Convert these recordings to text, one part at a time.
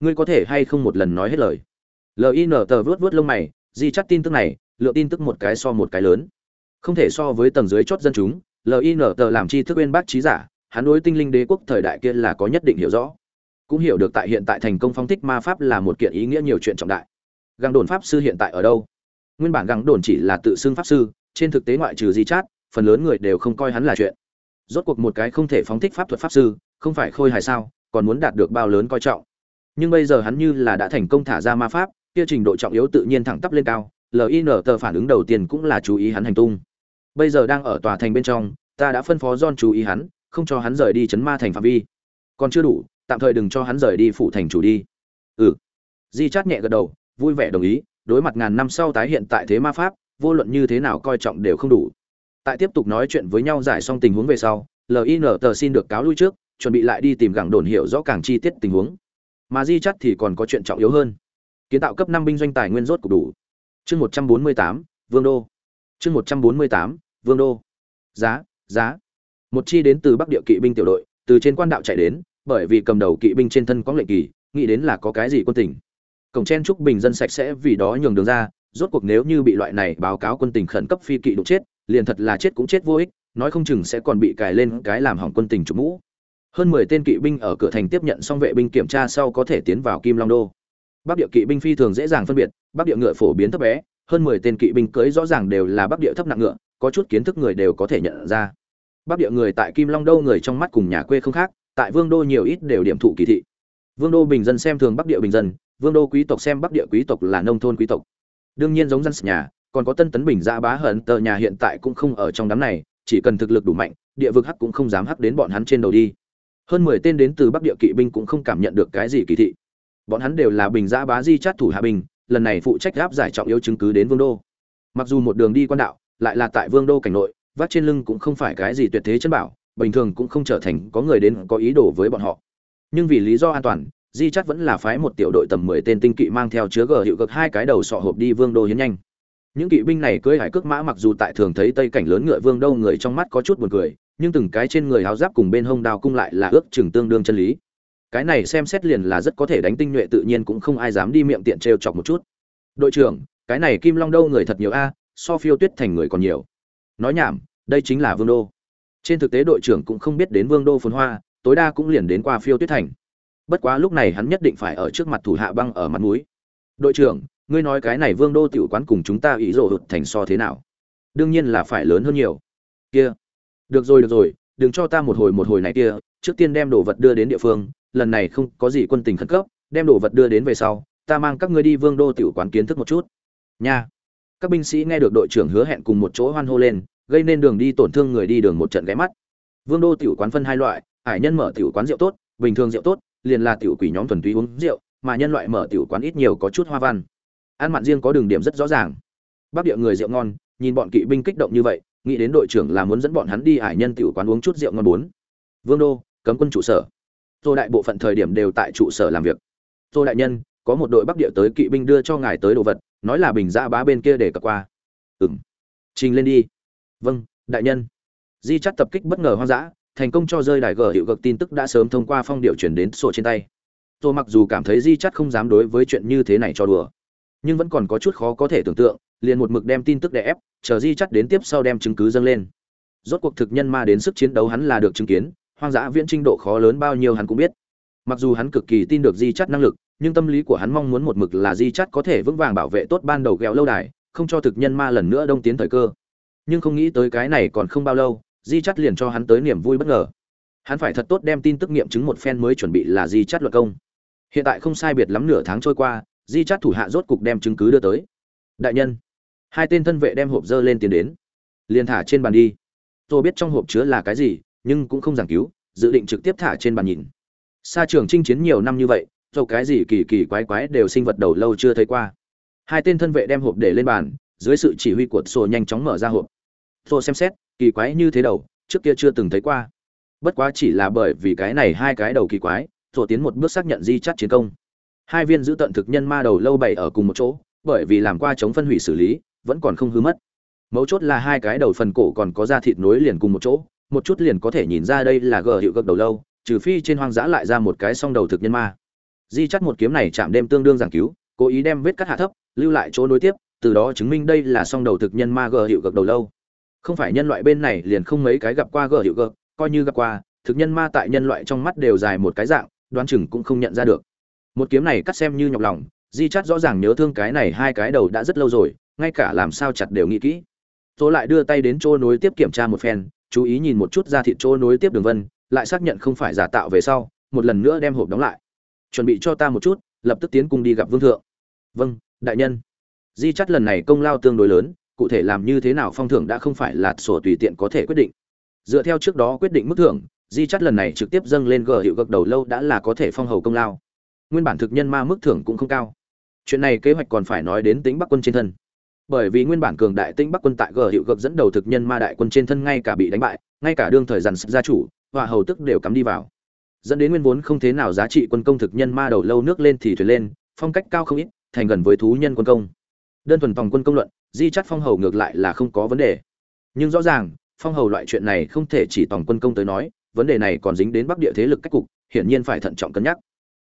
ngươi có thể hay không một lần nói hết lời? Lin tờ vớt vớt lông mày, di chắt tin tức này lượng tin tức một cái so một cái lớn. Không thể so với tầng dưới chót dân chúng lin tờ làm chi thức bên bác trí giả, hắn đối tinh linh đế quốc thời đại kia là có nhất định hiểu rõ. Cũng hiểu được tại hiện tại thành công phong thích ma pháp là một kiện ý nghĩa nhiều chuyện trọng đại. Găng đồn pháp sư hiện tại ở đâu? Nguyên bản găng đồn chỉ là tự xưng pháp sư, trên thực tế ngoại trừ di chát phần lớn người đều không coi hắn là chuyện. Rốt cuộc một cái không thể phóng thích pháp thuật pháp sư, không phải khôi hài sao, còn muốn đạt được bao lớn coi trọng nhưng bây giờ hắn như là đã thành công thả ra ma pháp, kia trình độ trọng yếu tự nhiên thẳng tắp lên cao lin tờ phản ứng đầu tiên cũng là chú ý hắn hành tung. Bây giờ đang ở tòa thành bên trong, ta đã phân phó john chú ý hắn, không cho hắn rời đi chấn ma thành phạm vi. Còn chưa đủ, tạm thời đừng cho hắn rời đi phụ thành chủ đi. Ừ. Di chát nhẹ gật đầu, vui vẻ đồng ý, đối mặt ngàn năm sau tái hiện tại thế ma pháp, vô luận như thế nào coi trọng đều không đủ. Tại tiếp tục nói chuyện với nhau giải xong tình huống về sau lin tờ xin được cáo lui trước, chuẩn bị lại đi tìm gẳng đồn hiểu rõ càng chi tiết tình huống mà di chắt thì còn có chuyện trọng yếu hơn. Kiến tạo cấp năm binh doanh tài nguyên rốt cục đủ. Chương một trăm bốn mươi tám, vương đô. Chương một trăm bốn mươi tám, vương đô. Giá giá. Một chi đến từ bắc địa kỵ binh tiểu đội, từ trên quan đạo chạy đến, bởi vì cầm đầu kỵ binh trên thân có lệnh kỳ, nghĩ đến là có cái gì quân tình. Cổng chen trúc bình dân sạch sẽ vì đó nhường đường ra, rốt cuộc nếu như bị loại này báo cáo quân tình khẩn cấp phi kỵ đụng chết, liền thật là chết cũng chết vô ích, nói không chừng sẽ còn bị cài lên cái làm hỏng quân tình chủ mũ hơn mười tên kỵ binh ở cửa thành tiếp nhận xong vệ binh kiểm tra sau có thể tiến vào kim long đô. Bắc địa kỵ binh phi thường dễ dàng phân biệt, bắc địa ngựa phổ biến thấp bé, hơn mười tên kỵ binh cưới rõ ràng đều là bắc địa thấp nặng ngựa, có chút kiến thức người đều có thể nhận ra. Bắc địa người tại kim long đô, người trong mắt cùng nhà quê không khác, tại vương đô nhiều ít đều điểm thụ kỳ thị. Vương đô bình dân xem thường bắc địa bình dân, vương đô quý tộc xem bắc địa quý tộc là nông thôn quý tộc. Đương nhiên giống dân nhà, còn có tân tấn bình gia bá hận tờ nhà hiện tại cũng không ở trong đám này, chỉ cần thực lực đủ mạnh, địa vực hắc cũng không dám hắc đến bọn hắn trên đầu đi hơn mười tên đến từ bắc địa kỵ binh cũng không cảm nhận được cái gì kỳ thị. Bọn hắn đều là bình gia bá di chát thủ hạ bình. lần này phụ trách gáp giải trọng yếu chứng cứ đến vương đô. Mặc dù một đường đi quan đạo, lại là tại vương đô cảnh nội, vác trên lưng cũng không phải cái gì tuyệt thế chân bảo, bình thường cũng không trở thành có người đến có ý đồ với bọn họ. Nhưng vì lý do an toàn, di chắt vẫn là phái một tiểu đội tầm mười tên tinh kỵ mang theo chứa gờ hiệu cực hai cái đầu sọ hộp đi vương đô hiến nhanh những kỵ binh này cưỡi hải cước mã mặc dù tại thường thấy tây cảnh lớn ngựa vương đâu người trong mắt có chút buồn cười, nhưng từng cái trên người áo giáp cùng bên hông đao cung lại là ước chừng tương đương chân lý. Cái này xem xét liền là rất có thể đánh tinh nhuệ tự nhiên cũng không ai dám đi miệng tiện trêu chọc một chút. Đội trưởng, cái này kim long đâu người thật nhiều a, so phiêu tuyết thành người còn nhiều. Nói nhảm, đây chính là vương đô. Trên thực tế đội trưởng cũng không biết đến vương đô phồn hoa, tối đa cũng liền đến qua phiêu tuyết thành. Bất quá lúc này hắn nhất định phải ở trước mặt thủ hạ băng ở mặt núi đội trưởng ngươi nói cái này vương đô tiểu quán cùng chúng ta ý rộ hụt thành so thế nào? Đương nhiên là phải lớn hơn nhiều. Kia. Được rồi được rồi, đừng cho ta một hồi một hồi này kia, trước tiên đem đồ vật đưa đến địa phương, lần này không có gì quân tình khẩn cấp, đem đồ vật đưa đến về sau, ta mang các ngươi đi vương đô tiểu quán kiến thức một chút. Nha. Các binh sĩ nghe được đội trưởng hứa hẹn cùng một chỗ hoan hô lên, gây nên đường đi tổn thương người đi đường một trận ghé mắt. Vương đô tiểu quán phân hai loại hải nhân mở tiểu quán rượu tốt, bình thường rượu tốt, liền là tiểu quỷ nhóm thuần túy uống rượu, mà nhân loại mở tiểu quán ít nhiều có chút hoa văn ăn mặn riêng có đường điểm rất rõ ràng. Bắc địa người rượu ngon, nhìn bọn kỵ binh kích động như vậy, nghĩ đến đội trưởng là muốn dẫn bọn hắn đi hải nhân tiểu quán uống chút rượu ngon bốn. Vương đô, cấm quân trụ sở. Tôi đại bộ phận thời điểm đều tại trụ sở làm việc. Tôi đại nhân, có một đội bắc địa tới kỵ binh đưa cho ngài tới đồ vật, nói là bình giã bá bên kia để cập qua. Ừng trình lên đi. Vâng đại nhân. Di chắt tập kích bất ngờ hoang dã, thành công cho rơi đài gờ hiệu cực tin tức đã sớm thông qua phong điệu chuyển đến sổ trên tay. Tôi mặc dù cảm thấy di chắt không dám đối với chuyện như thế này cho đùa nhưng vẫn còn có chút khó có thể tưởng tượng, liền một mực đem tin tức đè ép, chờ di chắt đến tiếp sau đem chứng cứ dâng lên. Rốt cuộc thực nhân ma đến sức chiến đấu hắn là được chứng kiến, hoang dã viễn trinh độ khó lớn bao nhiêu hắn cũng biết. Mặc dù hắn cực kỳ tin được di chắt năng lực, nhưng tâm lý của hắn mong muốn một mực là di chắt có thể vững vàng bảo vệ tốt ban đầu ghẹo lâu đài, không cho thực nhân ma lần nữa đông tiến thời cơ. Nhưng không nghĩ tới cái này còn không bao lâu, di chắt liền cho hắn tới niềm vui bất ngờ. Hắn phải thật tốt đem tin tức nghiệm chứng một phen mới chuẩn bị là di chắt luật công. Hiện tại không sai biệt lắm nửa tháng trôi qua di chát thủ hạ rốt cục đem chứng cứ đưa tới. Đại nhân, hai tên thân vệ đem hộp dơ lên tiền đến. Liền thả trên bàn đi. Tôi biết trong hộp chứa là cái gì, nhưng cũng không giảng cứu, dự định trực tiếp thả trên bàn nhìn. Xa trường chinh chiến nhiều năm như vậy dầu cái gì kỳ kỳ quái quái đều sinh vật đầu lâu chưa thấy qua. Hai tên thân vệ đem hộp để lên bàn, dưới sự chỉ huy của sổ nhanh chóng mở ra hộp. Tô xem xét, kỳ quái như thế đầu, trước kia chưa từng thấy qua. Bất quá chỉ là bởi vì cái này hai cái đầu kỳ quái Tô tiến một bước xác nhận di chắt chiến công hai viên giữ tận thực nhân ma đầu lâu bảy ở cùng một chỗ, bởi vì làm qua chống phân hủy xử lý, vẫn còn không hư mất. Mấu chốt là hai cái đầu phần cổ còn có da thịt nối liền cùng một chỗ, một chút liền có thể nhìn ra đây là gờ hiệu gật đầu lâu, trừ phi trên hoang dã lại ra một cái song đầu thực nhân ma. Di chắt một kiếm này chạm đêm tương đương giảng cứu, cố ý đem vết cắt hạ thấp, lưu lại chỗ nối tiếp, từ đó chứng minh đây là song đầu thực nhân ma gờ hiệu gật đầu lâu. Không phải nhân loại bên này liền không mấy cái gặp qua gờ hiệu gật, coi như gặp qua, thực nhân ma tại nhân loại trong mắt đều dài một cái dạng, đoán chừng cũng không nhận ra được một kiếm này cắt xem như nhọc lòng, di chắt rõ ràng nhớ thương cái này hai cái đầu đã rất lâu rồi, ngay cả làm sao chặt đều nghĩ kỹ. Tôi lại đưa tay đến chỗ nối tiếp kiểm tra một phen, chú ý nhìn một chút ra thịt chỗ nối tiếp đường vân, lại xác nhận không phải giả tạo về sau, một lần nữa đem hộp đóng lại. Chuẩn bị cho ta một chút, lập tức tiến cung đi gặp vương thượng. Vâng đại nhân. Di chắt lần này công lao tương đối lớn, cụ thể làm như thế nào phong thưởng đã không phải là sổ tùy tiện có thể quyết định. Dựa theo trước đó quyết định mức thưởng, di chắt lần này trực tiếp dâng lên gờ hiệu gật đầu lâu đã là có thể phong hầu công lao nguyên bản thực nhân ma mức thưởng cũng không cao. Chuyện này kế hoạch còn phải nói đến tính bắc quân trên thân. Bởi vì nguyên bản cường đại tĩnh bắc quân tại gờ hiệu gật dẫn đầu thực nhân ma đại quân trên thân ngay cả bị đánh bại, ngay cả đương thời dàn gia chủ và hầu tức đều cắm đi vào. Dẫn đến nguyên vốn không thế nào giá trị quân công thực nhân ma đầu lâu nước lên thì thuyền lên, phong cách cao không ít, thành gần với thú nhân quân công. Đơn thuần phòng quân công luận, di chắt phong hầu ngược lại là không có vấn đề. Nhưng rõ ràng, phong hầu loại chuyện này không thể chỉ tổng quân công tới nói, vấn đề này còn dính đến bắc địa thế lực cách cục, hiển nhiên phải thận trọng cân nhắc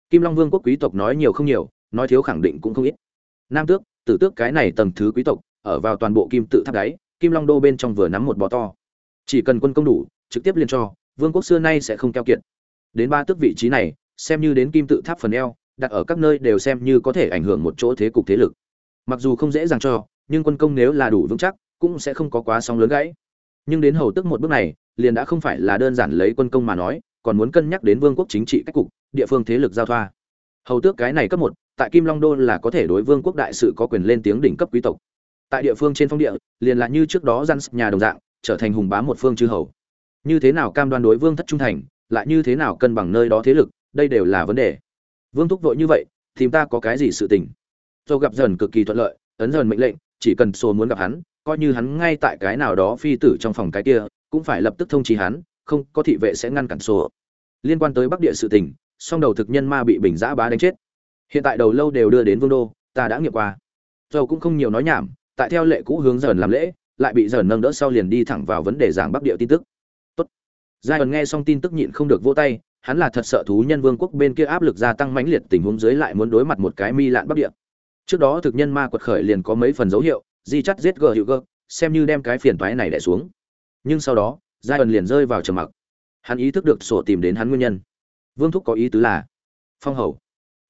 kim long vương quốc quý tộc nói nhiều không nhiều, nói thiếu khẳng định cũng không ít. Nam tước, tử tước cái này tầng thứ quý tộc, ở vào toàn bộ kim tự tháp đáy, kim long đô bên trong vừa nắm một bò to. Chỉ cần quân công đủ, trực tiếp liên cho, vương quốc xưa nay sẽ không keo kiệt. Đến ba tước vị trí này, xem như đến kim tự tháp phần eo, đặt ở các nơi đều xem như có thể ảnh hưởng một chỗ thế cục thế lực. Mặc dù không dễ dàng cho, nhưng quân công nếu là đủ vững chắc, cũng sẽ không có quá sóng lớn gãy. Nhưng đến hầu tức một bước này, liền đã không phải là đơn giản lấy quân công mà nói, còn muốn cân nhắc đến vương quốc chính trị cách cục địa phương thế lực giao thoa. Hầu tước cái này cấp một, tại kim long đô là có thể đối vương quốc đại sự có quyền lên tiếng đỉnh cấp quý tộc. Tại địa phương trên phong địa, liền là như trước đó gian nhà đồng dạng, trở thành hùng bá một phương chư hầu. Như thế nào cam đoan đối vương thất trung thành, lại như thế nào cân bằng nơi đó thế lực, đây đều là vấn đề. Vương thúc vội như vậy thì ta có cái gì sự tình? Do gặp dần cực kỳ thuận lợi, ấn dần mệnh lệnh, chỉ cần sổ muốn gặp hắn, coi như hắn ngay tại cái nào đó phi tử trong phòng cái kia, cũng phải lập tức thông trì hắn, không có thị vệ sẽ ngăn cản sổ liên quan tới bắc địa sự tình song đầu thực nhân ma bị bình giã bá đánh chết. Hiện tại đầu lâu đều đưa đến vương đô, ta đã nghiệm qua. Dầu cũng không nhiều nói nhảm, tại theo lệ cũ hướng dần làm lễ, lại bị dần nâng đỡ sau liền đi thẳng vào vấn đề giảng bắc địa tin tức. Tốt. Giai ẩn nghe xong tin tức nhịn không được vỗ tay, hắn là thật sợ thú nhân vương quốc bên kia áp lực gia tăng mãnh liệt tình huống dưới lại muốn đối mặt một cái mi lạn bắc địa. Trước đó thực nhân ma quật khởi liền có mấy phần dấu hiệu, di chắt giết gờ hữu gơ xem như đem cái phiền toái này đẻ xuống. Nhưng sau đó giai ẩn liền rơi vào trầm mặc. Hắn ý thức được sổ tìm đến hắn nguyên nhân vương thúc có ý tứ là, phong hầu.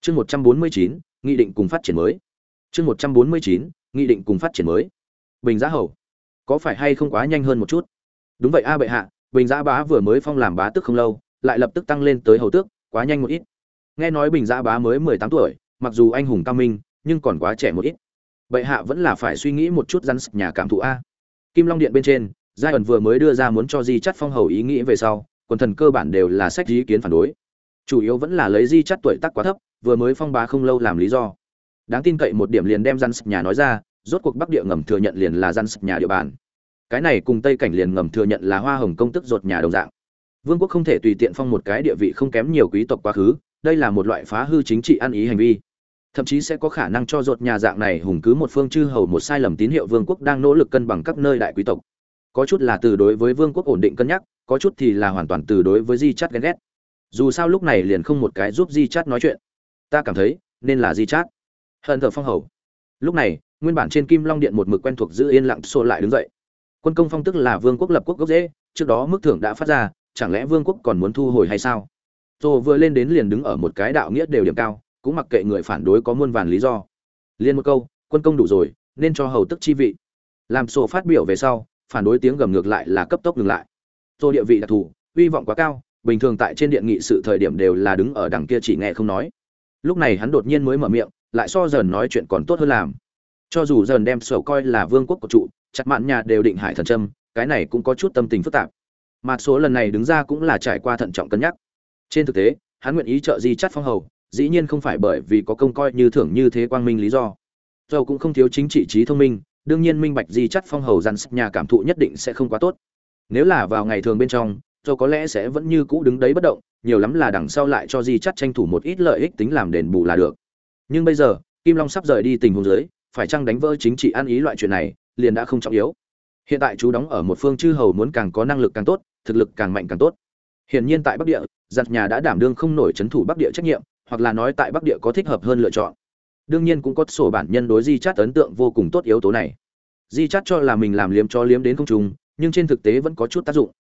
Chương một trăm bốn mươi chín, nghị định cùng phát triển mới. Chương một trăm bốn mươi chín, nghị định cùng phát triển mới. Bình giá hầu, có phải hay không quá nhanh hơn một chút? Đúng vậy a bệ hạ, bình giá bá vừa mới phong làm bá tước không lâu, lại lập tức tăng lên tới hầu tước, quá nhanh một ít. Nghe nói bình giá bá mới mười tám tuổi, mặc dù anh hùng cao minh, nhưng còn quá trẻ một ít. Bệ hạ vẫn là phải suy nghĩ một chút rắn nhà cảm thụ a. Kim long điện bên trên, giai ẩn vừa mới đưa ra muốn cho di chắt phong hầu ý nghĩ về sau, quần thần cơ bản đều là sách ý kiến phản đối chủ yếu vẫn là lấy di chắt tuổi tác quá thấp, vừa mới phong bá không lâu làm lý do. Đáng tin cậy một điểm liền đem răn nhà nói ra, rốt cuộc bắc địa ngầm thừa nhận liền là răn nhà địa bàn. Cái này cùng tây cảnh liền ngầm thừa nhận là hoa hồng công tức rột nhà đồng dạng. Vương quốc không thể tùy tiện phong một cái địa vị không kém nhiều quý tộc quá khứ, đây là một loại phá hư chính trị ăn ý hành vi. Thậm chí sẽ có khả năng cho rột nhà dạng này hùng cứ một phương chư hầu một sai lầm tín hiệu vương quốc đang nỗ lực cân bằng các nơi đại quý tộc. Có chút là từ đối với vương quốc ổn định cân nhắc, có chút thì là hoàn toàn từ đối với di chắt ghen ghét dù sao lúc này liền không một cái giúp di chắt nói chuyện. Ta cảm thấy, nên là di chát. Hận thờ phong hầu. Lúc này, nguyên bản trên kim long điện một mực quen thuộc giữ yên lặng xô lại đứng dậy. Quân công phong tức là vương quốc lập quốc gốc dễ trước đó mức thưởng đã phát ra, chẳng lẽ vương quốc còn muốn thu hồi hay sao? Tô vừa lên đến liền đứng ở một cái đạo nghĩa đều điểm cao, cũng mặc kệ người phản đối có muôn vàn lý do. Liên một câu, quân công đủ rồi, nên cho hầu tức chi vị. Làm sổ phát biểu về sau, phản đối tiếng gầm ngược lại là cấp tốc ngừng lại. Tô địa vị đặc thù hy vọng quá cao bình thường tại trên điện nghị sự thời điểm đều là đứng ở đằng kia chỉ nghe không nói. Lúc này hắn đột nhiên mới mở miệng, lại so dần nói chuyện còn tốt hơn làm. Cho dù dần đem sổ coi là vương quốc của trụ, chặt mạn nhà đều định hải thần trâm cái này cũng có chút tâm tình phức tạp. Mà số lần này đứng ra cũng là trải qua thận trọng cân nhắc. Trên thực tế, hắn nguyện ý trợ di chắt phong hầu, dĩ nhiên không phải bởi vì có công coi như thưởng như thế quang minh lý do. Dầu cũng không thiếu chính trị trí thông minh, đương nhiên minh bạch di chắt phong hầu dàn nhà cảm thụ nhất định sẽ không quá tốt. Nếu là vào ngày thường bên trong cho có lẽ sẽ vẫn như cũ đứng đấy bất động, nhiều lắm là đằng sau lại cho di chắt tranh thủ một ít lợi ích tính làm đền bù là được. Nhưng bây giờ, kim long sắp rời đi tình huống dưới, phải chăng đánh vỡ chính trị ăn ý loại chuyện này, liền đã không trọng yếu. Hiện tại chú đóng ở một phương chư hầu muốn càng có năng lực càng tốt, thực lực càng mạnh càng tốt. Hiển nhiên tại bắc địa giặt nhà đã đảm đương không nổi c thủ bắc địa trách nhiệm, hoặc là nói tại bắc địa có thích hợp hơn lựa chọn. Đương nhiên cũng có sổ bản nhân đối di chát ấn tượng vô cùng tốt yếu tố này. Di chát cho là mình làm liếm cho liếm đến không trùng, nhưng trên thực tế vẫn có chút tác dụng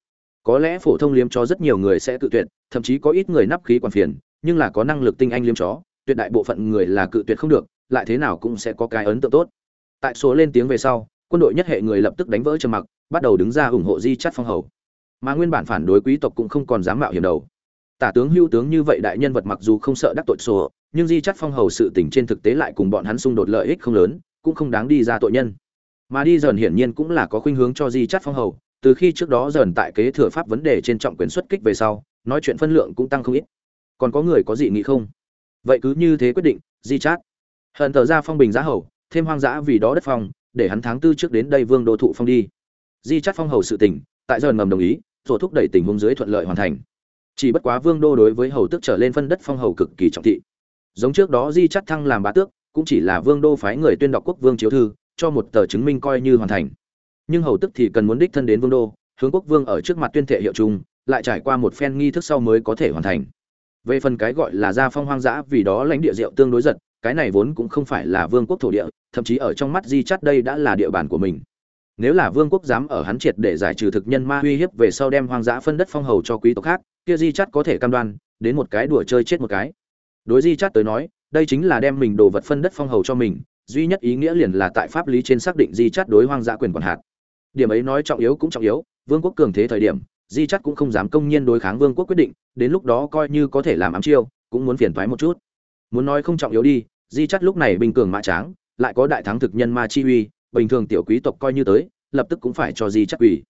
có lẽ phổ thông liếm chó rất nhiều người sẽ tự tuyệt, thậm chí có ít người nắp khí quản phiền, nhưng là có năng lực tinh anh liếm chó, tuyệt đại bộ phận người là cự tuyệt không được, lại thế nào cũng sẽ có cái ấn tượng tốt. Tại số lên tiếng về sau, quân đội nhất hệ người lập tức đánh vỡ trầm mặc, bắt đầu đứng ra ủng hộ di chắt phong hầu. Mà nguyên bản phản đối quý tộc cũng không còn dám mạo hiểm đầu. Tả tướng hưu tướng như vậy đại nhân vật mặc dù không sợ đắc tội sổ, nhưng di chắt phong hầu sự tình trên thực tế lại cùng bọn hắn xung đột lợi ích không lớn, cũng không đáng đi ra tội nhân. Mà đi dần hiển nhiên cũng là có khuynh hướng cho di chắt phong hầu từ khi trước đó dần tại kế thừa pháp vấn đề trên trọng quyền xuất kích về sau, nói chuyện phân lượng cũng tăng không ít. Còn có người có dị nghị không? Vậy cứ như thế quyết định, di chát. Hận thờ ra phong bình giá hầu, thêm hoang dã vì đó đất phong, để hắn tháng tư trước đến đây vương đô thụ phong đi. Di chát phong hầu sự tỉnh tại dần ngầm đồng ý, rồi thúc đẩy tình huống dưới thuận lợi hoàn thành. Chỉ bất quá vương đô đối với hầu tước trở lên phân đất phong hầu cực kỳ trọng thị. Giống trước đó di chắt thăng làm bá tước, cũng chỉ là vương đô phái người tuyên đọc quốc vương chiếu thư, cho một tờ chứng minh coi như hoàn thành nhưng hầu tức thì cần muốn đích thân đến vương đô, hướng quốc vương ở trước mặt tuyên thệ hiệu chung lại trải qua một phen nghi thức sau mới có thể hoàn thành. Về phần cái gọi là gia phong hoang dã vì đó lãnh địa rượu tương đối giật, cái này vốn cũng không phải là vương quốc thổ địa, thậm chí ở trong mắt di chắt đây đã là địa bàn của mình. Nếu là vương quốc dám ở hắn triệt để giải trừ thực nhân ma uy hiếp về sau đem hoang dã phân đất phong hầu cho quý tộc khác, kia di chắt có thể cam đoan, đến một cái đùa chơi chết một cái. Đối di chắt tới nói, đây chính là đem mình đồ vật phân đất phong hầu cho mình, duy nhất ý nghĩa liền là tại pháp lý trên xác định di chắt đối hoang dã quyền quản hạt điểm ấy nói trọng yếu cũng trọng yếu, vương quốc cường thế thời điểm, di chắc cũng không dám công nhiên đối kháng vương quốc quyết định, đến lúc đó coi như có thể làm ám chiêu, cũng muốn phiền thoái một chút. Muốn nói không trọng yếu đi, di chắc lúc này bình cường mã tráng, lại có đại thắng thực nhân ma chi uy, bình thường tiểu quý tộc coi như tới, lập tức cũng phải cho di chắc quỷ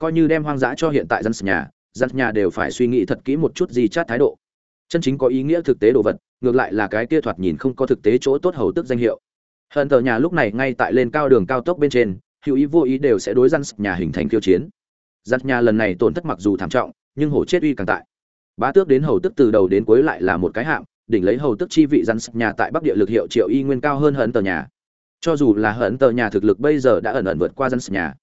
coi như đem hoang dã cho hiện tại dân nhà dân nhà đều phải suy nghĩ thật kỹ một chút di chắc thái độ. Chân chính có ý nghĩa thực tế đồ vật, ngược lại là cái kia thoạt nhìn không có thực tế chỗ tốt hầu tức danh hiệu. Hận tờ nhà lúc này ngay tại lên cao đường cao tốc bên trên hữu ý vô ý đều sẽ đối dân nhà hình thành khiêu chiến. Giặt nhà lần này tổn thất mặc dù thảm trọng, nhưng hổ chết uy càng tại. Bá tước đến hầu tức từ đầu đến cuối lại là một cái hạng, đỉnh lấy hầu tức chi vị răn nhà tại bắc địa lực hiệu triệu y nguyên cao hơn hận tờ nhà. Cho dù là hận tờ nhà thực lực bây giờ đã ẩn ẩn vượt qua dân nhà.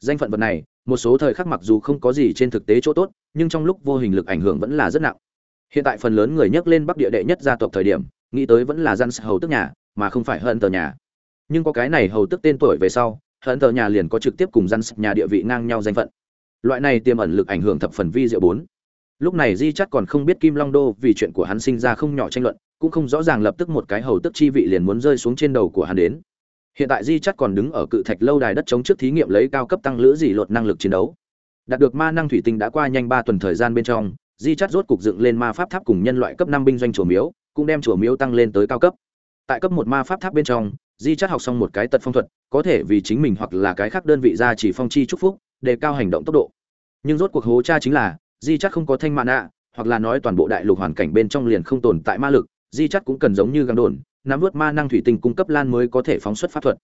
Danh phận vật này, một số thời khắc mặc dù không có gì trên thực tế chỗ tốt, nhưng trong lúc vô hình lực ảnh hưởng vẫn là rất nặng. Hiện tại phần lớn người nhắc lên bắc địa đệ nhất gia tộc thời điểm, nghĩ tới vẫn là dân hầu tức nhà, mà không phải hận tờ nhà. Nhưng có cái này hầu tức tên tuổi về sau hận tờ nhà liền có trực tiếp cùng dân nhà địa vị ngang nhau danh phận. Loại này tiềm ẩn lực ảnh hưởng thập phần vi diệu bốn. Lúc này di chắc còn không biết kim long đô vì chuyện của hắn sinh ra không nhỏ tranh luận, cũng không rõ ràng lập tức một cái hầu tức chi vị liền muốn rơi xuống trên đầu của hắn đến. Hiện tại di chắc còn đứng ở cự thạch lâu đài đất chống trước thí nghiệm lấy cao cấp tăng lữ dị luật năng lực chiến đấu. Đạt được ma năng thủy tinh đã qua nhanh ba tuần thời gian bên trong, di chắc rốt cục dựng lên ma pháp tháp cùng nhân loại cấp năm binh doanh chùa miếu, cũng đem chùa miếu tăng lên tới cao cấp. Tại cấp một ma pháp tháp bên trong di chắc học xong một cái tật phong thuật, có thể vì chính mình hoặc là cái khác đơn vị ra chỉ phong chi chúc phúc đề cao hành động tốc độ. Nhưng rốt cuộc hố cha chính là, di chắc không có thanh mạn ạ, hoặc là nói toàn bộ đại lục hoàn cảnh bên trong liền không tồn tại ma lực, di chắc cũng cần giống như găng đồn, nắm vớt ma năng thủy tinh cung cấp lan mới có thể phóng xuất pháp thuật.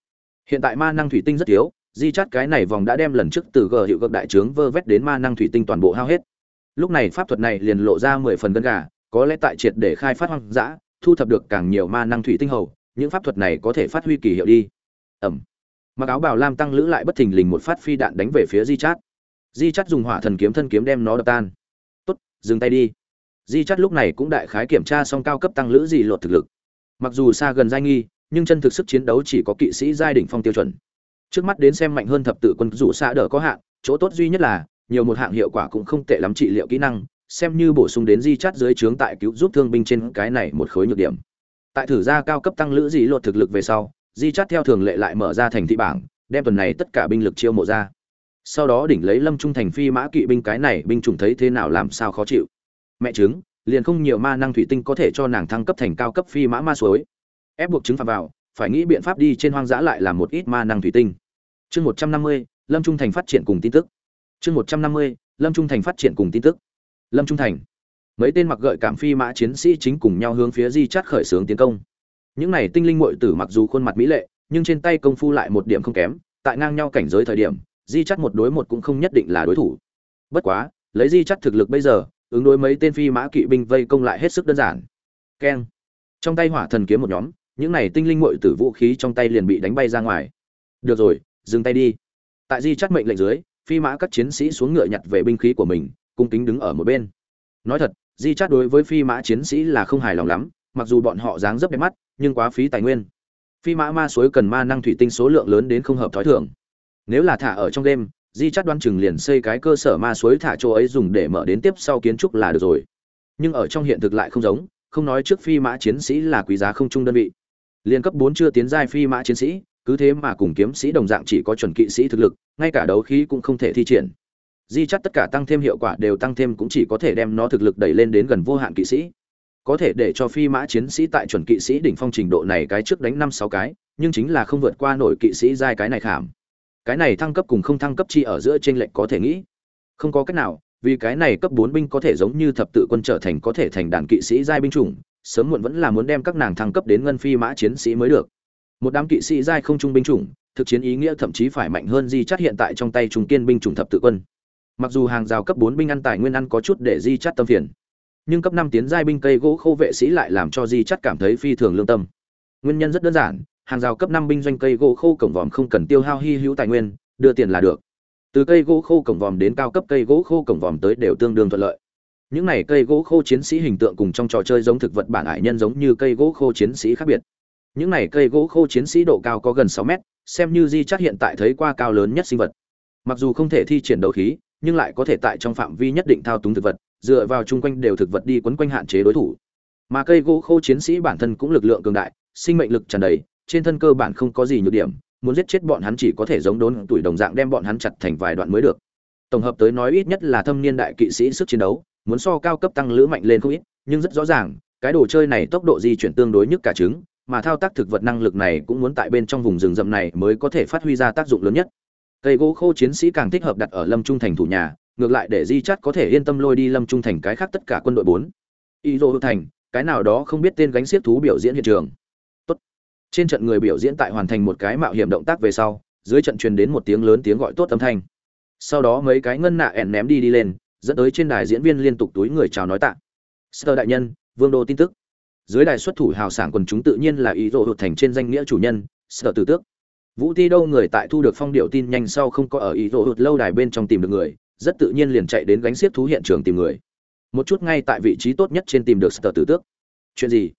Hiện tại ma năng thủy tinh rất thiếu di chắt cái này vòng đã đem lần trước từ g hiệu cực đại trướng vơ vét đến ma năng thủy tinh toàn bộ hao hết. Lúc này pháp thuật này liền lộ ra mười phần gân gà, có lẽ tại triệt để khai phát hoang dã, thu thập được càng nhiều ma năng thủy tinh hầu những pháp thuật này có thể phát huy kỳ hiệu đi. Ẩm. Mặc áo bào lam tăng lữ lại bất thình lình một phát phi đạn đánh về phía di chát di chát dùng hỏa thần kiếm thân kiếm đem nó đập tan. Tốt, dừng tay đi. Di chát lúc này cũng đại khái kiểm tra xong cao cấp tăng lữ gì lột thực lực. Mặc dù xa gần giai nghi, nhưng chân thực sức chiến đấu chỉ có kỵ sĩ giai đỉnh phong tiêu chuẩn. Trước mắt đến xem mạnh hơn thập tự quân rủ xa đỡ có hạn, chỗ tốt duy nhất là, nhiều một hạng hiệu quả cũng không tệ lắm trị liệu kỹ năng, xem như bổ sung đến di chát dưới trướng tại cứu giúp thương binh trên cái này một khối nhược điểm tại thử ra cao cấp tăng lữ dị lột thực lực về sau, di chắt theo thường lệ lại mở ra thành thị bảng, đem tuần này tất cả binh lực chiêu mộ ra. Sau đó đỉnh lấy lâm trung thành phi mã kỵ binh cái này, binh chủng thấy thế nào làm sao khó chịu. Mẹ chứng liền không nhiều ma năng thủy tinh có thể cho nàng thăng cấp thành cao cấp phi mã ma suối. Ép buộc chứng phạm vào, phải nghĩ biện pháp đi trên hoang dã lại làm một ít ma năng thủy tinh. Chương một trăm năm mươi, lâm trung thành phát triển cùng tin tức. Chương một trăm năm mươi, lâm trung thành phát triển cùng tin tức. Lâm trung thành mấy tên mặc gợi cảm phi mã chiến sĩ chính cùng nhau hướng phía di chát khởi xướng tiến công. Những này tinh linh mội tử mặc dù khuôn mặt mỹ lệ, nhưng trên tay công phu lại một điểm không kém, tại ngang nhau cảnh giới thời điểm, di chắt một đối một cũng không nhất định là đối thủ. Bất quá, lấy di chắt thực lực bây giờ, ứng đối mấy tên phi mã kỵ binh vây công lại hết sức đơn giản. Keng. Trong tay hỏa thần kiếm một nhóm, những này tinh linh mội tử vũ khí trong tay liền bị đánh bay ra ngoài. Được rồi, dừng tay đi. Tại di chắt mệnh lệnh dưới, phi mã các chiến sĩ xuống ngựa nhặt về binh khí của mình, cung kính đứng ở một bên. Nói thật di chát đối với phi mã chiến sĩ là không hài lòng lắm, mặc dù bọn họ dáng dấp đẹp mắt, nhưng quá phí tài nguyên. Phi mã ma suối cần ma năng thủy tinh số lượng lớn đến không hợp thói thường. Nếu là thả ở trong đêm, di chắt đoan chừng liền xây cái cơ sở ma suối thả chỗ ấy dùng để mở đến tiếp sau kiến trúc là được rồi. Nhưng ở trong hiện thực lại không giống, không nói trước phi mã chiến sĩ là quý giá không trung đơn vị. Liên cấp bốn chưa tiến giai phi mã chiến sĩ, cứ thế mà cùng kiếm sĩ đồng dạng chỉ có chuẩn kỵ sĩ thực lực, ngay cả đấu khí cũng không thể thi triển di chắt tất cả tăng thêm hiệu quả đều tăng thêm cũng chỉ có thể đem nó thực lực đẩy lên đến gần vô hạn kỵ sĩ. Có thể để cho phi mã chiến sĩ tại chuẩn kỵ sĩ đỉnh phong trình độ này cái trước đánh năm sáu cái, nhưng chính là không vượt qua nổi kỵ sĩ giai cái này khảm. Cái này thăng cấp cùng không thăng cấp chi ở giữa trên lệnh có thể nghĩ. Không có cách nào, vì cái này cấp bốn binh có thể giống như thập tự quân trở thành có thể thành đàn kỵ sĩ giai binh chủng, sớm muộn vẫn là muốn đem các nàng thăng cấp đến ngân phi mã chiến sĩ mới được. Một đám kỵ sĩ giai không trung binh chủng, thực chiến ý nghĩa thậm chí phải mạnh hơn di chắt hiện tại trong tay trung kiên binh chủng thập tự quân mặc dù hàng rào cấp bốn binh ăn tài nguyên ăn có chút để di chắt tâm phiền, nhưng cấp năm tiến giai binh cây gỗ khô vệ sĩ lại làm cho di chắt cảm thấy phi thường lương tâm. Nguyên nhân rất đơn giản, hàng rào cấp năm binh doanh cây gỗ khô cổng vòm không cần tiêu hao hy hữu tài nguyên, đưa tiền là được. Từ cây gỗ khô cổng vòm đến cao cấp cây gỗ khô cổng vòm tới đều tương đương thuận lợi. Những này cây gỗ khô chiến sĩ hình tượng cùng trong trò chơi giống thực vật bản ải nhân giống như cây gỗ khô chiến sĩ khác biệt. Những này cây gỗ khô chiến sĩ độ cao có gần sáu mét, xem như di chắc hiện tại thấy qua cao lớn nhất sinh vật. Mặc dù không thể thi triển đấu khí nhưng lại có thể tại trong phạm vi nhất định thao túng thực vật, dựa vào chung quanh đều thực vật đi quấn quanh hạn chế đối thủ. Mà cây gỗ khô chiến sĩ bản thân cũng lực lượng cường đại, sinh mệnh lực tràn đầy, trên thân cơ bản không có gì nhược điểm, muốn giết chết bọn hắn chỉ có thể giống đốn tuổi đồng dạng đem bọn hắn chặt thành vài đoạn mới được. Tổng hợp tới nói ít nhất là thâm niên đại kỵ sĩ sức chiến đấu, muốn so cao cấp tăng lữ mạnh lên không ít, nhưng rất rõ ràng, cái đồ chơi này tốc độ di chuyển tương đối nhất cả trứng, mà thao tác thực vật năng lực này cũng muốn tại bên trong vùng rừng rậm này mới có thể phát huy ra tác dụng lớn nhất cây gỗ khô chiến sĩ càng thích hợp đặt ở lâm trung thành thủ nhà, ngược lại để di chắt có thể yên tâm lôi đi lâm trung thành cái khác tất cả quân đội bốn. Y dô thành, cái nào đó không biết tên gánh xiết thú biểu diễn hiện trường. Tốt. trên trận người biểu diễn tại hoàn thành một cái mạo hiểm động tác về sau, dưới trận truyền đến một tiếng lớn tiếng gọi tốt âm thanh. Sau đó mấy cái ngân nạ ẻn ném đi đi lên, dẫn tới trên đài diễn viên liên tục túi người chào nói tạ. Sơ đại nhân, vương đô tin tức. Dưới đài xuất thủ hào sảng quần chúng tự nhiên là ý rộ hụt thành trên danh nghĩa chủ nhân sở tử tước vũ ti đâu người tại thu được phong điệu tin nhanh sau không có ở ý rỗ hụt lâu đài bên trong tìm được người, rất tự nhiên liền chạy đến gánh xiết thú hiện trường tìm người. Một chút ngay tại vị trí tốt nhất trên tìm được sở tử tước. Chuyện gì?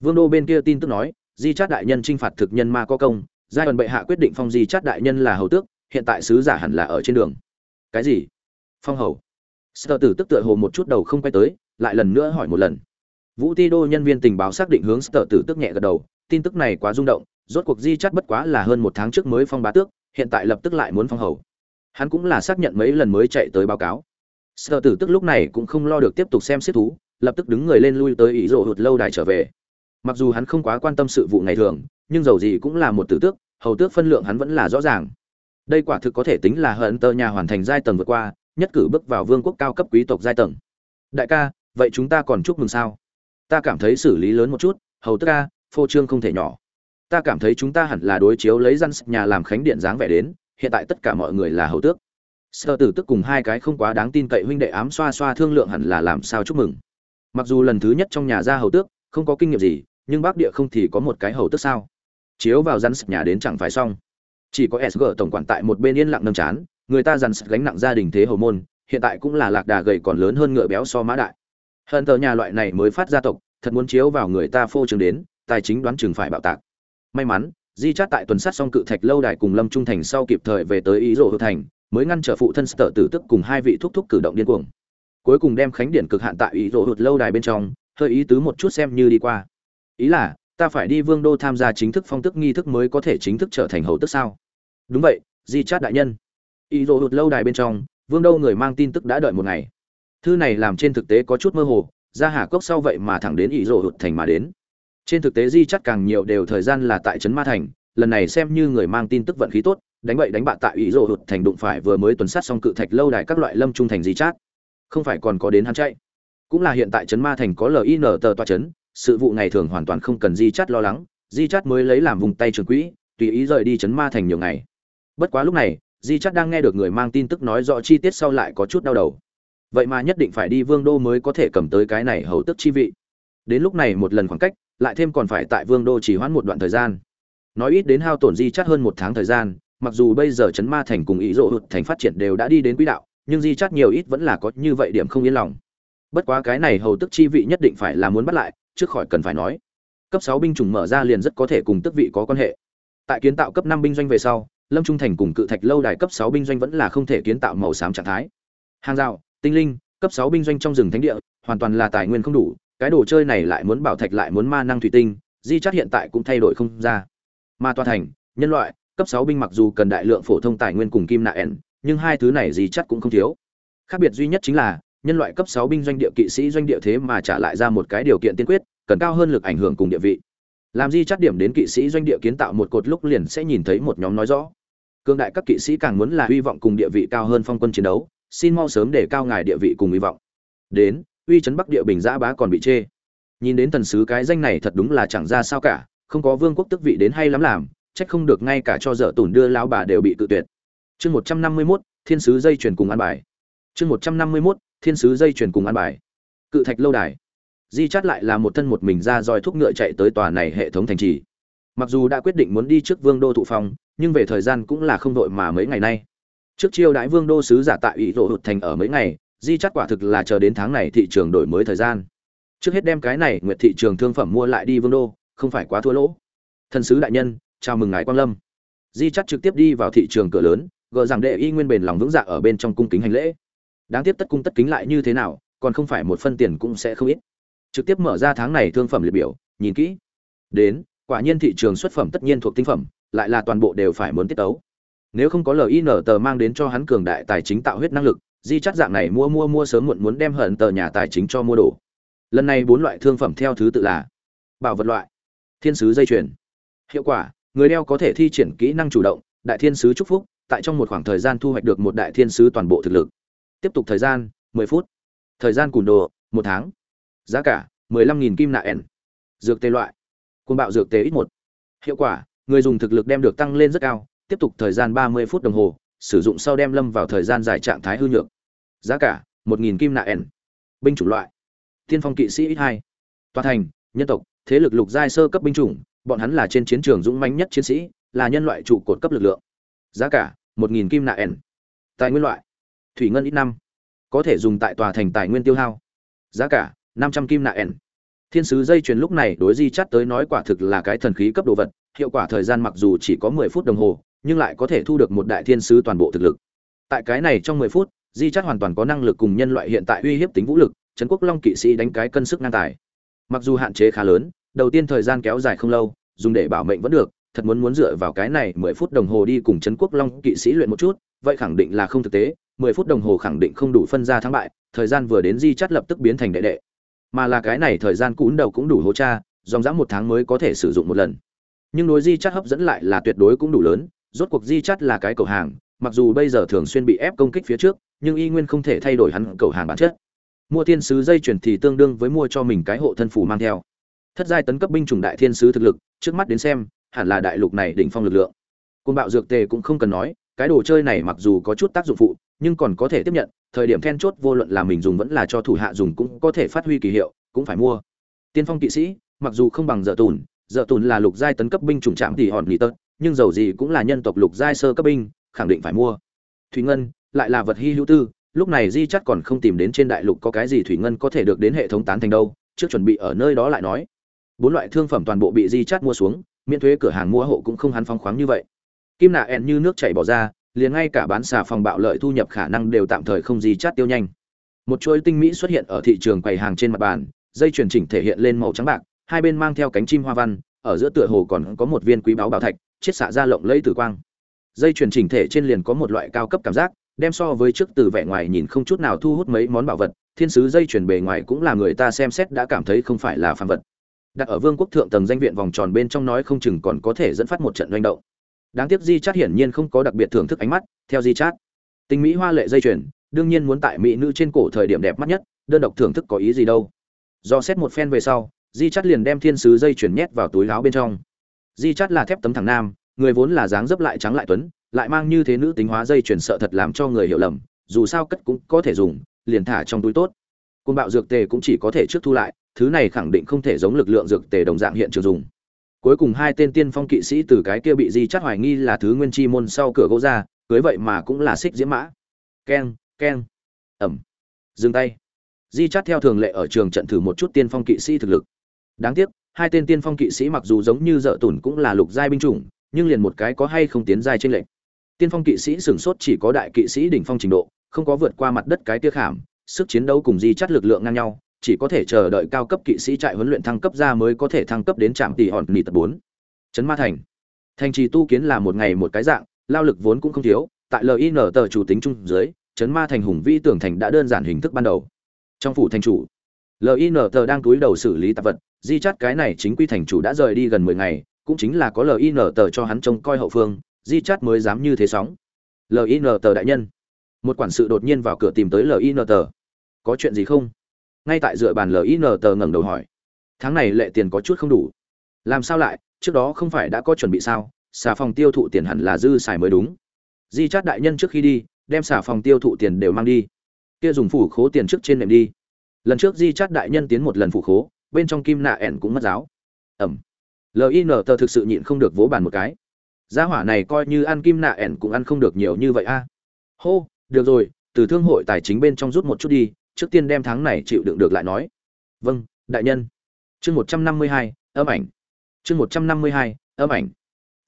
Vương đô bên kia tin tức nói, di chát đại nhân t r i n h phạt thực nhân ma có công, giai đoạn bệ hạ quyết định phong di chát đại nhân là hầu tước, hiện tại sứ giả hẳn là ở trên đường. Cái gì? Phong hầu. Sở tử tức tựa hồ một chút đầu không quay tới, lại lần nữa hỏi một lần. Vũ ti đô nhân viên tình báo xác định hướng sở tử tức nhẹ gật đầu, tin tức này quá rung động rốt cuộc di chắt bất quá là hơn một tháng trước mới phong bá tước, hiện tại lập tức lại muốn phong hầu. Hắn cũng là xác nhận mấy lần mới chạy tới báo cáo. Sợ tử tức lúc này cũng không lo được tiếp tục xem xét thú, lập tức đứng người lên lui tới ý rộ hụt lâu đài trở về. Mặc dù hắn không quá quan tâm sự vụ ngày thường, nhưng dầu gì cũng là một tử tước, hầu tước phân lượng hắn vẫn là rõ ràng. Đây quả thực có thể tính là hận tờ nhà hoàn thành giai tầng vượt qua, nhất cử bước vào vương quốc cao cấp quý tộc giai tầng. Đại ca, vậy chúng ta còn chúc mừng sao? Ta cảm thấy xử lý lớn một chút, hầu tước ca, phô trương không thể nhỏ ta cảm thấy chúng ta hẳn là đối chiếu lấy răn nhà làm khánh điện dáng vẻ đến, hiện tại tất cả mọi người là hầu tước. Sơ tử tức cùng hai cái không quá đáng tin cậy huynh đệ ám xoa xoa thương lượng hẳn là làm sao chúc mừng. Mặc dù lần thứ nhất trong nhà ra hầu tước, không có kinh nghiệm gì, nhưng bắc địa không thì có một cái hầu tước sao? Chiếu vào răn nhà đến chẳng phải xong. Chỉ có sg tổng quản tại một bên yên lặng nâng chán, người ta dằn gánh nặng gia đình thế hầu môn, hiện tại cũng là lạc đà gầy còn lớn hơn ngựa béo so mã đại. Hơn tờ nhà loại này mới phát gia tộc, thật muốn chiếu vào người ta phô trường đến, tài chính đoán chừng phải bạo tạc may mắn, di chát tại tuần sát xong cự thạch lâu đài cùng lâm trung thành sau kịp thời về tới ý rỗ hữu thành, mới ngăn trở phụ thân sở tử tức cùng hai vị thúc thúc cử động điên cuồng. Cuối cùng đem khánh điển cực hạn tại ý rỗ hụt lâu đài bên trong, hơi ý tứ một chút xem như đi qua. Ý là, ta phải đi vương đô tham gia chính thức phong tức nghi thức mới có thể chính thức trở thành hầu tức sao? Đúng vậy, di chát đại nhân. Ý rỗ hụt lâu đài bên trong, vương đô người mang tin tức đã đợi một ngày. Thư này làm trên thực tế có chút mơ hồ ra hà cốc sau vậy mà thẳng đến ý rỗ hụt thành mà đến trên thực tế di chắt càng nhiều đều thời gian là tại trấn ma thành, lần này xem như người mang tin tức vận khí tốt, đánh bậy đánh bạ tại ý rộ hụt thành đụng phải vừa mới tuần sát xong cự thạch lâu đài các loại lâm trung thành di chát. Không phải còn có đến hắn chạy. Cũng là hiện tại trấn ma thành có lin tờ toa trấn sự vụ này thường hoàn toàn không cần di chát lo lắng, di chát mới lấy làm vùng tay trường quỹ, tùy ý rời đi trấn ma thành nhiều ngày. Bất quá lúc này, di chát đang nghe được người mang tin tức nói rõ chi tiết sau lại có chút đau đầu. Vậy mà nhất định phải đi vương đô mới có thể cầm tới cái này hầu tức chi vị đến lúc này một lần khoảng cách, lại thêm còn phải tại vương đô chỉ hoãn một đoạn thời gian. Nói ít đến hao tổn di chắt hơn một tháng thời gian, mặc dù bây giờ chấn ma thành cùng ý rộ hụt thành phát triển đều đã đi đến quỹ đạo, nhưng di chắt nhiều ít vẫn là có như vậy điểm không yên lòng. Bất quá cái này hầu tức chi vị nhất định phải là muốn bắt lại, trước khỏi cần phải nói. Cấp sáu binh chủng mở ra liền rất có thể cùng tức vị có quan hệ. Tại kiến tạo cấp năm binh doanh về sau, lâm trung thành cùng cự thạch lâu đài cấp sáu binh doanh vẫn là không thể kiến tạo màu xám trạng thái. Hàng rào, tinh linh, cấp sáu binh doanh trong rừng thánh địa, hoàn toàn là tài nguyên không đủ cái đồ chơi này lại muốn bảo thạch lại muốn ma năng thủy tinh, di chắt hiện tại cũng thay đổi không ra. Ma toa thành, nhân loại, cấp sáu binh mặc dù cần đại lượng phổ thông tài nguyên cùng kim nạ ẻn, nhưng hai thứ này di chắt cũng không thiếu. Khác biệt duy nhất chính là, nhân loại cấp sáu binh doanh địa kỵ sĩ doanh địa thế mà trả lại ra một cái điều kiện tiên quyết, cần cao hơn lực ảnh hưởng cùng địa vị. Làm di chắt điểm đến kỵ sĩ doanh địa kiến tạo một cột lúc liền sẽ nhìn thấy một nhóm nói rõ. Cương đại các kỵ sĩ càng muốn là hy vọng cùng địa vị cao hơn phong quân chiến đấu, xin mau sớm để cao ngài địa vị cùng hy vọng. Đến uy chấn bắc địa bình giã bá còn bị chê. Nhìn đến thần sứ cái danh này thật đúng là chẳng ra sao cả, không có vương quốc tức vị đến hay lắm làm trách không được ngay cả cho dở tủn đưa lão bà đều bị tự tuyệt. Chương một trăm năm mươi mốt, thiên sứ dây chuyển cùng ăn bài. Chương một trăm năm mươi mốt, thiên sứ dây chuyển cùng ăn bài. Cự thạch lâu đài. Di chát lại là một thân một mình ra roi thúc ngựa chạy tới tòa này hệ thống thành trì. Mặc dù đã quyết định muốn đi trước vương đô thụ phong, nhưng về thời gian cũng là không đội mà mấy ngày nay. Trước chiêu đãi vương đô sứ giả tại ủy rộ hụt thành ở mấy ngày di chắt quả thực là chờ đến tháng này thị trường đổi mới thời gian. Trước hết đem cái này nguyệt thị trường thương phẩm mua lại đi vương đô, không phải quá thua lỗ. Thần sứ đại nhân, chào mừng ngài quang lâm. Di chắt trực tiếp đi vào thị trường cửa lớn, gờ rằng đệ y nguyên bền lòng vững dạ ở bên trong cung kính hành lễ. Đáng tiếc tất cung tất kính lại như thế nào, còn không phải một phân tiền cũng sẽ không ít. Trực tiếp mở ra tháng này thương phẩm liệt biểu, nhìn kỹ. Đến, quả nhiên thị trường xuất phẩm tất nhiên thuộc tinh phẩm, lại là toàn bộ đều phải muốn tiết tấu. Nếu không có lin tờ mang đến cho hắn cường đại tài chính tạo huyết năng lực di chắt dạng này mua mua mua sớm muộn muốn đem hận tờ nhà tài chính cho mua đồ. Lần này bốn loại thương phẩm theo thứ tự là bảo vật loại, thiên sứ dây chuyền. Hiệu quả, người đeo có thể thi triển kỹ năng chủ động, đại thiên sứ chúc phúc, tại trong một khoảng thời gian thu hoạch được một đại thiên sứ toàn bộ thực lực. Tiếp tục thời gian 10 phút. Thời gian cùn đồ, một tháng. Giá cả 15.000 kim nạ n dược tê loại côn bạo dược tê ít một. Hiệu quả, người dùng thực lực đem được tăng lên rất cao, tiếp tục thời gian 30 phút đồng hồ sử dụng sau đem lâm vào thời gian dài trạng thái hư nhược. Giá cả 1.000 kim nạ n binh chủng loại. Tiên phong kỵ sĩ ít hai. Toàn thành, nhân tộc, thế lực lục giai sơ cấp binh chủng, bọn hắn là trên chiến trường dũng mãnh nhất chiến sĩ, là nhân loại trụ cột cấp lực lượng. Giá cả 1.000 kim nạ n tài nguyên loại, thủy ngân ít năm. Có thể dùng tại tòa thành tài nguyên tiêu hao. Giá cả 500 kim nạ n thiên sứ dây chuyền lúc này đối di chắt tới nói quả thực là cái thần khí cấp đồ vật, hiệu quả thời gian mặc dù chỉ có 10 phút đồng hồ nhưng lại có thể thu được một đại thiên sứ toàn bộ thực lực. Tại cái này trong 10 phút, di chắt hoàn toàn có năng lực cùng nhân loại hiện tại uy hiếp tính vũ lực, trấn quốc long kỵ sĩ đánh cái cân sức ngang tài. Mặc dù hạn chế khá lớn, đầu tiên thời gian kéo dài không lâu, dùng để bảo mệnh vẫn được, thật muốn muốn dựa vào cái này 10 phút đồng hồ đi cùng trấn quốc long kỵ sĩ luyện một chút, vậy khẳng định là không thực tế 10 phút đồng hồ khẳng định không đủ phân ra thắng bại, thời gian vừa đến di chắt lập tức biến thành đệ đệ. Mà là cái này thời gian cún đầu cũng đủ hỗ cha, dòng dã một tháng mới có thể sử dụng một lần. Nhưng đối di chắt hấp dẫn lại là tuyệt đối cũng đủ lớn rốt cuộc di chắt là cái cầu hàng, mặc dù bây giờ thường xuyên bị ép công kích phía trước, nhưng y nguyên không thể thay đổi hắn cầu hàng bản chất. Mua thiên sứ dây chuyển thì tương đương với mua cho mình cái hộ thân phủ mang theo. Thất giai tấn cấp binh chủng đại thiên sứ thực lực, trước mắt đến xem, hẳn là đại lục này đỉnh phong lực lượng. Côn bạo dược tề cũng không cần nói, cái đồ chơi này mặc dù có chút tác dụng phụ, nhưng còn có thể tiếp nhận, thời điểm then chốt vô luận là mình dùng vẫn là cho thủ hạ dùng cũng có thể phát huy kỳ hiệu, cũng phải mua. Tiên phong kỵ sĩ, mặc dù không bằng dợ tùn dợ tùn là lục giai tấn cấp binh chủng trạm thì hòn nghỉ tớt nhưng dầu gì cũng là nhân tộc lục giai sơ cấp binh, khẳng định phải mua. Thủy ngân lại là vật hi hữu tư, lúc này di chắc còn không tìm đến trên đại lục có cái gì thủy ngân có thể được đến hệ thống tán thành đâu, trước chuẩn bị ở nơi đó lại nói. Bốn loại thương phẩm toàn bộ bị di chắc mua xuống, miễn thuế cửa hàng mua hộ cũng không hắn phong khoáng như vậy. Kim nạ ẹn như nước chảy bỏ ra, liền ngay cả bán xà phòng bạo lợi thu nhập khả năng đều tạm thời không Di chắc tiêu nhanh. Một chuỗi tinh mỹ xuất hiện ở thị trường quầy hàng trên mặt bàn, dây chuyển chỉnh thể hiện lên màu trắng bạc, hai bên mang theo cánh chim hoa văn, ở giữa tựa hồ còn có một viên quý báu bảo thạch chiết xạ ra lộng lẫy tử quang. Dây chuyền chỉnh thể trên liền có một loại cao cấp cảm giác, đem so với trước từ vẻ ngoài nhìn không chút nào thu hút mấy món bảo vật, thiên sứ dây chuyền bề ngoài cũng là người ta xem xét đã cảm thấy không phải là phàm vật. Đặt ở vương quốc thượng tầng danh viện vòng tròn bên trong nói không chừng còn có thể dẫn phát một trận doanh động. Đáng tiếc di chát hiển nhiên không có đặc biệt thưởng thức ánh mắt, theo di chát. Tình mỹ hoa lệ dây chuyền, đương nhiên muốn tại mỹ nữ trên cổ thời điểm đẹp mắt nhất, đơn độc thưởng thức có ý gì đâu. Do xét một phen về sau, di chát liền đem thiên sứ dây chuyền nhét vào túi láo bên trong di chát là thép tấm thẳng nam, người vốn là dáng dấp lại trắng lại tuấn, lại mang như thế nữ tính hóa dây chuyển sợ thật làm cho người hiểu lầm, dù sao cất cũng có thể dùng, liền thả trong túi tốt. Côn bạo dược tề cũng chỉ có thể trước thu lại, thứ này khẳng định không thể giống lực lượng dược tề đồng dạng hiện trường dùng. Cuối cùng hai tên tiên phong kỵ sĩ từ cái kia bị di chắt hoài nghi là thứ nguyên chi môn sau cửa gỗ ra, cưới vậy mà cũng là xích diễm mã. Keng keng, ẩm. Dừng tay. Di chắt theo thường lệ ở trường trận thử một chút tiên phong kỵ sĩ thực lực. Đáng tiếc hai tên tiên phong kỵ sĩ mặc dù giống như dợ tủn cũng là lục giai binh chủng, nhưng liền một cái có hay không tiến giai trên lệnh tiên phong kỵ sĩ sửng sốt chỉ có đại kỵ sĩ đỉnh phong trình độ, không có vượt qua mặt đất cái tia khảm, sức chiến đấu cùng di chắt lực lượng ngang nhau, chỉ có thể chờ đợi cao cấp kỵ sĩ trại huấn luyện thăng cấp ra mới có thể thăng cấp đến trạm tỷ hòn nỉ tập bốn. Trấn ma thành. Thành trì tu kiến là một ngày một cái dạng, lao lực vốn cũng không thiếu, tại lin tờ chủ tính trung dưới, trấn ma thành hùng vĩ tưởng thành đã đơn giản hình thức ban đầu. Trong phủ thành chủ lin tờ đang túi đầu xử lý tạp vật, di chắt cái này chính quy thành chủ đã rời đi gần mười ngày, cũng chính là có lin tờ cho hắn trông coi hậu phương, di chắt mới dám như thế sóng. Lin tờ đại nhân. Một quản sự đột nhiên vào cửa tìm tới lin tờ có chuyện gì không? Ngay tại dựa bàn lin tờ ngẩng đầu hỏi. Tháng này lệ tiền có chút không đủ. Làm sao lại? Trước đó không phải đã có chuẩn bị sao? Xà phòng tiêu thụ tiền hẳn là dư xài mới đúng. Di chát đại nhân trước khi đi, đem xà phòng tiêu thụ tiền đều mang đi. Kia dùng phủ khố tiền trước trên nệm đi lần trước di chát đại nhân tiến một lần phụ khố, bên trong kim nạ ẻn cũng mất giáo. Ẩm. Lin tờ thực sự nhịn không được vỗ bàn một cái. Gia hỏa này coi như ăn kim nạ ẻn cũng ăn không được nhiều như vậy a. Hô, được rồi, từ thương hội tài chính bên trong rút một chút đi, trước tiên đem tháng này chịu đựng được lại nói. Vâng đại nhân. Chương một trăm năm mươi hai, âm ảnh. Chương một trăm năm mươi hai, âm ảnh.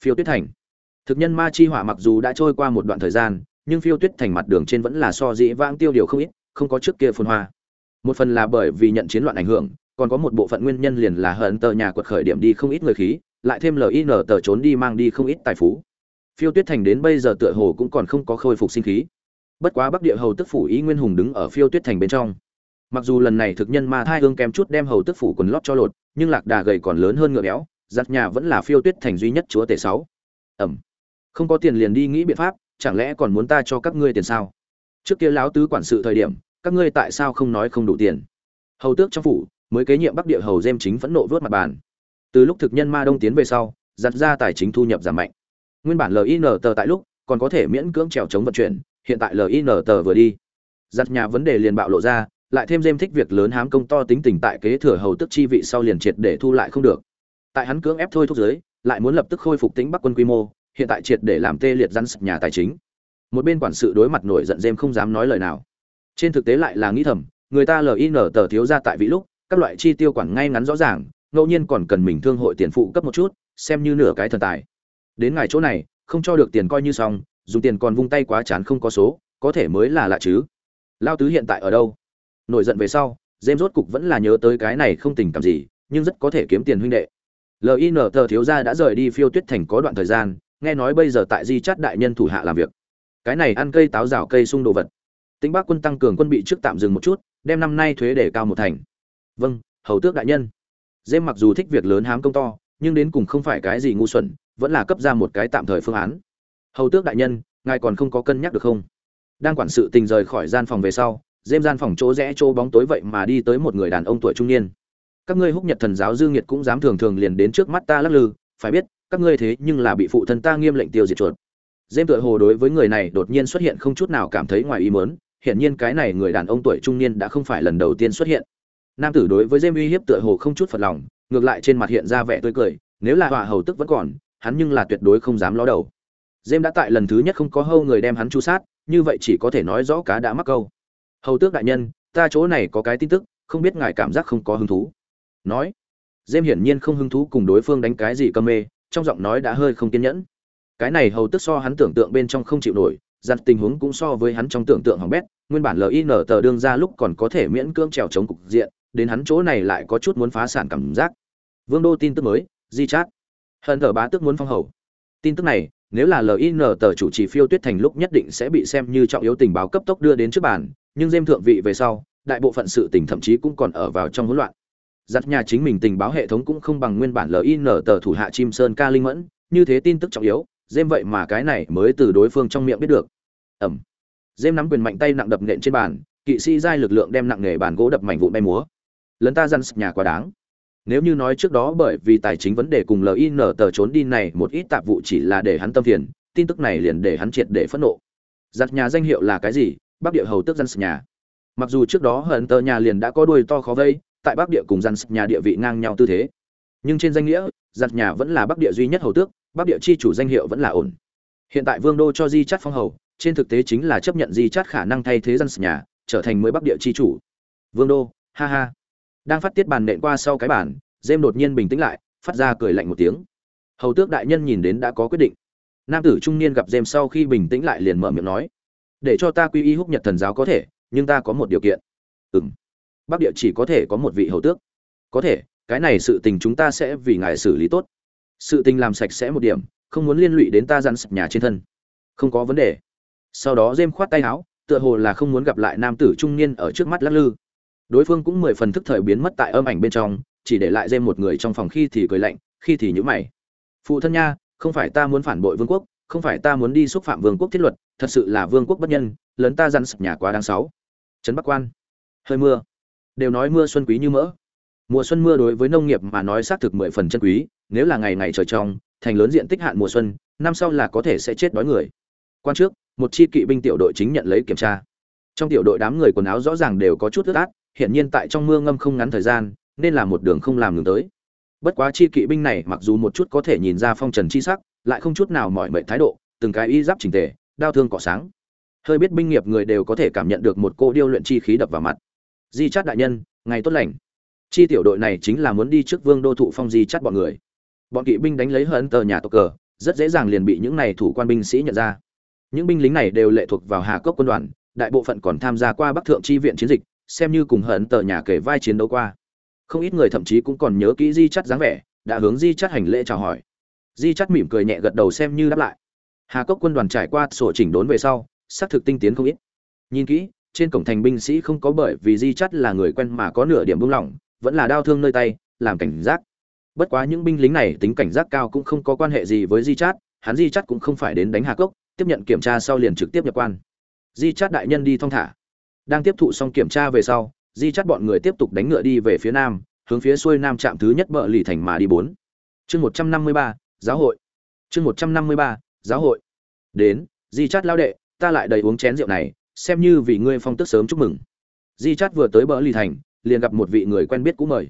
Phiêu tuyết thành. Thực nhân ma chi hỏa mặc dù đã trôi qua một đoạn thời gian, nhưng phiêu tuyết thành mặt đường trên vẫn là so dĩ vãng tiêu điều không ít, không có trước kia phồn hoa một phần là bởi vì nhận chiến loạn ảnh hưởng, còn có một bộ phận nguyên nhân liền là hận tờ nhà quật khởi điểm đi không ít người khí, lại thêm lin tờ trốn đi mang đi không ít tài phú. Phiêu tuyết thành đến bây giờ tựa hồ cũng còn không có khôi phục sinh khí. Bất quá bắc địa hầu tức phủ ý nguyên hùng đứng ở phiêu tuyết thành bên trong. Mặc dù lần này thực nhân ma thai hương kém chút đem hầu tức phủ quần lót cho lột, nhưng lạc đà gầy còn lớn hơn ngựa béo, giặt nhà vẫn là phiêu tuyết thành duy nhất chúa tể sáu. Ẩm. Không có tiền liền đi nghĩ biện pháp, chẳng lẽ còn muốn ta cho các ngươi tiền sao? Trước kia lão tứ quản sự thời điểm các ngươi tại sao không nói không đủ tiền? Hầu tước trong phủ mới kế nhiệm bắc địa hầu dêm chính phẫn nộ vớt mặt bàn. Từ lúc thực nhân ma đông tiến về sau, giặt ra tài chính thu nhập giảm mạnh. Nguyên bản lin tờ tại lúc còn có thể miễn cưỡng trèo chống vận chuyển, hiện tại lin tờ vừa đi. Giặt nhà vấn đề liền bạo lộ ra, lại thêm dêm thích việc lớn hám công to tính tình tại kế thừa hầu tức chi vị sau liền triệt để thu lại không được. Tại hắn cưỡng ép thôi thúc giới, lại muốn lập tức khôi phục tính bắc quân quy mô, hiện tại triệt để làm tê liệt răn sập nhà tài chính. Một bên quản sự đối mặt nổi giận dêm không dám nói lời nào trên thực tế lại là nghĩ thầm, người ta lin tờ thiếu ra tại vị lúc, các loại chi tiêu quản ngay ngắn rõ ràng, ngẫu nhiên còn cần mình thương hội tiền phụ cấp một chút, xem như nửa cái thần tài. Đến ngày chỗ này, không cho được tiền coi như xong, dùng tiền còn vung tay quá chán không có số, có thể mới là lạ chứ. Lao tứ hiện tại ở đâu? Nổi giận về sau dêm rốt cục vẫn là nhớ tới cái này không tình cảm gì, nhưng rất có thể kiếm tiền huynh đệ. Lin tờ thiếu gia đã rời đi phiêu tuyết thành có đoạn thời gian, nghe nói bây giờ tại di chát đại nhân thủ hạ làm việc. Cái này ăn cây táo rào cây sung đồ vật tính bắc quân tăng cường quân bị trước tạm dừng một chút, đem năm nay thuế để cao một thành. Vâng hầu tước đại nhân. Dêm mặc dù thích việc lớn hám công to, nhưng đến cùng không phải cái gì ngu xuẩn, vẫn là cấp ra một cái tạm thời phương án. Hầu tước đại nhân, ngài còn không có cân nhắc được không? Đang quản sự tình rời khỏi gian phòng về sau, dêm gian phòng chỗ rẽ chỗ bóng tối vậy mà đi tới một người đàn ông tuổi trung niên. Các ngươi húc nhật thần giáo dư nghiệt cũng dám thường thường liền đến trước mắt ta lắc lư, phải biết, các ngươi thế nhưng là bị phụ thân ta nghiêm lệnh tiêu diệt chuột. Dêm tựa hồ đối với người này đột nhiên xuất hiện không chút nào cảm thấy ngoài ý mớn hiển nhiên cái này người đàn ông tuổi trung niên đã không phải lần đầu tiên xuất hiện. Nam tử đối với dêm uy hiếp tựa hồ không chút phật lòng, ngược lại trên mặt hiện ra vẻ tươi cười, nếu là họa hầu tức vẫn còn, hắn nhưng là tuyệt đối không dám ló đầu. Dêm đã tại lần thứ nhất không có hâu người đem hắn chu sát, như vậy chỉ có thể nói rõ cá đã mắc câu. Hầu tước đại nhân, ta chỗ này có cái tin tức, không biết ngài cảm giác không có hứng thú. Nói dêm hiển nhiên không hứng thú cùng đối phương đánh cái gì cơ mê, trong giọng nói đã hơi không kiên nhẫn. Cái này hầu tức so hắn tưởng tượng bên trong không chịu nổi giặt tình huống cũng so với hắn trong tưởng tượng hỏng bét, nguyên bản lin tờ đương ra lúc còn có thể miễn cưỡng trèo chống cục diện, đến hắn chỗ này lại có chút muốn phá sản cảm giác. Vương đô tin tức mới, di chát. Hận thờ bá tức muốn phong hầu. Tin tức này, nếu là lin tờ chủ trì phiêu tuyết thành lúc nhất định sẽ bị xem như trọng yếu tình báo cấp tốc đưa đến trước bàn, nhưng dêm thượng vị về sau, đại bộ phận sự tình thậm chí cũng còn ở vào trong hỗn loạn. Giặt nhà chính mình tình báo hệ thống cũng không bằng nguyên bản lin tờ thủ hạ chim sơn ca linh mẫn, như thế tin tức trọng yếu dêm vậy mà cái này mới từ đối phương trong miệng biết được. Ẩm. Dêm nắm quyền mạnh tay nặng đập nện trên bàn, kỵ sĩ giai lực lượng đem nặng nghề bàn gỗ đập mảnh vụn bay múa. Lấn ta răn sập nhà quá đáng. Nếu như nói trước đó bởi vì tài chính vấn đề cùng lin tờ trốn đi này, một ít tạp vụ chỉ là để hắn tâm phiền, tin tức này liền để hắn triệt để phẫn nộ. Giặt nhà danh hiệu là cái gì? Bắc địa hầu tức dân nhà. Mặc dù trước đó hận tờ nhà liền đã có đuôi to khó vây, tại bắc địa cùng dân nhà địa vị ngang nhau tư thế. Nhưng trên danh nghĩa giặt nhà vẫn là bắc địa duy nhất hầu tước, bắc địa chi chủ danh hiệu vẫn là ổn. Hiện tại vương đô cho di chát phong hầu, trên thực tế chính là chấp nhận di chát khả năng thay thế dân nhà, trở thành mới bắc địa chi chủ. Vương đô, ha ha. Đang phát tiết bàn nện qua sau cái bản dêm đột nhiên bình tĩnh lại, phát ra cười lạnh một tiếng. Hầu tước đại nhân nhìn đến đã có quyết định. Nam tử trung niên gặp dêm sau khi bình tĩnh lại liền mở miệng nói, để cho ta quy y húc nhật thần giáo có thể, nhưng ta có một điều kiện. Ừ m bắc địa chỉ có thể có một vị hầu tước. Có thể cái này sự tình chúng ta sẽ vì ngài xử lý tốt. Sự tình làm sạch sẽ một điểm, không muốn liên lụy đến ta dặn sập nhà trên thân. Không có vấn đề. Sau đó dêm khoát tay áo, tựa hồ là không muốn gặp lại nam tử trung niên ở trước mắt lắc lư. Đối phương cũng mười phần thức thời biến mất tại âm ảnh bên trong, chỉ để lại dêm một người trong phòng khi thì cười lạnh, khi thì nhữ mày. Phụ thân nha, không phải ta muốn phản bội vương quốc, không phải ta muốn đi xúc phạm vương quốc thiết luật, thật sự là vương quốc bất nhân lớn ta dặn sập nhà quá đáng sáu. Trấn bắc quan. Hơi mưa. Đều nói mưa xuân quý như mỡ mùa xuân mưa đối với nông nghiệp mà nói xác thực mười phần chân quý, nếu là ngày ngày trời trong, thành lớn diện tích hạn mùa xuân, năm sau là có thể sẽ chết đói người. Quan trước, một chi kỵ binh tiểu đội chính nhận lấy kiểm tra. Trong tiểu đội đám người quần áo rõ ràng đều có chút ướt át hiện nhiên tại trong mưa ngâm không ngắn thời gian, nên là một đường không làm ngừng tới. Bất quá chi kỵ binh này mặc dù một chút có thể nhìn ra phong trần chi sắc, lại không chút nào mỏi mệt thái độ, từng cái y giáp chỉnh tề, đao thương cỏ sáng. Hơi biết binh nghiệp người đều có thể cảm nhận được một cô điêu luyện chi khí đập vào mặt. Di chát đại nhân, ngày tốt lành chi tiểu đội này chính là muốn đi trước vương đô thụ phong di chắt bọn người. Bọn kỵ binh đánh lấy hận tờ nhà tộc cờ, rất dễ dàng liền bị những này thủ quan binh sĩ nhận ra. Những binh lính này đều lệ thuộc vào hà cốc quân đoàn, đại bộ phận còn tham gia qua bắc thượng chi viện chiến dịch, xem như cùng hận tờ nhà kể vai chiến đấu qua. Không ít người thậm chí cũng còn nhớ kỹ di chắt dáng vẻ, đã hướng di chắt hành lễ chào hỏi. Di chắt mỉm cười nhẹ gật đầu xem như đáp lại. Hà cốc quân đoàn trải qua sổ chỉnh đốn về sau, xác thực tinh tiến không ít. Nhìn kỹ, trên cổng thành binh sĩ không có bởi vì di chắt là người quen mà có nửa điểm buông lỏng vẫn là đau thương nơi tay, làm cảnh giác. Bất quá những binh lính này tính cảnh giác cao cũng không có quan hệ gì với di chát, hắn di chát cũng không phải đến đánh hà cốc, tiếp nhận kiểm tra sau liền trực tiếp nhập quan. Di chát đại nhân đi thong thả. Đang tiếp thụ xong kiểm tra về sau, di chát bọn người tiếp tục đánh ngựa đi về phía nam, hướng phía xuôi nam trạm thứ nhất bờ lì thành mà đi bốn. Chương một trăm năm mươi ba, giáo hội. Chương một trăm năm mươi ba, giáo hội. Đến, di chát lao đệ, ta lại đầy uống chén rượu này, xem như vì ngươi phong tức sớm chúc mừng. Di chát vừa tới bờ lì thành liền gặp một vị người quen biết cũ mời.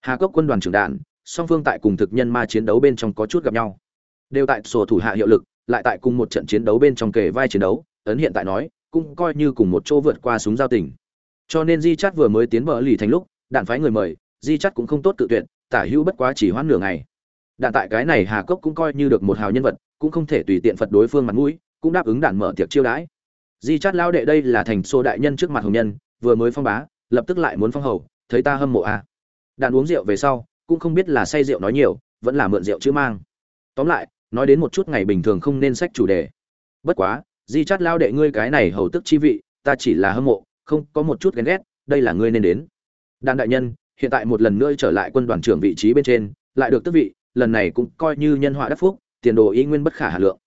Hà cốc quân đoàn trưởng đạn, song phương tại cùng thực nhân ma chiến đấu bên trong có chút gặp nhau. Đều tại sổ thủ hạ hiệu lực, lại tại cùng một trận chiến đấu bên trong kề vai chiến đấu, ấn hiện tại nói, cũng coi như cùng một chỗ vượt qua súng giao tình. Cho nên di chắt vừa mới tiến bờ lì thành lúc, đạn phái người mời, di chắt cũng không tốt tự tuyệt, tả hữu bất quá chỉ hoãn nửa ngày. Đạn tại cái này hà cốc cũng coi như được một hào nhân vật, cũng không thể tùy tiện phật đối phương mặt mũi, cũng đáp ứng đạn mở tiệc chiêu đãi. Di chắt lao đệ đây là thành xô đại nhân trước mặt hồng nhân, vừa mới phong bá lập tức lại muốn phong hầu, thấy ta hâm mộ à. đạn uống rượu về sau, cũng không biết là say rượu nói nhiều, vẫn là mượn rượu chữ mang. Tóm lại, nói đến một chút ngày bình thường không nên sách chủ đề. Bất quá, di chát lao đệ ngươi cái này hầu tức chi vị, ta chỉ là hâm mộ, không có một chút ghen ghét, đây là ngươi nên đến. Đan đại nhân, hiện tại một lần nữa trở lại quân đoàn trưởng vị trí bên trên, lại được tước vị, lần này cũng coi như nhân họa đắc phúc, tiền đồ y nguyên bất khả hà lượng.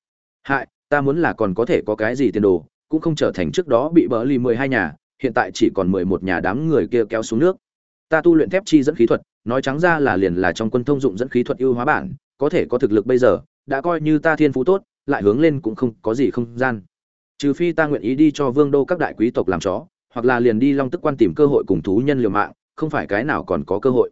Hại, ta muốn là còn có thể có cái gì tiền đồ, cũng không trở thành trước đó bị bỡ lì mười hai nhà hiện tại chỉ còn mười một nhà đám người kia kéo xuống nước. Ta tu luyện thép chi dẫn khí thuật, nói trắng ra là liền là trong quân thông dụng dẫn khí thuật ưu hóa bản, có thể có thực lực bây giờ, đã coi như ta thiên phú tốt, lại hướng lên cũng không có gì không gian. Trừ phi ta nguyện ý đi cho vương đô các đại quý tộc làm chó, hoặc là liền đi long tức quan tìm cơ hội cùng thú nhân liều mạng, không phải cái nào còn có cơ hội.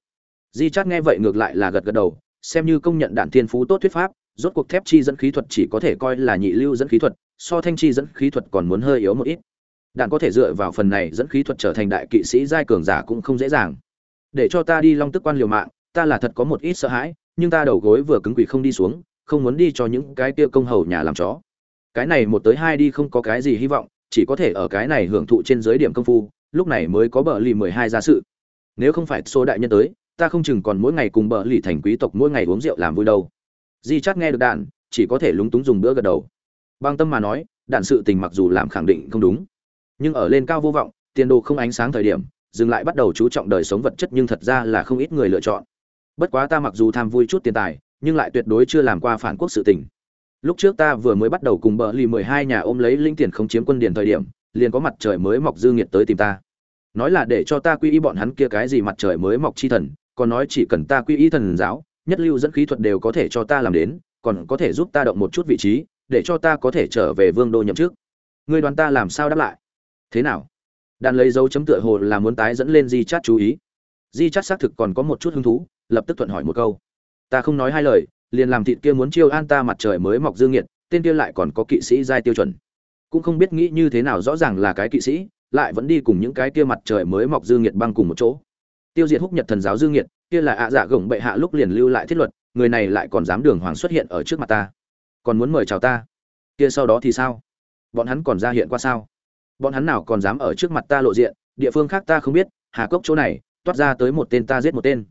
Di chát nghe vậy ngược lại là gật gật đầu, xem như công nhận đạn thiên phú tốt thuyết pháp, rốt cuộc thép chi dẫn khí thuật chỉ có thể coi là nhị lưu dẫn khí thuật, so thanh chi dẫn khí thuật còn muốn hơi yếu một ít đạn có thể dựa vào phần này dẫn khí thuật trở thành đại kỵ sĩ giai cường giả cũng không dễ dàng. Để cho ta đi long tức quan liều mạng, ta là thật có một ít sợ hãi, nhưng ta đầu gối vừa cứng quỷ không đi xuống, không muốn đi cho những cái kia công hầu nhà làm chó. Cái này một tới hai đi không có cái gì hy vọng, chỉ có thể ở cái này hưởng thụ trên giới điểm công phu, lúc này mới có bờ lì mười hai ra sự. Nếu không phải số đại nhân tới, ta không chừng còn mỗi ngày cùng bờ lì thành quý tộc mỗi ngày uống rượu làm vui đâu. Di chắc nghe được đạn, chỉ có thể lúng túng dùng bữa gật đầu. Băng tâm mà nói, đạn sự tình mặc dù làm khẳng định không đúng nhưng ở lên cao vô vọng, tiền đồ không ánh sáng thời điểm, dừng lại bắt đầu chú trọng đời sống vật chất nhưng thật ra là không ít người lựa chọn. Bất quá ta mặc dù tham vui chút tiền tài, nhưng lại tuyệt đối chưa làm qua phản quốc sự tình. Lúc trước ta vừa mới bắt đầu cùng bờ lì mười hai nhà ôm lấy linh tiền không chiếm quân điền thời điểm, liền có mặt trời mới mọc dư nghiệt tới tìm ta. Nói là để cho ta quy y bọn hắn kia cái gì mặt trời mới mọc chi thần, còn nói chỉ cần ta quy y thần giáo, nhất lưu dẫn khí thuật đều có thể cho ta làm đến, còn có thể giúp ta động một chút vị trí, để cho ta có thể trở về vương đô nhậm chức. Ngươi đoán ta làm sao đáp lại? Thế nào? Đàn lấy dấu chấm tựa hồ là muốn tái dẫn lên di chát chú ý. Di chát xác thực còn có một chút hứng thú, lập tức thuận hỏi một câu. Ta không nói hai lời, liền làm thịt kia muốn chiêu an ta mặt trời mới mọc dương nhiệt tên kia lại còn có kỵ sĩ giai tiêu chuẩn. Cũng không biết nghĩ như thế nào rõ ràng là cái kỵ sĩ, lại vẫn đi cùng những cái kia mặt trời mới mọc dương nhiệt băng cùng một chỗ. Tiêu diệt húc nhật thần giáo dương nhiệt kia là ạ dạ gồng bệ hạ lúc liền lưu lại thiết luật, người này lại còn dám đường hoàng xuất hiện ở trước mặt ta. Còn muốn mời chào ta? Kia sau đó thì sao? Bọn hắn còn ra hiện qua sao? Bọn hắn nào còn dám ở trước mặt ta lộ diện, địa phương khác ta không biết, hà cốc chỗ này, toát ra tới một tên ta giết một tên.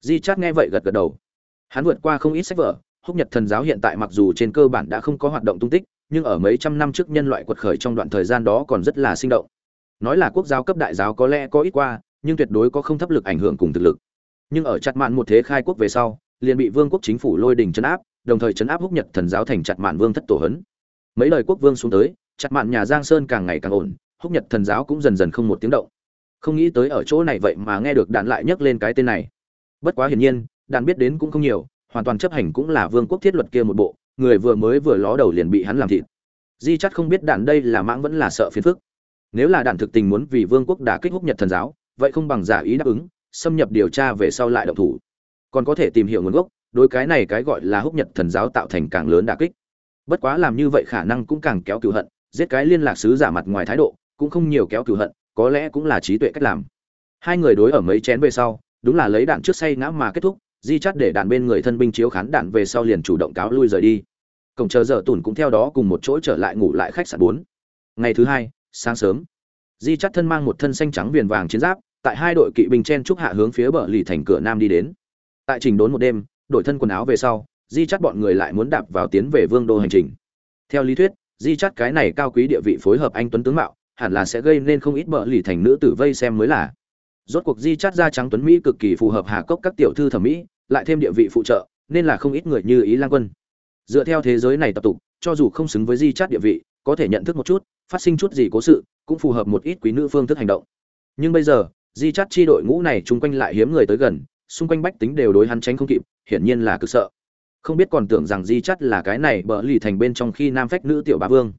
Di chát nghe vậy gật gật đầu. Hắn vượt qua không ít sách vở, húc nhật thần giáo hiện tại mặc dù trên cơ bản đã không có hoạt động tung tích, nhưng ở mấy trăm năm trước nhân loại quật khởi trong đoạn thời gian đó còn rất là sinh động. Nói là quốc giáo cấp đại giáo có lẽ có ít qua, nhưng tuyệt đối có không thấp lực ảnh hưởng cùng thực lực. Nhưng ở chặt mạn một thế khai quốc về sau, liền bị vương quốc chính phủ lôi đình chấn áp, đồng thời chấn áp húc nhật thần giáo thành chặt mạn vương thất tổ hấn. Mấy lời quốc vương xuống tới chặt mạn nhà giang sơn càng ngày càng ổn, húc nhật thần giáo cũng dần dần không một tiếng động. Không nghĩ tới ở chỗ này vậy mà nghe được đạn lại nhắc lên cái tên này. Bất quá hiển nhiên, đạn biết đến cũng không nhiều, hoàn toàn chấp hành cũng là vương quốc thiết luật kia một bộ, người vừa mới vừa ló đầu liền bị hắn làm thịt. Di chắc không biết đạn đây là mãng vẫn là sợ phiền phức. Nếu là đạn thực tình muốn vì vương quốc đã kích húc nhật thần giáo, vậy không bằng giả ý đáp ứng, xâm nhập điều tra về sau lại động thủ. Còn có thể tìm hiểu nguồn gốc, đối cái này cái gọi là húc nhật thần giáo tạo thành càng lớn đả kích. Bất quá làm như vậy khả năng cũng càng kéo cựu hận giết cái liên lạc sứ giả mặt ngoài thái độ, cũng không nhiều kéo cửu hận, có lẽ cũng là trí tuệ cách làm. Hai người đối ở mấy chén về sau, đúng là lấy đạn trước say ngã mà kết thúc, di chắt để đạn bên người thân binh chiếu khán đạn về sau liền chủ động cáo lui rời đi. Cổng chờ giờ tủn cũng theo đó cùng một chỗ trở lại ngủ lại khách sạn bốn. Ngày thứ hai, sáng sớm, di chắt thân mang một thân xanh trắng viền vàng chiến giáp, tại hai đội kỵ binh chen trúc hạ hướng phía bờ lì thành cửa nam đi đến. Tại trình đốn một đêm đổi thân quần áo về sau, di chắt bọn người lại muốn đạp vào tiến về vương đô hành trình. Theo lý thuyết di chắt cái này cao quý địa vị phối hợp anh tuấn tướng mạo, hẳn là sẽ gây nên không ít bợ lì thành nữ tử vây xem mới là. Rốt cuộc di chắt da trắng tuấn mỹ cực kỳ phù hợp hà cốc các tiểu thư thẩm mỹ, lại thêm địa vị phụ trợ, nên là không ít người như ý lang quân. Dựa theo thế giới này tập tục, cho dù không xứng với di chắt địa vị, có thể nhận thức một chút, phát sinh chút gì cố sự, cũng phù hợp một ít quý nữ phương thức hành động. Nhưng bây giờ, di chắt chi đội ngũ này chung quanh lại hiếm người tới gần, xung quanh bách tính đều đối hắn tránh không kịp, hiển nhiên là cực sợ không biết còn tưởng rằng di chắt là cái này bỡ lì thành bên trong khi nam phách nữ tiểu bá vương.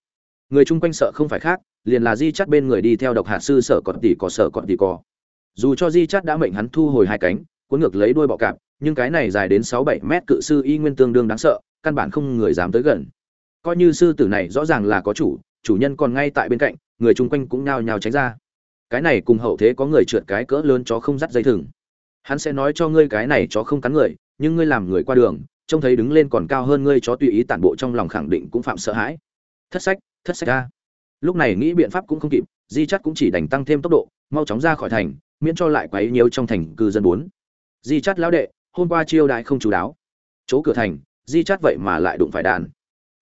Người chung quanh sợ không phải khác, liền là di chắt bên người đi theo độc hạ sư sở còn tỷ có sở còn tỷ có dù cho di chắt đã mệnh hắn thu hồi hai cánh, cuốn ngược lấy đuôi bọ cạp, nhưng cái này dài đến sáu bảy mét cự sư y nguyên tương đương đáng sợ, căn bản không người dám tới gần. Coi như sư tử này rõ ràng là có chủ chủ nhân còn ngay tại bên cạnh, người chung quanh cũng nhao nhao tránh ra. Cái này cùng hậu thế có người trượt cái cỡ lớn chó không dắt dây thừng. Hắn sẽ nói cho ngươi cái này chó không cắn người, nhưng ngươi làm người qua đường trông thấy đứng lên còn cao hơn ngươi chó tùy ý tản bộ trong lòng khẳng định cũng phạm sợ hãi. Thất sách thất sách ra lúc này nghĩ biện pháp cũng không kịp, di chắc cũng chỉ đành tăng thêm tốc độ, mau chóng ra khỏi thành, miễn cho lại quấy nhiều trong thành cư dân bốn. Di chát lão đệ, hôm qua chiêu đại không chú đáo. Chỗ cửa thành, di chát vậy mà lại đụng phải đàn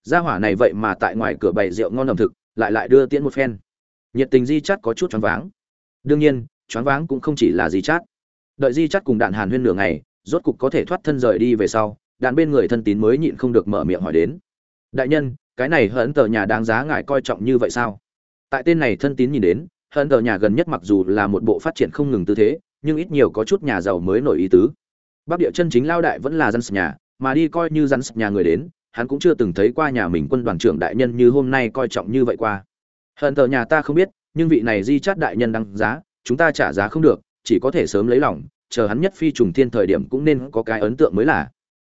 gia hỏa này vậy mà tại ngoài cửa bày rượu ngon ẩm thực, lại lại đưa tiễn một phen. Nhiệt tình di chát có chút choáng váng. Đương nhiên, choáng váng cũng không chỉ là di chát. Đợi di chát cùng đạn hàn huyên nửa ngày, rốt cục có thể thoát thân rời đi về sau đạn bên người thân tín mới nhịn không được mở miệng hỏi đến. Đại nhân, cái này hận tờ nhà đáng giá ngài coi trọng như vậy sao? Tại tên này thân tín nhìn đến, hận tờ nhà gần nhất mặc dù là một bộ phát triển không ngừng tư thế, nhưng ít nhiều có chút nhà giàu mới nổi ý tứ. Bắc địa chân chính lao đại vẫn là dân nhà, mà đi coi như dân nhà người đến, hắn cũng chưa từng thấy qua nhà mình quân đoàn trưởng đại nhân như hôm nay coi trọng như vậy qua. Hận tờ nhà ta không biết, nhưng vị này di chát đại nhân đăng giá, chúng ta trả giá không được, chỉ có thể sớm lấy lòng, chờ hắn nhất phi trùng thiên thời điểm cũng nên có cái ấn tượng mới là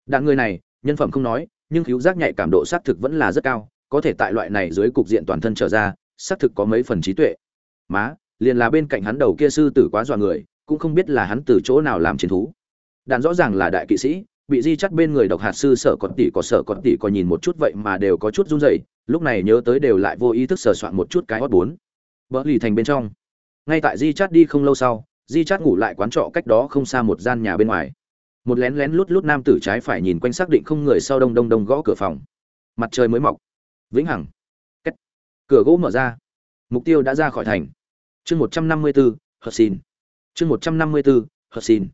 đạn người này, nhân phẩm không nói, nhưng cứu giác nhạy cảm độ xác thực vẫn là rất cao, có thể tại loại này dưới cục diện toàn thân trở ra xác thực có mấy phần trí tuệ. Má, liền là bên cạnh hắn đầu kia sư tử quá dọa người, cũng không biết là hắn từ chỗ nào làm chiến thú. Đạn rõ ràng là đại kỵ sĩ, bị di chắt bên người độc hạt sư sở còn tỷ có sở còn tỷ có nhìn một chút vậy mà đều có chút run rẩy, lúc này nhớ tới đều lại vô ý thức sờ soạn một chút cái hót bốn. Bỡ lì thành bên trong. Ngay tại di chắt đi không lâu sau, di chắt ngủ lại quán trọ cách đó không xa một gian nhà bên ngoài một lén lén lút lút nam tử trái phải nhìn quanh xác định không người sau đông đông đông gõ cửa phòng. Mặt trời mới mọc. Vĩnh hằng. Cách. cửa gỗ mở ra. Mục tiêu đã ra khỏi thành. Chương một trăm năm mươi bốn hợp xin chương một trăm năm mươi bốn hợp xin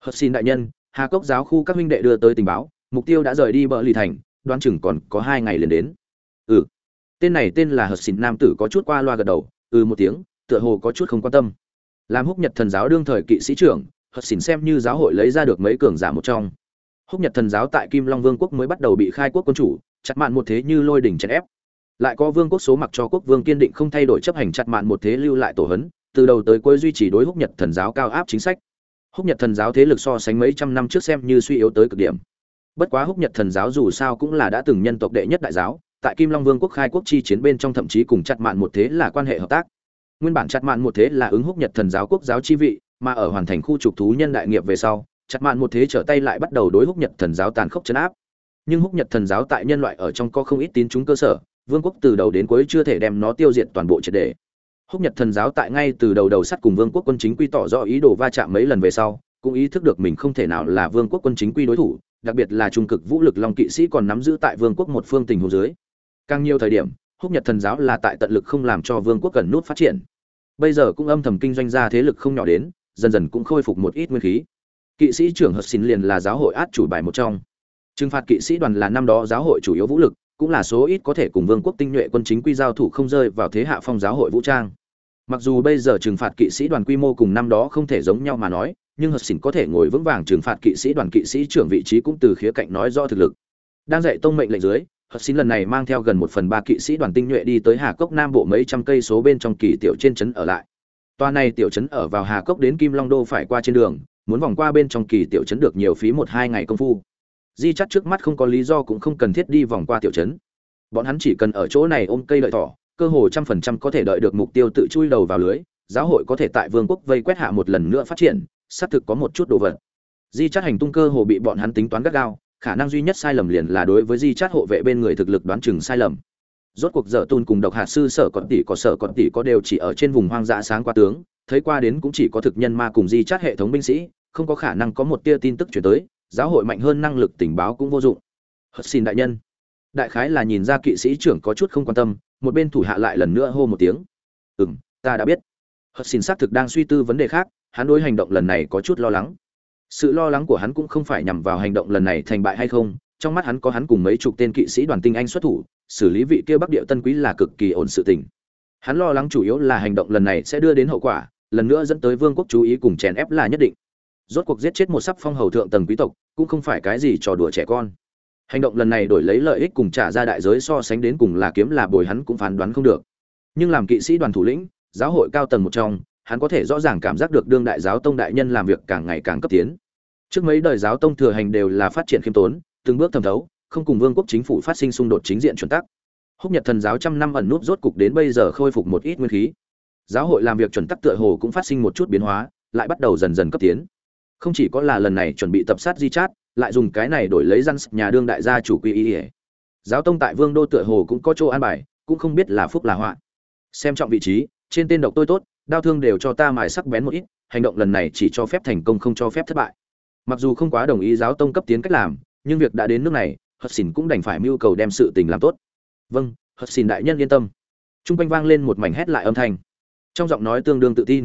hợp xin đại nhân, hà cốc giáo khu các huynh đệ đưa tới tình báo, mục tiêu đã rời đi bờ lì thành, đoán chừng còn có hai ngày liền đến. Ừ. Tên này tên là hợp xin nam tử có chút qua loa gật đầu ừ một tiếng, tựa hồ có chút không quan tâm. Làm húc nhật thần giáo đương thời kỵ sĩ trưởng hất xỉn xem như giáo hội lấy ra được mấy cường giả một trong. Húc nhật thần giáo tại kim long vương quốc mới bắt đầu bị khai quốc quân chủ, chặt mạn một thế như lôi đỉnh chèn ép. Lại có vương quốc số mặc cho quốc vương kiên định không thay đổi chấp hành chặt mạn một thế lưu lại tổ hấn từ đầu tới cuối duy trì đối húc nhật thần giáo cao áp chính sách. Húc nhật thần giáo thế lực so sánh mấy trăm năm trước xem như suy yếu tới cực điểm. Bất quá húc nhật thần giáo dù sao cũng là đã từng nhân tộc đệ nhất đại giáo, tại kim long vương quốc khai quốc chi chiến bên trong thậm chí cùng chặt mạn một thế là quan hệ hợp tác. Nguyên bản chặt mạn một thế là ứng húc nhật thần giáo quốc giáo chi vị mà ở hoàn thành khu trục thú nhân đại nghiệp về sau, chặt mạn một thế trở tay lại bắt đầu đối húc nhật thần giáo tàn khốc chấn áp. Nhưng húc nhật thần giáo tại nhân loại ở trong có không ít tín chúng cơ sở, vương quốc từ đầu đến cuối chưa thể đem nó tiêu diệt toàn bộ triệt đề húc nhật thần giáo tại ngay từ đầu đầu sắt cùng vương quốc quân chính quy tỏ rõ ý đồ va chạm mấy lần về sau, cũng ý thức được mình không thể nào là vương quốc quân chính quy đối thủ, đặc biệt là trung cực vũ lực long kỵ sĩ còn nắm giữ tại vương quốc một phương tình hồ dưới. Càng nhiều thời điểm, húc nhật thần giáo là tại tận lực không làm cho vương quốc cần nút phát triển. Bây giờ cũng âm thầm kinh doanh ra thế lực không nhỏ đến dần dần cũng khôi phục một ít nguyên khí. Kỵ sĩ trưởng hợp xin liền là giáo hội át chủ bài một trong. Trừng phạt kỵ sĩ đoàn là năm đó giáo hội chủ yếu vũ lực, cũng là số ít có thể cùng vương quốc tinh nhuệ quân chính quy giao thủ không rơi vào thế hạ phong giáo hội vũ trang. Mặc dù bây giờ trừng phạt kỵ sĩ đoàn quy mô cùng năm đó không thể giống nhau mà nói, nhưng hợp xỉn có thể ngồi vững vàng trừng phạt kỵ sĩ đoàn kỵ sĩ trưởng vị trí cũng từ khía cạnh nói rõ thực lực. Đang dạy tông mệnh lệnh dưới, hợp xỉn lần này mang theo gần một phần ba kỵ sĩ đoàn tinh nhuệ đi tới hà cốc nam bộ mấy trăm cây số bên trong kỳ tiểu trên trấn ở lại toa này tiểu trấn ở vào hà cốc đến kim long đô phải qua trên đường, muốn vòng qua bên trong kỳ tiểu trấn được nhiều phí một hai ngày công phu. Di chắc trước mắt không có lý do cũng không cần thiết đi vòng qua tiểu trấn. Bọn hắn chỉ cần ở chỗ này ôm cây lợi thỏ, cơ hồ trăm phần trăm có thể đợi được mục tiêu tự chui đầu vào lưới, giáo hội có thể tại vương quốc vây quét hạ một lần nữa phát triển, xác thực có một chút đồ vật. Di chắc hành tung cơ hồ bị bọn hắn tính toán gắt gao, khả năng duy nhất sai lầm liền là đối với di chắc hộ vệ bên người thực lực đoán chừng sai lầm rốt cuộc dở tôn cùng độc hạt sư sở còn tỷ có sở còn tỷ có đều chỉ ở trên vùng hoang dã sáng qua tướng, thấy qua đến cũng chỉ có thực nhân ma cùng di chát hệ thống binh sĩ, không có khả năng có một tia tin tức chuyển tới, giáo hội mạnh hơn năng lực tình báo cũng vô dụng. Hất xin đại nhân. Đại khái là nhìn ra kỵ sĩ trưởng có chút không quan tâm, một bên thủ hạ lại lần nữa hô một tiếng. Ừ m ta đã biết. Hất xin xác thực đang suy tư vấn đề khác, hắn đối hành động lần này có chút lo lắng. Sự lo lắng của hắn cũng không phải nhằm vào hành động lần này thành bại hay không trong mắt hắn có hắn cùng mấy chục tên kỵ sĩ đoàn tinh anh xuất thủ, xử lý vị kia bắc địa tân quý là cực kỳ ổn sự tình. Hắn lo lắng chủ yếu là hành động lần này sẽ đưa đến hậu quả, lần nữa dẫn tới vương quốc chú ý cùng chèn ép là nhất định. Rốt cuộc giết chết một sắp phong hầu thượng tầng quý tộc, cũng không phải cái gì trò đùa trẻ con. Hành động lần này đổi lấy lợi ích cùng trả ra đại giới so sánh đến cùng là kiếm là bồi hắn cũng phán đoán không được. Nhưng làm kỵ sĩ đoàn thủ lĩnh, giáo hội cao tầng một trong, hắn có thể rõ ràng cảm giác được đương đại giáo tông đại nhân làm việc càng ngày càng cấp tiến. Trước mấy đời giáo tông thừa hành đều là phát triển khiêm tốn từng bước thẩm thấu, không cùng vương quốc chính phủ phát sinh xung đột chính diện chuẩn tắc. Húc nhật thần giáo trăm năm ẩn nút rốt cục đến bây giờ khôi phục một ít nguyên khí. Giáo hội làm việc chuẩn tắc tựa hồ cũng phát sinh một chút biến hóa, lại bắt đầu dần dần cấp tiến. Không chỉ có là lần này chuẩn bị tập sát di chát, lại dùng cái này đổi lấy răn nhà đương đại gia chủ quy y ỉa giáo tông tại vương đô tựa hồ cũng có chỗ an bài, cũng không biết là phúc là họa. Xem trọng vị trí, trên tên độc tôi tốt, đau thương đều cho ta mài sắc bén một ít, hành động lần này chỉ cho phép thành công không cho phép thất bại. Mặc dù không quá đồng ý giáo tông cấp tiến cách làm nhưng việc đã đến nước này hất xỉn cũng đành phải mưu cầu đem sự tình làm tốt. Vâng hất xỉn đại nhân yên tâm. T r u n g quanh vang lên một mảnh hét lại âm thanh. Trong giọng nói tương đương tự tin.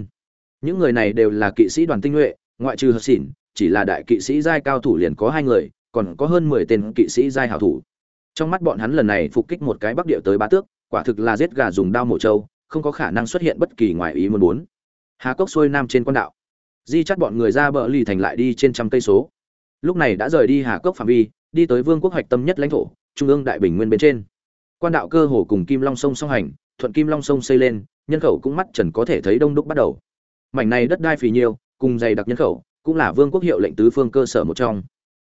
Những người này đều là kỵ sĩ đoàn tinh nhuệ, ngoại trừ hất xỉn chỉ là đại kỵ sĩ giai cao thủ liền có hai người, còn có hơn mười tên kỵ sĩ giai hảo thủ. Trong mắt bọn hắn lần này phục kích một cái bắc địa tới ba tước, quả thực là giết gà dùng đao mổ trâu, không có khả năng xuất hiện bất kỳ ngoài ý muốn muốn. Hà cốc xuôi nam trên quan đạo. Di chắt bọn người ra bờ lì thành lại đi trên trăm cây số lúc này đã rời đi hà cốc phạm vi, đi tới vương quốc hoạch tâm nhất lãnh thổ, trung ương đại bình nguyên bên trên. Quan đạo cơ hồ cùng kim long sông song hành, thuận kim long sông xây lên, nhân khẩu cũng mắt trần có thể thấy đông đúc bắt đầu. Mảnh này đất đai phì nhiêu, cùng dày đặc nhân khẩu, cũng là vương quốc hiệu lệnh tứ phương cơ sở một trong.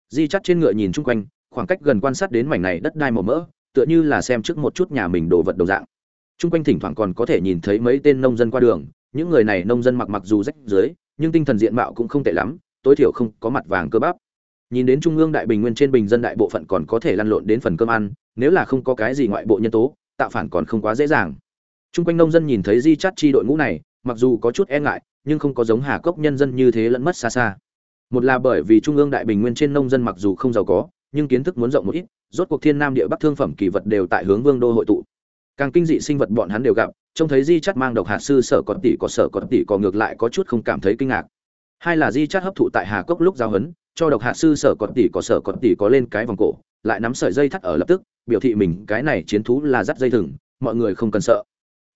Di chắt trên ngựa nhìn chung quanh, khoảng cách gần quan sát đến mảnh này đất đai màu mỡ, tựa như là xem trước một chút nhà mình đồ vật đầu dạng. Chung quanh thỉnh thoảng còn có thể nhìn thấy mấy tên nông dân qua đường, những người này nông dân mặc mặc dù rách dưới, nhưng tinh thần diện mạo cũng không tệ lắm, tối thiểu không có mặt vàng cơ bắp nhìn đến trung ương đại bình nguyên trên bình dân đại bộ phận còn có thể lăn lộn đến phần cơm ăn, nếu là không có cái gì ngoại bộ nhân tố, tạo phản còn không quá dễ dàng. Chung quanh nông dân nhìn thấy di chắt chi đội ngũ này, mặc dù có chút e ngại, nhưng không có giống hà cốc nhân dân như thế lẫn mất xa xa. Một là bởi vì trung ương đại bình nguyên trên nông dân mặc dù không giàu có, nhưng kiến thức muốn rộng một ít, rốt cuộc thiên nam địa bắc thương phẩm kỳ vật đều tại hướng vương đô hội tụ. Càng kinh dị sinh vật bọn hắn đều gặp, trông thấy di chắt mang độc hạt sư sở có tỷ có sở có tỷ có ngược lại có chút không cảm thấy kinh ngạc. Hai là di chắt hấp thụ tại hà cốc lúc giao hấn cho độc hạ sư sở còn tỷ có sở còn tỷ có lên cái vòng cổ, lại nắm sợi dây thắt ở lập tức, biểu thị mình cái này chiến thú là dắt dây thừng, mọi người không cần sợ.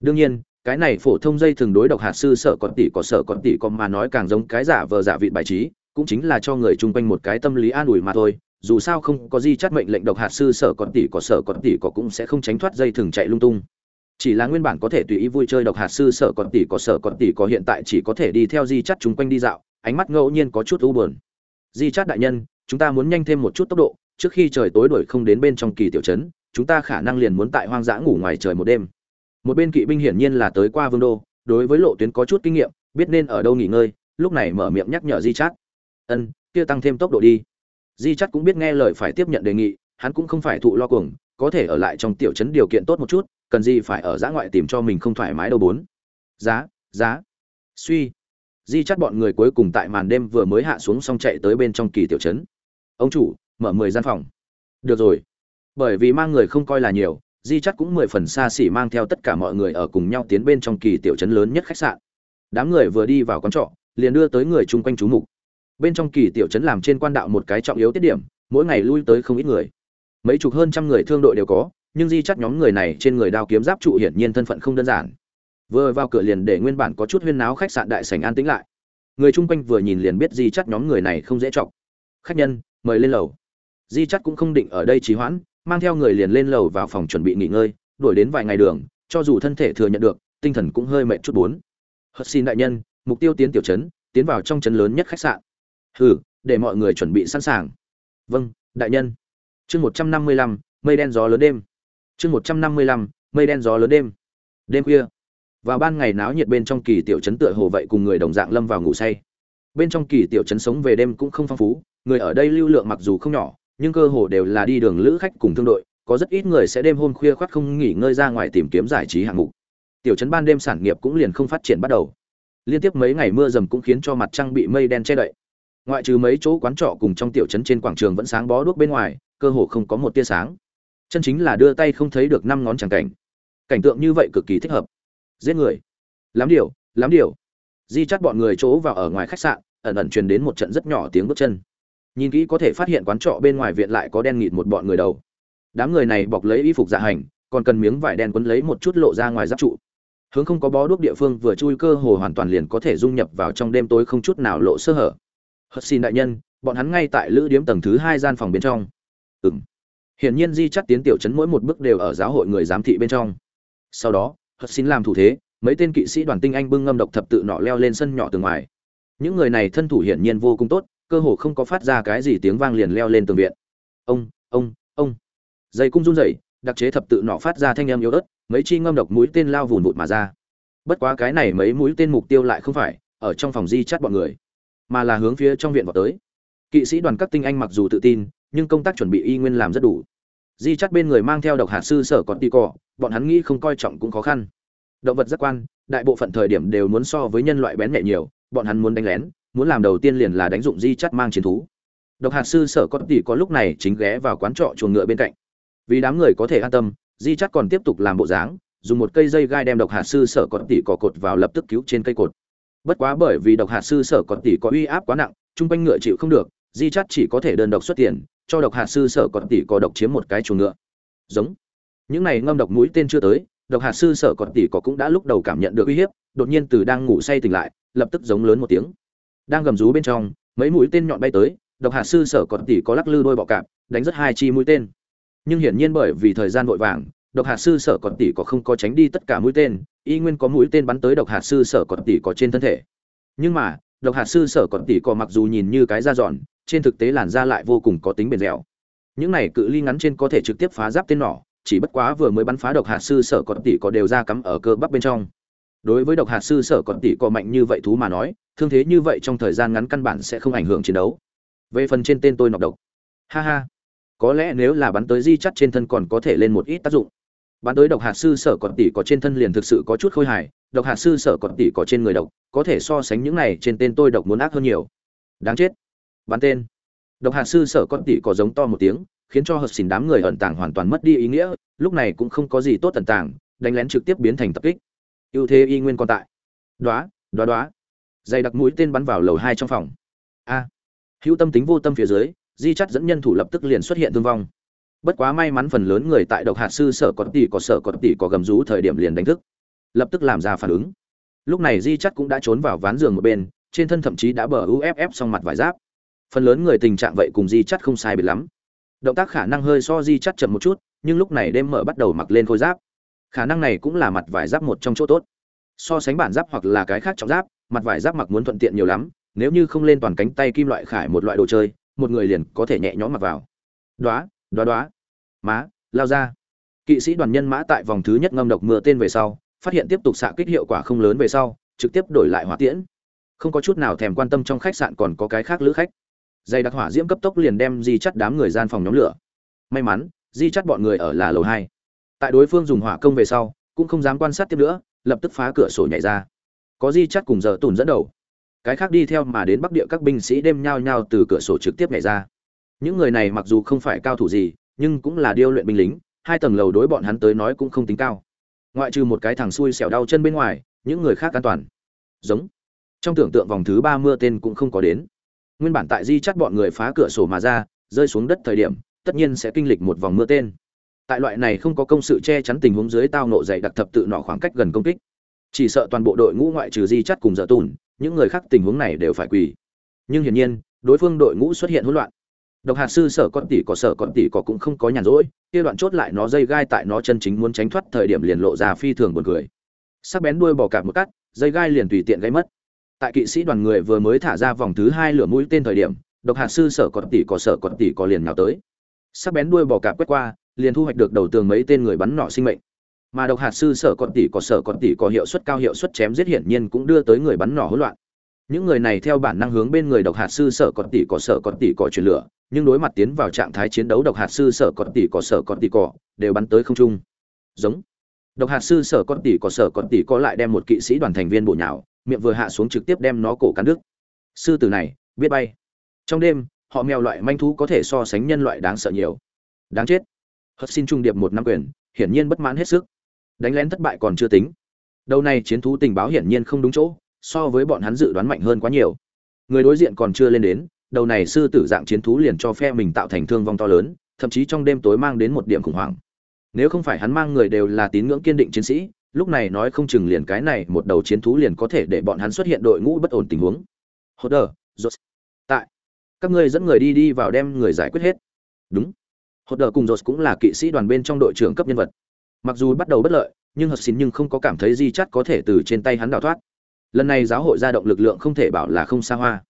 Đương nhiên, cái này phổ thông dây thừng đối độc hạt sư sở còn tỷ có sở còn tỷ có mà nói càng giống cái giả vờ giả vị bài trí, cũng chính là cho người chung quanh một cái tâm lý an ủi mà thôi, dù sao không có di chắt mệnh lệnh độc hạt sư sở còn tỷ có sở còn tỷ có cũng sẽ không tránh thoát dây thừng chạy lung tung. Chỉ là nguyên bản có thể tùy ý vui chơi độc hạt sư sở còn tỷ có sở còn tỷ có hiện tại chỉ có thể đi theo di chắt chúng quanh đi dạo, ánh mắt ngẫu nhiên có chút u buồn di chát đại nhân, chúng ta muốn nhanh thêm một chút tốc độ, trước khi trời tối đuổi không đến bên trong kỳ tiểu trấn, chúng ta khả năng liền muốn tại hoang dã ngủ ngoài trời một đêm. Một bên kỵ binh hiển nhiên là tới qua vương đô, đối với lộ tuyến có chút kinh nghiệm, biết nên ở đâu nghỉ ngơi, lúc này mở miệng nhắc nhở di chát. Ân, kia tăng thêm tốc độ đi. Di chát cũng biết nghe lời phải tiếp nhận đề nghị, hắn cũng không phải thụ lo cuồng, có thể ở lại trong tiểu trấn điều kiện tốt một chút, cần gì phải ở giã ngoại tìm cho mình không thoải mái đâu bốn. Giá giá. Suy di chắt bọn người cuối cùng tại màn đêm vừa mới hạ xuống xong chạy tới bên trong kỳ tiểu trấn. Ông chủ, mở mười gian phòng. Được rồi. Bởi vì mang người không coi là nhiều, di chắt cũng mười phần xa xỉ mang theo tất cả mọi người ở cùng nhau tiến bên trong kỳ tiểu trấn lớn nhất khách sạn. Đám người vừa đi vào quán trọ, liền đưa tới người chung quanh chú mục. Bên trong kỳ tiểu trấn làm trên quan đạo một cái trọng yếu tiết điểm, mỗi ngày lui tới không ít người. Mấy chục hơn trăm người thương đội đều có, nhưng di chắt nhóm người này trên người đao kiếm giáp trụ hiển nhiên thân phận không đơn giản vừa vào cửa liền để nguyên bản có chút huyên náo khách sạn đại sảnh an tĩnh lại. Người chung quanh vừa nhìn liền biết di chắt nhóm người này không dễ chọc. Khách nhân, mời lên lầu. Di chắt cũng không định ở đây trì hoãn, mang theo người liền lên lầu vào phòng chuẩn bị nghỉ ngơi, đuổi đến vài ngày đường, cho dù thân thể thừa nhận được, tinh thần cũng hơi mệt chút bốn. Hất xin đại nhân, mục tiêu tiến tiểu trấn, tiến vào trong trấn lớn nhất khách sạn. Hừ, để mọi người chuẩn bị sẵn sàng. Vâng đại nhân. Chương một trăm năm mươi lăm, mây đen gió lớn đêm. Chương một trăm năm mươi lăm, mây đen gió lớn đêm. Đêm khuya vào ban ngày náo nhiệt bên trong kỳ tiểu trấn tựa hồ vậy cùng người đồng dạng lâm vào ngủ say. Bên trong kỳ tiểu trấn sống về đêm cũng không phong phú, người ở đây lưu lượng mặc dù không nhỏ, nhưng cơ hồ đều là đi đường lữ khách cùng thương đội, có rất ít người sẽ đêm hôm khuya khoắt không nghỉ ngơi ra ngoài tìm kiếm giải trí hạng mục. Tiểu trấn ban đêm sản nghiệp cũng liền không phát triển bắt đầu. Liên tiếp mấy ngày mưa dầm cũng khiến cho mặt trăng bị mây đen che đậy. Ngoại trừ mấy chỗ quán trọ cùng trong tiểu trấn trên quảng trường vẫn sáng bó đuốc bên ngoài, cơ hồ không có một tia sáng. Chân chính là đưa tay không thấy được năm ngón tràng cảnh. Cảnh tượng như vậy cực kỳ thích hợp giết người. Lắm điều lắm điều. Di chắt bọn người chỗ vào ở ngoài khách sạn, ẩn ẩn truyền đến một trận rất nhỏ tiếng bước chân. Nhìn kỹ có thể phát hiện quán trọ bên ngoài viện lại có đen nghịt một bọn người đầu. Đám người này bọc lấy y phục dạ hành, còn cần miếng vải đen quấn lấy một chút lộ ra ngoài giáp trụ. Hướng không có bó đuốc địa phương vừa chui cơ hồ hoàn toàn liền có thể dung nhập vào trong đêm tối không chút nào lộ sơ hở. Hất xin đại nhân, bọn hắn ngay tại lữ điếm tầng thứ hai gian phòng bên trong. Ừng hiển nhiên di chắt tiến tiểu chấn mỗi một bước đều ở giáo hội người giám thị bên trong. Sau đó hất xin làm thủ thế, mấy tên kỵ sĩ đoàn tinh anh bưng ngâm độc thập tự nọ leo lên sân nhỏ từ ngoài. Những người này thân thủ hiển nhiên vô cùng tốt, cơ hồ không có phát ra cái gì tiếng vang liền leo lên tường viện. Ông ông ông. Dây cung run rẩy, đặc chế thập tự nọ phát ra thanh âm yếu ớt, mấy chi ngâm độc mũi tên lao vùn vụt mà ra. Bất quá cái này mấy mũi tên mục tiêu lại không phải ở trong phòng di chắt bọn người, mà là hướng phía trong viện vào tới. Kỵ sĩ đoàn các tinh anh mặc dù tự tin, nhưng công tác chuẩn bị y nguyên làm rất đủ di chắt bên người mang theo độc hạt sư sở còn tì cỏ bọn hắn nghĩ không coi trọng cũng khó khăn. Động vật giác quan, đại bộ phận thời điểm đều muốn so với nhân loại bén nhẹ nhiều, bọn hắn muốn đánh lén, muốn làm đầu tiên liền là đánh dụng di chắt mang chiến thú. Độc hạt sư sở có tỷ có lúc này chính ghé vào quán trọ chuồng ngựa bên cạnh. Vì đám người có thể an tâm, di chắt còn tiếp tục làm bộ dáng, dùng một cây dây gai đem độc hạt sư sở có tỷ cỏ cột vào lập tức cứu trên cây cột. Bất quá bởi vì độc hạt sư sở có tỷ có uy áp quá nặng chung quanh ngựa chịu không được, di chắt chỉ có thể đơn độc xuất tiền cho độc hạt sư sở còn tỷ có độc chiếm một cái chuồng ngựa. Giống. Những này ngâm độc mũi tên chưa tới, độc hạt sư sở còn tỷ có cũng đã lúc đầu cảm nhận được uy hiếp, đột nhiên từ đang ngủ say tỉnh lại, lập tức giống lớn một tiếng. Đang gầm rú bên trong, mấy mũi tên nhọn bay tới, độc hạt sư sở còn tỷ có lắc lư đôi bọ cạp, đánh rất hai chi mũi tên. Nhưng hiển nhiên bởi vì thời gian vội vàng, độc hạt sư sở còn tỷ có không có tránh đi tất cả mũi tên, y nguyên có mũi tên bắn tới độc hạt sư sở còn tỷ có trên thân thể. Nhưng mà, độc hạt sư sở còn tỷ có mặc dù nhìn như cái da giòn trên thực tế làn da lại vô cùng có tính bền dẻo. Những này cự ly ngắn trên có thể trực tiếp phá giáp tên nỏ, chỉ bất quá vừa mới bắn phá độc hạt sư sở còn tỷ có đều ra cắm ở cơ bắp bên trong. Đối với độc hạt sư sở còn tỷ có mạnh như vậy thú mà nói, thương thế như vậy trong thời gian ngắn căn bản sẽ không ảnh hưởng chiến đấu. Về phần trên tên tôi nọc độc. Ha ha. Có lẽ nếu là bắn tới di chắt trên thân còn có thể lên một ít tác dụng. Bắn tới độc hạt sư sở còn tỷ có trên thân liền thực sự có chút khôi hài, độc hạt sư sở còn tỷ có trên người độc, có thể so sánh những này trên tên tôi độc muốn ác hơn nhiều. Đáng chết bắn tên. Độc hạt sư sở con tỷ có giống to một tiếng, khiến cho hợp xỉn đám người ẩn tàng hoàn toàn mất đi ý nghĩa, lúc này cũng không có gì tốt tận tàng, đánh lén trực tiếp biến thành tập kích. Ưu thế y nguyên còn tại. Đoá đoá đoá. Dày đặc mũi tên bắn vào lầu hai trong phòng. A. Hữu tâm tính vô tâm phía dưới, di chắt dẫn nhân thủ lập tức liền xuất hiện thương vong. Bất quá may mắn phần lớn người tại độc hạt sư sở có tỷ có sở có tỷ có gầm rú thời điểm liền đánh thức. Lập tức làm ra phản ứng. Lúc này di chắt cũng đã trốn vào ván giường một bên, trên thân thậm chí đã bờ uff xong mặt vải giáp phần lớn người tình trạng vậy cùng di chắt không sai biệt lắm. Động tác khả năng hơi so di chắt chậm một chút, nhưng lúc này đêm mở bắt đầu mặc lên khôi giáp. Khả năng này cũng là mặt vải giáp một trong chỗ tốt. So sánh bản giáp hoặc là cái khác trọng giáp, mặt vải giáp mặc muốn thuận tiện nhiều lắm, nếu như không lên toàn cánh tay kim loại khải một loại đồ chơi, một người liền có thể nhẹ nhõm mặc vào. Đoá đoá đoá. Má, lao ra. Kỵ sĩ đoàn nhân mã tại vòng thứ nhất ngâm độc mưa tên về sau, phát hiện tiếp tục xạ kích hiệu quả không lớn về sau, trực tiếp đổi lại hỏa tiễn. Không có chút nào thèm quan tâm trong khách sạn còn có cái khác lữ khách dây đặc hỏa diễm cấp tốc liền đem di chắt đám người gian phòng nhóm lửa. May mắn, di chắt bọn người ở là lầu hai. Tại đối phương dùng hỏa công về sau, cũng không dám quan sát tiếp nữa, lập tức phá cửa sổ nhảy ra. Có di chắt cùng giờ tùn dẫn đầu. Cái khác đi theo mà đến bắc địa các binh sĩ đêm nhao nhao từ cửa sổ trực tiếp nhảy ra. Những người này mặc dù không phải cao thủ gì, nhưng cũng là điêu luyện binh lính, hai tầng lầu đối bọn hắn tới nói cũng không tính cao. Ngoại trừ một cái thằng xui xẻo đau chân bên ngoài, những người khác an toàn. Giống. Trong tưởng tượng vòng thứ ba mưa tên cũng không có đến nguyên bản tại di chắt bọn người phá cửa sổ mà ra, rơi xuống đất thời điểm, tất nhiên sẽ kinh lịch một vòng mưa tên. Tại loại này không có công sự che chắn tình huống dưới tao nộ dày đặc thập tự nọ khoảng cách gần công kích. Chỉ sợ toàn bộ đội ngũ ngoại trừ di chắt cùng dở tùn, những người khác tình huống này đều phải quỳ. Nhưng hiển nhiên, đối phương đội ngũ xuất hiện hỗn loạn. Độc hạt sư sở con tỷ có sở con tỷ có cũng không có nhàn rỗi, kia đoạn chốt lại nó dây gai tại nó chân chính muốn tránh thoát thời điểm liền lộ ra phi thường buồn cười. Sắc bén đuôi bò cạp một cắt, dây gai liền tùy tiện gây mất tại kỵ sĩ đoàn người vừa mới thả ra vòng thứ hai lửa mũi tên thời điểm độc hạt sư sở cọt tỷ có sở cọt tỷ có liền nào tới sắc bén đuôi bò cạp quét qua liền thu hoạch được đầu tường mấy tên người bắn nọ sinh mệnh mà độc hạt sư sở cọt tỷ có sở cọt tỷ có hiệu suất cao hiệu suất chém giết hiển nhiên cũng đưa tới người bắn nỏ hỗn loạn những người này theo bản năng hướng bên người độc hạt sư sở cọt tỷ có sở cọt tỷ có chuyển lửa nhưng đối mặt tiến vào trạng thái chiến đấu độc hạt sư sở cọt tỷ có sở cọt tỷ cỏ đều bắn tới không trung giống độc hạt sư sở cọt tỷ có sở cọt tỷ có lại đem một kỵ sĩ đoàn thành viên bổ nhào miệng vừa hạ xuống trực tiếp đem nó cổ cắn đứt. Sư tử này, biết bay. Trong đêm, họ mèo loại manh thú có thể so sánh nhân loại đáng sợ nhiều. Đáng chết. Hất xin trung điệp một năm quyền, hiển nhiên bất mãn hết sức. Đánh lén thất bại còn chưa tính. Đầu này chiến thú tình báo hiển nhiên không đúng chỗ, so với bọn hắn dự đoán mạnh hơn quá nhiều. Người đối diện còn chưa lên đến, đầu này sư tử dạng chiến thú liền cho phe mình tạo thành thương vong to lớn, thậm chí trong đêm tối mang đến một điểm khủng hoảng. Nếu không phải hắn mang người đều là tín ngưỡng kiên định chiến sĩ lúc này nói không chừng liền cái này một đầu chiến thú liền có thể để bọn hắn xuất hiện đội ngũ bất ổn tình huống. Hốt đờ tại. Các ngươi dẫn người đi đi vào đem người giải quyết hết. Đúng. Hốt cùng rốt cũng là kỵ sĩ đoàn bên trong đội trưởng cấp nhân vật. Mặc dù bắt đầu bất lợi, nhưng hợp xin nhưng không có cảm thấy di chắt có thể từ trên tay hắn đào thoát. Lần này giáo hội ra động lực lượng không thể bảo là không xa hoa.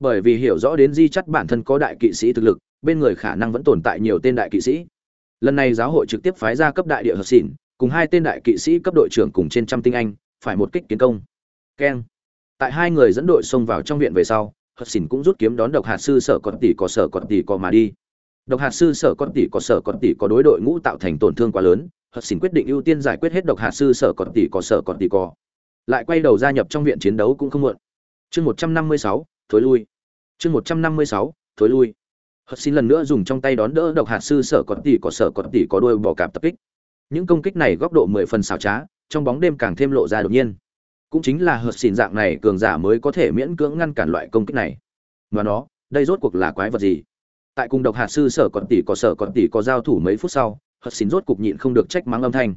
Bởi vì hiểu rõ đến di chắt bản thân có đại kỵ sĩ thực lực, bên người khả năng vẫn tồn tại nhiều tên đại kỵ sĩ. Lần này giáo hội trực tiếp phái ra cấp đại địa hợp xỉn cùng hai tên đại kỵ sĩ cấp đội trưởng cùng trên trăm tinh anh, phải một kích kiến công. Keng. Tại hai người dẫn đội xông vào trong viện về sau hất xỉn cũng rút kiếm đón độc hạt sư sở còn tỷ có sở còn tỷ có mà đi. Độc hạt sư sở còn tỷ có sở còn tỷ có đối đội ngũ tạo thành tổn thương quá lớn hất xỉn quyết định ưu tiên giải quyết hết độc hạt sư sở còn tỷ có sở còn tỷ có lại quay đầu gia nhập trong viện chiến đấu cũng không muộn. Chương một trăm năm mươi sáu, thối lui. Chương một trăm năm mươi sáu, thối lui. Hất Xỉn lần nữa dùng trong tay đón đỡ độc hạt sư sở còn tỷ có sở còn tỷ có đôi bỏ cạp tập kích những công kích này góc độ mười phần xảo trá, trong bóng đêm càng thêm lộ ra đột nhiên. Cũng chính là Hợp Xỉn dạng này cường giả mới có thể miễn cưỡng ngăn cản loại công kích này. Và nó, đây rốt cuộc là quái vật gì? Tại cùng độc hạt sư sở còn tỷ có sở còn tỷ có giao thủ mấy phút sau, Hợp Xỉn rốt cục nhịn không được trách mắng âm thanh.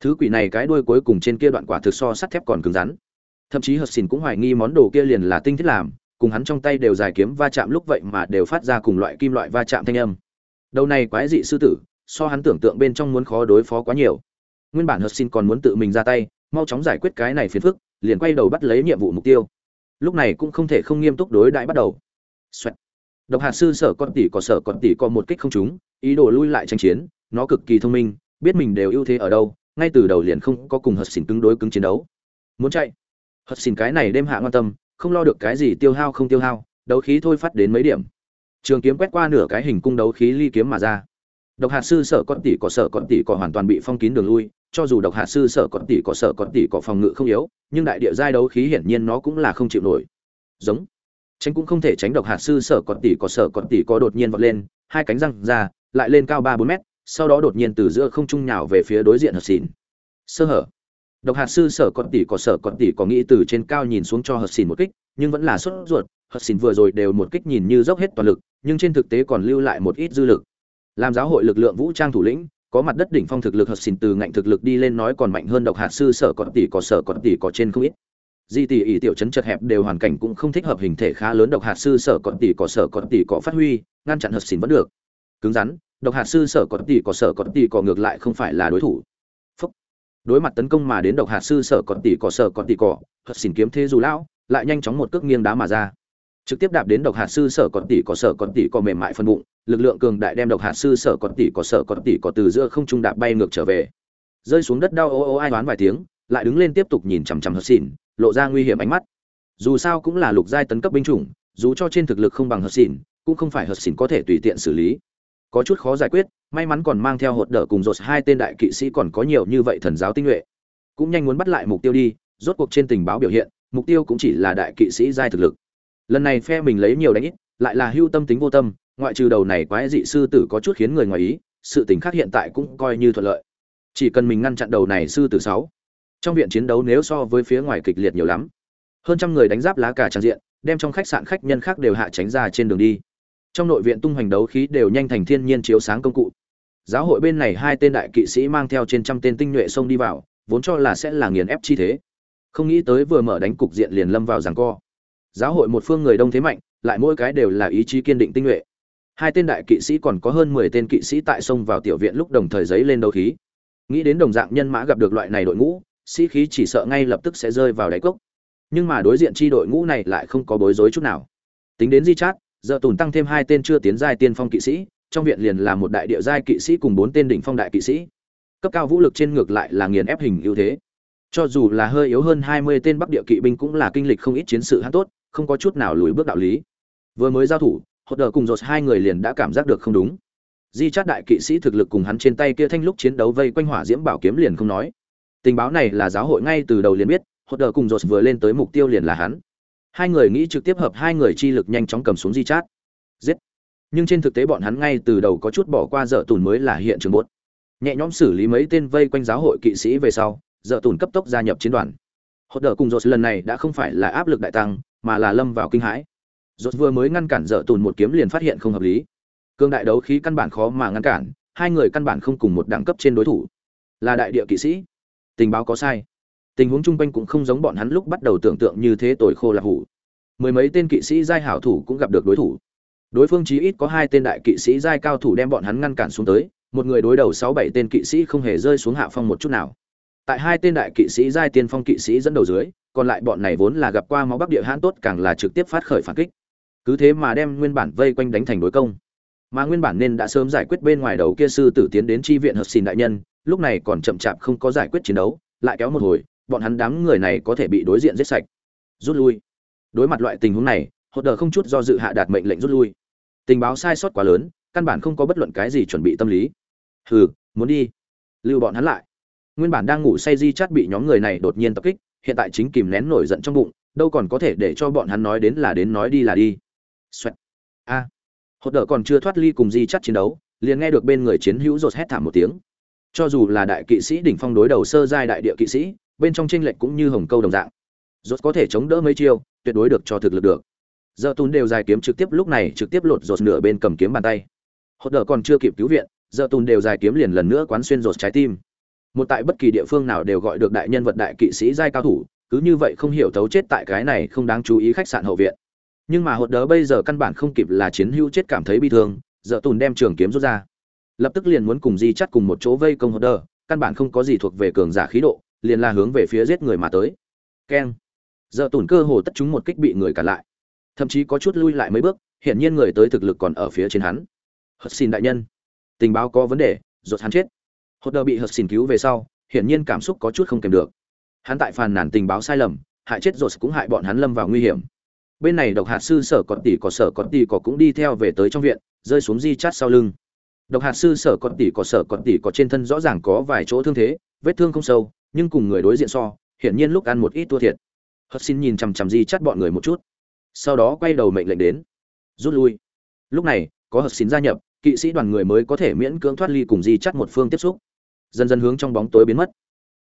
Thứ quỷ này cái đuôi cuối cùng trên kia đoạn quả thực so sắt thép còn cứng rắn. Thậm chí Hợp Xỉn cũng hoài nghi món đồ kia liền là tinh thiết làm, cùng hắn trong tay đều dài kiếm va chạm lúc vậy mà đều phát ra cùng loại kim loại va chạm thanh âm. Đầu này quái dị sư tử so hắn tưởng tượng bên trong muốn khó đối phó quá nhiều. Nguyên bản hất xin còn muốn tự mình ra tay, mau chóng giải quyết cái này phiền phức, liền quay đầu bắt lấy nhiệm vụ mục tiêu. Lúc này cũng không thể không nghiêm túc đối đãi bắt đầu. Xoẹt. độc hạt sư sở con tỷ có sở con tỷ có một kích không trúng, ý đồ lui lại tranh chiến, nó cực kỳ thông minh, biết mình đều ưu thế ở đâu, ngay từ đầu liền không có cùng hất xin cứng đối cứng chiến đấu. Muốn chạy. Hất xin cái này đêm hạ quan tâm, không lo được cái gì tiêu hao không tiêu hao, đấu khí thôi phát đến mấy điểm. Trường kiếm quét qua nửa cái hình cung đấu khí ly kiếm mà ra độc hạt sư sở con tỷ có sở con tỷ có hoàn toàn bị phong kín đường lui, cho dù độc hạt sư sở con tỷ có sở con tỷ có phòng ngự không yếu, nhưng đại địa giai đấu khí hiển nhiên nó cũng là không chịu nổi. Giống. Tránh cũng không thể tránh độc hạt sư sở con tỷ có sở con tỷ có đột nhiên vọt lên, hai cánh răng ra, lại lên cao ba bốn mét, sau đó đột nhiên từ giữa không trung nhào về phía đối diện hờ xỉn sơ hở. Độc hạt sư sở con tỷ có sở con tỷ có nghĩ từ trên cao nhìn xuống cho hờ xỉn một kích, nhưng vẫn là sốt ruột. Hờ xỉn vừa rồi đều một kích nhìn như dốc hết toàn lực, nhưng trên thực tế còn lưu lại một ít dư lực làm giáo hội lực lượng vũ trang thủ lĩnh có mặt đất đỉnh phong thực lực hợp xỉn từ ngạnh thực lực đi lên nói còn mạnh hơn độc hạt sư sở còn tỷ có sở còn tỷ có trên không ít di tỷ ỷ tiểu chấn chật hẹp đều hoàn cảnh cũng không thích hợp hình thể khá lớn độc hạt sư sở còn tỷ có sở còn tỷ có phát huy ngăn chặn hợp xỉn vẫn được cứng rắn độc hạt sư sở còn tỷ có sở còn tỷ có ngược lại không phải là đối thủ Phúc. đối mặt tấn công mà đến độc hạt sư sở còn tỷ có sở còn tỷ có hợp xỉn kiếm thế dù lão lại nhanh chóng một cước nghiêng đá mà ra trực tiếp đạp đến độc hạt sư sở còn tỷ có sở còn tỷ có mềm mại phân bụng lực lượng cường đại đem độc hạt sư sở có tỷ có sở có tỷ có từ giữa không trung đạp bay ngược trở về. Rơi xuống đất đau ô ô ai đoán vài tiếng, lại đứng lên tiếp tục nhìn chằm chằm hờ xỉn, lộ ra nguy hiểm ánh mắt. Dù sao cũng là lục giai tấn cấp binh chủng, dù cho trên thực lực không bằng hờ xỉn, cũng không phải hờ xỉn có thể tùy tiện xử lý. Có chút khó giải quyết, may mắn còn mang theo hột đỡ cùng rột hai tên đại kỵ sĩ còn có nhiều như vậy thần giáo tinh nhuệ. Cũng nhanh muốn bắt lại mục tiêu đi, rốt cuộc trên tình báo biểu hiện, mục tiêu cũng chỉ là đại kỵ sĩ giai thực lực. Lần này phe mình lấy nhiều đánh ít, lại là hưu tâm tính vô tâm ngoại trừ đầu này quái dị sư tử có chút khiến người ngoài ý, sự tình khác hiện tại cũng coi như thuận lợi. Chỉ cần mình ngăn chặn đầu này sư tử sáu. Trong viện chiến đấu nếu so với phía ngoài kịch liệt nhiều lắm. Hơn trăm người đánh giáp lá cà trang diện, đem trong khách sạn khách nhân khác đều hạ tránh ra trên đường đi. Trong nội viện tung hoành đấu khí đều nhanh thành thiên nhiên chiếu sáng công cụ. Giáo hội bên này hai tên đại kỵ sĩ mang theo trên trăm tên tinh nhuệ xông đi vào, vốn cho là sẽ là nghiền ép chi thế. Không nghĩ tới vừa mở đánh cục diện liền lâm vào giằng co. Giáo hội một phương người đông thế mạnh, lại mỗi cái đều là ý chí kiên định tinh nhuệ hai tên đại kỵ sĩ còn có hơn mười tên kỵ sĩ tại sông vào tiểu viện lúc đồng thời giấy lên đấu khí. Nghĩ đến đồng dạng nhân mã gặp được loại này đội ngũ, sĩ khí chỉ sợ ngay lập tức sẽ rơi vào đáy cốc. Nhưng mà đối diện chi đội ngũ này lại không có bối rối chút nào. Tính đến di chát giờ tùn tăng thêm hai tên chưa tiến giai tiên phong kỵ sĩ, trong viện liền là một đại địa giai kỵ sĩ cùng bốn tên đỉnh phong đại kỵ sĩ. Cấp cao vũ lực trên ngược lại là nghiền ép hình ưu thế. Cho dù là hơi yếu hơn hai mươi tên bắc địa kỵ binh cũng là kinh lịch không ít chiến sự hát tốt, không có chút nào lùi bước đạo lý. Vừa mới giao thủ hốt đờ cùng dột hai người liền đã cảm giác được không đúng. Di chát đại kỵ sĩ thực lực cùng hắn trên tay kia thanh lúc chiến đấu vây quanh hỏa diễm bảo kiếm liền không nói. Tình báo này là giáo hội ngay từ đầu liền biết hốt đờ cùng dột vừa lên tới mục tiêu liền là hắn. Hai người nghĩ trực tiếp hợp hai người chi lực nhanh chóng cầm xuống di chát. Giết! Nhưng trên thực tế bọn hắn ngay từ đầu có chút bỏ qua dở tùn mới là hiện trường bốt nhẹ nhõm xử lý mấy tên vây quanh giáo hội kỵ sĩ về sau, dở tùn cấp tốc gia nhập chiến đoàn. Hốt đờ cùng dột lần này đã không phải là áp lực đại tăng, mà là lâm vào kinh hãi. Rốt vừa mới ngăn cản dở tùn một kiếm liền phát hiện không hợp lý. Cương đại đấu khí căn bản khó mà ngăn cản, hai người căn bản không cùng một đẳng cấp trên đối thủ. Là đại địa kỵ sĩ. Tình báo có sai. Tình huống chung quanh cũng không giống bọn hắn lúc bắt đầu tưởng tượng như thế tồi khô là hủ. Mười mấy tên kỵ sĩ giai hảo thủ cũng gặp được đối thủ. Đối phương chí ít có hai tên đại kỵ sĩ giai cao thủ đem bọn hắn ngăn cản xuống tới, một người đối đầu sáu bảy tên kỵ sĩ không hề rơi xuống hạ phong một chút nào. Tại hai tên đại kỵ sĩ giai tiên phong kỵ sĩ dẫn đầu dưới, còn lại bọn này vốn là gặp qua máu bắc địa hãn tốt càng là trực tiếp phát khởi phản kích cứ thế mà đem nguyên bản vây quanh đánh thành đối công. Mà nguyên bản nên đã sớm giải quyết bên ngoài đầu kia sư tử tiến đến tri viện hợp xin đại nhân, lúc này còn chậm chạp không có giải quyết chiến đấu, lại kéo một hồi, bọn hắn đám người này có thể bị đối diện giết sạch. Rút lui. Đối mặt loại tình huống này, hột đờ không chút do dự hạ đạt mệnh lệnh rút lui. Tình báo sai sót quá lớn, căn bản không có bất luận cái gì chuẩn bị tâm lý. Hừ, muốn đi. Lưu bọn hắn lại. Nguyên bản đang ngủ say di chát bị nhóm người này đột nhiên tập kích, hiện tại chính kìm nén nổi giận trong bụng, đâu còn có thể để cho bọn hắn nói đến là đến nói đi là đi. Xoẹt. a. Hột đỡ còn chưa thoát ly cùng di chắt chiến đấu, liền nghe được bên người chiến hữu rột hét thảm một tiếng. Cho dù là đại kỵ sĩ đỉnh phong đối đầu sơ giai đại địa kỵ sĩ, bên trong tranh lệch cũng như hồng câu đồng dạng. Rột có thể chống đỡ mấy chiêu, tuyệt đối được cho thực lực được. Giờ tùn đều dài kiếm trực tiếp lúc này trực tiếp lột rột nửa bên cầm kiếm bàn tay. Hột đỡ còn chưa kịp cứu viện, giờ tùn đều dài kiếm liền lần nữa quán xuyên rột trái tim. Một tại bất kỳ địa phương nào đều gọi được đại nhân vật đại kỵ sĩ giai cao thủ, cứ như vậy không hiểu thấu chết tại cái này không đáng chú ý khách sạn hậu viện nhưng mà hột đờ bây giờ căn bản không kịp là chiến hữu chết cảm thấy bi thương dợ tùn đem trường kiếm rút ra. Lập tức liền muốn cùng di chắt cùng một chỗ vây công hột đơ căn bản không có gì thuộc về cường giả khí độ, liền là hướng về phía giết người mà tới. Keng. Dợ tùn cơ hồ tất chúng một kích bị người cản lại. Thậm chí có chút lui lại mấy bước, hiển nhiên người tới thực lực còn ở phía trên hắn. Hất xin đại nhân. Tình báo có vấn đề rột hắn chết. Hột đơ bị hất xin cứu về sau, hiển nhiên cảm xúc có chút không kèm được. Hắn tại phàn nàn tình báo sai lầm, hại chết rột cũng hại bọn hắn lâm vào nguy hiểm bên này độc hạt sư sở còn tỷ có sở còn tỷ có cũng đi theo về tới trong viện, rơi xuống di chát sau lưng. Độc hạt sư sở còn tỷ có sở còn tỷ có trên thân rõ ràng có vài chỗ thương thế, vết thương không sâu, nhưng cùng người đối diện so, hiển nhiên lúc ăn một ít thua thiệt. Hất xin nhìn chằm chằm di chắt bọn người một chút. Sau đó quay đầu mệnh lệnh đến. Rút lui. Lúc này, có hất xin gia nhập, kỵ sĩ đoàn người mới có thể miễn cưỡng thoát ly cùng di chắt một phương tiếp xúc. Dần dần hướng trong bóng tối biến mất.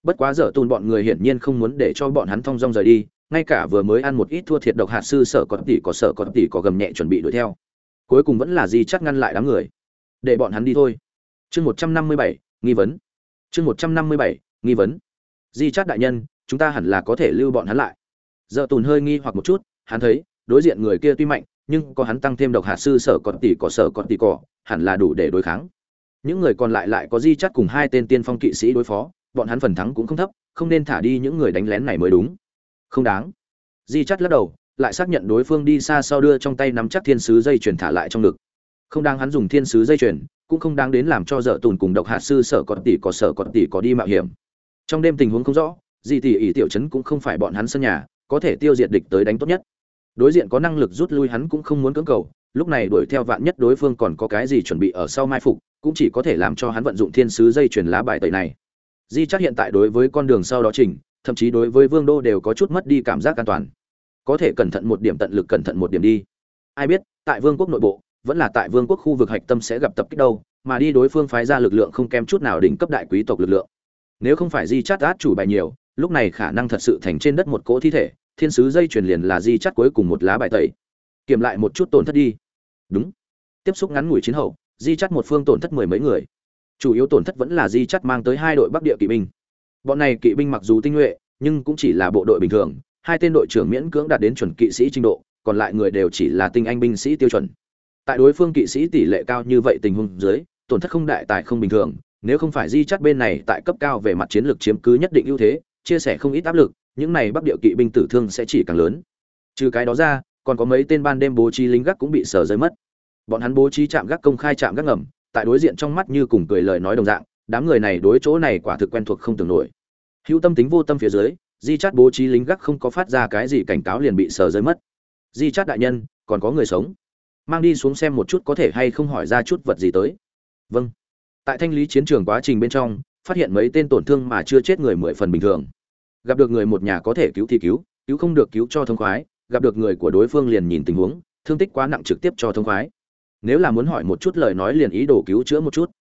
Bất quá dở tùn bọn người hiển nhiên không muốn để cho bọn hắn thong dong rời đi ngay cả vừa mới ăn một ít thua thiệt độc hạt sư sở có tỷ có sở có tỷ có gầm nhẹ chuẩn bị đuổi theo. Cuối cùng vẫn là di chắc ngăn lại đám người. Để bọn hắn đi thôi. Chương một trăm năm mươi bảy, nghi vấn. Chương một trăm năm mươi bảy, nghi vấn. Di chắc đại nhân, chúng ta hẳn là có thể lưu bọn hắn lại. Dợ tùn hơi nghi hoặc một chút, hắn thấy, đối diện người kia tuy mạnh, nhưng có hắn tăng thêm độc hạt sư sở còn tỷ cỏ sở còn tỷ cỏ hẳn là đủ để đối kháng. Những người còn lại lại có di chắt cùng hai tên tiên phong kỵ sĩ đối phó, bọn hắn phần thắng cũng không thấp, không nên thả đi những người đánh lén này mới đúng không đáng. Di chắt lắc đầu, lại xác nhận đối phương đi xa sau đưa trong tay nắm chắc thiên sứ dây chuyền thả lại trong ngực. Không đáng hắn dùng thiên sứ dây chuyền, cũng không đáng đến làm cho dở tùn cùng độc hạt sư sở còn tỷ có sở còn tỷ có đi mạo hiểm. Trong đêm tình huống không rõ, di tỷ ỷ tiểu chấn cũng không phải bọn hắn sân nhà, có thể tiêu diệt địch tới đánh tốt nhất. Đối diện có năng lực rút lui hắn cũng không muốn cưỡng cầu, lúc này đuổi theo vạn nhất đối phương còn có cái gì chuẩn bị ở sau mai phục, cũng chỉ có thể làm cho hắn vận dụng thiên sứ dây chuyển lá bài tẩy này. Di chắc hiện tại đối với con đường sau đó trình thậm chí đối với vương đô đều có chút mất đi cảm giác an toàn. Có thể cẩn thận một điểm tận lực cẩn thận một điểm đi. Ai biết, tại vương quốc nội bộ, vẫn là tại vương quốc khu vực hạch tâm sẽ gặp tập kích đâu, mà đi đối phương phái ra lực lượng không kém chút nào đỉnh cấp đại quý tộc lực lượng. Nếu không phải di chát át chủ bài nhiều, lúc này khả năng thật sự thành trên đất một cỗ thi thể, thiên sứ dây truyền liền là di chát cuối cùng một lá bài tẩy. Kiểm lại một chút tổn thất đi. Đúng. Tiếp xúc ngắn ngủi chiến hậu, di chắt một phương tổn thất mười mấy người. Chủ yếu tổn thất vẫn là di chắt mang tới hai đội bắc địa kỵ binh bọn này kỵ binh mặc dù tinh nhuệ, nhưng cũng chỉ là bộ đội bình thường, hai tên đội trưởng miễn cưỡng đạt đến chuẩn kỵ sĩ trình độ, còn lại người đều chỉ là tinh anh binh sĩ tiêu chuẩn. Tại đối phương kỵ sĩ tỷ lệ cao như vậy tình huống dưới, tổn thất không đại tài không bình thường, nếu không phải di chắt bên này tại cấp cao về mặt chiến lược chiếm cứ nhất định ưu thế, chia sẻ không ít áp lực, những này bắc địa kỵ binh tử thương sẽ chỉ càng lớn. Trừ cái đó ra, còn có mấy tên ban đêm bố trí lính gác cũng bị sở rơi mất. Bọn hắn bố trí chạm gác công khai chạm gác ngầm, tại đối diện trong mắt như cùng cười lời nói đồng dạng đám người này đối chỗ này quả thực quen thuộc không tưởng nổi. Hữu tâm tính vô tâm phía dưới, di chát bố trí lính gác không có phát ra cái gì cảnh cáo liền bị sờ rơi mất. Di chát đại nhân, còn có người sống. Mang đi xuống xem một chút có thể hay không hỏi ra chút vật gì tới. Vâng. Tại thanh lý chiến trường quá trình bên trong, phát hiện mấy tên tổn thương mà chưa chết người mười phần bình thường. Gặp được người một nhà có thể cứu thì cứu cứu không được cứu cho thông khoái, gặp được người của đối phương liền nhìn tình huống, thương tích quá nặng trực tiếp cho thông khoái. Nếu là muốn hỏi một chút lời nói liền ý đồ cứu chữa một chút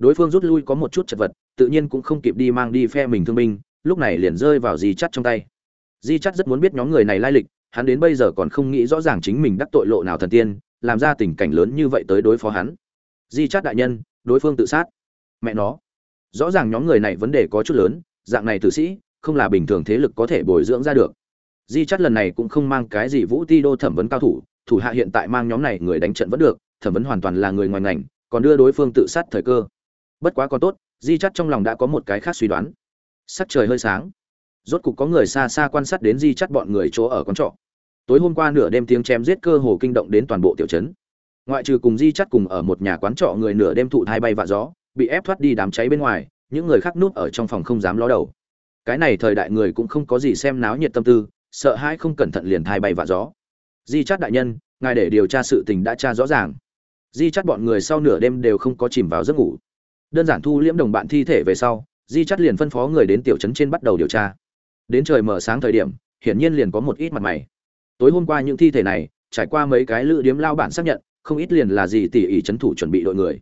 đối phương rút lui có một chút chật vật, tự nhiên cũng không kịp đi mang đi phe mình thương binh, lúc này liền rơi vào di chắt trong tay. Di chắt rất muốn biết nhóm người này lai lịch, hắn đến bây giờ còn không nghĩ rõ ràng chính mình đắc tội lộ nào thần tiên, làm ra tình cảnh lớn như vậy tới đối phó hắn. Di chắt đại nhân, đối phương tự sát. Mẹ nó. Rõ ràng nhóm người này vấn đề có chút lớn, dạng này tử sĩ, không là bình thường thế lực có thể bồi dưỡng ra được. Di chắt lần này cũng không mang cái gì vũ ti đô thẩm vấn cao thủ thủ hạ hiện tại mang nhóm này người đánh trận vẫn được, thẩm vấn hoàn toàn là người ngoài ngành, còn đưa đối phương tự sát thời cơ bất quá còn tốt, di chắt trong lòng đã có một cái khác suy đoán. Sắc trời hơi sáng. Rốt cục có người xa xa quan sát đến di chắt bọn người chỗ ở con trọ. Tối hôm qua nửa đêm tiếng chém giết cơ hồ kinh động đến toàn bộ tiểu trấn. Ngoại trừ cùng di chắt cùng ở một nhà quán trọ người nửa đêm thụ thai bay vạ gió, bị ép thoát đi đám cháy bên ngoài, những người khác núp ở trong phòng không dám ló đầu. Cái này thời đại người cũng không có gì xem náo nhiệt tâm tư, sợ hãi không cẩn thận liền thai bay vạ gió. Di chắt đại nhân, ngài để điều tra sự tình đã tra rõ ràng. Di chắt bọn người sau nửa đêm đều không có chìm vào giấc ngủ đơn giản thu liễm đồng bạn thi thể về sau, di chắt liền phân phó người đến tiểu trấn trên bắt đầu điều tra. Đến trời mở sáng thời điểm, hiển nhiên liền có một ít mặt mày. Tối hôm qua những thi thể này, trải qua mấy cái lữ điếm lao bản xác nhận, không ít liền là gì tỉ ỉ trấn thủ chuẩn bị đội người.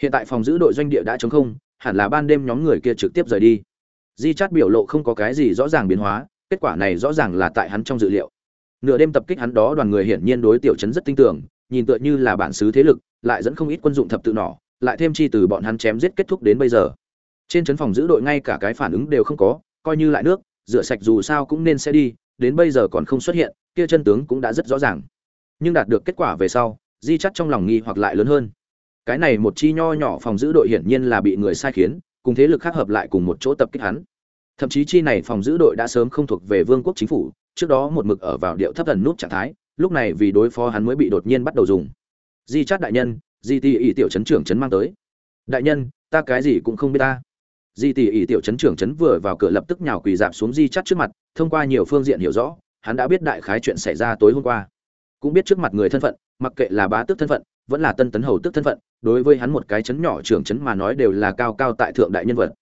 Hiện tại phòng giữ đội doanh địa đã chống không, hẳn là ban đêm nhóm người kia trực tiếp rời đi. Di chắt biểu lộ không có cái gì rõ ràng biến hóa, kết quả này rõ ràng là tại hắn trong dự liệu. Nửa đêm tập kích hắn đó đoàn người hiển nhiên đối tiểu trấn rất tin tưởng, nhìn tựa như là bản xứ thế lực, lại dẫn không ít quân dụng thập tự nỏ lại thêm chi từ bọn hắn chém giết kết thúc đến bây giờ. Trên trấn phòng giữ đội ngay cả cái phản ứng đều không có, coi như lại nước, rửa sạch dù sao cũng nên sẽ đi, đến bây giờ còn không xuất hiện, kia chân tướng cũng đã rất rõ ràng. Nhưng đạt được kết quả về sau, di chắt trong lòng nghi hoặc lại lớn hơn. Cái này một chi nho nhỏ phòng giữ đội hiển nhiên là bị người sai khiến, cùng thế lực khác hợp lại cùng một chỗ tập kích hắn. Thậm chí chi này phòng giữ đội đã sớm không thuộc về vương quốc chính phủ, trước đó một mực ở vào điệu thấp thần nút trạng thái, lúc này vì đối phó hắn mới bị đột nhiên bắt đầu dùng. Di chắt đại nhân di tỷ ỷ tiểu chấn trưởng chấn mang tới. Đại nhân, ta cái gì cũng không biết ta. Di tỷ ỷ tiểu chấn trưởng chấn vừa vào cửa lập tức nhào quỳ dạp xuống di chắt trước mặt, thông qua nhiều phương diện hiểu rõ, hắn đã biết đại khái chuyện xảy ra tối hôm qua. Cũng biết trước mặt người thân phận, mặc kệ là bá tước thân phận, vẫn là tân tấn hầu tước thân phận, đối với hắn một cái chấn nhỏ trưởng chấn mà nói đều là cao cao tại thượng đại nhân vật.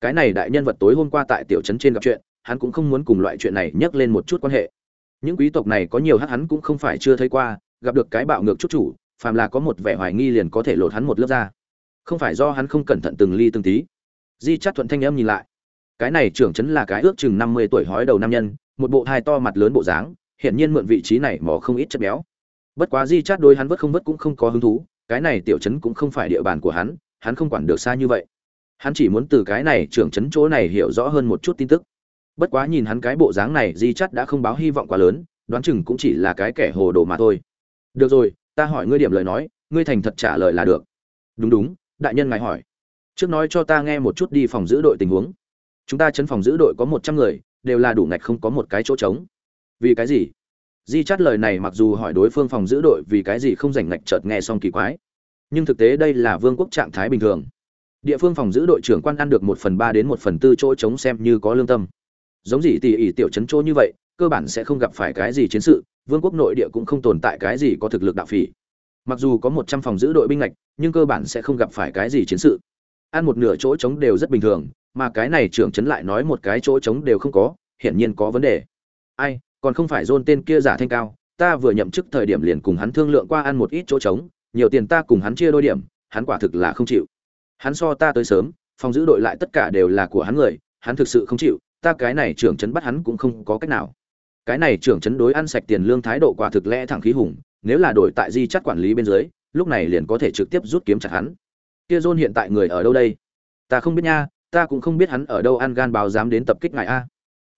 Cái này đại nhân vật tối hôm qua tại tiểu trấn trên gặp chuyện, hắn cũng không muốn cùng loại chuyện này nhắc lên một chút quan hệ. Những quý tộc này có nhiều hát hắn cũng không phải chưa thấy qua, gặp được cái bạo ngược chút chủ phàm là có một vẻ hoài nghi liền có thể lột hắn một lớp ra. Không phải do hắn không cẩn thận từng ly từng tí. Di chắt thuận thanh âm nhìn lại. Cái này trưởng chấn là cái ước chừng năm mươi tuổi hói đầu nam nhân, một bộ thai to mặt lớn bộ dáng, hiển nhiên mượn vị trí này mò không ít chất béo. Bất quá di chắt đôi hắn vất không vất cũng không có hứng thú, cái này tiểu chấn cũng không phải địa bàn của hắn hắn không quản được xa như vậy. Hắn chỉ muốn từ cái này trưởng chấn chỗ này hiểu rõ hơn một chút tin tức. Bất quá nhìn hắn cái bộ dáng này, di chắt đã không báo hy vọng quá lớn, đoán chừng cũng chỉ là cái kẻ hồ đồ mà thôi. Được rồi ta hỏi ngươi điểm lời nói, ngươi thành thật trả lời là được. Đúng đúng, đại nhân ngài hỏi. Trước nói cho ta nghe một chút đi phòng giữ đội tình huống. Chúng ta chấn phòng giữ đội có một trăm người, đều là đủ ngạch không có một cái chỗ trống. Vì cái gì? Di chắt lời này mặc dù hỏi đối phương phòng giữ đội vì cái gì không giành ngạch chợt nghe xong kỳ quái. Nhưng thực tế đây là vương quốc trạng thái bình thường. Địa phương phòng giữ đội trưởng quan ăn được một phần ba đến một phần tư chỗ trống xem như có lương tâm. Giống gì tỉ ỉ tiểu chấn chỗ như vậy, cơ bản sẽ không gặp phải cái gì chiến sự vương quốc nội địa cũng không tồn tại cái gì có thực lực đạo phỉ. Mặc dù có một trăm phòng giữ đội binh ngạch, nhưng cơ bản sẽ không gặp phải cái gì chiến sự. Ăn một nửa chỗ trống đều rất bình thường, mà cái này trưởng trấn lại nói một cái chỗ trống đều không có, hiển nhiên có vấn đề. Ai, còn không phải dôn tên kia giả thanh cao, ta vừa nhậm chức thời điểm liền cùng hắn thương lượng qua ăn một ít chỗ trống, nhiều tiền ta cùng hắn chia đôi điểm, hắn quả thực là không chịu. Hắn so ta tới sớm, phòng giữ đội lại tất cả đều là của hắn người, hắn thực sự không chịu, ta cái này trưởng trấn bắt hắn cũng không có cách nào cái này trưởng chấn đối ăn sạch tiền lương thái độ quả thực lẽ thẳng khí hùng, nếu là đổi tại di chắc quản lý bên dưới, lúc này liền có thể trực tiếp rút kiếm chặt hắn. Kia john hiện tại người ở đâu đây? Ta không biết nha, ta cũng không biết hắn ở đâu ăn gan báo dám đến tập kích ngài a.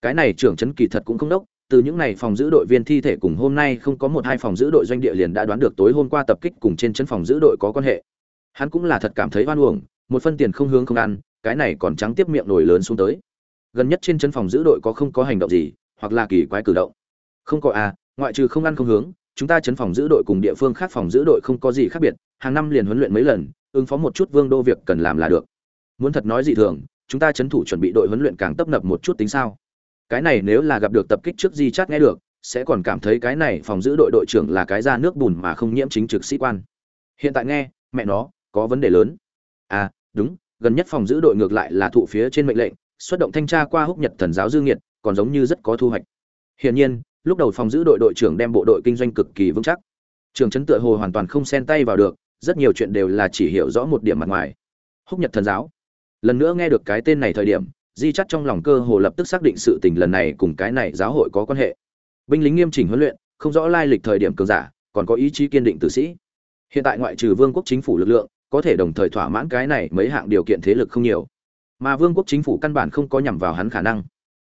Cái này trưởng chấn kỳ thật cũng không đốc, từ những này phòng giữ đội viên thi thể cùng hôm nay không có một hai phòng giữ đội doanh địa liền đã đoán được tối hôm qua tập kích cùng trên chân phòng giữ đội có quan hệ. Hắn cũng là thật cảm thấy oan uổng, một phân tiền không hướng không ăn, cái này còn trắng tiếp miệng nổi lớn xuống tới. Gần nhất trên chân phòng giữ đội có không có hành động gì hoặc là kỳ quái cử động. Không có à ngoại trừ không ăn không hướng, chúng ta chấn phòng giữ đội cùng địa phương khác phòng giữ đội không có gì khác biệt, hàng năm liền huấn luyện mấy lần, ứng phó một chút vương đô việc cần làm là được. Muốn thật nói dị thường, chúng ta chấn thủ chuẩn bị đội huấn luyện càng tấp nập một chút tính sao. Cái này nếu là gặp được tập kích trước di chát nghe được, sẽ còn cảm thấy cái này phòng giữ đội đội trưởng là cái ra nước bùn mà không nhiễm chính trực sĩ quan. Hiện tại nghe, mẹ nó, có vấn đề lớn. À đúng, gần nhất phòng giữ đội ngược lại là thụ phía trên mệnh lệnh, xuất động thanh tra qua húc nhật thần giáo dương nhiệt còn giống như rất có thu hoạch. Hiển nhiên, lúc đầu phòng giữ đội đội trưởng đem bộ đội kinh doanh cực kỳ vững chắc. Trường trấn tựa hồ hoàn toàn không xen tay vào được, rất nhiều chuyện đều là chỉ hiểu rõ một điểm mặt ngoài. Húc nhật thần giáo. Lần nữa nghe được cái tên này thời điểm, di chắc trong lòng cơ hồ lập tức xác định sự tình lần này cùng cái này giáo hội có quan hệ. Binh lính nghiêm chỉnh huấn luyện, không rõ lai lịch thời điểm cường giả, còn có ý chí kiên định tử sĩ. Hiện tại ngoại trừ vương quốc chính phủ lực lượng, có thể đồng thời thỏa mãn cái này mấy hạng điều kiện thế lực không nhiều. Mà vương quốc chính phủ căn bản không có nhằm vào hắn khả năng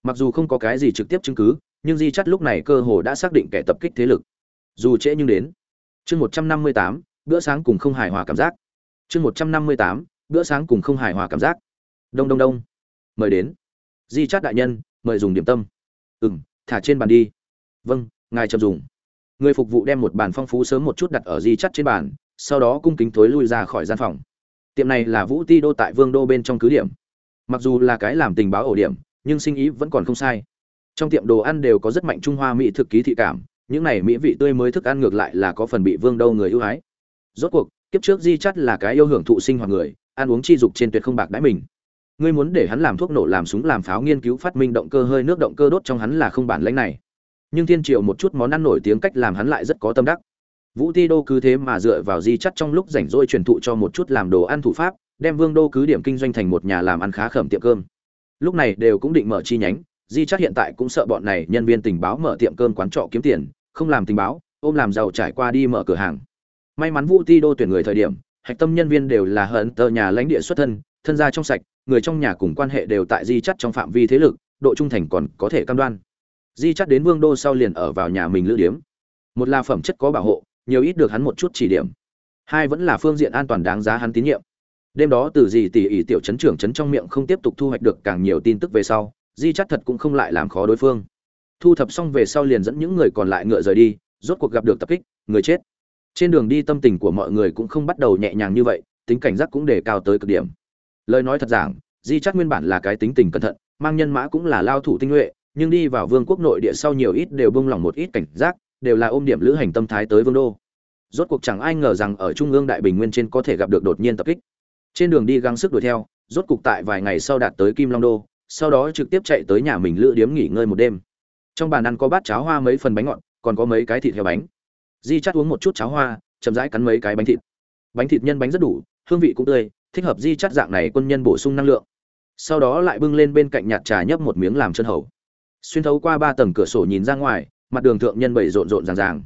mặc dù không có cái gì trực tiếp chứng cứ, nhưng di chắt lúc này cơ hồ đã xác định kẻ tập kích thế lực. Dù trễ nhưng đến. Chương một trăm năm mươi tám, bữa sáng cùng không hài hòa cảm giác. Chương một trăm năm mươi tám, bữa sáng cùng không hài hòa cảm giác. Đông đông đông. Mời đến. Di chát đại nhân, mời dùng điểm tâm. Ừ m thả trên bàn đi. Vâng ngài chậm dùng. Người phục vụ đem một bàn phong phú sớm một chút đặt ở di chắt trên bàn, sau đó cung kính thối lui ra khỏi gian phòng. Tiệm này là vũ ti đô tại vương đô bên trong cứ điểm. Mặc dù là cái làm tình báo ổ điểm nhưng sinh ý vẫn còn không sai. Trong tiệm đồ ăn đều có rất mạnh trung hoa mỹ thực ký thị cảm, những này mỹ vị tươi mới thức ăn ngược lại là có phần bị vương đâu người ưu ái. Rốt cuộc, kiếp trước di chắt là cái yêu hưởng thụ sinh hoạt người, ăn uống chi dục trên tuyệt không bạc đãi mình. Ngươi muốn để hắn làm thuốc nổ làm súng làm pháo nghiên cứu phát minh động cơ hơi nước động cơ đốt trong hắn là không bản lãnh này. Nhưng thiên triệu một chút món ăn nổi tiếng cách làm hắn lại rất có tâm đắc. Vũ ti đô cứ thế mà dựa vào di chắt trong lúc rảnh rỗi truyền thụ cho một chút làm đồ ăn thủ pháp, đem vương đô cứ điểm kinh doanh thành một nhà làm ăn khá khẩm tiệm cơm lúc này đều cũng định mở chi nhánh, di chắc hiện tại cũng sợ bọn này nhân viên tình báo mở tiệm cơm quán trọ kiếm tiền, không làm tình báo, ôm làm giàu trải qua đi mở cửa hàng. May mắn vũ ti đô tuyển người thời điểm, hạch tâm nhân viên đều là hận tờ nhà lãnh địa xuất thân thân gia trong sạch, người trong nhà cùng quan hệ đều tại di chắt trong phạm vi thế lực, độ trung thành còn có thể cam đoan. Di chắt đến vương đô sau liền ở vào nhà mình lữ điếm. Một là phẩm chất có bảo hộ, nhiều ít được hắn một chút chỉ điểm. Hai vẫn là phương diện an toàn đáng giá hắn tín nhiệm đêm đó từ gì tỷ ỉ tiểu chấn trưởng chấn trong miệng không tiếp tục thu hoạch được càng nhiều tin tức về sau, di chắc thật cũng không lại làm khó đối phương. Thu thập xong về sau liền dẫn những người còn lại ngựa rời đi, rốt cuộc gặp được tập kích, người chết. Trên đường đi tâm tình của mọi người cũng không bắt đầu nhẹ nhàng như vậy, tính cảnh giác cũng đề cao tới cực điểm. Lời nói thật giảng, di chắc nguyên bản là cái tính tình cẩn thận, mang nhân mã cũng là lao thủ tinh nhuệ, nhưng đi vào vương quốc nội địa sau nhiều ít đều bông lỏng một ít cảnh giác, đều là ôm điểm lữ hành tâm thái tới vương đô. Rốt cuộc chẳng ai ngờ rằng ở trung ương đại bình nguyên trên có thể gặp được đột nhiên tập kích trên đường đi gắng sức đuổi theo, rốt cục tại vài ngày sau đạt tới kim long đô, sau đó trực tiếp chạy tới nhà mình lữ điếm nghỉ ngơi một đêm. Trong bàn ăn có bát cháo hoa mấy phần bánh ngọt, còn có mấy cái thịt heo bánh. Di chắt uống một chút cháo hoa, chậm rãi cắn mấy cái bánh thịt. Bánh thịt nhân bánh rất đủ, hương vị cũng tươi, thích hợp di chắt dạng này quân nhân bổ sung năng lượng. Sau đó lại bưng lên bên cạnh nhạt trà nhấp một miếng làm chân hầu. Xuyên thấu qua ba tầng cửa sổ nhìn ra ngoài, mặt đường thượng nhân bầy rộn rộn ràng ràng.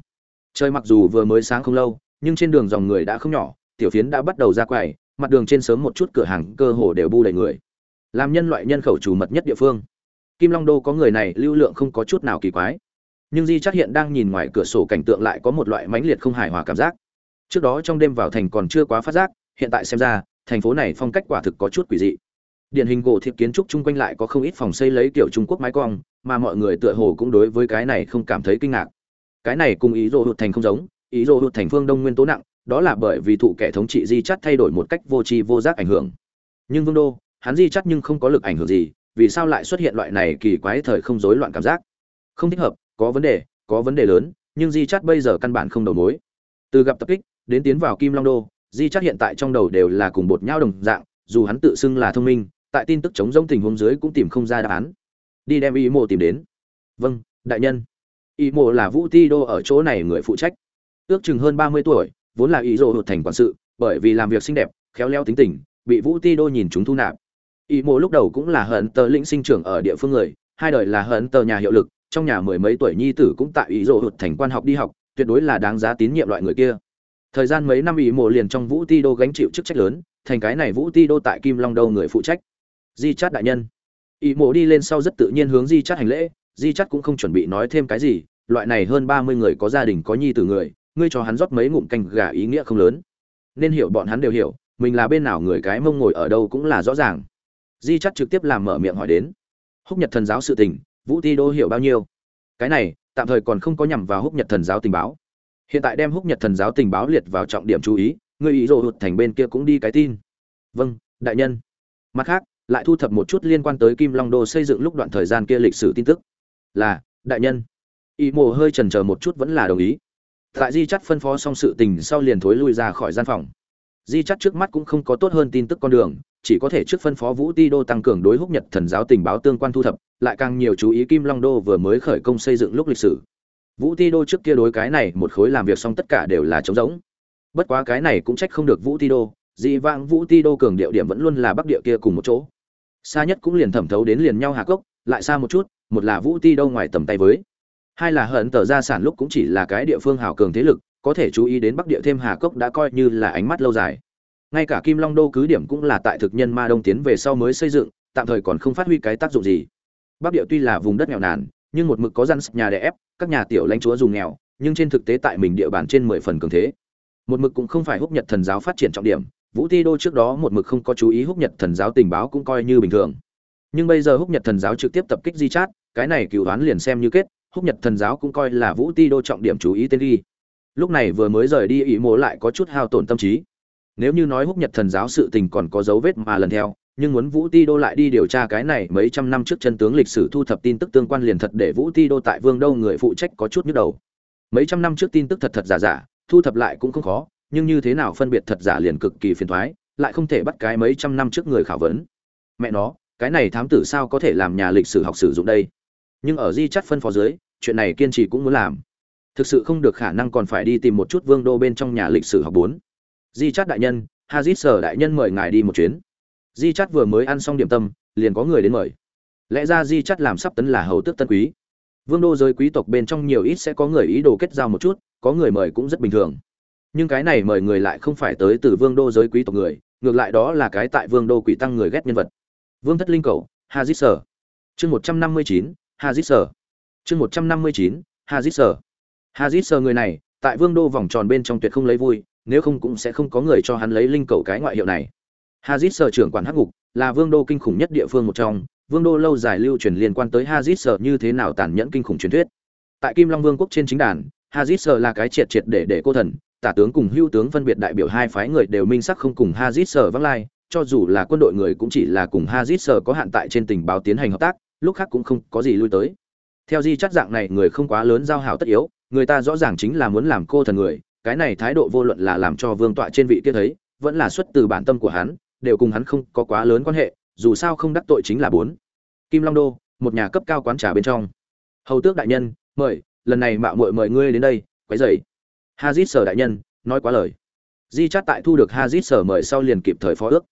Trời mặc dù vừa mới sáng không lâu, nhưng trên đường dòng người đã không nhỏ, tiểu phiến đã bắt đầu ra quầy mặt đường trên sớm một chút cửa hàng cơ hồ đều bu đầy người. Làm nhân loại nhân khẩu chủ mật nhất địa phương. Kim long đô có người này lưu lượng không có chút nào kỳ quái. Nhưng di chắc hiện đang nhìn ngoài cửa sổ cảnh tượng lại có một loại mãnh liệt không hài hòa cảm giác. Trước đó trong đêm vào thành còn chưa quá phát giác, hiện tại xem ra, thành phố này phong cách quả thực có chút quỷ dị. Điển hình gỗ thiệp kiến trúc chung quanh lại có không ít phòng xây lấy kiểu trung quốc mái cong, mà mọi người tựa hồ cũng đối với cái này không cảm thấy kinh ngạc. Cái này cùng ý dỗ hụt thành không giống, ý dỗ hụt thành phương đông nguyên tố nặng đó là bởi vì thụ kẻ thống trị di chắt thay đổi một cách vô tri vô giác ảnh hưởng. Nhưng vương đô, hắn di chắt nhưng không có lực ảnh hưởng gì, vì sao lại xuất hiện loại này kỳ quái thời không rối loạn cảm giác? Không thích hợp, có vấn đề, có vấn đề lớn, nhưng di chắt bây giờ căn bản không đầu mối. Từ gặp tập kích, đến tiến vào kim long đô, di chắt hiện tại trong đầu đều là cùng bột nhau đồng dạng, dù hắn tự xưng là thông minh, tại tin tức chống giống tình huống dưới cũng tìm không ra đáp án. Đi đem ý mộ tìm đến. Vâng đại nhân. Ý mộ là vũ ti đô ở chỗ này người phụ trách. Ước chừng hơn ba mươi tuổi vốn là ý rộ hụt thành quản sự, bởi vì làm việc xinh đẹp, khéo léo tính tình, bị vũ ti đô nhìn chúng thu nạp. Ý mộ lúc đầu cũng là hận tờ lĩnh sinh trưởng ở địa phương người, hai đời là hận tờ nhà hiệu lực, trong nhà mười mấy tuổi nhi tử cũng tại ý rộ hụt thành quan học đi học, tuyệt đối là đáng giá tín nhiệm loại người kia. Thời gian mấy năm ý mộ liền trong vũ ti đô gánh chịu chức trách lớn, thành cái này vũ ti đô tại kim long đâu người phụ trách. Di chát đại nhân. Ý mộ đi lên sau rất tự nhiên hướng di chát hành lễ, di chát cũng không chuẩn bị nói thêm cái gì, loại này hơn ba mươi người có gia đình có nhi tử người ngươi cho hắn rót mấy ngụm canh gà ý nghĩa không lớn. Nên hiểu bọn hắn đều hiểu, mình là bên nào người cái mông ngồi ở đâu cũng là rõ ràng. Di chắc trực tiếp làm mở miệng hỏi đến. Húc nhật thần giáo sự tình, vũ ti đô hiểu bao nhiêu? Cái này, tạm thời còn không có nhằm vào húc nhật thần giáo tình báo. Hiện tại đem húc nhật thần giáo tình báo liệt vào trọng điểm chú ý, người ý rồ hụt thành bên kia cũng đi cái tin. Vâng đại nhân. Mặt khác, lại thu thập một chút liên quan tới kim long đô xây dựng lúc đoạn thời gian kia lịch sử tin tức. Là, đại nhân. Ý mồ hơi trần chờ một chút vẫn là đồng ý tại di chắt phân phó xong sự tình sau liền thối lui ra khỏi gian phòng. Di chắt trước mắt cũng không có tốt hơn tin tức con đường, chỉ có thể trước phân phó vũ ti đô tăng cường đối húc nhật thần giáo tình báo tương quan thu thập, lại càng nhiều chú ý kim long đô vừa mới khởi công xây dựng lúc lịch sử. Vũ ti đô trước kia đối cái này một khối làm việc xong tất cả đều là trống rỗng. Bất quá cái này cũng trách không được vũ ti đô, dị vãng vũ ti đô cường điệu điểm vẫn luôn là bắc địa kia cùng một chỗ. Xa nhất cũng liền thẩm thấu đến liền nhau hạ cốc lại xa một chút, một là vũ ti đô ngoài tầm tay với hai là hận tờ gia sản lúc cũng chỉ là cái địa phương hào cường thế lực, có thể chú ý đến bắc địa thêm hà cốc đã coi như là ánh mắt lâu dài. Ngay cả kim long đô cứ điểm cũng là tại thực nhân ma đông tiến về sau mới xây dựng, tạm thời còn không phát huy cái tác dụng gì. Bắc địa tuy là vùng đất nghèo nàn, nhưng một mực có răn nhà đẻ ép, các nhà tiểu lãnh chúa dùng nghèo, nhưng trên thực tế tại mình địa bàn trên mười phần cường thế. Một mực cũng không phải húc nhật thần giáo phát triển trọng điểm, vũ ti đô trước đó một mực không có chú ý húc nhật thần giáo tình báo cũng coi như bình thường. Nhưng bây giờ húc nhật thần giáo trực tiếp tập kích di chát, cái này cựu đoán liền xem như kết húc nhật thần giáo cũng coi là vũ ti đô trọng điểm chú ý tên ghi. Lúc này vừa mới rời đi, ý mộ lại có chút hao tổn tâm trí. Nếu như nói húc nhật thần giáo sự tình còn có dấu vết mà lần theo, nhưng muốn vũ ti đô lại đi điều tra cái này mấy trăm năm trước chân tướng lịch sử thu thập tin tức tương quan liền thật để vũ ti đô tại vương đâu người phụ trách có chút nhức đầu. Mấy trăm năm trước tin tức thật thật giả giả, thu thập lại cũng không khó, nhưng như thế nào phân biệt thật giả liền cực kỳ phiền thoái lại không thể bắt cái mấy trăm năm trước người khảo vấn. Mẹ nó, cái này thám tử sao có thể làm nhà lịch sử học sử dụng đây? Nhưng ở di chắt phân phó dưới chuyện này kiên trì cũng muốn làm. Thực sự không được khả năng còn phải đi tìm một chút vương đô bên trong nhà lịch sử học bốn. Di chát đại nhân, hazit sở đại nhân mời ngài đi một chuyến. Di chát vừa mới ăn xong điểm tâm, liền có người đến mời. Lẽ ra di chát làm sắp tấn là hầu tước tân quý. Vương đô giới quý tộc bên trong nhiều ít sẽ có người ý đồ kết giao một chút, có người mời cũng rất bình thường. Nhưng cái này mời người lại không phải tới từ vương đô giới quý tộc người, ngược lại đó là cái tại vương đô quỷ tăng người ghét nhân vật. Vương thất linh cầu, hazit sở. Chương một trăm năm mươi chín, hazit sở chương một trăm năm mươi chín hazit sở hazit sở người này, tại vương đô vòng tròn bên trong tuyệt không lấy vui, nếu không cũng sẽ không có người cho hắn lấy linh cầu cái ngoại hiệu này. Hazit sở trưởng quản hắc ngục, là vương đô kinh khủng nhất địa phương một trong, vương đô lâu dài lưu truyền liên quan tới hazit sở như thế nào tàn nhẫn kinh khủng truyền thuyết. Tại kim long vương quốc trên chính đàn hazit sở là cái triệt triệt để để cô thần, tả tướng cùng hưu tướng phân biệt đại biểu hai phái người đều minh sắc không cùng hazit sở vắng lai, cho dù là quân đội người cũng chỉ là cùng hazit sở có hạn tại trên tình báo tiến hành hợp tác, lúc khác cũng không có gì lui tới theo di chắc dạng này, người không quá lớn giao hảo tất yếu, người ta rõ ràng chính là muốn làm cô thần người, cái này thái độ vô luận là làm cho vương tọa trên vị kia thấy, vẫn là xuất từ bản tâm của hắn, đều cùng hắn không có quá lớn quan hệ, dù sao không đắc tội chính là bốn. Kim long đô, một nhà cấp cao quán trà bên trong. Hầu tước đại nhân, mời, lần này mạo muội mời ngươi đến đây, quấy dậy hazit sở đại nhân, nói quá lời. Di chát tại thu được hazit sở mời sau liền kịp thời phó ước.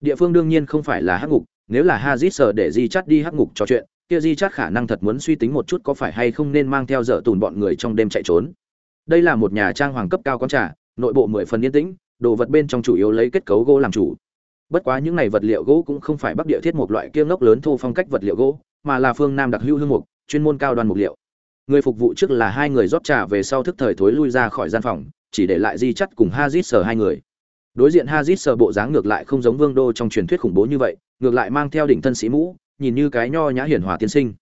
Địa phương đương nhiên không phải là hắc ngục, nếu là hazit sở để di chát đi hắc ngục trò chuyện kia di chát khả năng thật muốn suy tính một chút có phải hay không nên mang theo dở tùn bọn người trong đêm chạy trốn. Đây là một nhà trang hoàng cấp cao quán trà, nội bộ mười phần yên tĩnh, đồ vật bên trong chủ yếu lấy kết cấu gỗ làm chủ. Bất quá những này vật liệu gỗ cũng không phải bắc địa thiết một loại kiêng ngốc lớn thô phong cách vật liệu gỗ, mà là phương nam đặc hữu hương mục, chuyên môn cao đoàn mục liệu. Người phục vụ trước là hai người rót trà về sau thức thời thối lui ra khỏi gian phòng, chỉ để lại di chắt cùng hazit sờ hai người. Đối diện hazit sờ bộ dáng ngược lại không giống vương đô trong truyền thuyết khủng bố như vậy, ngược lại mang theo đỉnh thân sĩ mũ nhìn như cái nho nhã hiển hòa tiên sinh.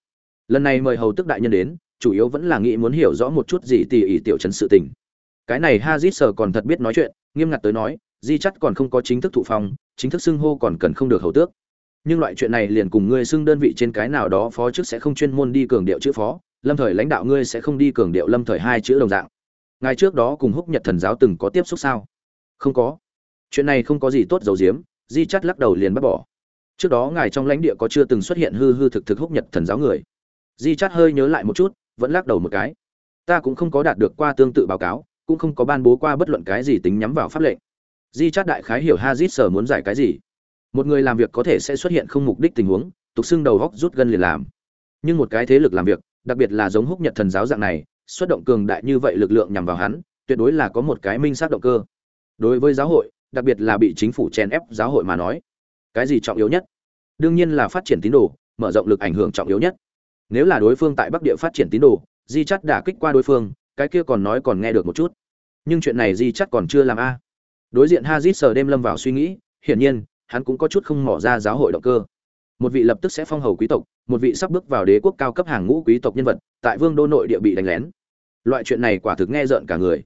Lần này mời hầu tức đại nhân đến, chủ yếu vẫn là nghĩ muốn hiểu rõ một chút gì tỉ ỉ tiểu trấn sự tình. Cái này hazit sở còn thật biết nói chuyện, nghiêm ngặt tới nói, di chắt còn không có chính thức thụ phong, chính thức xưng hô còn cần không được hầu tước. Nhưng loại chuyện này liền cùng ngươi xưng đơn vị trên cái nào đó phó chức sẽ không chuyên môn đi cường điệu chữ phó, lâm thời lãnh đạo ngươi sẽ không đi cường điệu lâm thời hai chữ đồng dạng. Ngài trước đó cùng húc nhật thần giáo từng có tiếp xúc sao? Không có. Chuyện này không có gì tốt dầu diếm, di chắt lắc đầu liền bắt bỏ trước đó ngài trong lãnh địa có chưa từng xuất hiện hư hư thực thực húc nhật thần giáo người? Di chát hơi nhớ lại một chút, vẫn lắc đầu một cái. Ta cũng không có đạt được qua tương tự báo cáo, cũng không có ban bố qua bất luận cái gì tính nhắm vào pháp lệnh. Di chát đại khái hiểu hazit sở muốn giải cái gì. Một người làm việc có thể sẽ xuất hiện không mục đích tình huống, tục xưng đầu góc rút gân liền làm. Nhưng một cái thế lực làm việc, đặc biệt là giống húc nhật thần giáo dạng này, xuất động cường đại như vậy lực lượng nhằm vào hắn, tuyệt đối là có một cái minh xác động cơ. Đối với giáo hội, đặc biệt là bị chính phủ chèn ép giáo hội mà nói cái gì trọng yếu nhất? Đương nhiên là phát triển tín đồ, mở rộng lực ảnh hưởng trọng yếu nhất. Nếu là đối phương tại bắc địa phát triển tín đồ, di chắt đả kích qua đối phương, cái kia còn nói còn nghe được một chút. Nhưng chuyện này di chắt còn chưa làm a. Đối diện hazit sờ đêm lâm vào suy nghĩ, hiển nhiên, hắn cũng có chút không mỏ ra giáo hội động cơ. Một vị lập tức sẽ phong hầu quý tộc, một vị sắp bước vào đế quốc cao cấp hàng ngũ quý tộc nhân vật, tại vương đô nội địa bị đánh lén. Loại chuyện này quả thực nghe rợn cả người.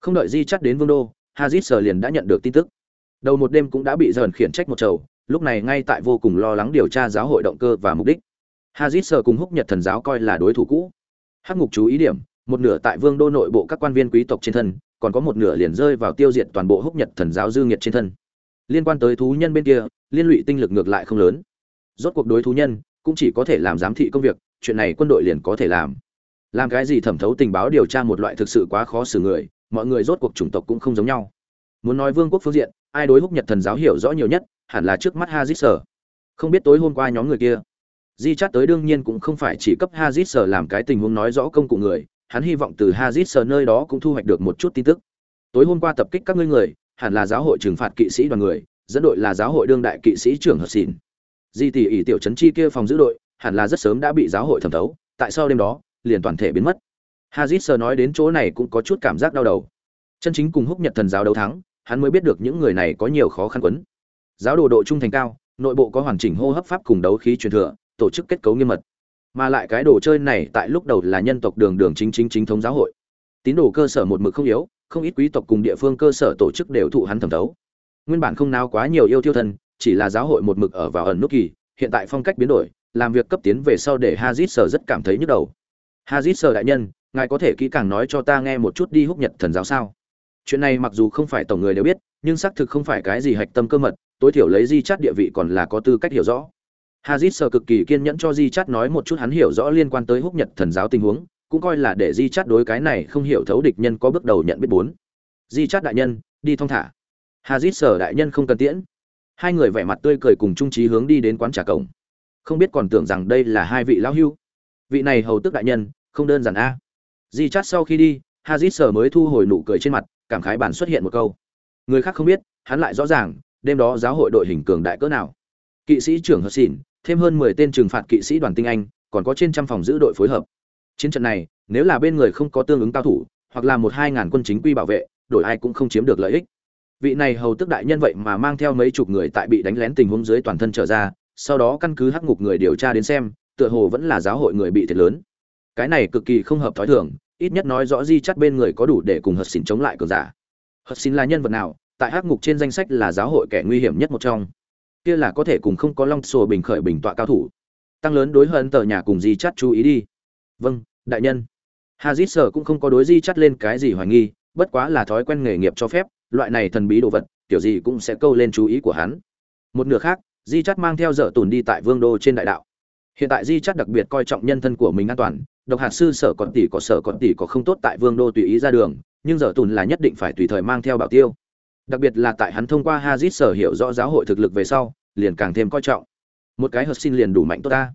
Không đợi di chắt đến vương đô, hazit sờ liền đã nhận được tin tức. Đầu một đêm cũng đã bị dởn khiển trách một chầu lúc này ngay tại vô cùng lo lắng điều tra giáo hội động cơ và mục đích, hazit sờ cùng húc nhật thần giáo coi là đối thủ cũ. Hắc ngục chú ý điểm, một nửa tại vương đô nội bộ các quan viên quý tộc trên thân, còn có một nửa liền rơi vào tiêu diệt toàn bộ húc nhật thần giáo dư nghiệt trên thân. Liên quan tới thú nhân bên kia, liên lụy tinh lực ngược lại không lớn. Rốt cuộc đối thú nhân, cũng chỉ có thể làm giám thị công việc, chuyện này quân đội liền có thể làm. Làm cái gì thẩm thấu tình báo điều tra một loại thực sự quá khó xử người, mọi người rốt cuộc chủng tộc cũng không giống nhau. Muốn nói vương quốc phương diện ai đối húc nhật thần giáo hiểu rõ nhiều nhất, hẳn là trước mắt hazit sở. Không biết tối hôm qua nhóm người kia. Di chát tới đương nhiên cũng không phải chỉ cấp hazit sở làm cái tình huống nói rõ công cụ người, hắn hy vọng từ hazit sở nơi đó cũng thu hoạch được một chút tin tức. Tối hôm qua tập kích các ngươi người, hẳn là giáo hội trừng phạt kỵ sĩ đoàn người, dẫn đội là giáo hội đương đại kỵ sĩ trưởng hợp xỉn di tỷ ỷ tiểu trấn chi kia phòng giữ đội, hẳn là rất sớm đã bị giáo hội thẩm thấu, tại sao đêm đó, liền toàn thể biến mất. Hazit sơ nói đến chỗ này cũng có chút cảm giác đau đầu. Chân chính cùng húc nhật thần giáo đấu thắng hắn mới biết được những người này có nhiều khó khăn quấn. Giáo đồ độ trung thành cao, nội bộ có hoàn chỉnh hô hấp pháp cùng đấu khí truyền thừa, tổ chức kết cấu nghiêm mật. Mà lại cái đồ chơi này tại lúc đầu là nhân tộc đường đường chính chính chính thống giáo hội. Tín đồ cơ sở một mực không yếu, không ít quý tộc cùng địa phương cơ sở tổ chức đều thụ hắn thẩm thấu. Nguyên bản không nào quá nhiều yêu tiêu thân, chỉ là giáo hội một mực ở vào ẩn nút kỳ, hiện tại phong cách biến đổi, làm việc cấp tiến về sau để hazit sở rất cảm thấy nhức đầu. Hazit sở đại nhân, ngài có thể kỹ càng nói cho ta nghe một chút đi húc nhật thần giáo sao? Chuyện này mặc dù không phải tổng người đều biết, nhưng xác thực không phải cái gì hạch tâm cơ mật, tối thiểu lấy di chát địa vị còn là có tư cách hiểu rõ. Hazit sở cực kỳ kiên nhẫn cho di chát nói một chút hắn hiểu rõ liên quan tới húc nhật thần giáo tình huống, cũng coi là để di chát đối cái này không hiểu thấu địch nhân có bước đầu nhận biết bốn. Di chát đại nhân, đi thong thả. Hazit sở đại nhân không cần tiễn. Hai người vẻ mặt tươi cười cùng trung trí hướng đi đến quán trà cổng. Không biết còn tưởng rằng đây là hai vị lão hưu. Vị này hầu tức đại nhân, không đơn giản a. Di chát sau khi đi, hazit sở mới thu hồi nụ cười trên mặt cảm khái bản xuất hiện một câu. Người khác không biết, hắn lại rõ ràng, đêm đó giáo hội đội hình cường đại cỡ nào. Kỵ sĩ trưởng hợp xỉn, thêm hơn mười tên trừng phạt kỵ sĩ đoàn tinh anh, còn có trên trăm phòng giữ đội phối hợp. Chiến trận này, nếu là bên người không có tương ứng cao thủ, hoặc là một hai ngàn quân chính quy bảo vệ, đổi ai cũng không chiếm được lợi ích. Vị này hầu tức đại nhân vậy mà mang theo mấy chục người tại bị đánh lén tình huống dưới toàn thân trở ra, sau đó căn cứ hắc ngục người điều tra đến xem, tựa hồ vẫn là giáo hội người bị thiệt lớn. Cái này cực kỳ không hợp thói thường ít nhất nói rõ di chắt bên người có đủ để cùng hật xin chống lại cờ giả. Hật xin là nhân vật nào, tại hắc ngục trên danh sách là giáo hội kẻ nguy hiểm nhất một trong. Kia là có thể cùng không có long sổ bình khởi bình tọa cao thủ. Tăng lớn đối hơn tờ nhà cùng di chắt chú ý đi. Vâng đại nhân. Hazit sở cũng không có đối di chắt lên cái gì hoài nghi, bất quá là thói quen nghề nghiệp cho phép, loại này thần bí đồ vật, kiểu gì cũng sẽ câu lên chú ý của hắn. Một nửa khác, di chắt mang theo dở tùn đi tại vương đô trên đại đạo. Hiện tại di chắt đặc biệt coi trọng nhân thân của mình an toàn độc hạt sư sở còn tỷ có sở còn tỷ có không tốt tại vương đô tùy ý ra đường, nhưng giờ tùn là nhất định phải tùy thời mang theo bảo tiêu. Đặc biệt là tại hắn thông qua hazit sở hiểu rõ giáo hội thực lực về sau, liền càng thêm coi trọng. Một cái hợp xin liền đủ mạnh tốt ta.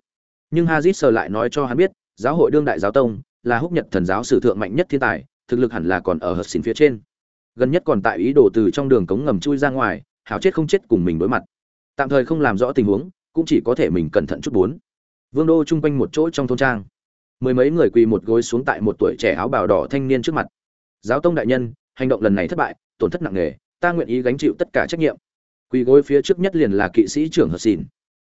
Nhưng hazit sở lại nói cho hắn biết, giáo hội đương đại giáo tông, là húc nhật thần giáo sử thượng mạnh nhất thiên tài, thực lực hẳn là còn ở hợp xin phía trên. Gần nhất còn tại ý đồ từ trong đường cống ngầm chui ra ngoài, hảo chết không chết cùng mình đối mặt. Tạm thời không làm rõ tình huống, cũng chỉ có thể mình cẩn thận chút bốn. Vương đô chung quanh một chỗ trong thôn trang mười mấy người quỳ một gối xuống tại một tuổi trẻ áo bào đỏ thanh niên trước mặt. Giáo tông đại nhân, hành động lần này thất bại, tổn thất nặng nề, ta nguyện ý gánh chịu tất cả trách nhiệm. Quỳ gối phía trước nhất liền là kỵ sĩ trưởng hợp xìn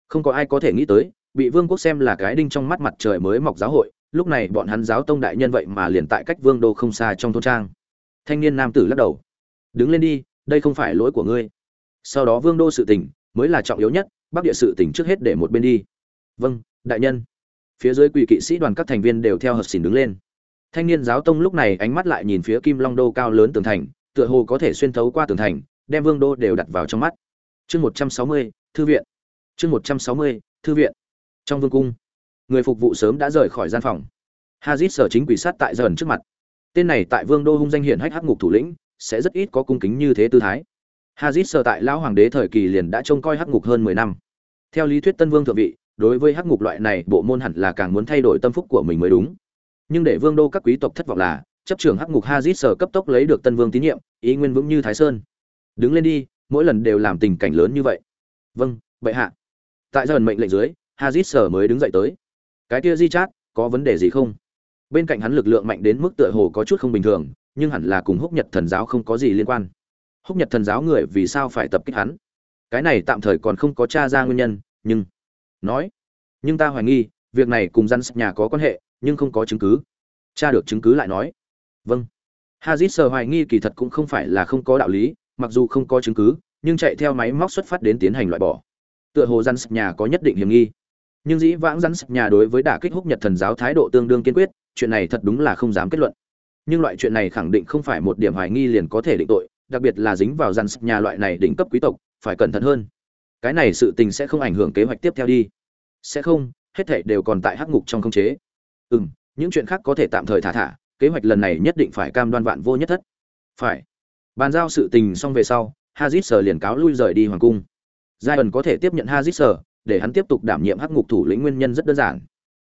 không có ai có thể nghĩ tới, bị vương quốc xem là cái đinh trong mắt mặt trời mới mọc giáo hội, lúc này bọn hắn giáo tông đại nhân vậy mà liền tại cách vương đô không xa trong thôn trang. Thanh niên nam tử lắc đầu. Đứng lên đi, đây không phải lỗi của ngươi. Sau đó vương đô sự tình mới là trọng yếu nhất, bắc địa sự tình trước hết để một bên đi. Vâng đại nhân phía dưới quỷ kỵ sĩ đoàn các thành viên đều theo hợp xỉn đứng lên. Thanh niên giáo tông lúc này ánh mắt lại nhìn phía kim long đô cao lớn tường thành, tựa hồ có thể xuyên thấu qua tường thành, đem vương đô đều đặt vào trong mắt. Chương một trăm sáu mươi, thư viện. Chương một trăm sáu mươi, thư viện. Trong vương cung, người phục vụ sớm đã rời khỏi gian phòng. Hazit sở chính quỷ sát tại dần trước mặt. Tên này tại vương đô hung danh hiển hách hắc ngục thủ lĩnh, sẽ rất ít có cung kính như thế tư thái. Hazit sở tại lão hoàng đế thời kỳ liền đã trông coi hắc ngục hơn mười năm. Theo lý thuyết tân vương thượng vị đối với hắc ngục loại này, bộ môn hẳn là càng muốn thay đổi tâm phúc của mình mới đúng. Nhưng để vương đô các quý tộc thất vọng là, chấp trưởng hắc ngục hazit sở cấp tốc lấy được tân vương tín nhiệm, ý nguyên vững như thái sơn. Đứng lên đi, mỗi lần đều làm tình cảnh lớn như vậy. Vâng bệ hạ. Tại dần mệnh lệnh dưới hazit sở mới đứng dậy tới. Cái kia di chát, có vấn đề gì không? Bên cạnh hắn lực lượng mạnh đến mức tựa hồ có chút không bình thường, nhưng hẳn là cùng húc nhật thần giáo không có gì liên quan. Húc nhật thần giáo người vì sao phải tập kích hắn? Cái này tạm thời còn không có t r a ra nguyên nhân, nhưng nói, nhưng ta hoài nghi, việc này cùng dân nhà có quan hệ, nhưng không có chứng cứ. Cha được chứng cứ lại nói vâng. Hazit sờ hoài nghi kỳ thật cũng không phải là không có đạo lý, mặc dù không có chứng cứ, nhưng chạy theo máy móc xuất phát đến tiến hành loại bỏ. Tựa hồ dân nhà có nhất định hiểm nghi. Nhưng dĩ vãng rắn nhà đối với đả kích húc nhật thần giáo thái độ tương đương kiên quyết, chuyện này thật đúng là không dám kết luận. Nhưng loại chuyện này khẳng định không phải một điểm hoài nghi liền có thể định tội, đặc biệt là dính vào rắn nhà loại này đỉnh cấp quý tộc, phải cẩn thận hơn cái này sự tình sẽ không ảnh hưởng kế hoạch tiếp theo đi. Sẽ không, hết thảy đều còn tại hắc ngục trong không chế. Ừ m những chuyện khác có thể tạm thời thả thả, kế hoạch lần này nhất định phải cam đoan vạn vô nhất thất. Phải. Bàn giao sự tình xong về sau, hazit sở liền cáo lui rời đi hoàng cung. Giai ẩn có thể tiếp nhận hazit sở, để hắn tiếp tục đảm nhiệm hắc ngục thủ lĩnh nguyên nhân rất đơn giản.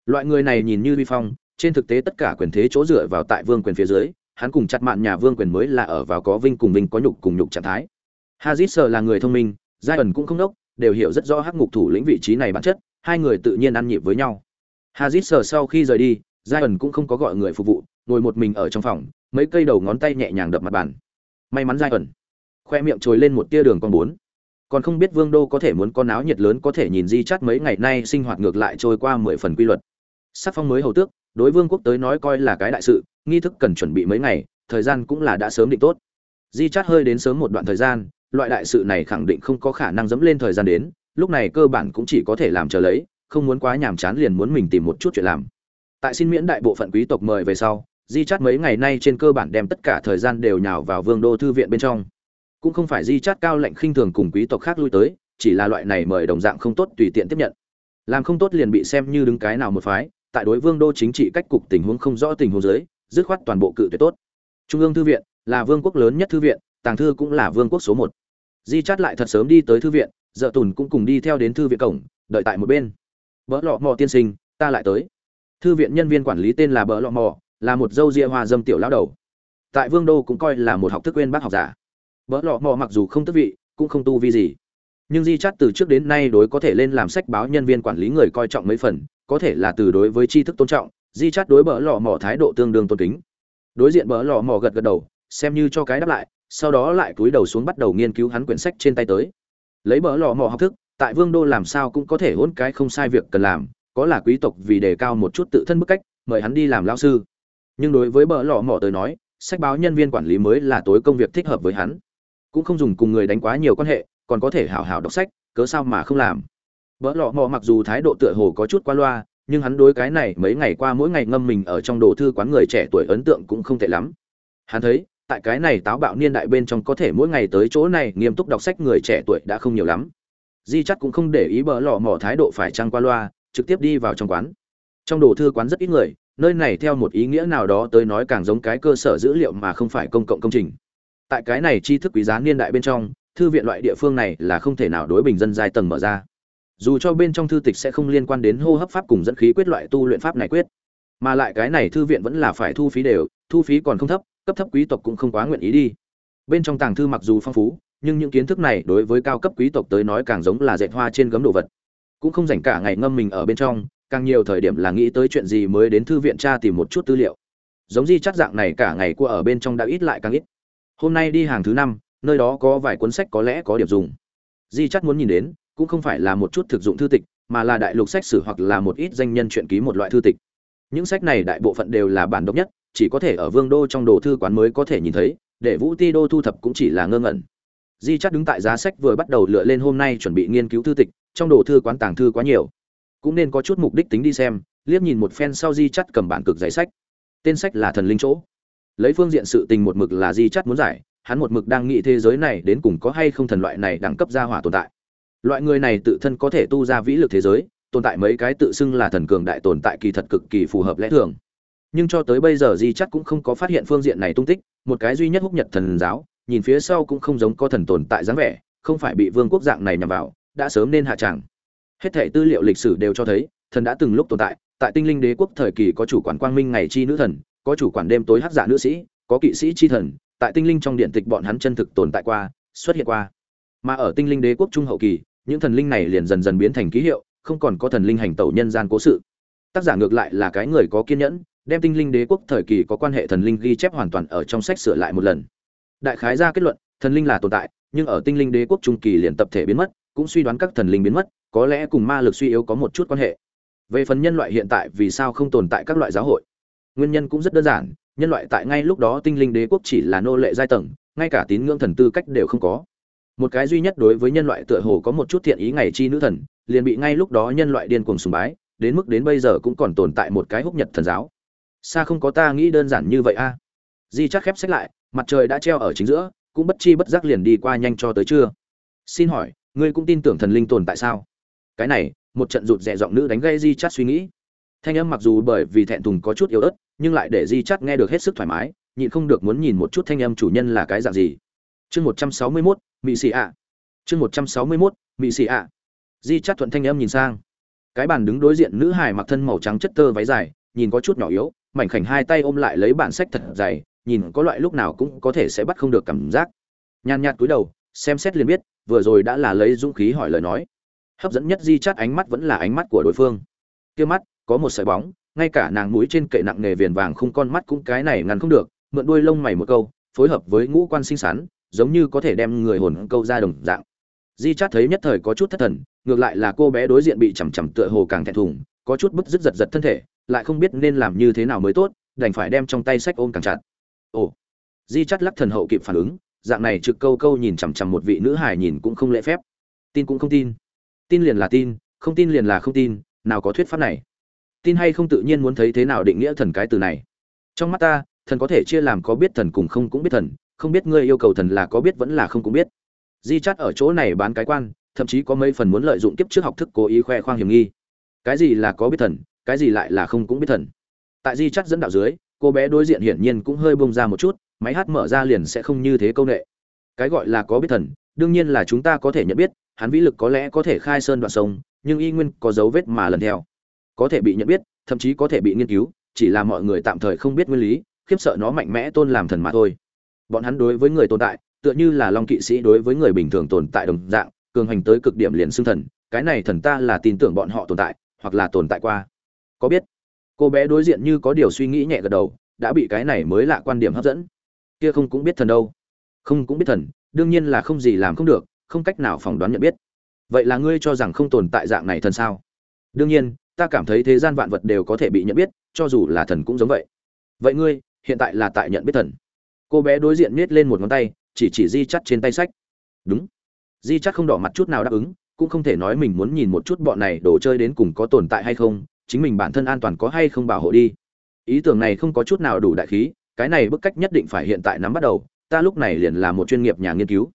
Loại người này nhìn như vi phong, trên thực tế tất cả quyền thế chỗ dựa vào tại vương quyền phía dưới, hắn cùng chặt mạn nhà vương quyền mới là ở vào có vinh cùng vinh có nhục cùng nhục trạng thái. Hazit sở là người thông minh giai ẩn cũng không đốc đều hiểu rất rõ hắc ngục thủ lĩnh vị trí này bản chất, hai người tự nhiên ăn nhịp với nhau. Hazit sờ sau khi rời đi giai ẩn cũng không có gọi người phục vụ, ngồi một mình ở trong phòng, mấy cây đầu ngón tay nhẹ nhàng đập mặt bàn. May mắn giai ẩn khoe miệng trồi lên một tia đường con bốn. Còn không biết vương đô có thể muốn con áo nhiệt lớn có thể nhìn di chắt mấy ngày nay sinh hoạt ngược lại trôi qua mười phần quy luật. Sắc phong mới hầu tước, đối vương quốc tới nói coi là cái đại sự, nghi thức cần chuẩn bị mấy ngày, thời gian cũng là đã sớm định tốt. Di chắt hơi đến sớm một đoạn thời gian loại đại sự này khẳng định không có khả năng dẫm lên thời gian đến, lúc này cơ bản cũng chỉ có thể làm chờ lấy, không muốn quá nhàm chán liền muốn mình tìm một chút chuyện làm. Tại xin miễn đại bộ phận quý tộc mời về sau, di chắt mấy ngày nay trên cơ bản đem tất cả thời gian đều nhào vào vương đô thư viện bên trong. Cũng không phải di chát cao lệnh khinh thường cùng quý tộc khác lui tới, chỉ là loại này mời đồng dạng không tốt tùy tiện tiếp nhận. Làm không tốt liền bị xem như đứng cái nào một phái, tại đối vương đô chính trị cách cục tình huống không rõ tình huống dưới, dứt khoát toàn bộ cự tuyệt tốt. Trung ương thư viện là vương quốc lớn nhất thư viện, tàng thư cũng là vương quốc số một di chát lại thật sớm đi tới thư viện dợ tùn cũng cùng đi theo đến thư viện cổng đợi tại một bên vợ lọ mò tiên sinh ta lại tới thư viện nhân viên quản lý tên là bỡ lọ mò là một dâu ria hoa dâm tiểu lão đầu tại vương đô cũng coi là một học thức quên bác học giả Bỡ lọ mò mặc dù không tức vị, cũng không tu vi gì. Nhưng Di Chát từ trước đến nay đối có thể lên làm sách báo nhân viên quản lý người coi trọng mấy phần, có thể là từ đối với tri thức tôn trọng, Di Chát đối bỡ lò mò thái độ tương đương tôn kính. Đối diện bỡ lò mò gật gật đầu, xem như cho cái đáp lại, sau đó lại cúi đầu xuống bắt đầu nghiên cứu hắn quyển sách trên tay tới. Lấy bỡ lọ mò học thức, tại Vương đô làm sao cũng có thể hỗn cái không sai việc cần làm, có là quý tộc vì đề cao một chút tự thân bức cách, mời hắn đi làm lao sư. Nhưng đối với bỡ lọ mò tới nói, sách báo nhân viên quản lý mới là tối công việc thích hợp với hắn cũng không dùng cùng người đánh quá nhiều quan hệ còn có thể hào hào đọc sách cớ sao mà không làm bỡ lọ mò mặc dù thái độ tựa hồ có chút qua loa nhưng hắn đối cái này mấy ngày qua mỗi ngày ngâm mình ở trong đồ thư quán người trẻ tuổi ấn tượng cũng không tệ lắm hắn thấy tại cái này táo bạo niên đại bên trong có thể mỗi ngày tới chỗ này nghiêm túc đọc sách người trẻ tuổi đã không nhiều lắm. Di chắc cũng không để ý bờ lò mỏ thái độ phải trăng qua loa, trực tiếp đi vào trong quán. Trong đồ thư quán rất ít người, nơi này theo một ý nghĩa nào đó tới nói càng giống cái cơ sở dữ liệu mà không phải công cộng công trình. Tại cái này tri thức quý giá niên đại bên trong, thư viện loại địa phương này là không thể nào đối bình dân giai tầng mở ra. Dù cho bên trong thư tịch sẽ không liên quan đến hô hấp pháp cùng dẫn khí quyết loại tu luyện pháp này quyết mà lại cái này thư viện vẫn là phải thu phí đều, thu phí còn không thấp, cấp thấp quý tộc cũng không quá nguyện ý đi. Bên trong tàng thư mặc dù phong phú, nhưng những kiến thức này đối với cao cấp quý tộc tới nói càng giống là dệt hoa trên gấm đồ vật. Cũng không dành cả ngày ngâm mình ở bên trong, càng nhiều thời điểm là nghĩ tới chuyện gì mới đến thư viện tra tìm một chút tư liệu. Giống di chắc dạng này cả ngày qua ở bên trong đã ít lại càng ít. Hôm nay đi hàng thứ năm, nơi đó có vài cuốn sách có lẽ có điểm dùng. Di chắc muốn nhìn đến, cũng không phải là một chút thực dụng thư tịch, mà là đại lục sách sử hoặc là một ít danh nhân truyện ký một loại thư tịch những sách này đại bộ phận đều là bản độc nhất, chỉ có thể ở vương đô trong đồ thư quán mới có thể nhìn thấy, để vũ ti đô thu thập cũng chỉ là ngơ ngẩn. Di chắc đứng tại giá sách vừa bắt đầu lựa lên hôm nay chuẩn bị nghiên cứu thư tịch, trong đồ thư quán tàng thư quá nhiều. Cũng nên có chút mục đích tính đi xem, liếc nhìn một phen sau di chắt cầm bản cực giấy sách. Tên sách là thần linh chỗ. Lấy phương diện sự tình một mực là di chắt muốn giải, hắn một mực đang nghĩ thế giới này đến cùng có hay không thần loại này đẳng cấp gia hỏa tồn tại. Loại người này tự thân có thể tu ra vĩ lực thế giới tồn tại mấy cái tự xưng là thần cường đại tồn tại kỳ thật cực kỳ phù hợp lẽ thường. Nhưng cho tới bây giờ di chắc cũng không có phát hiện phương diện này tung tích, một cái duy nhất húc nhật thần giáo, nhìn phía sau cũng không giống có thần tồn tại dáng vẻ, không phải bị vương quốc dạng này nhằm vào, đã sớm nên hạ tràng. Hết thể tư liệu lịch sử đều cho thấy, thần đã từng lúc tồn tại tại tinh linh đế quốc thời kỳ có chủ quản quang minh ngày chi nữ thần, có chủ quản đêm tối hắc giả nữ sĩ, có kỵ sĩ chi thần, tại tinh linh trong điện tịch bọn hắn chân thực tồn tại qua, xuất hiện qua. Mà ở tinh linh đế quốc trung hậu kỳ, những thần linh này liền dần dần biến thành ký hiệu không còn có thần linh hành tẩu nhân gian cố sự. Tác giả ngược lại là cái người có kiên nhẫn, đem tinh linh đế quốc thời kỳ có quan hệ thần linh ghi chép hoàn toàn ở trong sách sửa lại một lần. Đại khái ra kết luận, thần linh là tồn tại, nhưng ở tinh linh đế quốc trung kỳ liền tập thể biến mất, cũng suy đoán các thần linh biến mất, có lẽ cùng ma lực suy yếu có một chút quan hệ. Về phần nhân loại hiện tại vì sao không tồn tại các loại giáo hội? Nguyên nhân cũng rất đơn giản, nhân loại tại ngay lúc đó tinh linh đế quốc chỉ là nô lệ giai tầng, ngay cả tín ngưỡng thần tư cách đều không có. Một cái duy nhất đối với nhân loại tựa hồ có một chút thiện ý ngày chi nữ thần liền bị ngay lúc đó nhân loại điên cuồng sùng bái, đến mức đến bây giờ cũng còn tồn tại một cái húc nhật thần giáo. Xa không có ta nghĩ đơn giản như vậy a. Di chắc khép sách lại, mặt trời đã treo ở chính giữa, cũng bất chi bất giác liền đi qua nhanh cho tới trưa. Xin hỏi, ngươi cũng tin tưởng thần linh tồn tại sao? Cái này, một trận rụt rè giọng nữ đánh gây di chắt suy nghĩ. Thanh âm mặc dù bởi vì thẹn thùng có chút yếu ớt, nhưng lại để di chắt nghe được hết sức thoải mái, nhịn không được muốn nhìn một chút thanh âm chủ nhân là cái dạng gì. Chương một trăm sáu mươi mốt mỹ xì ạ chương một trăm sáu mươi mốt mỹ xì ạ di chắt thuận thanh âm nhìn sang. Cái bàn đứng đối diện nữ hải mặc thân màu trắng chất tơ váy dài nhìn có chút nhỏ yếu mảnh khảnh hai tay ôm lại lấy bản sách thật dày nhìn có loại lúc nào cũng có thể sẽ bắt không được cảm giác. Nhàn nhạt cúi đầu xem xét liền biết vừa rồi đã là lấy dũng khí hỏi lời nói. Hấp dẫn nhất di chắt ánh mắt vẫn là ánh mắt của đối phương. Kia mắt có một sợi bóng ngay cả nàng mũi trên kệ nặng nghề viền vàng không con mắt cũng cái này ngăn không được mượn đuôi lông mày một câu phối hợp với ngũ quan xinh xắn, giống như có thể đem người hồn câu ra đồng dạng di chát thấy nhất thời có chút thất thần, ngược lại là cô bé đối diện bị chằm chằm tựa hồ càng thẹn thùng, có chút bứt rứt giật giật thân thể, lại không biết nên làm như thế nào mới tốt, đành phải đem trong tay sách ôm càng chặt. Ồ. Di chát lắc thần hậu kịp phản ứng, dạng này trực câu câu nhìn chằm chằm một vị nữ hài nhìn cũng không lễ phép. Tin cũng không tin. Tin liền là tin, không tin liền là không tin, nào có thuyết pháp này. Tin hay không tự nhiên muốn thấy thế nào định nghĩa thần cái từ này. Trong mắt ta, thần có thể chia làm có biết thần cùng không cũng biết thần, không biết ngươi yêu cầu thần là có biết vẫn là không cũng biết di chắt ở chỗ này bán cái quan, thậm chí có mấy phần muốn lợi dụng kiếp trước học thức cố ý khoe khoang hiểm nghi. Cái gì là có biết thần, cái gì lại là không cũng biết thần. Tại di chắt dẫn đạo dưới, cô bé đối diện hiển nhiên cũng hơi bông ra một chút, máy hát mở ra liền sẽ không như thế công nghệ cái gọi là có biết thần, đương nhiên là chúng ta có thể nhận biết, hắn vĩ lực có lẽ có thể khai sơn đoạn sông, nhưng y nguyên có dấu vết mà lần theo. Có thể bị nhận biết, thậm chí có thể bị nghiên cứu, chỉ là mọi người tạm thời không biết nguyên lý, khiếp sợ nó mạnh mẽ tôn làm thần mà thôi. Bọn hắn đối với người tồn tại tựa như là long kỵ sĩ đối với người bình thường tồn tại đồng dạng, cường hành tới cực điểm liền xưng thần, cái này thần ta là tin tưởng bọn họ tồn tại, hoặc là tồn tại qua. Có biết, cô bé đối diện như có điều suy nghĩ nhẹ gật đầu, đã bị cái này mới lạ quan điểm hấp dẫn. Kia không cũng biết thần đâu. Không cũng biết thần, đương nhiên là không gì làm không được, không cách nào phỏng đoán nhận biết. Vậy là ngươi cho rằng không tồn tại dạng này thần sao? Đương nhiên, ta cảm thấy thế gian vạn vật đều có thể bị nhận biết, cho dù là thần cũng giống vậy. Vậy ngươi, hiện tại là tại nhận biết thần. Cô bé đối diện miết lên một ngón tay chỉ chỉ di chắt trên tay sách. Đúng. Di chắt không đỏ mặt chút nào đáp ứng, cũng không thể nói mình muốn nhìn một chút bọn này đồ chơi đến cùng có tồn tại hay không, chính mình bản thân an toàn có hay không bảo hộ đi. Ý tưởng này không có chút nào đủ đại khí, cái này bức cách nhất định phải hiện tại nắm bắt đầu, ta lúc này liền là một chuyên nghiệp nhà nghiên cứu.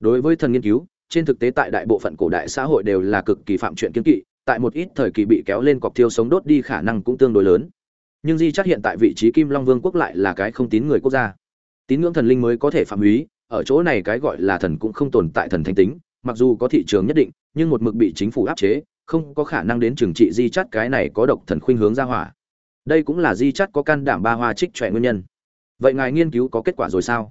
Đối với thần nghiên cứu, trên thực tế tại đại bộ phận cổ đại xã hội đều là cực kỳ phạm chuyện kiên kỵ, tại một ít thời kỳ bị kéo lên cọc thiêu sống đốt đi khả năng cũng tương đối lớn. Nhưng di chắc hiện tại vị trí kim long vương quốc lại là cái không tín người quốc gia. Tín ngưỡng thần linh mới có thể phạm húy ở chỗ này cái gọi là thần cũng không tồn tại thần thánh tính, mặc dù có thị trường nhất định, nhưng một mực bị chính phủ áp chế, không có khả năng đến trừng trị di chát cái này có độc thần khuynh hướng ra hỏa. Đây cũng là di chát có can đảm ba hoa trích trẻ nguyên nhân. Vậy ngài nghiên cứu có kết quả rồi sao?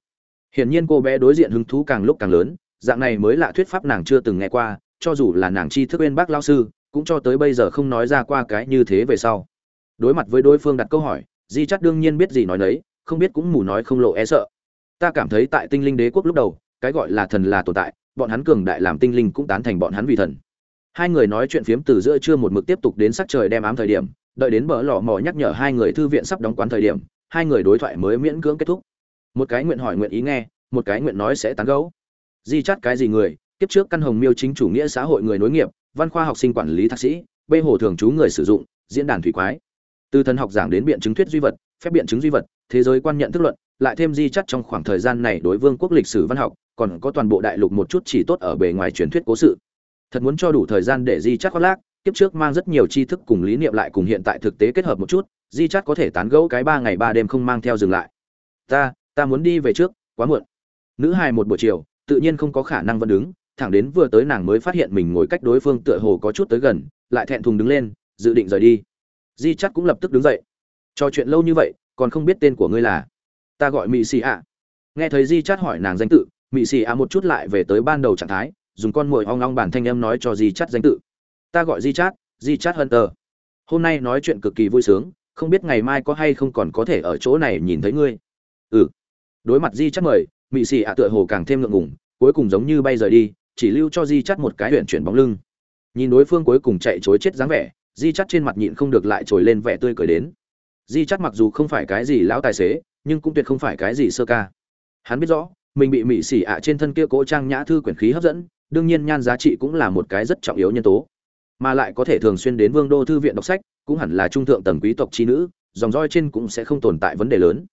Hiển nhiên cô bé đối diện hứng thú càng lúc càng lớn, dạng này mới là thuyết pháp nàng chưa từng nghe qua, cho dù là nàng chi thức bên bác lao sư, cũng cho tới bây giờ không nói ra qua cái như thế về sau. Đối mặt với đối phương đặt câu hỏi, di chát đương nhiên biết gì nói nấy, không biết cũng mù nói không lộ e sợ ta cảm thấy tại tinh linh đế quốc lúc đầu, cái gọi là thần là tồn tại, bọn hắn cường đại làm tinh linh cũng tán thành bọn hắn vì thần. Hai người nói chuyện phiếm từ giữa trưa một mực tiếp tục đến sắc trời đem ám thời điểm, đợi đến bờ lò mò nhắc nhở hai người thư viện sắp đóng quán thời điểm, hai người đối thoại mới miễn cưỡng kết thúc. Một cái nguyện hỏi nguyện ý nghe, một cái nguyện nói sẽ tán gấu di chát cái gì người, kiếp trước căn hồng miêu chính chủ nghĩa xã hội người nối nghiệp, văn khoa học sinh quản lý thạc sĩ, bê hồ thường trú người sử dụng, diễn đàn thủy quái. Từ thần học giảng đến biện chứng thuyết duy vật, phép biện chứng duy vật, thế giới quan nhận thức luận lại thêm di chắt trong khoảng thời gian này đối vương quốc lịch sử văn học, còn có toàn bộ đại lục một chút chỉ tốt ở bề ngoài truyền thuyết cố sự. Thật muốn cho đủ thời gian để di chắt khoác lác, kiếp trước mang rất nhiều tri thức cùng lý niệm lại cùng hiện tại thực tế kết hợp một chút, di chắt có thể tán gẫu cái ba ngày ba đêm không mang theo dừng lại. Ta ta muốn đi về trước, quá muộn. Nữ hài một buổi chiều, tự nhiên không có khả năng vẫn đứng, thẳng đến vừa tới nàng mới phát hiện mình ngồi cách đối phương tựa hồ có chút tới gần, lại thẹn thùng đứng lên, dự định rời đi. Di chắt cũng lập tức đứng dậy. Trò chuyện lâu như vậy, còn không biết tên của ngươi là? Ta gọi mỹ xì ạ. Nghe thấy di chắt hỏi nàng danh tự mỹ xì ạ một chút lại về tới ban đầu trạng thái, dùng con mồi ong ong bản thanh em nói cho di chắt danh tự. Ta gọi di chát di chát hunter. Hôm nay nói chuyện cực kỳ vui sướng, không biết ngày mai có hay không còn có thể ở chỗ này nhìn thấy ngươi. Ừ. Đối mặt di chắt mời mỹ xì ạ tựa hồ càng thêm ngượng ngùng, cuối cùng giống như bay rời đi, chỉ lưu cho di chắt một cái huyện chuyển bóng lưng. Nhìn đối phương cuối cùng chạy chối chết dáng vẻ, di chắt trên mặt nhịn không được lại trồi lên vẻ tươi cười đến. Di chắt mặc dù không phải cái gì lão tài xế nhưng cũng tuyệt không phải cái gì sơ ca. Hắn biết rõ, mình bị mỹ xỉ ạ trên thân kia cố trang nhã thư quyển khí hấp dẫn, đương nhiên nhan giá trị cũng là một cái rất trọng yếu nhân tố. Mà lại có thể thường xuyên đến vương đô thư viện đọc sách, cũng hẳn là trung thượng tầng quý tộc trí nữ, dòng roi trên cũng sẽ không tồn tại vấn đề lớn.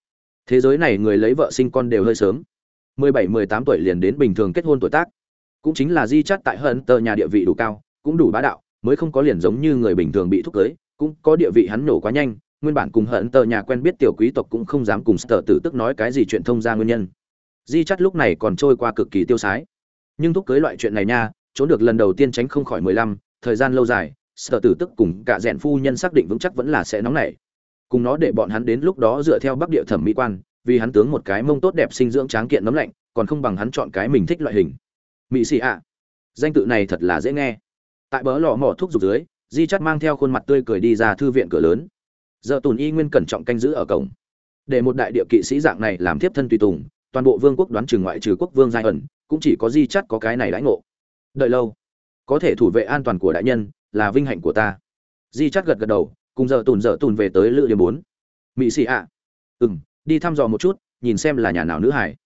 Thế giới này người lấy vợ sinh con đều hơi sớm. 17-18 tuổi liền đến bình thường kết hôn tuổi tác. Cũng chính là di chắt tại hận tờ nhà địa vị đủ cao, cũng đủ bá đạo, mới không có liền giống như người bình thường bị thúc cưới, cũng có địa vị hắn nổ quá nhanh nguyên bản cùng hận tờ nhà quen biết tiểu quý tộc cũng không dám cùng sở tử tức nói cái gì chuyện thông ra nguyên nhân. Di chắt lúc này còn trôi qua cực kỳ tiêu sái. Nhưng thúc cưới loại chuyện này nha, trốn được lần đầu tiên tránh không khỏi mười lăm, thời gian lâu dài, sở tử tức cùng cả rèn phu nhân xác định vững chắc vẫn là sẽ nóng nảy. Cùng nó để bọn hắn đến lúc đó dựa theo bắc địa thẩm mỹ quan, vì hắn tướng một cái mông tốt đẹp sinh dưỡng tráng kiện nấm lạnh, còn không bằng hắn chọn cái mình thích loại hình. Mỹ xì ạ. Danh tự này thật là dễ nghe. Tại bớ lò mỏ thuốc dục dưới, di chắt mang theo khuôn mặt tươi cười đi ra thư viện cửa lớn giờ tùn y nguyên cẩn trọng canh giữ ở cổng. Để một đại địa kỵ sĩ dạng này làm tiếp thân tùy tùng, toàn bộ vương quốc đoán trừ ngoại trừ quốc vương giai ẩn, cũng chỉ có di chắt có cái này đãi ngộ. Đợi lâu, có thể thủ vệ an toàn của đại nhân là vinh hạnh của ta. Di chắt gật gật đầu, cùng giờ tùn giờ tùn về tới lữ điểm bốn. Mỹ sĩ ạ. Ừ m đi thăm dò một chút, nhìn xem là nhà nào nữ hải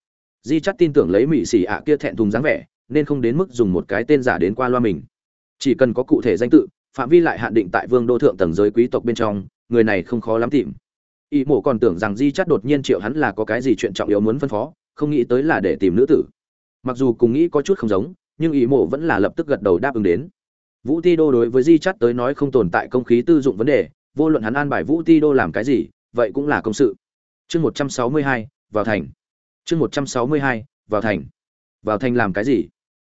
di chắt tin tưởng lấy mỹ sĩ ạ kia thẹn thùng dáng vẻ, nên không đến mức dùng một cái tên giả đến qua loa mình. Chỉ cần có cụ thể danh tự, phạm vi lại hạn định tại vương đô thượng tầng giới quý tộc bên trong người này không khó lắm tìm. Y mộ còn tưởng rằng di chắt đột nhiên triệu hắn là có cái gì chuyện trọng yếu muốn phân phó, không nghĩ tới là để tìm nữ tử. Mặc dù cùng nghĩ có chút không giống, nhưng y mộ vẫn là lập tức gật đầu đáp ứng đến. Vũ ti đô đối với di chắt tới nói không tồn tại công khí tư dụng vấn đề, vô luận hắn an bài vũ ti đô làm cái gì, vậy cũng là công sự. Chương một trăm sáu mươi hai, vào thành. Chương một trăm sáu mươi hai, vào thành. Vào thành làm cái gì?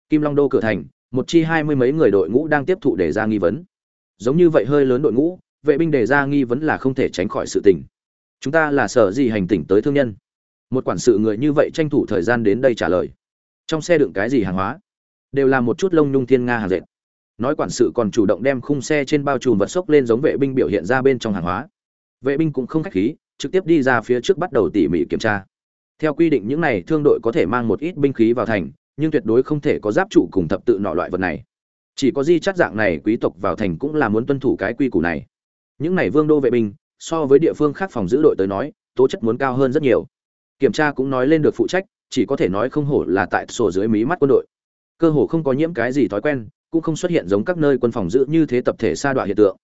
Kim long đô cửa thành, một chi hai mươi mấy người đội ngũ đang tiếp thụ để ra nghi vấn. Giống như vậy hơi lớn đội ngũ vệ binh đề ra nghi vấn là không thể tránh khỏi sự tình. Chúng ta là sở gì hành tỉnh tới thương nhân. Một quản sự người như vậy tranh thủ thời gian đến đây trả lời. Trong xe đựng cái gì hàng hóa? Đều là một chút lông nhung thiên nga hàng dệt. Nói quản sự còn chủ động đem khung xe trên bao trùm vật sốc lên giống vệ binh biểu hiện ra bên trong hàng hóa. Vệ binh cũng không khách khí, trực tiếp đi ra phía trước bắt đầu tỉ mỉ kiểm tra. Theo quy định những này thương đội có thể mang một ít binh khí vào thành, nhưng tuyệt đối không thể có giáp trụ cùng thập tự nọ loại vật này. Chỉ có di chắt dạng này quý tộc vào thành cũng là muốn tuân thủ cái quy củ này những này vương đô vệ binh, so với địa phương khác phòng giữ đội tới nói, tố chất muốn cao hơn rất nhiều. Kiểm tra cũng nói lên được phụ trách, chỉ có thể nói không hổ là tại sổ dưới mí mắt quân đội. Cơ hồ không có nhiễm cái gì thói quen, cũng không xuất hiện giống các nơi quân phòng giữ như thế tập thể sa đọa hiện tượng.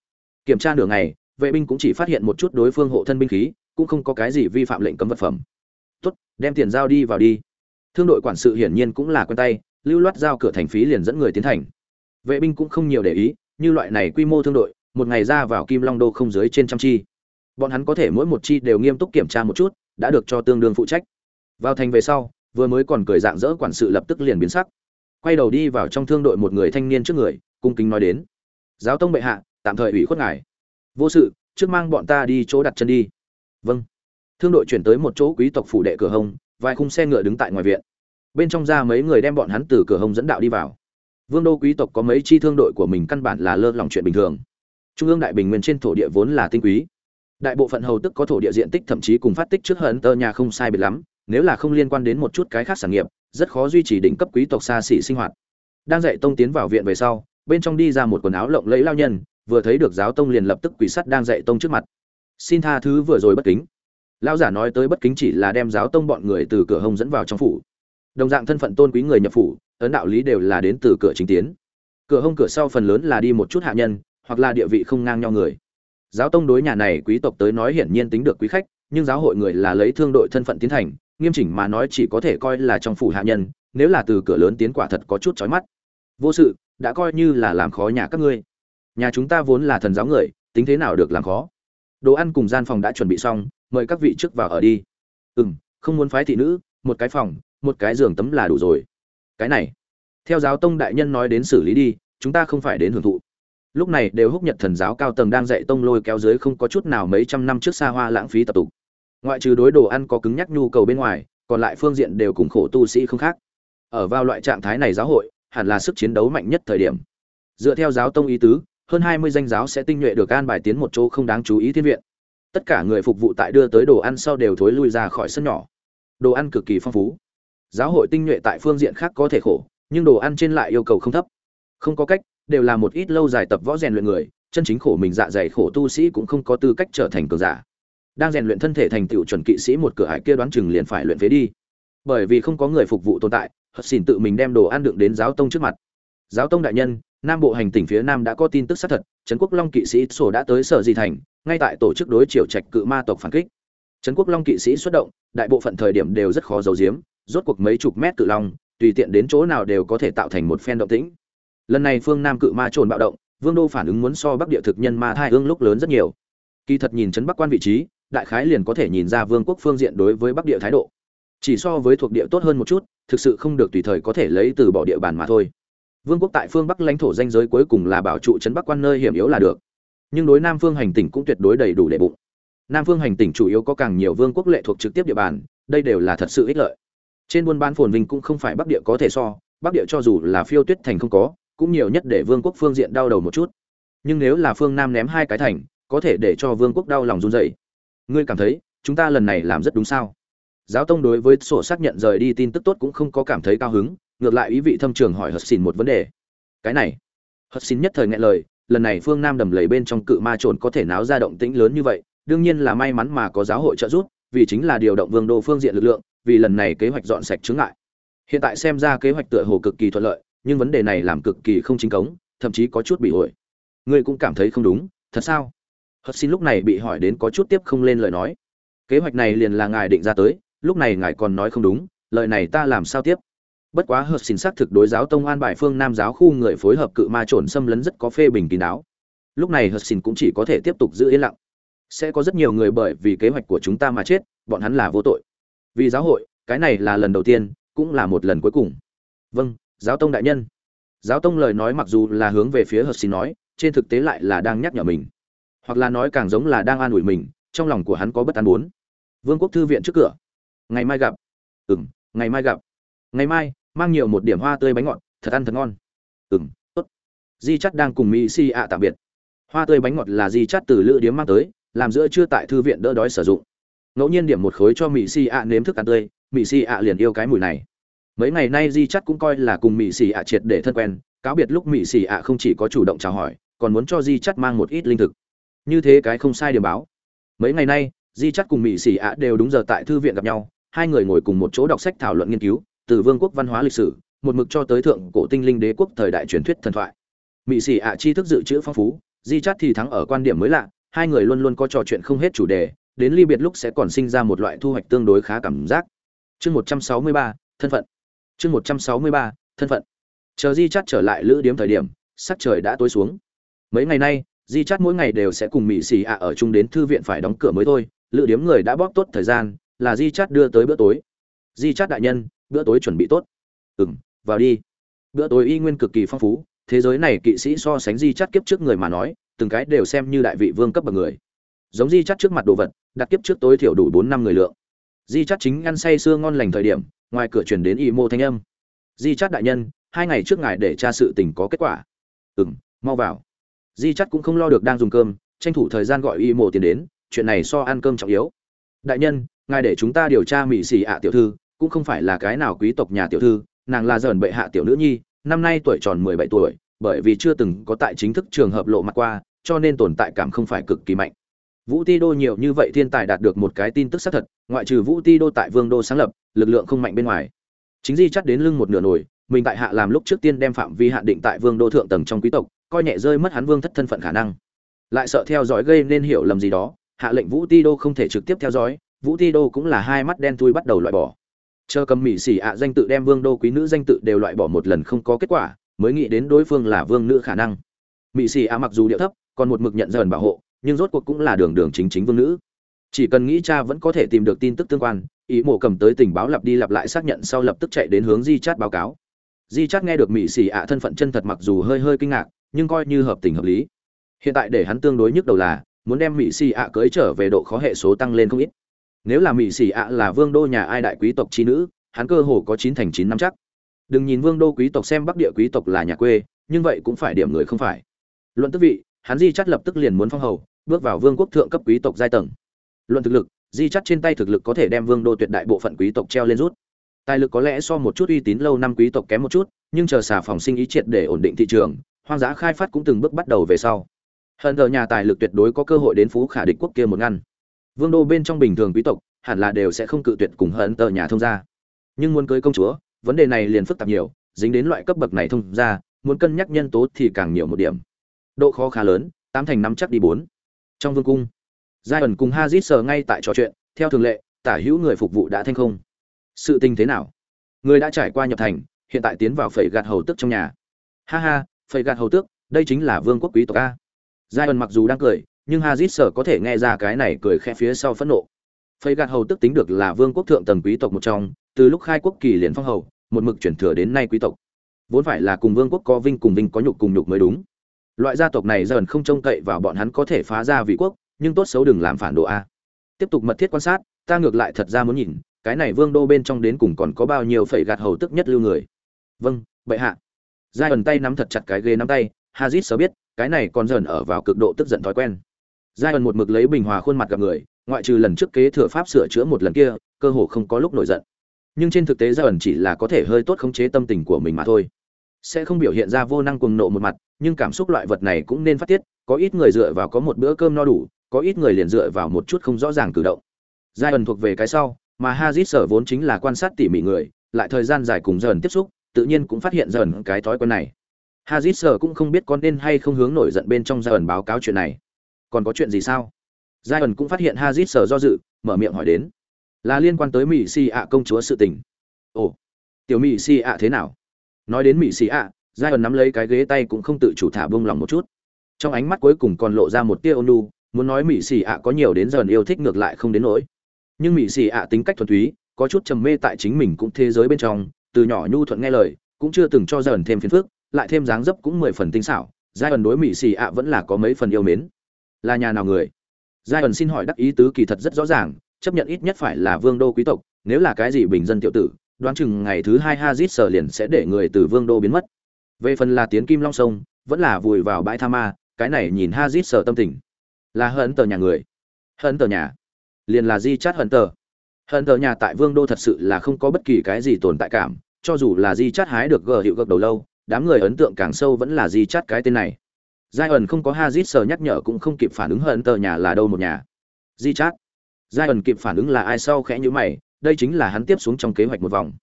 Kiểm tra nửa ngày, vệ binh cũng chỉ phát hiện một chút đối phương hộ thân binh khí, cũng không có cái gì vi phạm lệnh cấm vật phẩm. Tốt, đem tiền giao đi vào đi. Thương đội quản sự hiển nhiên cũng là quen tay, lưu loát giao cửa thành phí liền dẫn người tiến thành. Vệ binh cũng không nhiều để ý, như loại này quy mô thương đội một ngày ra vào kim long đô không dưới trên trăm chi. Bọn hắn có thể mỗi một chi đều nghiêm túc kiểm tra một chút, đã được cho tương đương phụ trách. Vào thành về sau, vừa mới còn cười dạng dỡ quản sự lập tức liền biến sắc. Quay đầu đi vào trong thương đội một người thanh niên trước người, cung kính nói đến. Giáo tông bệ hạ, tạm thời ủy khuất ngài. Vô sự, trước mang bọn ta đi chỗ đặt chân đi. Vâng. Thương đội chuyển tới một chỗ quý tộc phủ đệ cửa hông vài khung xe ngựa đứng tại ngoài viện. Bên trong ra mấy người đem bọn hắn từ cửa hông dẫn đạo đi vào. Vương đô quý tộc có mấy chi thương đội của mình căn bản là lơ lòng chuyện bình thường trung ương đại bình nguyên trên thổ địa vốn là tinh quý. Đại bộ phận hầu tức có thổ địa diện tích thậm chí cùng phát tích trước hận tơ nhà không sai biệt lắm, nếu là không liên quan đến một chút cái khác sản nghiệp, rất khó duy trì đỉnh cấp quý tộc xa xỉ sinh hoạt. Đang dạy tông tiến vào viện về sau, bên trong đi ra một quần áo lộng lẫy lao nhân, vừa thấy được giáo tông liền lập tức quỷ sắt đang dạy tông trước mặt. Xin tha thứ vừa rồi bất kính. Lão giả nói tới bất kính chỉ là đem giáo tông bọn người từ cửa hông dẫn vào trong phủ. Đồng dạng thân phận tôn quý người nhập phủ, ấn đạo lý đều là đến từ cửa chính tiến. Cửa hông cửa sau phần lớn là đi một chút hạ nhân hoặc là địa vị không ngang nhau người. Giáo tông đối nhà này quý tộc tới nói hiển nhiên tính được quý khách, nhưng giáo hội người là lấy thương đội thân phận tiến thành, nghiêm chỉnh mà nói chỉ có thể coi là trong phủ hạ nhân, nếu là từ cửa lớn tiến quả thật có chút chói mắt. Vô sự, đã coi như là làm khó nhà các ngươi. Nhà chúng ta vốn là thần giáo người, tính thế nào được làm khó? Đồ ăn cùng gian phòng đã chuẩn bị xong, mời các vị trước vào ở đi. Ừ m không muốn phái thị nữ, một cái phòng, một cái giường tấm là đủ rồi. Cái này, theo giáo tông đại nhân nói đến xử lý đi, chúng ta không phải đến hưởng thụ lúc này đều húc nhật thần giáo cao tầng đang dạy tông lôi kéo dưới không có chút nào mấy trăm năm trước xa hoa lãng phí tập tục. Ngoại trừ đối đồ ăn có cứng nhắc nhu cầu bên ngoài, còn lại phương diện đều cùng khổ tu sĩ không khác. Ở vào loại trạng thái này giáo hội, hẳn là sức chiến đấu mạnh nhất thời điểm. Dựa theo giáo tông ý tứ, hơn hai mươi danh giáo sẽ tinh nhuệ được an bài tiến một chỗ không đáng chú ý thiên viện. Tất cả người phục vụ tại đưa tới đồ ăn sau đều thối lui ra khỏi sân nhỏ. Đồ ăn cực kỳ phong phú. Giáo hội tinh nhuệ tại phương diện khác có thể khổ, nhưng đồ ăn trên lại yêu cầu không thấp. Không có cách đều là một ít lâu dài tập võ rèn luyện người, chân chính khổ mình dạ dày khổ tu sĩ cũng không có tư cách trở thành cường giả. Đang rèn luyện thân thể thành tựu chuẩn kỵ sĩ một cửa hải kia đoán chừng liền phải luyện phế đi. Bởi vì không có người phục vụ tồn tại, hất xỉn tự mình đem đồ ăn đựng đến giáo tông trước mặt. Giáo tông đại nhân, nam bộ hành tỉnh phía nam đã có tin tức xác thật, trấn quốc long kỵ sĩ sổ đã tới sở di thành, ngay tại tổ chức đối triều trạch cự ma tộc phản kích. Trấn quốc long kỵ sĩ xuất động, đại bộ phận thời điểm đều rất khó giấu giếm, rốt cuộc mấy chục mét cự long, tùy tiện đến chỗ nào đều có thể tạo thành một phen động tĩnh lần này phương nam cự ma trồn bạo động, vương đô phản ứng muốn so bắc địa thực nhân ma thai ương lúc lớn rất nhiều. Kỳ thật nhìn chấn bắc quan vị trí, đại khái liền có thể nhìn ra vương quốc phương diện đối với bắc địa thái độ. Chỉ so với thuộc địa tốt hơn một chút, thực sự không được tùy thời có thể lấy từ bỏ địa bàn mà thôi. Vương quốc tại phương bắc lãnh thổ danh giới cuối cùng là bảo trụ chấn bắc quan nơi hiểm yếu là được. Nhưng đối nam phương hành tỉnh cũng tuyệt đối đầy đủ đệ bụng. Nam phương hành tỉnh chủ yếu có càng nhiều vương quốc lệ thuộc trực tiếp địa bàn, đây đều là thật sự ích lợi. Trên buôn bán phồn vinh cũng không phải bắc địa có thể so, bắc địa cho dù là phiêu tuyết thành không có cũng nhiều nhất để vương quốc phương diện đau đầu một chút. Nhưng nếu là phương nam ném hai cái thành, có thể để cho vương quốc đau lòng run rẩy. Ngươi cảm thấy, chúng ta lần này làm rất đúng sao? Giáo tông đối với sổ xác nhận rời đi tin tức tốt cũng không có cảm thấy cao hứng, ngược lại ý vị thâm trường hỏi hất xin một vấn đề. Cái này hất xin nhất thời nghe lời, lần này phương nam đầm lầy bên trong cự ma trồn có thể náo ra động tĩnh lớn như vậy, đương nhiên là may mắn mà có giáo hội trợ giúp, vì chính là điều động vương đô phương diện lực lượng, vì lần này kế hoạch dọn sạch chướng ngại. Hiện tại xem ra kế hoạch tựa hồ cực kỳ thuận lợi nhưng vấn đề này làm cực kỳ không chính cống, thậm chí có chút bị ổi. Ngươi cũng cảm thấy không đúng, thật sao? Hất xin lúc này bị hỏi đến có chút tiếp không lên lời nói. Kế hoạch này liền là ngài định ra tới, lúc này ngài còn nói không đúng, lời này ta làm sao tiếp? Bất quá hợp xin xác thực đối giáo tông an bài phương nam giáo khu người phối hợp cự ma trồn xâm lấn rất có phê bình kín đáo. Lúc này hợp xin cũng chỉ có thể tiếp tục giữ yên lặng. Sẽ có rất nhiều người bởi vì kế hoạch của chúng ta mà chết, bọn hắn là vô tội. Vì giáo hội, cái này là lần đầu tiên, cũng là một lần cuối cùng. Vâng giáo tông đại nhân. Giáo tông lời nói mặc dù là hướng về phía hớt xin nói, trên thực tế lại là đang nhắc nhở mình. Hoặc là nói càng giống là đang an ủi mình, trong lòng của hắn có bất an muốn vương quốc thư viện trước cửa. Ngày mai gặp. Ừm, ngày mai gặp. Ngày mai, mang nhiều một điểm hoa tươi bánh ngọt, thật ăn thật ngon. Ừm, tốt. Di chắt đang cùng mỹ si ạ tạm biệt. Hoa tươi bánh ngọt là di chắt từ lữ điếm mang tới, làm giữa chưa tại thư viện đỡ đói sử dụng. Ngẫu nhiên điểm một khối cho mỹ si ạ nếm thức ăn tươi, mỹ si ạ liền yêu cái mùi này mấy ngày nay di chắt cũng coi là cùng mỹ xì ạ triệt để thân quen, cáo biệt lúc mỹ xì ạ không chỉ có chủ động chào hỏi, còn muốn cho di chắt mang một ít linh thực. Như thế cái không sai điểm báo. Mấy ngày nay, di chắt cùng mỹ xì ạ đều đúng giờ tại thư viện gặp nhau, hai người ngồi cùng một chỗ đọc sách thảo luận nghiên cứu, từ vương quốc văn hóa lịch sử, một mực cho tới thượng cổ tinh linh đế quốc thời đại truyền thuyết thần thoại. Mỹ xì ạ tri thức dự trữ phong phú, di chắt thì thắng ở quan điểm mới lạ, hai người luôn luôn có trò chuyện không hết chủ đề, đến ly biệt lúc sẽ còn sinh ra một loại thu hoạch tương đối khá cảm giác. Chương một trăm sáu mươi ba, thân phận chương một trăm sáu mươi ba, thân phận. Chờ di chắt trở lại lữ điếm thời điểm, sắc trời đã tối xuống. Mấy ngày nay, di chắt mỗi ngày đều sẽ cùng mỹ xì ạ ở chung đến thư viện phải đóng cửa mới thôi. Lữ điếm người đã bóp tốt thời gian, là di chắt đưa tới bữa tối. Di chắt đại nhân, bữa tối chuẩn bị tốt. Ừ m vào đi. Bữa tối y nguyên cực kỳ phong phú, thế giới này kỵ sĩ so sánh di chắt kiếp trước người mà nói, từng cái đều xem như đại vị vương cấp bậc người. Giống di chắt trước mặt đồ vật, đặt kiếp trước tối thiểu đủ bốn năm người lượng. Di chắt chính ăn say sưa ngon lành thời điểm ngoài cửa truyền đến y mô thanh âm. Di chắt đại nhân, hai ngày trước ngài để tra sự tình có kết quả. Ừ m mau vào. Di chắt cũng không lo được đang dùng cơm, tranh thủ thời gian gọi y mô tiền đến, chuyện này so ăn cơm trọng yếu. Đại nhân, ngài để chúng ta điều tra mỹ xì ạ tiểu thư, cũng không phải là cái nào quý tộc nhà tiểu thư, nàng là dởn bệ hạ tiểu nữ nhi, năm nay tuổi tròn mười bảy tuổi, bởi vì chưa từng có tại chính thức trường hợp lộ mặt qua, cho nên tồn tại cảm không phải cực kỳ mạnh vũ ti đô nhiều như vậy thiên tài đạt được một cái tin tức xác thật, ngoại trừ vũ ti đô tại vương đô sáng lập, lực lượng không mạnh bên ngoài. Chính di chắt đến lưng một nửa nổi, mình tại hạ làm lúc trước tiên đem phạm vi hạn định tại vương đô thượng tầng trong quý tộc, coi nhẹ rơi mất hắn vương thất thân phận khả năng. Lại sợ theo dõi gây nên hiểu lầm gì đó, hạ lệnh vũ ti đô không thể trực tiếp theo dõi, vũ ti đô cũng là hai mắt đen thui bắt đầu loại bỏ. Chờ cầm mỹ xỉ ạ danh tự đem vương đô quý nữ danh tự đều loại bỏ một lần không có kết quả, mới nghĩ đến đối phương là vương nữ khả năng. Mỹ xỉ ạ mặc dù điệu thấp, còn một mực nhận dần bảo hộ nhưng rốt cuộc cũng là đường đường chính chính vương nữ. Chỉ cần nghĩ cha vẫn có thể tìm được tin tức tương quan, ý mộ cầm tới tình báo lặp đi lặp lại xác nhận sau lập tức chạy đến hướng di chát báo cáo. Di chát nghe được mỹ xì ạ thân phận chân thật mặc dù hơi hơi kinh ngạc, nhưng coi như hợp tình hợp lý. Hiện tại để hắn tương đối nhức đầu là, muốn đem mỹ xì ạ cưới trở về độ khó hệ số tăng lên không ít. Nếu là mỹ xì ạ là vương đô nhà ai đại quý tộc chi nữ, hắn cơ hồ có chín thành chín năm chắc. Đừng nhìn vương đô quý tộc xem bắc địa quý tộc là nhà quê, nhưng vậy cũng phải điểm người không phải. Luận tức vị, hắn di chắt lập tức liền muốn phong hầu bước vào vương quốc thượng cấp quý tộc giai tầng. Luận thực lực, di chắt trên tay thực lực có thể đem vương đô tuyệt đại bộ phận quý tộc treo lên rút. Tài lực có lẽ so một chút uy tín lâu năm quý tộc kém một chút, nhưng chờ xà phòng sinh ý triệt để ổn định thị trường, hoang dã khai phát cũng từng bước bắt đầu về sau. Hận thờ nhà tài lực tuyệt đối có cơ hội đến phú khả địch quốc kia một ngăn. Vương đô bên trong bình thường quý tộc, hẳn là đều sẽ không cự tuyệt cùng hận tờ nhà thông gia. Nhưng muốn cưới công chúa, vấn đề này liền phức tạp nhiều, dính đến loại cấp bậc này thông gia, muốn cân nhắc nhân tố thì càng nhiều một điểm. Độ khó khá lớn, tám thành năm chắc đi bốn trong vương cung. Giai ẩn cùng hazit sờ ngay tại trò chuyện, theo thường lệ, tả hữu người phục vụ đã thanh không. Sự tình thế nào? Người đã trải qua nhập thành, hiện tại tiến vào phẩy gạt hầu tước trong nhà. Ha ha, phẩy gạt hầu tước, đây chính là vương quốc quý tộc a. Giai ẩn mặc dù đang cười, nhưng hazit sờ có thể nghe ra cái này cười khẽ phía sau phẫn nộ. Phẩy gạt hầu tước tính được là vương quốc thượng tầng quý tộc một trong, từ lúc khai quốc kỳ liền phong hầu, một mực chuyển thừa đến nay quý tộc. Vốn phải là cùng vương quốc có vinh cùng vinh có nhục cùng nhục mới đúng loại gia tộc này dần không trông cậy vào bọn hắn có thể phá ra vị quốc, nhưng tốt xấu đừng làm phản đồ a. Tiếp tục mật thiết quan sát, ta ngược lại thật ra muốn nhìn, cái này vương đô bên trong đến cùng còn có bao nhiêu phẩy gạt hầu tức nhất lưu người. Vâng bệ hạ. Giai ẩn tay nắm thật chặt cái ghế nắm tay, hazit sớm biết, cái này còn dần ở vào cực độ tức giận thói quen. Giai ẩn một mực lấy bình hòa khuôn mặt gặp người, ngoại trừ lần trước kế thừa pháp sửa chữa một lần kia, cơ hồ không có lúc nổi giận. Nhưng trên thực tế giai ẩn chỉ là có thể hơi tốt khống chế tâm tình của mình mà thôi. Sẽ không biểu hiện ra vô năng cuồng nộ một mặt nhưng cảm xúc loại vật này cũng nên phát tiết, có ít người dựa vào có một bữa cơm no đủ, có ít người liền dựa vào một chút không rõ ràng cử động. Giai ẩn thuộc về cái sau, mà hazit sở vốn chính là quan sát tỉ mỉ người, lại thời gian dài cùng dần tiếp xúc, tự nhiên cũng phát hiện dần cái thói quen này. Hazit sở cũng không biết có nên hay không hướng nổi giận bên trong giai ẩn báo cáo chuyện này. Còn có chuyện gì sao? Giai ẩn cũng phát hiện hazit sở do dự, mở miệng hỏi đến. Là liên quan tới mỹ si ạ công chúa sự tình. Ồ, tiểu mỹ si ạ thế nào? Nói đến mỹ si ạ giai ẩn nắm lấy cái ghế tay cũng không tự chủ thả bông lòng một chút. Trong ánh mắt cuối cùng còn lộ ra một tia ôn nu muốn nói mỹ xì ạ có nhiều đến dần yêu thích ngược lại không đến nỗi. Nhưng mỹ xì ạ tính cách thuần túy, có chút trầm mê tại chính mình cũng thế giới bên trong, từ nhỏ nhu thuận nghe lời, cũng chưa từng cho dần thêm phiền phức, lại thêm dáng dấp cũng mười phần tinh xảo giai ẩn đối mỹ xì ạ vẫn là có mấy phần yêu mến. Là nhà nào người? Giai ẩn xin hỏi đắc ý tứ kỳ thật rất rõ ràng, chấp nhận ít nhất phải là vương đô quý tộc, nếu là cái gì bình dân tiểu tử, đoán chừng ngày thứ hai hazit sở liền sẽ để người từ vương đô biến mất về phần là tiến kim long sông, vẫn là vùi vào bãi tha ma, cái này nhìn hazit sở tâm tình. Là hận tờ nhà người. Hận tờ nhà. Liền là di chát hận tờ. Hận tờ nhà tại vương đô thật sự là không có bất kỳ cái gì tồn tại cảm, cho dù là di chát hái được gờ hiệu gật đầu lâu, đám người ấn tượng càng sâu vẫn là di chát cái tên này. Giai ẩn không có hazit sở nhắc nhở cũng không kịp phản ứng hận tờ nhà là đâu một nhà. Di chát. Giai ẩn kịp phản ứng là ai sau khẽ nhữ mày, đây chính là hắn tiếp xuống trong kế hoạch một vòng.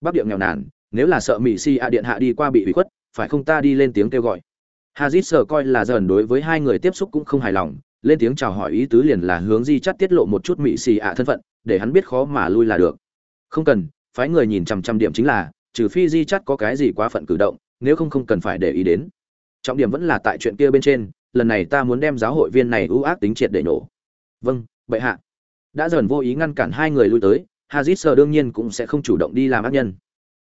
Bắc địa nghèo nàn, nếu là sợ mỹ si a điện hạ đi qua bị hủy khuất phải không ta đi lên tiếng kêu gọi? Hazit sờ coi là dần đối với hai người tiếp xúc cũng không hài lòng, lên tiếng chào hỏi ý tứ liền là hướng di chắt tiết lộ một chút mị xì ạ thân phận, để hắn biết khó mà lui là được. Không cần, phái người nhìn chằm chằm điểm chính là, trừ phi di chắt có cái gì quá phận cử động, nếu không không cần phải để ý đến. Trọng điểm vẫn là tại chuyện kia bên trên, lần này ta muốn đem giáo hội viên này ưu ác tính triệt để nổ. Vâng bệ hạ. Đã dần vô ý ngăn cản hai người lui tới, hazit sờ đương nhiên cũng sẽ không chủ động đi làm ác nhân.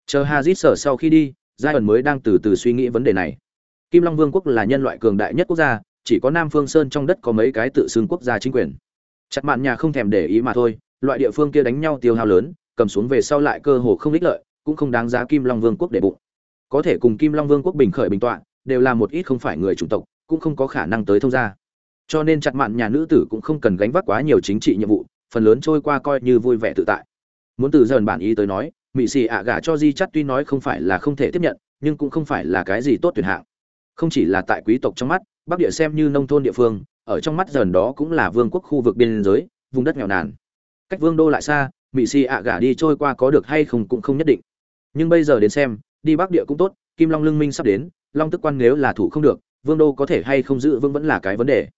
Chờ hazit sờ sau khi đi giai ẩn mới đang từ từ suy nghĩ vấn đề này. Kim long vương quốc là nhân loại cường đại nhất quốc gia, chỉ có nam phương sơn trong đất có mấy cái tự xưng quốc gia chính quyền. Chặt mạn nhà không thèm để ý mà thôi, loại địa phương kia đánh nhau tiêu hao lớn, cầm xuống về sau lại cơ hồ không ích lợi, cũng không đáng giá kim long vương quốc để bụng. Có thể cùng kim long vương quốc bình khởi bình tọa, đều là một ít không phải người chủng tộc, cũng không có khả năng tới thông gia. Cho nên chặt mạn nhà nữ tử cũng không cần gánh vác quá nhiều chính trị nhiệm vụ, phần lớn trôi qua coi như vui vẻ tự tại. Muốn từ dần bản ý tới nói mỹ xì ạ gả cho di chắt tuy nói không phải là không thể tiếp nhận, nhưng cũng không phải là cái gì tốt tuyệt hạng. Không chỉ là tại quý tộc trong mắt, bắc địa xem như nông thôn địa phương, ở trong mắt dần đó cũng là vương quốc khu vực biên giới, vùng đất nghèo nàn. Cách vương đô lại xa mỹ xì ạ gả đi trôi qua có được hay không cũng không nhất định. Nhưng bây giờ đến xem, đi bắc địa cũng tốt, kim long lương minh sắp đến, long tức quan nếu là thủ không được, vương đô có thể hay không giữ vương vẫn là cái vấn đề.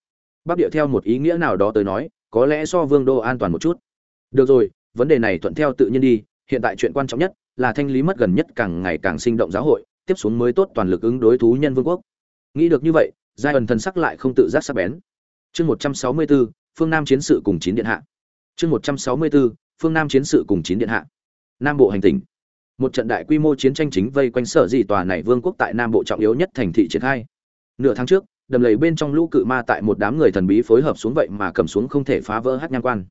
Bắc địa theo một ý nghĩa nào đó tới nói, có lẽ so vương đô an toàn một chút. Được rồi, vấn đề này thuận theo tự nhiên đi hiện tại chuyện quan trọng nhất là thanh lý mất gần nhất càng ngày càng sinh động giáo hội, tiếp xuống mới tốt toàn lực ứng đối thú nhân vương quốc. Nghĩ được như vậy giai ẩn thần sắc lại không tự giác sắc bén. Chương một trăm sáu mươi bốn phương nam chiến sự cùng chín điện hạ. Chương một trăm sáu mươi bốn phương nam chiến sự cùng chín điện hạ. Nam bộ hành tỉnh. Một trận đại quy mô chiến tranh chính vây quanh sở dị tòa này vương quốc tại nam bộ trọng yếu nhất thành thị triển khai. Nửa tháng trước, đầm lầy bên trong lũ cự ma tại một đám người thần bí phối hợp xuống vậy mà cầm xuống không thể phá vỡ hát nham quan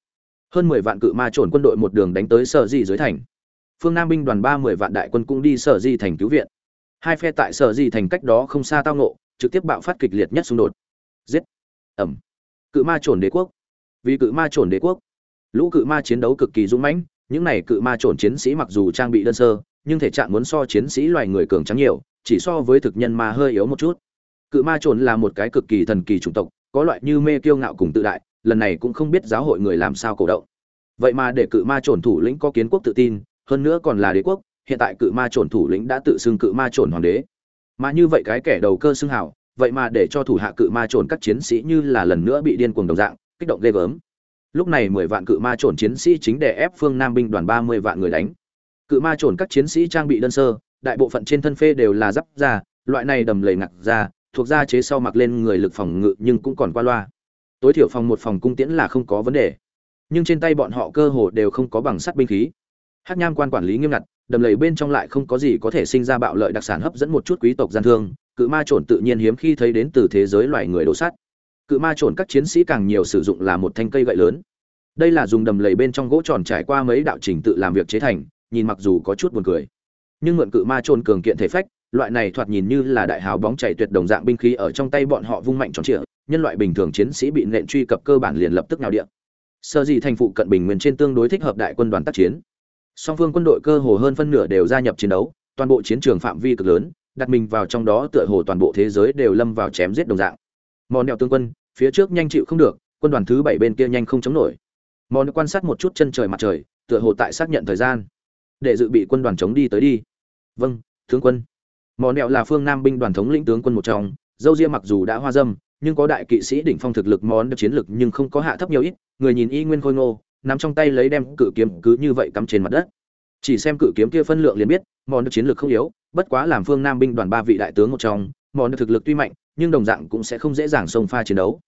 hơn mười vạn cự ma trồn quân đội một đường đánh tới sở di dưới thành. Phương nam binh đoàn ba mươi vạn đại quân cũng đi sở di thành cứu viện. Hai phe tại sở di thành cách đó không xa tao nộ trực tiếp bạo phát kịch liệt nhất xung đột. Giết. Ẩm. Cự ma trồn đế quốc. Vì cự ma trồn đế quốc, lũ cự ma chiến đấu cực kỳ dũng mãnh, những này cự ma trồn chiến sĩ mặc dù trang bị đơn sơ, nhưng thể trạng muốn so chiến sĩ loài người cường trắng nhiều, chỉ so với thực nhân ma hơi yếu một chút. Cự ma trồn là một cái cực kỳ thần kỳ chủng tộc, có loại như mê kiêu ngạo cùng tự đại lần này cũng không biết giáo hội người làm sao cổ động. Vậy mà để cự ma trồn thủ lĩnh có kiến quốc tự tin, hơn nữa còn là đế quốc, hiện tại cự ma trồn thủ lĩnh đã tự xưng cự ma trồn hoàng đế. Mà như vậy cái kẻ đầu cơ xưng hảo vậy mà để cho thủ hạ cự ma trồn các chiến sĩ như là lần nữa bị điên cuồng đồng dạng, kích động ghê gớm. Lúc này mười vạn cự ma trồn chiến sĩ chính để ép phương nam binh đoàn ba mươi vạn người đánh. Cự ma trồn các chiến sĩ trang bị đơn sơ, đại bộ phận trên thân phê đều là giáp da, loại này đầm lầy ngặt da, thuộc da chế sau mặc lên người lực phòng ngự nhưng cũng còn qua loa tối thiểu phòng một phòng cung tiễn là không có vấn đề. Nhưng trên tay bọn họ cơ hồ đều không có bằng sắt binh khí. Hát nham quan quản lý nghiêm ngặt, đầm lầy bên trong lại không có gì có thể sinh ra bạo lợi đặc sản hấp dẫn một chút quý tộc gian thương, cự ma trồn tự nhiên hiếm khi thấy đến từ thế giới loài người đổ sắt. Cự ma trồn các chiến sĩ càng nhiều sử dụng là một thanh cây gậy lớn. Đây là dùng đầm lầy bên trong gỗ tròn trải qua mấy đạo trình tự làm việc chế thành, nhìn mặc dù có chút buồn cười. Nhưng mượn cự ma trồn cường kiện thể phách, loại này thoạt nhìn như là đại hào bóng chảy tuyệt đồng dạng binh khí ở trong tay bọn họ vung mạnh tròn trịa nhân loại bình thường chiến sĩ bị nện truy cập cơ bản liền lập tức nào địa. Sơ dĩ thành phụ cận bình nguyên trên tương đối thích hợp đại quân đoàn tác chiến. Song phương quân đội cơ hồ hơn phân nửa đều gia nhập chiến đấu, toàn bộ chiến trường phạm vi cực lớn, đặt mình vào trong đó tựa hồ toàn bộ thế giới đều lâm vào chém giết đồng dạng. Mòn đèo tương quân, phía trước nhanh chịu không được, quân đoàn thứ bảy bên kia nhanh không chống nổi. Mòn quan sát một chút chân trời mặt trời, tựa hồ tại xác nhận thời gian. Để dự bị quân đoàn chống đi tới đi. Vâng tướng quân. Mòn đèo là phương nam binh đoàn thống lĩnh tướng quân một trong, dâu ria mặc dù đã hoa dâm nhưng có đại kỵ sĩ đỉnh phong thực lực món chiến lực nhưng không có hạ thấp nhiều ít, người nhìn y nguyên khôi ngô, nắm trong tay lấy đem cự kiếm cứ như vậy cắm trên mặt đất. Chỉ xem cự kiếm kia phân lượng liền biết, món chiến lực không yếu, bất quá làm phương nam binh đoàn ba vị đại tướng một trong, món thực lực tuy mạnh, nhưng đồng dạng cũng sẽ không dễ dàng xông pha chiến đấu.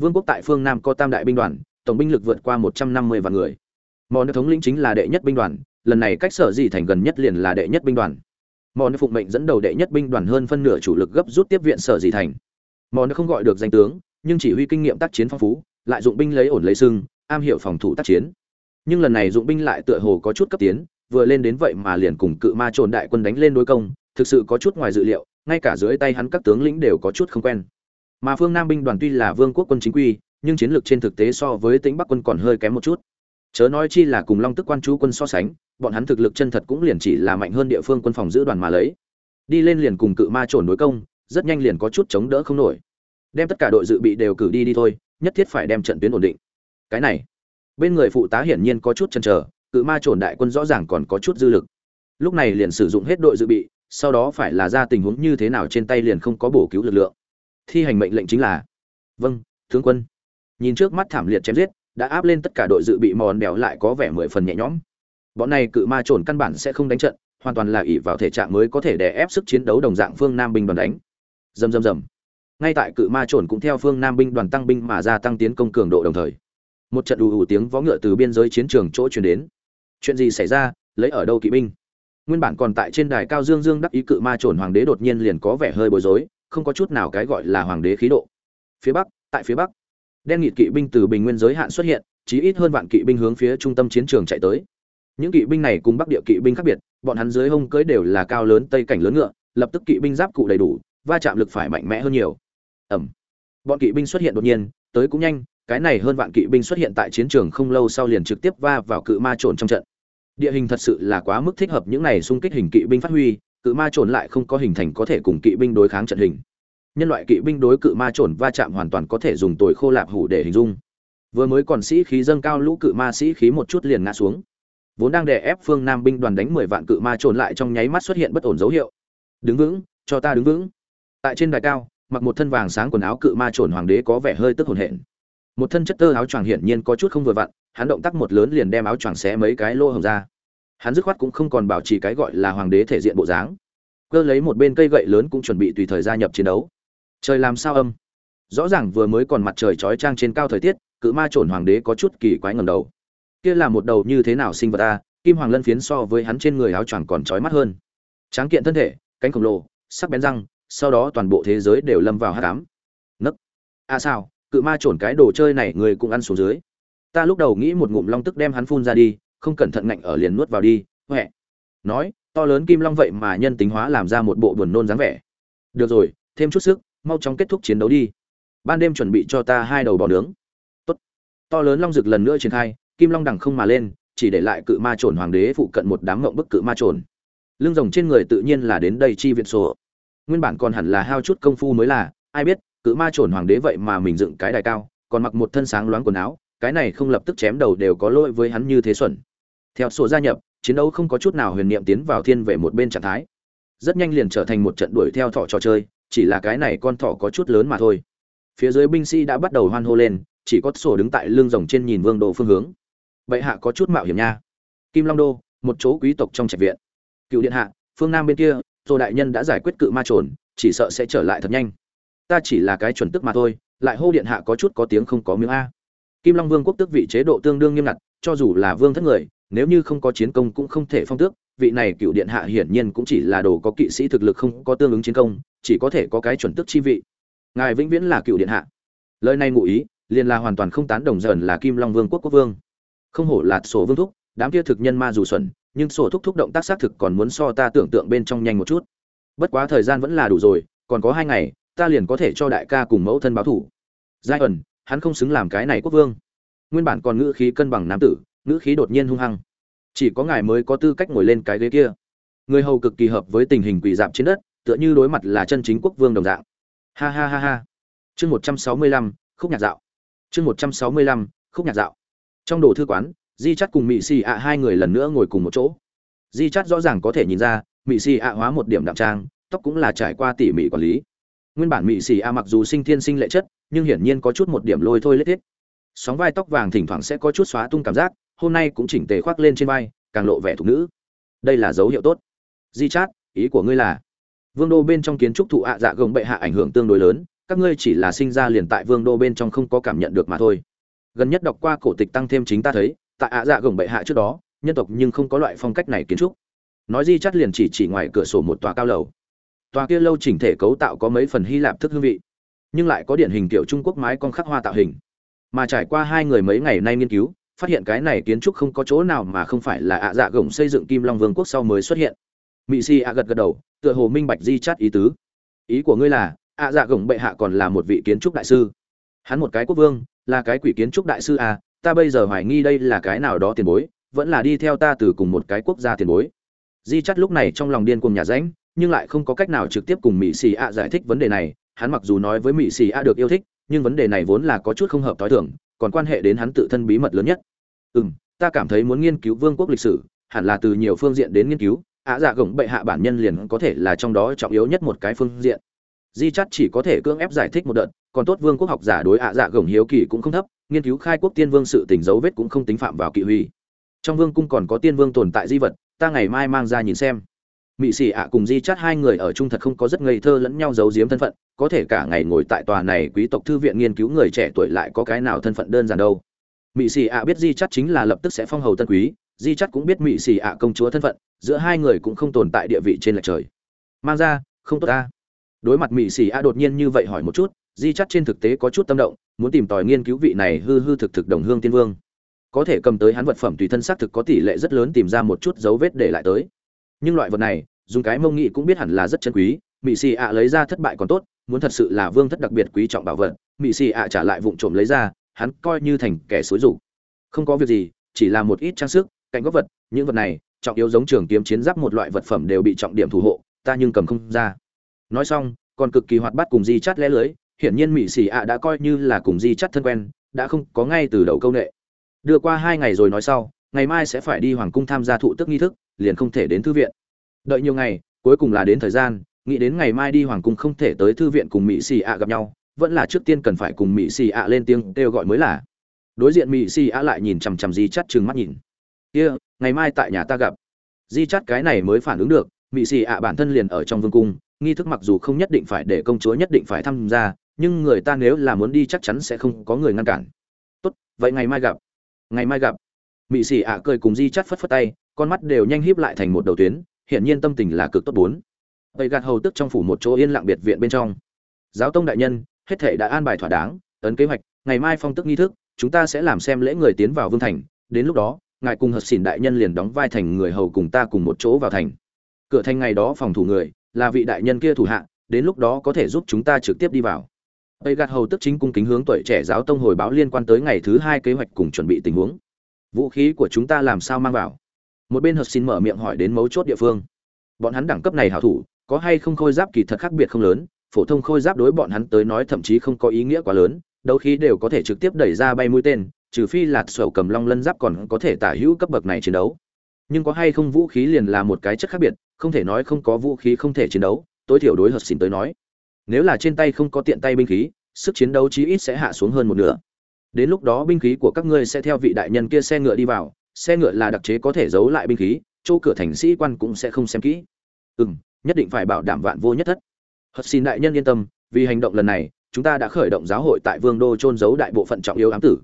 Vương quốc tại phương nam có tam đại binh đoàn, tổng binh lực vượt qua một trăm năm mươi vạn người. Món thống lĩnh chính là đệ nhất binh đoàn, lần này cách sở gì thành gần nhất liền là đệ nhất binh đoàn. Món phụng mệnh dẫn đầu đệ nhất binh đoàn hơn phân nửa chủ lực gấp rút tiếp viện sở gì thành món không gọi được danh tướng, nhưng chỉ huy kinh nghiệm tác chiến phong phú, lại dụng binh lấy ổn lấy sưng, am hiểu phòng thủ tác chiến. Nhưng lần này dụng binh lại tựa hồ có chút cấp tiến, vừa lên đến vậy mà liền cùng cự ma trồn đại quân đánh lên đối công, thực sự có chút ngoài dự liệu, ngay cả dưới tay hắn các tướng lĩnh đều có chút không quen. Mà phương nam binh đoàn tuy là vương quốc quân chính quy, nhưng chiến lược trên thực tế so với tính bắc quân còn hơi kém một chút. Chớ nói chi là cùng long tức quan chú quân so sánh, bọn hắn thực lực chân thật cũng liền chỉ là mạnh hơn địa phương quân phòng giữ đoàn mà lấy. Đi lên liền cùng cự ma trồn đối công rất nhanh liền có chút chống đỡ không nổi. Đem tất cả đội dự bị đều cử đi đi thôi, nhất thiết phải đem trận tuyến ổn định. Cái này, bên người phụ tá hiển nhiên có chút chần chờ, cự ma trồn đại quân rõ ràng còn có chút dư lực. Lúc này liền sử dụng hết đội dự bị, sau đó phải là ra tình huống như thế nào trên tay liền không có bổ cứu lực lượng. Thi hành mệnh lệnh chính là vâng tướng quân. Nhìn trước mắt thảm liệt chém giết, đã áp lên tất cả đội dự bị mòn bèo lại có vẻ mười phần nhẹ nhõm. Bọn này cự ma trồn căn bản sẽ không đánh trận, hoàn toàn là ỷ vào thể trạng mới có thể đè ép sức chiến đấu đồng dạng phương nam binh đoàn đánh dầm dầm dầm ngay tại cự ma trồn cũng theo phương nam binh đoàn tăng binh mà gia tăng tiến công cường độ đồng thời, một trận ù ù tiếng vó ngựa từ biên giới chiến trường chỗ truyền đến. Chuyện gì xảy ra? Lấy ở đâu kỵ binh? Nguyên bản còn tại trên đài cao dương dương đắc ý cự ma trồn hoàng đế đột nhiên liền có vẻ hơi bối rối, không có chút nào cái gọi là hoàng đế khí độ. Phía bắc, tại phía bắc, đen nghịt kỵ binh từ bình nguyên giới hạn xuất hiện, chí ít hơn vạn kỵ binh hướng phía trung tâm chiến trường chạy tới. Những kỵ binh này cùng bắc địa kỵ binh khác biệt, bọn hắn dưới hông cưỡi đều là cao lớn tây cảnh lớn ngựa, lập tức kỵ binh giáp cụ đầy đủ va chạm lực phải mạnh mẽ hơn nhiều. Ẩm bọn kỵ binh xuất hiện đột nhiên, tới cũng nhanh, cái này hơn vạn kỵ binh xuất hiện tại chiến trường không lâu sau liền trực tiếp va vào cự ma trồn trong trận. Địa hình thật sự là quá mức thích hợp những này xung kích hình kỵ binh phát huy, cự ma trồn lại không có hình thành có thể cùng kỵ binh đối kháng trận hình. Nhân loại kỵ binh đối cự ma trồn va chạm hoàn toàn có thể dùng tồi khô lạp hủ để hình dung. Vừa mới còn sĩ khí dâng cao lũ cự ma sĩ khí một chút liền ngã xuống. Vốn đang đè ép phương nam binh đoàn đánh mười vạn cự ma trồn lại trong nháy mắt xuất hiện bất ổn dấu hiệu. Đứng vững, cho ta đứng vững tại trên đài cao, mặc một thân vàng sáng quần áo cự ma trồn hoàng đế có vẻ hơi tức hồn hển. Một thân chất tơ áo choàng hiển nhiên có chút không vừa vặn, hắn động tác một lớn liền đem áo choàng xé mấy cái lỗ hồng ra. Hắn dứt khoát cũng không còn bảo trì cái gọi là hoàng đế thể diện bộ dáng. Cơ lấy một bên cây gậy lớn cũng chuẩn bị tùy thời gia nhập chiến đấu. Trời làm sao âm? Rõ ràng vừa mới còn mặt trời chói trang trên cao thời tiết, cự ma trồn hoàng đế có chút kỳ quái ngầm đầu. Kia là một đầu như thế nào sinh vật ta kim hoàng lân phiến so với hắn trên người áo choàng còn chói mắt hơn. Tráng kiện thân thể, cánh khổng lồ, sắc bén răng sau đó toàn bộ thế giới đều lâm vào hát cám. Nấc. A à sao, cự ma trồn cái đồ chơi này người cũng ăn xuống dưới. Ta lúc đầu nghĩ một ngụm long tức đem hắn phun ra đi, không cẩn thận ngạnh ở liền nuốt vào đi huệ nói, to lớn kim long vậy mà nhân tính hóa làm ra một bộ buồn nôn dáng vẻ. Được rồi, thêm chút sức, mau chóng kết thúc chiến đấu đi. Ban đêm chuẩn bị cho ta hai đầu bò nướng. Tốt. to lớn long rực lần nữa triển khai, kim long đằng không mà lên, chỉ để lại cự ma trồn hoàng đế phụ cận một đám ngộng bức cự ma trồn lưng rồng trên người tự nhiên là đến đây chi viện sổ nguyên bản còn hẳn là hao chút công phu mới là, ai biết, cự ma trồn hoàng đế vậy mà mình dựng cái đài cao, còn mặc một thân sáng loáng quần áo, cái này không lập tức chém đầu đều có lỗi với hắn như thế xuẩn. Theo sổ gia nhập, chiến đấu không có chút nào huyền niệm tiến vào thiên về một bên trạng thái. Rất nhanh liền trở thành một trận đuổi theo thỏ trò chơi, chỉ là cái này con thỏ có chút lớn mà thôi. Phía dưới binh sĩ đã bắt đầu hoan hô lên, chỉ có sổ đứng tại lưng rồng trên nhìn vương đồ phương hướng. Vậy hạ có chút mạo hiểm nha. Kim long đô, một chỗ quý tộc trong trạch viện. Cựu điện hạ, phương nam bên kia rồi đại nhân đã giải quyết cự ma trồn, chỉ sợ sẽ trở lại thật nhanh. Ta chỉ là cái chuẩn tức mà thôi, lại hô điện hạ có chút có tiếng không có miếng a. Kim long vương quốc tước vị chế độ tương đương nghiêm ngặt, cho dù là vương thất người, nếu như không có chiến công cũng không thể phong tước, vị này cựu điện hạ hiển nhiên cũng chỉ là đồ có kỵ sĩ thực lực không có tương ứng chiến công, chỉ có thể có cái chuẩn tước chi vị. Ngài vĩnh viễn là cựu điện hạ. Lời này ngụ ý, liền là hoàn toàn không tán đồng dần là kim long vương quốc quốc vương. Không hổ là sổ vương thúc, đám kia thực nhân ma dù xuẩn nhưng sổ thúc thúc động tác xác thực còn muốn so ta tưởng tượng bên trong nhanh một chút. Bất quá thời gian vẫn là đủ rồi, còn có hai ngày, ta liền có thể cho đại ca cùng mẫu thân báo thủ. Giai ẩn, hắn không xứng làm cái này quốc vương. Nguyên bản còn ngữ khí cân bằng nam tử, ngữ khí đột nhiên hung hăng. Chỉ có ngài mới có tư cách ngồi lên cái ghế kia. Người hầu cực kỳ hợp với tình hình quỷ dạp trên đất, tựa như đối mặt là chân chính quốc vương đồng dạng. Ha ha ha ha. Chương một trăm sáu mươi lăm, khúc nhạc dạo. Chương một trăm sáu mươi lăm, khúc nhạc dạo. Trong đồ thư quán di chắt cùng Mị xì ạ hai người lần nữa ngồi cùng một chỗ. Di chắt rõ ràng có thể nhìn ra, Mị xì ạ hóa một điểm đạm trang, tóc cũng là trải qua tỉ mỉ quản lý. Nguyên bản Mị xì ạ mặc dù sinh thiên sinh lệ chất, nhưng hiển nhiên có chút một điểm lôi thôi lết thiết. Sóng vai tóc vàng thỉnh thoảng sẽ có chút xóa tung cảm giác, hôm nay cũng chỉnh tề khoác lên trên vai, càng lộ vẻ thục nữ. Đây là dấu hiệu tốt. Di chát, ý của ngươi là? Vương đô bên trong kiến trúc thụ ạ dạ gồng bệ hạ ảnh hưởng tương đối lớn, các ngươi chỉ là sinh ra liền tại vương đô bên trong không có cảm nhận được mà thôi. Gần nhất đọc qua cổ tịch tăng thêm chính ta thấy tại ạ dạ gồng bệ hạ trước đó, nhân tộc nhưng không có loại phong cách này kiến trúc. Nói di chắt liền chỉ chỉ ngoài cửa sổ một tòa cao lầu. Tòa kia lâu chỉnh thể cấu tạo có mấy phần hy lạp thức hương vị, nhưng lại có điển hình kiểu trung quốc mái con khắc hoa tạo hình. Mà trải qua hai người mấy ngày nay nghiên cứu, phát hiện cái này kiến trúc không có chỗ nào mà không phải là ạ dạ gồng xây dựng kim long vương quốc sau mới xuất hiện. Mỹ si ạ gật gật đầu, tựa hồ minh bạch di chắt ý tứ. Ý của ngươi là, ạ dạ gồng bệ hạ còn là một vị kiến trúc đại sư. Hắn một cái quốc vương, là cái quỷ kiến trúc đại sư à ta bây giờ hoài nghi đây là cái nào đó tiền bối, vẫn là đi theo ta từ cùng một cái quốc gia tiền bối. Di chắt lúc này trong lòng điên cùng nhà ránh nhưng lại không có cách nào trực tiếp cùng mỹ xì A giải thích vấn đề này. Hắn mặc dù nói với mỹ xì A được yêu thích, nhưng vấn đề này vốn là có chút không hợp t h o i thưởng còn quan hệ đến hắn tự thân bí mật lớn nhất. Ừ m ta cảm thấy muốn nghiên cứu vương quốc lịch sử, hẳn là từ nhiều phương diện đến nghiên cứu ạ dạ gồng bệ hạ bản nhân liền có thể là trong đó trọng yếu nhất một cái phương diện. Di chắt chỉ có thể cưỡng ép giải thích một đợt, còn tốt vương quốc học giả đối ạ dạ gồng hiếu kỳ cũng không thấp nghiên cứu khai quốc tiên vương sự tình dấu vết cũng không tính phạm vào kỵ huy. Trong vương cung còn có tiên vương tồn tại di vật, ta ngày mai mang ra nhìn xem. Mị sĩ ạ cùng di chắt hai người ở trung thật không có rất ngây thơ lẫn nhau giấu giếm thân phận, có thể cả ngày ngồi tại tòa này quý tộc thư viện nghiên cứu người trẻ tuổi lại có cái nào thân phận đơn giản đâu. Mị sĩ ạ biết di chắt chính là lập tức sẽ phong hầu tân quý, di chắt cũng biết mị sĩ ạ công chúa thân phận, giữa hai người cũng không tồn tại địa vị trên lệch trời. Mang ra, không tốt ta. Đối mặt mị sĩ a đột nhiên như vậy hỏi một chút, di chắc trên thực tế có chút tâm động muốn tìm tòi nghiên cứu vị này hư hư thực thực đồng hương tiên vương. Có thể cầm tới hắn vật phẩm tùy thân xác thực có tỷ lệ rất lớn tìm ra một chút dấu vết để lại tới. Nhưng loại vật này, dùng cái mông nghị cũng biết hẳn là rất chân quý mỹ xì ạ lấy ra thất bại còn tốt, muốn thật sự là vương thất đặc biệt quý trọng bảo vật mỹ xì ạ trả lại vụng trộm lấy ra, hắn coi như thành kẻ xối rủ. Không có việc gì, chỉ là một ít trang sức, cạnh góc vật, những vật này, trọng yếu giống trường kiếm chiến giáp một loại vật phẩm đều bị trọng điểm thủ hộ, ta nhưng cầm không ra. Nói xong, còn cực kỳ hoạt bát cùng di chát lẽ lưới hiển nhiên mỹ xì ạ đã coi như là cùng di chắt thân quen đã không có ngay từ đầu câu nệ. Đưa qua hai ngày rồi nói sau ngày mai sẽ phải đi hoàng cung tham gia thụ tức nghi thức liền không thể đến thư viện. Đợi nhiều ngày cuối cùng là đến thời gian nghĩ đến ngày mai đi hoàng cung không thể tới thư viện cùng mỹ xì ạ gặp nhau vẫn là trước tiên cần phải cùng mỹ xì ạ lên tiếng kêu gọi mới là. Đối diện mỹ xì ạ lại nhìn chằm chằm di chắt chừng mắt nhìn. Kia、yeah, ngày mai tại nhà ta gặp. Di chắt cái này mới phản ứng được mỹ xì ạ bản thân liền ở trong vương cung nghi thức mặc dù không nhất định phải để công chúa nhất định phải tham gia nhưng người ta nếu là muốn đi chắc chắn sẽ không có người ngăn cản tốt vậy ngày mai gặp ngày mai gặp Mị Sỉ ạ cười cùng di chắt phất phất tay con mắt đều nhanh híp lại thành một đầu tuyến hiển nhiên tâm tình là cực tốt bốn Tây gạt hầu tức trong phủ một chỗ yên lặng biệt viện bên trong. Giáo tông đại nhân, hết thảy đã an bài thỏa đáng, ấn kế hoạch, ngày mai phong tức nghi thức, chúng ta sẽ làm xem lễ người tiến vào vương thành, đến lúc đó, ngài cùng hợp xỉn đại nhân liền đóng vai thành người hầu cùng ta cùng một chỗ vào thành. Cửa thành ngày đó phòng thủ người, là vị đại nhân kia thủ hạ, đến lúc đó có thể giúp chúng ta trực tiếp đi vào. Tây gạt hầu tức chính cung kính hướng tuổi trẻ giáo tông hồi báo liên quan tới ngày thứ hai kế hoạch cùng chuẩn bị tình huống. Vũ khí của chúng ta làm sao mang vào? Một bên hợp xin mở miệng hỏi đến mấu chốt địa phương. Bọn hắn đẳng cấp này hảo thủ, có hay không khôi giáp kỳ thật khác biệt không lớn phổ thông khôi giáp đối bọn hắn tới nói thậm chí không có ý nghĩa quá lớn đấu khí đều có thể trực tiếp đẩy ra bay mũi tên trừ phi lạt sầu cầm long lân giáp còn có thể tả hữu cấp bậc này chiến đấu nhưng có hay không vũ khí liền là một cái chất khác biệt không thể nói không có vũ khí không thể chiến đấu tối thiểu đối hợp xin tới nói nếu là trên tay không có tiện tay binh khí, sức chiến đấu chí ít sẽ hạ xuống hơn một nửa. Đến lúc đó binh khí của các ngươi sẽ theo vị đại nhân kia xe ngựa đi vào, xe ngựa là đặc chế có thể giấu lại binh khí, chỗ cửa thành sĩ quan cũng sẽ không xem kỹ. Ừ nhất định phải bảo đảm vạn vô nhất thất. Hất xin đại nhân yên tâm, vì hành động lần này, chúng ta đã khởi động giáo hội tại vương đô trôn giấu đại bộ phận trọng yếu ám tử.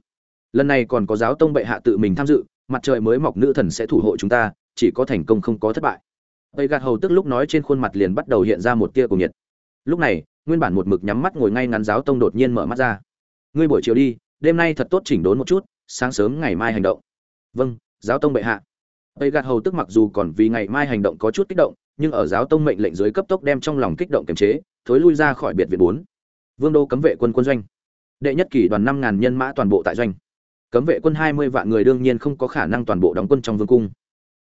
Lần này còn có giáo tông bệ hạ tự mình tham dự, mặt trời mới mọc nữ thần sẽ thủ hộ chúng ta, chỉ có thành công không có thất bại. Tây gạt hầu tức lúc nói trên khuôn mặt liền bắt đầu hiện ra một tia cùng nhiệt. Lúc này nguyên bản một mực nhắm mắt ngồi ngay ngắn giáo tông đột nhiên mở mắt ra. Ngươi buổi chiều đi, đêm nay thật tốt chỉnh đốn một chút, sáng sớm ngày mai hành động. Vâng giáo tông bệ hạ. Tây gạt hầu tức mặc dù còn vì ngày mai hành động có chút kích động, nhưng ở giáo tông mệnh lệnh dưới cấp tốc đem trong lòng kích động kiềm chế, thối lui ra khỏi biệt viện bốn. Vương đô cấm vệ quân quân doanh. Đệ nhất kỷ đoàn năm ngàn nhân mã toàn bộ tại doanh. Cấm vệ quân hai mươi vạn người đương nhiên không có khả năng toàn bộ đóng quân trong vương cung.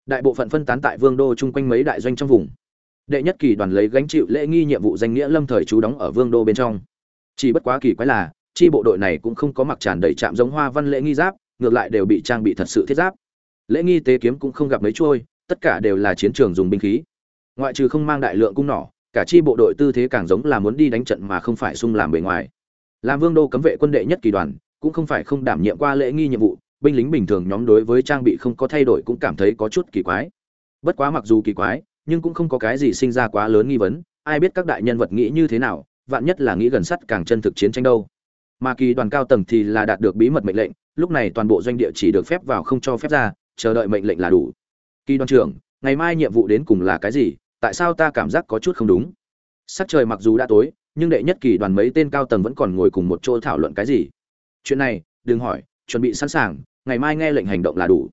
Đại bộ phận phân tán tại vương đô chung quanh mấy đại doanh trong vùng đệ nhất kỳ đoàn lấy gánh chịu lễ nghi nhiệm vụ danh nghĩa lâm thời trú đóng ở vương đô bên trong. Chỉ bất quá kỳ quái là, chi bộ đội này cũng không có mặc tràn đầy trạm giống hoa văn lễ nghi giáp, ngược lại đều bị trang bị thật sự thiết giáp. Lễ nghi tế kiếm cũng không gặp mấy trôi tất cả đều là chiến trường dùng binh khí. Ngoại trừ không mang đại lượng cung nỏ, cả chi bộ đội tư thế càng giống là muốn đi đánh trận mà không phải sung làm bề ngoài. Làm vương đô cấm vệ quân đệ nhất kỳ đoàn, cũng không phải không đảm nhiệm qua lễ nghi nhiệm vụ, binh lính bình thường nhóm đối với trang bị không có thay đổi cũng cảm thấy có chút kỳ quái. Bất quá mặc dù kỳ quái nhưng cũng không có cái gì sinh ra quá lớn nghi vấn, ai biết các đại nhân vật nghĩ như thế nào, vạn nhất là nghĩ gần sắt càng chân thực chiến tranh đâu. Mà kỳ đoàn cao tầng thì là đạt được bí mật mệnh lệnh, lúc này toàn bộ doanh địa chỉ được phép vào không cho phép ra, chờ đợi mệnh lệnh là đủ. Kỳ đoàn trưởng, ngày mai nhiệm vụ đến cùng là cái gì, tại sao ta cảm giác có chút không đúng? Sắc trời mặc dù đã tối, nhưng đệ nhất kỳ đoàn mấy tên cao tầng vẫn còn ngồi cùng một chỗ thảo luận cái gì? Chuyện này, đừng hỏi, chuẩn bị sẵn sàng, ngày mai nghe lệnh hành động là đủ.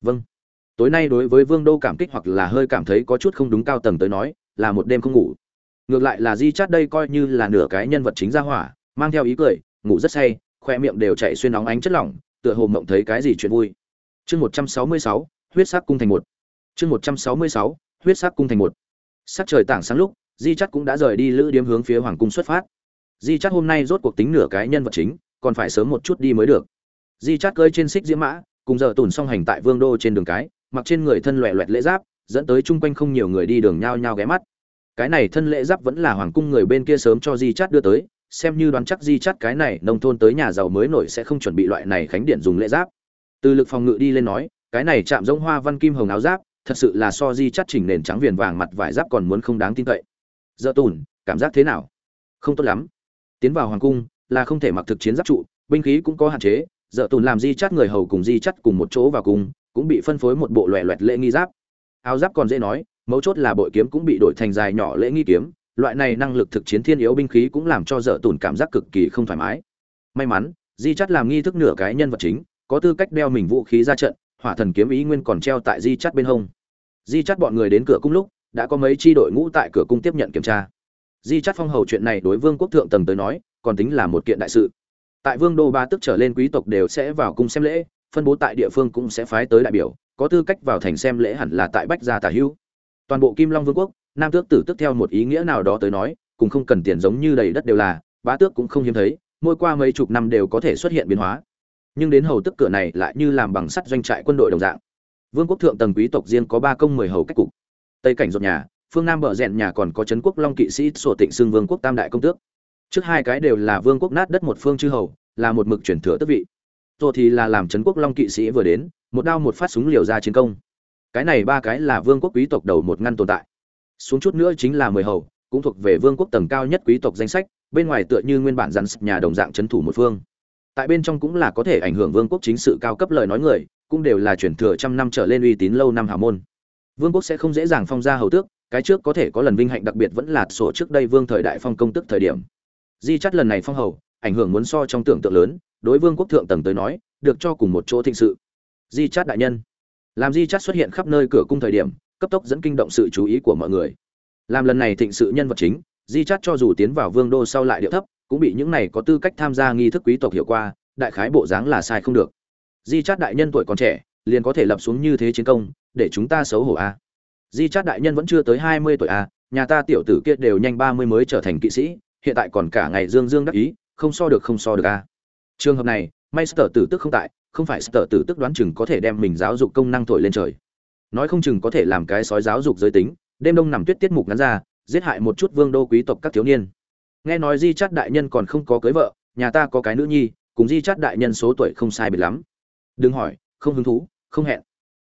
Vâng tối nay đối với vương đô cảm kích hoặc là hơi cảm thấy có chút không đúng cao tầng tới nói, là một đêm không ngủ. Ngược lại là di chát đây coi như là nửa cái nhân vật chính ra hỏa, mang theo ý cười, ngủ rất say, khoe miệng đều chạy xuyên nóng ánh chất lỏng, tựa hồ mộng thấy cái gì chuyện vui. Chương một trăm sáu mươi sáu, huyết sắc cung thành một. Chương một trăm sáu mươi sáu, huyết sắc cung thành một. Sắc trời tảng sáng lúc, di chắc cũng đã rời đi lữ điếm hướng phía hoàng cung xuất phát. Di chắc hôm nay rốt cuộc tính nửa cái nhân vật chính, còn phải sớm một chút đi mới được. Di chắc cơi trên xích diễm mã, cùng giờ tùn song hành tại vương đô trên đường cái mặc trên người thân loẹ loẹt lễ giáp, dẫn tới chung quanh không nhiều người đi đường nhao nhao ghé mắt. Cái này thân lễ giáp vẫn là hoàng cung người bên kia sớm cho di chát đưa tới, xem như đoán chắc di chát cái này nông thôn tới nhà giàu mới nổi sẽ không chuẩn bị loại này khánh điện dùng lễ giáp. Từ lực phòng ngự đi lên nói, cái này chạm giống hoa văn kim hồng áo giáp, thật sự là so di chắt chỉnh nền trắng viền vàng mặt vải giáp còn muốn không đáng tin cậy. Dợ tùn, cảm giác thế nào? Không tốt lắm. Tiến vào hoàng cung, là không thể mặc thực chiến giáp trụ, binh khí cũng có hạn chế dợ tùn làm di chắt người hầu cùng di chắt cùng một chỗ vào cung cũng bị phân phối một bộ loẻ loẹt lễ nghi giáp. Áo giáp còn dễ nói, mấu chốt là bội kiếm cũng bị đổi thành dài nhỏ lễ nghi kiếm, loại này năng lực thực chiến thiên yếu binh khí cũng làm cho dở tùn cảm giác cực kỳ không thoải mái. May mắn, di chắt làm nghi thức nửa cái nhân vật chính, có tư cách đeo mình vũ khí ra trận, hỏa thần kiếm ý nguyên còn treo tại di chắt bên hông. Di chắt bọn người đến cửa cung lúc, đã có mấy chi đội ngũ tại cửa cung tiếp nhận kiểm tra. Di chắt phong hầu chuyện này đối vương quốc thượng tầng tới nói, còn tính là một kiện đại sự. Tại vương đô ba tức trở lên quý tộc đều sẽ vào cung xem lễ phân bố tại địa phương cũng sẽ phái tới đại biểu, có tư cách vào thành xem lễ hẳn là tại bách gia tả hữu. Toàn bộ kim long vương quốc, nam tước tử tức theo một ý nghĩa nào đó tới nói cũng không cần tiền giống như đầy đất đều là, bá tước cũng không hiếm thấy, mỗi qua mấy chục năm đều có thể xuất hiện biến hóa. Nhưng đến hầu tức cửa này lại như làm bằng sắt doanh trại quân đội đồng dạng. Vương quốc thượng tầng quý tộc riêng có ba công mười hầu cách cục. Tây cảnh rột nhà, phương nam bờ rèn nhà còn có trấn quốc long kỵ sĩ sổ tịnh xưng vương quốc tam đại công tước. Trước hai cái đều là vương quốc nát đất một phương chư hầu, là một mực chuyển thừa tước vị rồi thì là làm trấn quốc long kỵ sĩ vừa đến, một đao một phát súng liều ra chiến công. Cái này ba cái là vương quốc quý tộc đầu một ngăn tồn tại. Xuống chút nữa chính là mười hầu, cũng thuộc về vương quốc tầng cao nhất quý tộc danh sách, bên ngoài tựa như nguyên bản rắn nhà đồng dạng trấn thủ một phương. Tại bên trong cũng là có thể ảnh hưởng vương quốc chính sự cao cấp lời nói người, cũng đều là chuyển thừa trăm năm trở lên uy tín lâu năm hào môn. Vương quốc sẽ không dễ dàng phong ra hầu tước, cái trước có thể có lần vinh hạnh đặc biệt vẫn là sổ trước đây vương thời đại phong công tức thời điểm. Di chắt lần này phong hầu ảnh hưởng muốn so trong tưởng tượng lớn, đối vương quốc thượng tầng tới nói, được cho cùng một chỗ thịnh sự. Di chát đại nhân. Làm di chát xuất hiện khắp nơi cửa cung thời điểm, cấp tốc dẫn kinh động sự chú ý của mọi người. Làm lần này thịnh sự nhân vật chính, di chát cho dù tiến vào vương đô sau lại điệu thấp, cũng bị những này có tư cách tham gia nghi thức quý tộc hiệu qua, đại khái bộ dáng là sai không được. Di chát đại nhân tuổi còn trẻ, liền có thể lập xuống như thế chiến công, để chúng ta xấu hổ a. Di chát đại nhân vẫn chưa tới hai mươi tuổi a, nhà ta tiểu tử kia đều nhanh ba mươi mới trở thành kỵ sĩ, hiện tại còn cả ngày dương dương đắc ý không so được không so được a. Trường hợp này, may sở tử tức không tại, không phải sở tử tức đoán chừng có thể đem mình giáo dục công năng thổi lên trời. Nói không chừng có thể làm cái sói giáo dục giới tính, đêm đông nằm tuyết tiết mục ngắn ra, giết hại một chút vương đô quý tộc các thiếu niên. Nghe nói di chát đại nhân còn không có cưới vợ, nhà ta có cái nữ nhi, cùng di chát đại nhân số tuổi không sai biệt lắm. Đừng hỏi, không hứng thú, không hẹn.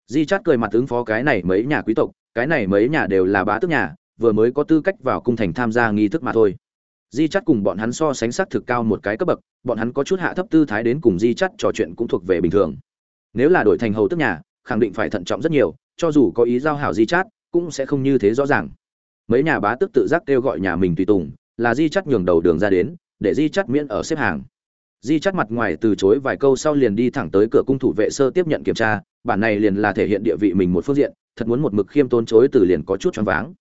Di chát cười mặt ứng phó cái này mấy nhà quý tộc, cái này mấy nhà đều là bá tước nhà, vừa mới có tư cách vào cung thành tham gia nghi thức mà thôi di chắt cùng bọn hắn so sánh sắc thực cao một cái cấp bậc, bọn hắn có chút hạ thấp tư thái đến cùng di chắt trò chuyện cũng thuộc về bình thường. Nếu là đổi thành hầu tước nhà, khẳng định phải thận trọng rất nhiều, cho dù có ý giao hảo di chát, cũng sẽ không như thế rõ ràng. Mấy nhà bá tước tự giác kêu gọi nhà mình tùy tùng, là di chắt nhường đầu đường ra đến, để di chắt miễn ở xếp hàng. Di chắt mặt ngoài từ chối vài câu sau liền đi thẳng tới cửa cung thủ vệ sơ tiếp nhận kiểm tra, bản này liền là thể hiện địa vị mình một phương diện, thật muốn một mực khiêm tôn chối từ liền có chút choáng váng.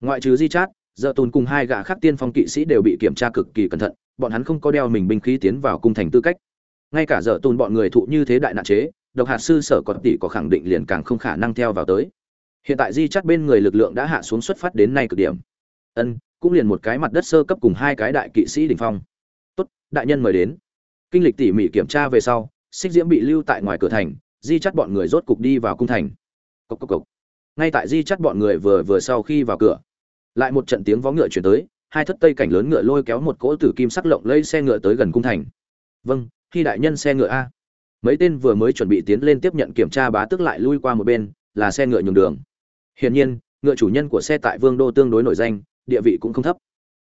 Ngoại trừ di chát giờ tồn cùng hai gã khác tiên phong kỵ sĩ đều bị kiểm tra cực kỳ cẩn thận, bọn hắn không có đeo mình binh khí tiến vào cung thành tư cách. Ngay cả giờ tồn bọn người thụ như thế đại nạn chế, độc hạt sư sở còn tỷ có khẳng định liền càng không khả năng theo vào tới. Hiện tại di chắt bên người lực lượng đã hạ xuống xuất phát đến nay cực điểm. Ân, cũng liền một cái mặt đất sơ cấp cùng hai cái đại kỵ sĩ đỉnh phong. Tốt, đại nhân mời đến. Kinh lịch tỉ mỉ kiểm tra về sau, xích diễm bị lưu tại ngoài cửa thành, di chắt bọn người rốt cục đi vào cung thành. Cốc cốc cốc. ngay tại di chắt bọn người vừa vừa sau khi vào cửa lại một trận tiếng vó ngựa chuyển tới, hai thất tây cảnh lớn ngựa lôi kéo một cỗ tử kim sắc lộng lây xe ngựa tới gần cung thành. Vâng khi đại nhân xe ngựa a. Mấy tên vừa mới chuẩn bị tiến lên tiếp nhận kiểm tra bá tức lại lui qua một bên, là xe ngựa nhường đường. Hiển nhiên, ngựa chủ nhân của xe tại vương đô tương đối nổi danh, địa vị cũng không thấp.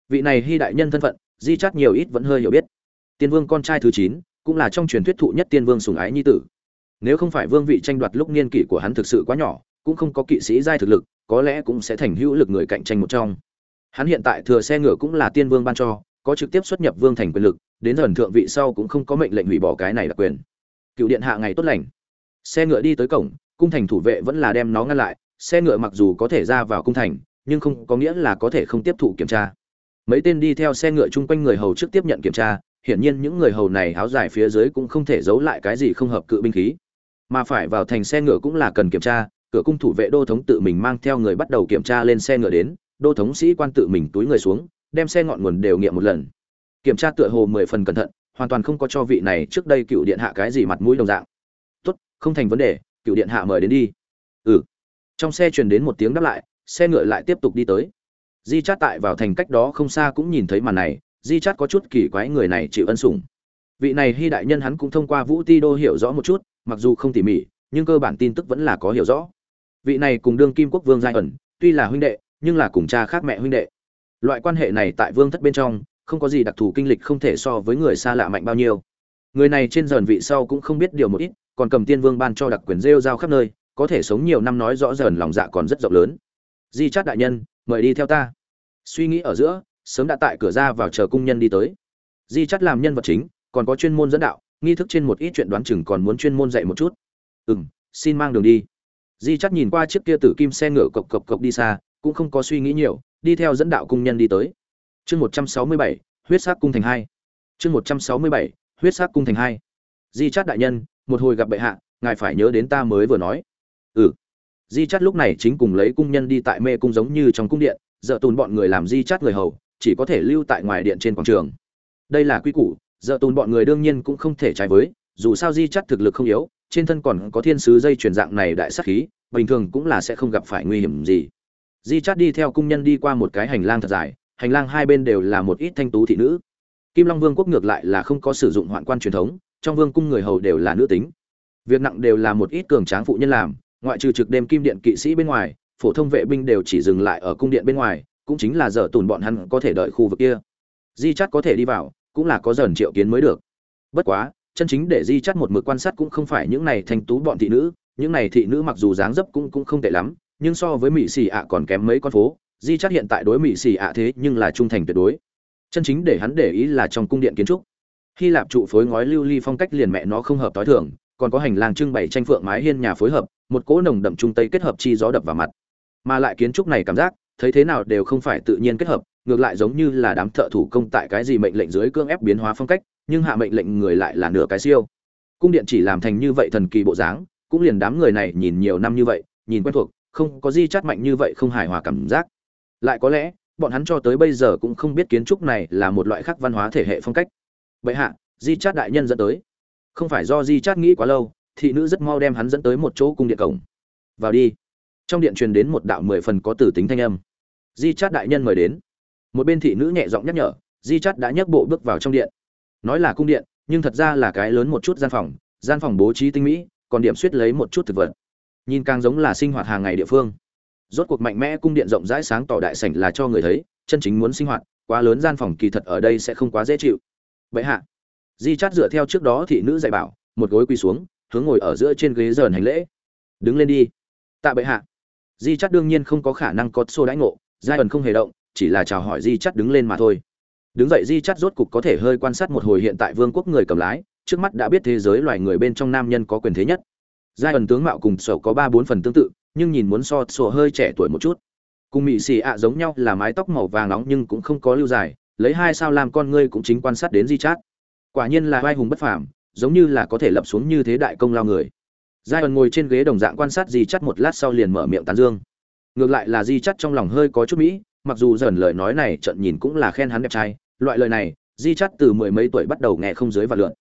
Vị này hy đại nhân thân phận, di chắt nhiều ít vẫn hơi hiểu biết. Tiên vương con trai thứ chín, cũng là trong truyền thuyết thụ nhất tiên vương sùng ái nhi tử. Nếu không phải vương vị tranh đoạt lúc niên kỷ của hắn thực sự quá nhỏ, cũng không có kỵ sĩ giai thực lực có lẽ cũng sẽ thành hữu lực người cạnh tranh một trong. Hắn hiện tại thừa xe ngựa cũng là tiên vương ban cho, có trực tiếp xuất nhập vương thành quyền lực, đến dần thượng vị sau cũng không có mệnh lệnh hủy bỏ cái này là quyền. Cựu điện hạ ngày tốt lành. Xe ngựa đi tới cổng, cung thành thủ vệ vẫn là đem nó ngăn lại, xe ngựa mặc dù có thể ra vào cung thành, nhưng không có nghĩa là có thể không tiếp thụ kiểm tra. Mấy tên đi theo xe ngựa chung quanh người hầu trước tiếp nhận kiểm tra, hiển nhiên những người hầu này áo dài phía dưới cũng không thể giấu lại cái gì không hợp cự binh khí. Mà phải vào thành xe ngựa cũng là cần kiểm tra cửa cung thủ vệ đô thống tự mình mang theo người bắt đầu kiểm tra lên xe ngựa đến, đô thống sĩ quan tự mình túi người xuống, đem xe ngọn nguồn đều nghiệm một lần. Kiểm tra tựa hồ mười phần cẩn thận, hoàn toàn không có cho vị này trước đây cựu điện hạ cái gì mặt mũi đồng dạng. Tốt, không thành vấn đề, cựu điện hạ mời đến đi. Ừ. Trong xe truyền đến một tiếng đáp lại, xe ngựa lại tiếp tục đi tới. Di chát tại vào thành cách đó không xa cũng nhìn thấy màn này, di chát có chút kỳ quái người này chịu ân sủng. Vị này hy đại nhân hắn cũng thông qua vũ ti đô hiểu rõ một chút, mặc dù không tỉ mỉ, nhưng cơ bản tin tức vẫn là có hiểu rõ vị này cùng đương kim quốc vương giai ẩn, tuy là huynh đệ, nhưng là cùng cha khác mẹ huynh đệ. Loại quan hệ này tại vương thất bên trong, không có gì đặc thù kinh lịch không thể so với người xa lạ mạnh bao nhiêu. Người này trên dần vị sau cũng không biết điều một ít, còn cầm tiên vương ban cho đặc quyền rêu rao khắp nơi, có thể sống nhiều năm nói rõ dần lòng dạ còn rất rộng lớn. Di chát đại nhân, mời đi theo ta. Suy nghĩ ở giữa, sớm đã tại cửa ra vào chờ cung nhân đi tới. Di chắt làm nhân vật chính, còn có chuyên môn dẫn đạo, nghi thức trên một ít chuyện đoán chừng còn muốn chuyên môn dạy một chút. Ừ m xin mang đường đi di chắt nhìn qua chiếc kia tử kim xe ngựa cộc cộc cộc đi xa, cũng không có suy nghĩ nhiều, đi theo dẫn đạo cung nhân đi tới. Chương một trăm sáu mươi bảy, huyết sắc cung thành hai. Chương một trăm sáu mươi bảy, huyết sắc cung thành hai. Di chát đại nhân, một hồi gặp bệ hạ, ngài phải nhớ đến ta mới vừa nói. Ừ. Di chát lúc này chính cùng lấy cung nhân đi tại mê cung giống như trong cung điện, dợ tùn bọn người làm di chát người hầu, chỉ có thể lưu tại ngoài điện trên quảng trường. Đây là quy củ, dợ tùn bọn người đương nhiên cũng không thể trái với dù sao di chắt thực lực không yếu, trên thân còn có thiên sứ dây truyền dạng này đại sắc khí, bình thường cũng là sẽ không gặp phải nguy hiểm gì. Di chắt đi theo cung nhân đi qua một cái hành lang thật dài, hành lang hai bên đều là một ít thanh tú thị nữ. Kim long vương quốc ngược lại là không có sử dụng hoạn quan truyền thống, trong vương cung người hầu đều là nữ tính. Việc nặng đều là một ít cường tráng phụ nhân làm, ngoại trừ trực đêm kim điện kỵ sĩ bên ngoài, phổ thông vệ binh đều chỉ dừng lại ở cung điện bên ngoài, cũng chính là giờ tùn bọn hắn có thể đợi khu vực kia. Di chắt có thể đi vào, cũng là có dần triệu kiến mới được. Bất quá chân chính để di chắt một mực quan sát cũng không phải những này thanh tú bọn thị nữ, những này thị nữ mặc dù dáng dấp cũng cũng không tệ lắm, nhưng so với mỹ xì ạ còn kém mấy con phố. Di chắt hiện tại đối mỹ xì ạ thế nhưng là trung thành tuyệt đối. Chân chính để hắn để ý là trong cung điện kiến trúc. Hy lạp trụ phối ngói lưu ly phong cách liền mẹ nó không hợp tối thường, còn có hành lang trưng bày tranh phượng mái hiên nhà phối hợp, một cỗ nồng đậm trung tây kết hợp chi gió đập vào mặt. Mà lại kiến trúc này cảm giác, thấy thế nào đều không phải tự nhiên kết hợp, ngược lại giống như là đám thợ thủ công tại cái gì mệnh lệnh dưới cương ép biến hóa phong cách nhưng hạ mệnh lệnh người lại là nửa cái siêu. Cung điện chỉ làm thành như vậy thần kỳ bộ dáng, cũng liền đám người này nhìn nhiều năm như vậy, nhìn quen thuộc, không có gì chát mạnh như vậy không hài hòa cảm giác. Lại có lẽ, bọn hắn cho tới bây giờ cũng không biết kiến trúc này là một loại khác văn hóa thể hệ phong cách. Vậy hạ, di chát đại nhân dẫn tới. Không phải do di chát nghĩ quá lâu, thị nữ rất mau đem hắn dẫn tới một chỗ cung điện cổng. Vào đi. Trong điện truyền đến một đạo mười phần có tử tính thanh âm. Di chát đại nhân mời đến. Một bên thị nữ nhẹ giọng nhắc nhở, di chát đã nhấc bộ bước vào trong điện nói là cung điện, nhưng thật ra là cái lớn một chút gian phòng gian phòng bố trí tinh mỹ, còn điểm suýt lấy một chút thực vật. Nhìn càng giống là sinh hoạt hàng ngày địa phương. Rốt cuộc mạnh mẽ cung điện rộng rãi sáng tỏ đại sảnh là cho người thấy, chân chính muốn sinh hoạt, quá lớn gian phòng kỳ thật ở đây sẽ không quá dễ chịu. Vậy hạ, di chát dựa theo trước đó thị nữ dạy bảo, một gối quỳ xuống, hướng ngồi ở giữa trên ghế dờn hành lễ. Đứng lên đi. Tạ bệ hạ. Di chắt đương nhiên không có khả năng có xô đãi ngộ, giai ẩn không hề động, chỉ là chào hỏi di chắt đứng lên mà thôi đứng dậy di chắt rốt cục có thể hơi quan sát một hồi hiện tại vương quốc người cầm lái, trước mắt đã biết thế giới loài người bên trong nam nhân có quyền thế nhất. Giai ẩn tướng mạo cùng sổ có ba bốn phần tương tự, nhưng nhìn muốn so sổ hơi trẻ tuổi một chút. Cùng mỹ xì ạ giống nhau là mái tóc màu vàng nóng nhưng cũng không có lưu dài, lấy hai sao làm con ngươi cũng chính quan sát đến di chát. Quả nhiên là vai hùng bất phàm, giống như là có thể lập xuống như thế đại công lao người. Giai ẩn ngồi trên ghế đồng dạng quan sát di chắt một lát sau liền mở miệng tán dương. Ngược lại là di chắt trong lòng hơi có chút mỹ mặc dù dần lời nói này trận nhìn cũng là khen hắn đẹp trai, loại lời này, di chắt từ mười mấy tuổi bắt đầu nghe không dưới và lượn.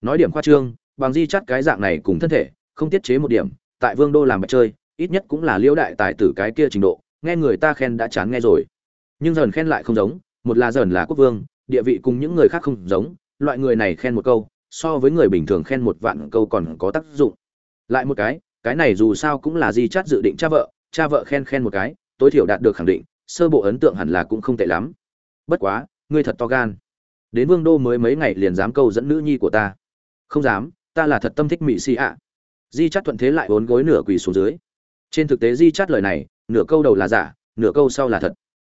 Nói điểm khoa trương, bằng di chắt cái dạng này cùng thân thể, không tiết chế một điểm, tại vương đô làm bạch chơi, ít nhất cũng là liễu đại tài tử cái kia trình độ, nghe người ta khen đã chán nghe rồi. Nhưng dần khen lại không giống, một là dần là quốc vương, địa vị cùng những người khác không giống, loại người này khen một câu, so với người bình thường khen một vạn câu còn có tác dụng. Lại một cái cái này dù sao cũng là di chát dự định cha vợ cha vợ khen khen một cái, tối thiểu đạt được khẳng định sơ bộ ấn tượng hẳn là cũng không tệ lắm. Bất quá, ngươi thật to gan. Đến vương đô mới mấy ngày liền dám câu dẫn nữ nhi của ta. Không dám, ta là thật tâm thích mỹ si ạ. Di chát thuận thế lại bốn gối nửa quỳ xuống dưới. Trên thực tế di chát lời này, nửa câu đầu là giả, nửa câu sau là thật.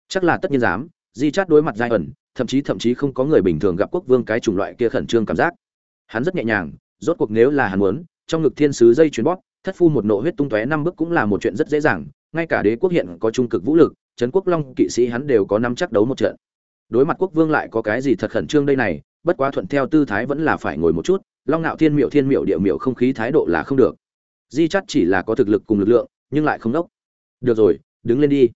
Chắc là tất nhiên dám, di chát đối mặt giai ẩn, thậm chí thậm chí không có người bình thường gặp quốc vương cái chủng loại kia khẩn trương cảm giác. Hắn rất nhẹ nhàng, rốt cuộc nếu là hắn muốn, trong ngực thiên sứ dây chuyền bóp, thất phu một nộ huyết tung tóe năm bước cũng là một chuyện rất dễ dàng, ngay cả đế quốc hiện có trung cực vũ lực trấn quốc long kỵ sĩ hắn đều có năm chắc đấu một trận. Đối mặt quốc vương lại có cái gì thật khẩn trương đây này, bất quá thuận theo tư thái vẫn là phải ngồi một chút, long nạo thiên miệu thiên miệu địa miệu không khí thái độ là không được. Di chắt chỉ là có thực lực cùng lực lượng, nhưng lại không đốc. Được rồi, đứng lên đi.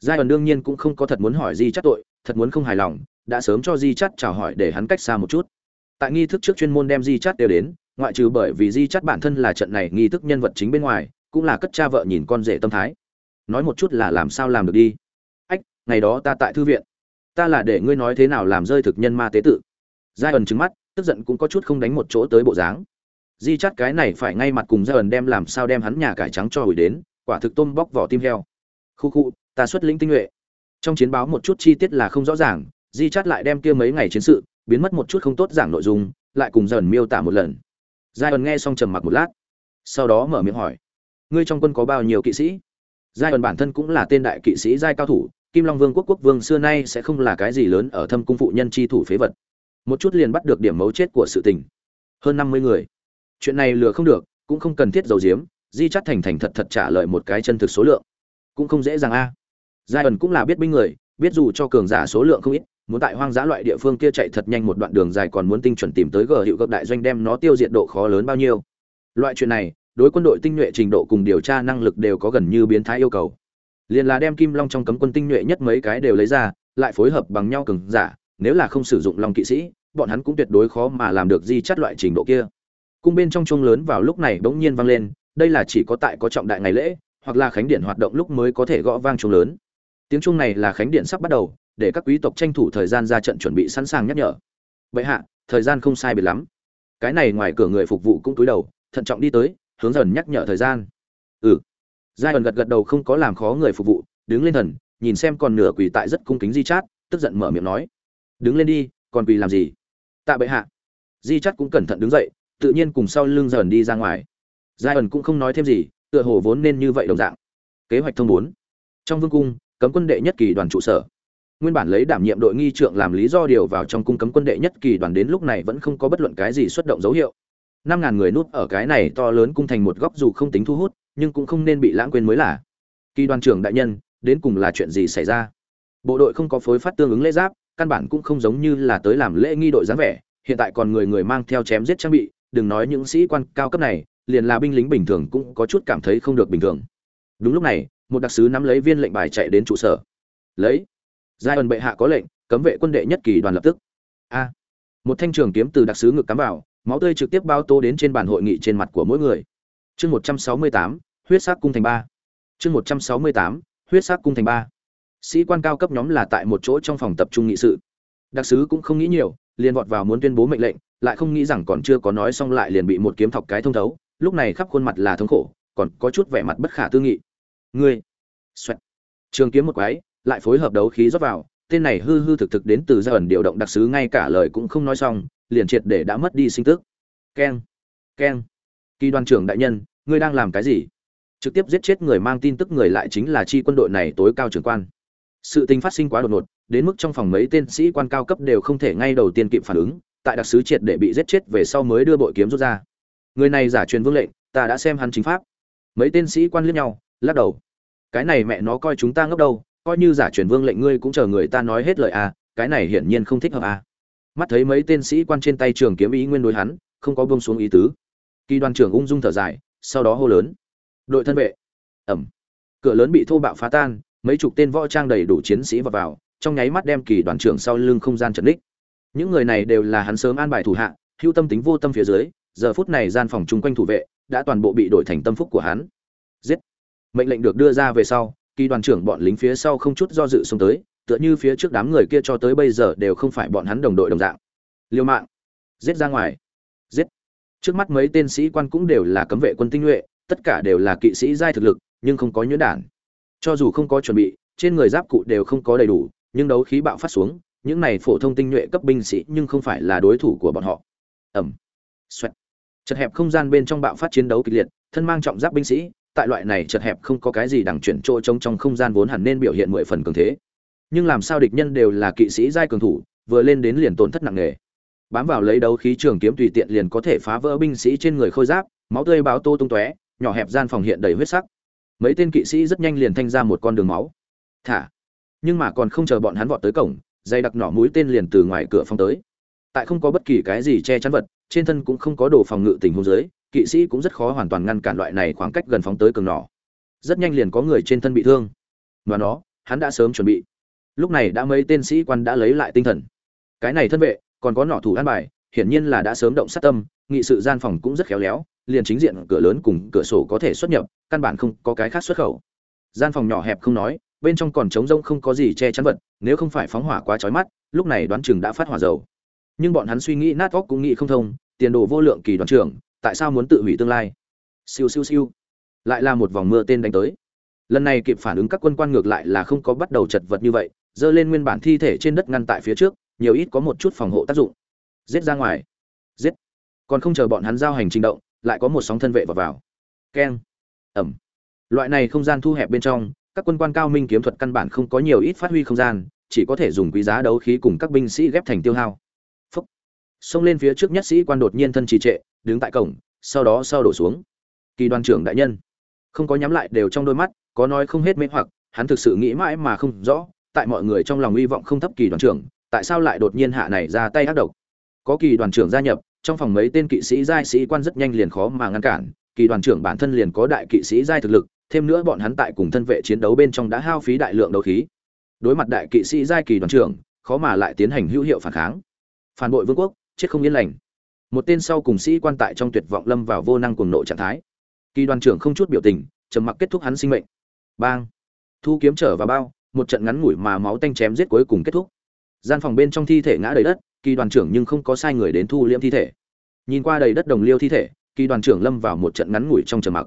Giai đoạn đương nhiên cũng không có thật muốn hỏi di chắt tội, thật muốn không hài lòng, đã sớm cho di chắt chào hỏi để hắn cách xa một chút. Tại nghi thức trước chuyên môn đem di chắt đều đến, ngoại trừ bởi vì di chắt bản thân là trận này nghi thức nhân vật chính bên ngoài, cũng là cất cha vợ nhìn con rể tâm thái nói một chút là làm sao làm được đi. Ách, ngày đó ta tại thư viện. Ta là để ngươi nói thế nào làm rơi thực nhân ma tế tự. Giai ẩn trứng mắt, tức giận cũng có chút không đánh một chỗ tới bộ dáng. Di chắt cái này phải ngay mặt cùng giai ẩn đem làm sao đem hắn nhà cải trắng cho hủy đến, quả thực tôm bóc vỏ tim heo. Khu khu, ta xuất lĩnh tinh nhuệ. Trong chiến báo một chút chi tiết là không rõ ràng, di chắt lại đem kia mấy ngày chiến sự, biến mất một chút không tốt giảng nội dung, lại cùng dần miêu tả một lần. Giai ẩn nghe xong trầm mặc một lát, sau đó mở miệng hỏi, ngươi trong quân có bao nhiêu kỵ sĩ? Giai ẩn bản thân cũng là tên đại kỵ sĩ giai cao thủ, kim long vương quốc quốc vương xưa nay sẽ không là cái gì lớn ở thâm cung phụ nhân chi thủ phế vật. Một chút liền bắt được điểm mấu chết của sự tình. Hơn năm mươi người. Chuyện này lừa không được, cũng không cần thiết giấu giếm, di chắt thành thành thật thật trả lời một cái chân thực số lượng. Cũng không dễ dàng a. Giai ẩn cũng là biết binh người, biết dù cho cường giả số lượng không ít, muốn tại hoang dã loại địa phương kia chạy thật nhanh một đoạn đường dài còn muốn tinh chuẩn tìm tới gờ hiệu các đại doanh đem nó tiêu diệt độ khó lớn bao nhiêu. Loại chuyện này đối quân đội tinh nhuệ trình độ cùng điều tra năng lực đều có gần như biến thái yêu cầu. Liền là đem kim long trong cấm quân tinh nhuệ nhất mấy cái đều lấy ra, lại phối hợp bằng nhau cường giả, nếu là không sử dụng long kỵ sĩ, bọn hắn cũng tuyệt đối khó mà làm được di chắt loại trình độ kia. Cung bên trong chuông lớn vào lúc này bỗng nhiên vang lên, đây là chỉ có tại có trọng đại ngày lễ, hoặc là khánh điện hoạt động lúc mới có thể gõ vang chuông lớn. Tiếng chuông này là khánh điện sắp bắt đầu, để các quý tộc tranh thủ thời gian ra trận chuẩn bị sẵn sàng nhắc nhở. Vậy hạ, thời gian không sai biệt lắm. Cái này ngoài cửa người phục vụ cũng túi đầu, thận trọng đi tới hướng dần nhắc nhở thời gian. Ừ. Giai ẩn gật gật đầu không có làm khó người phục vụ, đứng lên thần, nhìn xem còn nửa quỳ tại rất cung kính di chát, tức giận mở miệng nói. Đứng lên đi, còn quỳ làm gì? Tạ bệ hạ. Di chát cũng cẩn thận đứng dậy, tự nhiên cùng sau lưng dần đi ra ngoài. Giai ẩn cũng không nói thêm gì, tựa hồ vốn nên như vậy đồng dạng. Kế hoạch thông bốn. Trong vương cung, cấm quân đệ nhất kỳ đoàn trụ sở. Nguyên bản lấy đảm nhiệm đội nghi trượng làm lý do điều vào trong cung cấm quân đệ nhất kỳ đoàn đến lúc này vẫn không có bất luận cái gì xuất động dấu hiệu năm ngàn người núp ở cái này to lớn cung thành một góc dù không tính thu hút, nhưng cũng không nên bị lãng quên mới là. Kỳ đoàn trưởng đại nhân, đến cùng là chuyện gì xảy ra? Bộ đội không có phối phát tương ứng lễ giáp, căn bản cũng không giống như là tới làm lễ nghi đội dáng vẻ. Hiện tại còn người người mang theo chém giết trang bị, đừng nói những sĩ quan cao cấp này, liền là binh lính bình thường cũng có chút cảm thấy không được bình thường. Đúng lúc này, một đặc sứ nắm lấy viên lệnh bài chạy đến trụ sở. Lấy. Giai ẩn bệ hạ có lệnh, cấm vệ quân đệ nhất kỳ đoàn lập tức. A. Một thanh trường kiếm từ đặc sứ ngực cắm vào máu tươi trực tiếp bao tô đến trên bàn hội nghị trên mặt của mỗi người. Chương một trăm sáu mươi tám, huyết sắc cung thành ba. Chương một trăm sáu mươi tám, huyết sắc cung thành ba. Sĩ quan cao cấp nhóm là tại một chỗ trong phòng tập trung nghị sự. Đặc sứ cũng không nghĩ nhiều, liền vọt vào muốn tuyên bố mệnh lệnh, lại không nghĩ rằng còn chưa có nói xong lại liền bị một kiếm thọc cái thông thấu, lúc này khắp khuôn mặt là thống khổ, còn có chút vẻ mặt bất khả tư nghị. Ngươi, xoẹt. Trường kiếm một quái, lại phối hợp đấu khí rót vào, tên này hư hư thực thực đến từ gia ẩn điều động đặc sứ ngay cả lời cũng không nói xong liền triệt để đã mất đi sinh tức. Keng keng. Kỳ đoàn trưởng đại nhân, ngươi đang làm cái gì? Trực tiếp giết chết người mang tin tức người lại chính là chi quân đội này tối cao trưởng quan. Sự tình phát sinh quá đột ngột, đến mức trong phòng mấy tên sĩ quan cao cấp đều không thể ngay đầu tiên kịp phản ứng, tại đặc sứ triệt để bị giết chết về sau mới đưa bội kiếm rút ra. Người này giả truyền vương lệnh, ta đã xem hắn chính pháp. Mấy tên sĩ quan liếc nhau, lắc đầu. Cái này mẹ nó coi chúng ta ngốc đâu, coi như giả truyền vương lệnh ngươi cũng chờ người ta nói hết lời à cái này hiển nhiên không thích hợp à mắt thấy mấy tên sĩ quan trên tay trường kiếm ý nguyên đối hắn, không có buông xuống ý tứ. Kỳ đoàn trưởng ung dung thở dài, sau đó hô lớn. Đội thân vệ. Ẩm. Cửa lớn bị thô bạo phá tan, mấy chục tên võ trang đầy đủ chiến sĩ vào vào, trong nháy mắt đem kỳ đoàn trưởng sau lưng không gian trật đích những người này đều là hắn sớm an bài thủ hạ, hưu tâm tính vô tâm phía dưới, giờ phút này gian phòng chung quanh thủ vệ đã toàn bộ bị đổi thành tâm phúc của hắn. Giết. Mệnh lệnh được đưa ra về sau, kỳ đoàn trưởng bọn lính phía sau không chút do dự xông tới tựa như phía trước đám người kia cho tới bây giờ đều không phải bọn hắn đồng đội đồng dạng. Liêu mạng. Giết ra ngoài. Giết. Trước mắt mấy tên sĩ quan cũng đều là cấm vệ quân tinh nhuệ, tất cả đều là kỵ sĩ giai thực lực, nhưng không có nhuyễn đản. Cho dù không có chuẩn bị, trên người giáp cụ đều không có đầy đủ, nhưng đấu khí bạo phát xuống, những này phổ thông tinh nhuệ cấp binh sĩ nhưng không phải là đối thủ của bọn họ. Ẩm xoẹt. Chật hẹp không gian bên trong bạo phát chiến đấu kịch liệt, thân mang trọng giáp binh sĩ, tại loại này chật hẹp không có cái gì đằng chuyển chỗ trống trong không gian vốn hẳn nên biểu hiện mười phần cường thế nhưng làm sao địch nhân đều là kỵ sĩ giai cường thủ, vừa lên đến liền tổn thất nặng nề. Bám vào lấy đấu khí trường kiếm tùy tiện liền có thể phá vỡ binh sĩ trên người khôi giáp, máu tươi báo tô tung tóe, nhỏ hẹp gian phòng hiện đầy huyết sắc. Mấy tên kỵ sĩ rất nhanh liền thanh ra một con đường máu. Thả! Nhưng mà còn không chờ bọn hắn vọt tới cổng, dây đặc nỏ mũi tên liền từ ngoài cửa phong tới. Tại không có bất kỳ cái gì che chắn vật, trên thân cũng không có đồ phòng ngự tình huống dưới, kỵ sĩ cũng rất khó hoàn toàn ngăn cản loại này khoảng cách gần phóng tới cường nỏ. Rất nhanh liền có người trên thân bị thương. Và nó, hắn đã sớm chuẩn bị lúc này đã mấy tên sĩ quan đã lấy lại tinh thần. Cái này thân vệ, còn có nọ thủ an bài, hiển nhiên là đã sớm động sát tâm, nghị sự gian phòng cũng rất khéo léo, liền chính diện cửa lớn cùng cửa sổ có thể xuất nhập, căn bản không có cái khác xuất khẩu. Gian phòng nhỏ hẹp không nói, bên trong còn trống rông không có gì che chắn vật, nếu không phải phóng hỏa quá chói mắt, lúc này đoán chừng đã phát hỏa dầu. Nhưng bọn hắn suy nghĩ nát óc cũng nghĩ không thông, tiền đồ vô lượng kỳ đoàn trưởng tại sao muốn tự hủy tương lai? Siêu siêu siêu. Lại là một vòng mưa tên đánh tới. Lần này kịp phản ứng các quân quan ngược lại là không có bắt đầu chật vật như vậy dơ lên nguyên bản thi thể trên đất ngăn tại phía trước, nhiều ít có một chút phòng hộ tác dụng. Giết ra ngoài. Giết. Còn không chờ bọn hắn giao hành trình động, lại có một sóng thân vệ vào vào. Keng. Ẩm. Loại này không gian thu hẹp bên trong, các quân quan cao minh kiếm thuật căn bản không có nhiều ít phát huy không gian, chỉ có thể dùng quý giá đấu khí cùng các binh sĩ ghép thành tiêu hao. Phúc. Xông lên phía trước nhất sĩ quan đột nhiên thân trì trệ, đứng tại cổng, sau đó sau đổ xuống. Kỳ đoàn trưởng đại nhân. Không có nhắm lại đều trong đôi mắt, có nói không hết mê hoặc, hắn thực sự nghĩ mãi mà không rõ tại mọi người trong lòng hy vọng không thấp kỳ đoàn trưởng, tại sao lại đột nhiên hạ này ra tay ác độc? Có kỳ đoàn trưởng gia nhập, trong phòng mấy tên kỵ sĩ giai sĩ quan rất nhanh liền khó mà ngăn cản, kỳ đoàn trưởng bản thân liền có đại kỵ sĩ giai thực lực, thêm nữa bọn hắn tại cùng thân vệ chiến đấu bên trong đã hao phí đại lượng đấu khí. Đối mặt đại kỵ sĩ giai kỳ đoàn trưởng, khó mà lại tiến hành hữu hiệu phản kháng. Phản bội vương quốc, chết không yên lành. Một tên sau cùng sĩ quan tại trong tuyệt vọng lâm vào vô năng cuồng nộ trạng thái. Kỳ đoàn trưởng không chút biểu tình, trầm mặc kết thúc hắn sinh mệnh. Bang! Thu kiếm trở vào bao một trận ngắn ngủi mà máu tanh chém giết cuối cùng kết thúc. Gian phòng bên trong thi thể ngã đầy đất, kỳ đoàn trưởng nhưng không có sai người đến thu liễm thi thể. Nhìn qua đầy đất đồng liêu thi thể, kỳ đoàn trưởng lâm vào một trận ngắn ngủi trong trầm mặc.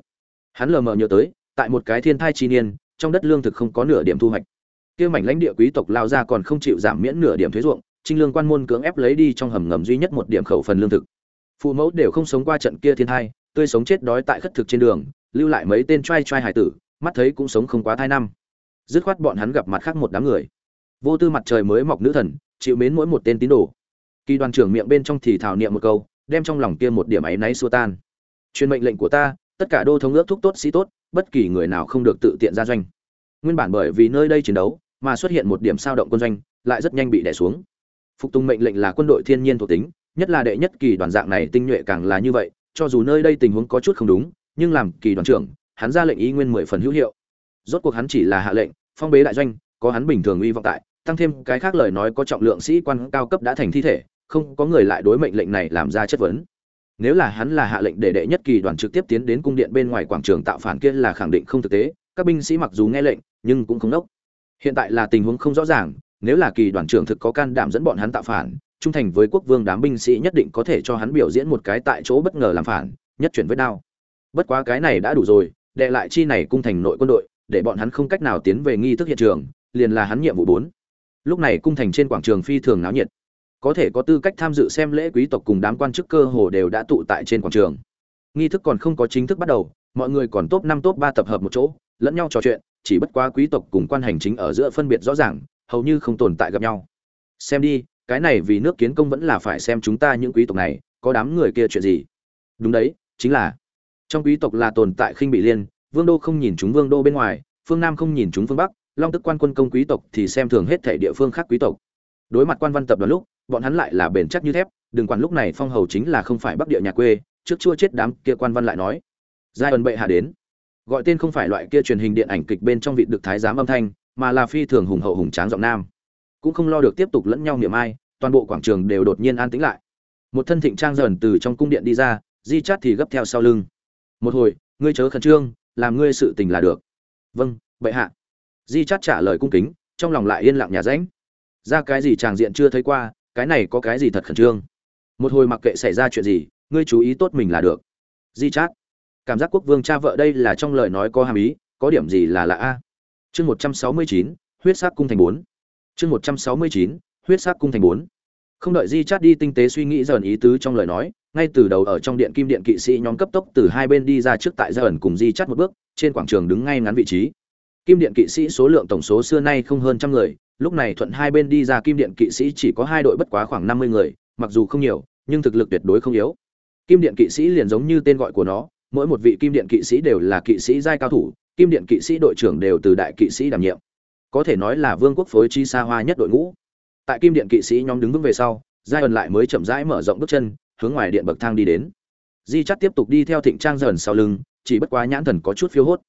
Hắn lờ mờ nhớ tới, tại một cái thiên thai chi niên, trong đất lương thực không có nửa điểm thu hoạch. Kia mảnh lãnh địa quý tộc lao ra còn không chịu giảm miễn nửa điểm thuế ruộng, trinh lương quan môn cưỡng ép lấy đi trong hầm ngầm duy nhất một điểm khẩu phần lương thực. Phụ mẫu đều không sống qua trận kia thiên thai, tươi sống chết đói tại khất thực trên đường, lưu lại mấy tên trai trai hải tử, mắt thấy cũng sống không quá thai năm dứt khoát bọn hắn gặp mặt khác một đám người. Vô tư mặt trời mới mọc nữ thần, chịu mến mỗi một tên tín đồ. Kỳ đoàn trưởng miệng bên trong thì thảo niệm một câu, đem trong lòng kia một điểm ấy náy xua tan. Truyền mệnh lệnh của ta, tất cả đô thống ước thúc tốt sĩ tốt, bất kỳ người nào không được tự tiện ra doanh. Nguyên bản bởi vì nơi đây chiến đấu, mà xuất hiện một điểm sao động quân doanh, lại rất nhanh bị đè xuống. Phục tùng mệnh lệnh là quân đội thiên nhiên thuộc tính, nhất là đệ nhất kỳ đoàn dạng này tinh nhuệ càng là như vậy, cho dù nơi đây tình huống có chút không đúng, nhưng làm kỳ đoàn trưởng, hắn ra lệnh ý nguyên mười phần hữu hiệu rốt cuộc hắn chỉ là hạ lệnh, phong bế đại doanh, có hắn bình thường uy vọng tại, tăng thêm cái khác lời nói có trọng lượng sĩ quan cao cấp đã thành thi thể, không có người lại đối mệnh lệnh này làm ra chất vấn. Nếu là hắn là hạ lệnh để đệ nhất kỳ đoàn trực tiếp tiến đến cung điện bên ngoài quảng trường tạo phản kia là khẳng định không thực tế, các binh sĩ mặc dù nghe lệnh, nhưng cũng không đốc hiện tại là tình huống không rõ ràng, nếu là kỳ đoàn trưởng thực có can đảm dẫn bọn hắn tạo phản, trung thành với quốc vương đám binh sĩ nhất định có thể cho hắn biểu diễn một cái tại chỗ bất ngờ làm phản, nhất chuyển với đao bất quá cái này đã đủ rồi, đệ lại chi này cung thành nội quân đội để bọn hắn không cách nào tiến về nghi thức hiện trường, liền là hắn nhiệm vụ bốn. Lúc này cung thành trên quảng trường phi thường náo nhiệt. Có thể có tư cách tham dự xem lễ quý tộc cùng đám quan chức cơ hồ đều đã tụ tại trên quảng trường. Nghi thức còn không có chính thức bắt đầu, mọi người còn top năm, top ba tập hợp một chỗ, lẫn nhau trò chuyện, chỉ bất quá quý tộc cùng quan hành chính ở giữa phân biệt rõ ràng, hầu như không tồn tại gặp nhau. Xem đi, cái này vì nước kiến công vẫn là phải xem chúng ta những quý tộc này, có đám người kia chuyện gì. Đúng đấy, chính là, trong quý tộc là tồn tại khinh bị liên vương đô không nhìn chúng vương đô bên ngoài, phương nam không nhìn chúng phương bắc, long tức quan quân công quý tộc thì xem thường hết thể địa phương khác quý tộc. Đối mặt quan văn tập đoàn lúc, bọn hắn lại là bền chắc như thép, đừng quản lúc này phong hầu chính là không phải bắc địa nhà quê, trước chua chết đám kia quan văn lại nói. Giai ẩn bệ hạ đến. Gọi tên không phải loại kia truyền hình điện ảnh kịch bên trong vị được thái giám âm thanh, mà là phi thường hùng hậu hùng tráng giọng nam. Cũng không lo được tiếp tục lẫn nhau niệm ai, toàn bộ quảng trường đều đột nhiên an tĩnh lại. Một thân thịnh trang dần từ trong cung điện đi ra, di chát thì gấp theo sau lưng. Một hồi, ngươi chớ khẩn trương làm ngươi sự tình là được. Vâng bệ hạ. Di chát trả lời cung kính, trong lòng lại yên lặng nhà ránh ra cái gì tràng diện chưa thấy qua, cái này có cái gì thật khẩn trương? Một hồi mặc kệ xảy ra chuyện gì, ngươi chú ý tốt mình là được. Di chát. Cảm giác quốc vương cha vợ đây là trong lời nói có hàm ý, có điểm gì là lạ a? Chương một trăm sáu mươi chín, huyết sắc cung thành bốn. Chương một trăm sáu mươi chín, huyết sắc cung thành bốn không đợi di chát đi tinh tế suy nghĩ dần ý tứ trong lời nói, ngay từ đầu ở trong điện kim điện kỵ sĩ nhóm cấp tốc từ hai bên đi ra trước tại gia ẩn cùng di chát một bước, trên quảng trường đứng ngay ngắn vị trí. Kim điện kỵ sĩ số lượng tổng số xưa nay không hơn trăm người, lúc này thuận hai bên đi ra kim điện kỵ sĩ chỉ có hai đội bất quá khoảng năm mươi người, mặc dù không nhiều, nhưng thực lực tuyệt đối không yếu. Kim điện kỵ sĩ liền giống như tên gọi của nó, mỗi một vị kim điện kỵ sĩ đều là kỵ sĩ giai cao thủ, kim điện kỵ sĩ đội trưởng đều từ đại kỵ sĩ đảm nhiệm. Có thể nói là vương quốc phối chi xa hoa nhất đội ngũ tại kim điện kỵ sĩ nhóm đứng vững về sau, giai ẩn lại mới chậm rãi mở rộng bước chân, hướng ngoài điện bậc thang đi đến. Di chắc tiếp tục đi theo thịnh trang dần sau lưng, chỉ bất quá nhãn thần có chút phiêu hốt.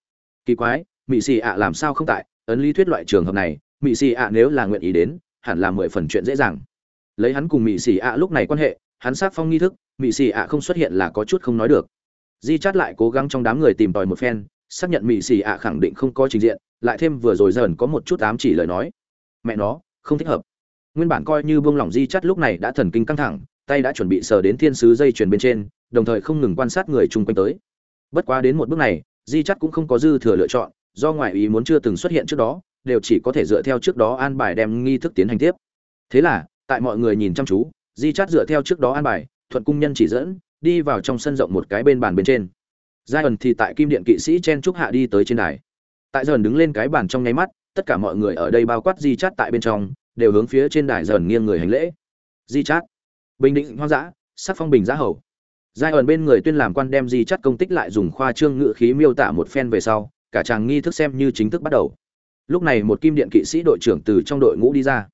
Kỳ quái, mị xì ạ làm sao không tại? Ấn lý thuyết loại trường hợp này, mị xì ạ nếu là nguyện ý đến, hẳn là mười phần chuyện dễ dàng. Lấy hắn cùng mị xì ạ lúc này quan hệ, hắn sát phong nghi thức, mị xì ạ không xuất hiện là có chút không nói được. Di chát lại cố gắng trong đám người tìm tòi một phen, xác nhận mị xì ạ khẳng định không có trình diện, lại thêm vừa rồi dần có một chút ám chỉ lời nói. Mẹ nó, không thích hợp nguyên bản coi như buông lỏng di chắt lúc này đã thần kinh căng thẳng, tay đã chuẩn bị sờ đến thiên sứ dây chuyền bên trên, đồng thời không ngừng quan sát người chung quanh tới. Bất quá đến một bước này, di chắt cũng không có dư thừa lựa chọn, do ngoại ý muốn chưa từng xuất hiện trước đó, đều chỉ có thể dựa theo trước đó an bài đem nghi thức tiến hành tiếp. Thế là, tại mọi người nhìn chăm chú, di chắt dựa theo trước đó an bài, thuận cung nhân chỉ dẫn, đi vào trong sân rộng một cái bên bàn bên trên. Giai ẩn thì tại kim điện kỵ sĩ chen trúc hạ đi tới trên đài. Tại dần đứng lên cái bàn trong nháy mắt, tất cả mọi người ở đây bao quát di chắt tại bên trong đều hướng phía trên đài dần nghiêng người hành lễ. Di chát. Bình định hoang dã, sắc phong bình giá hầu. Giai ẩn bên người tuyên làm quan đem di chát công tích lại dùng khoa trương ngữ khí miêu tả một phen về sau, cả chàng nghi thức xem như chính thức bắt đầu. Lúc này một kim điện kỵ sĩ đội trưởng từ trong đội ngũ đi ra.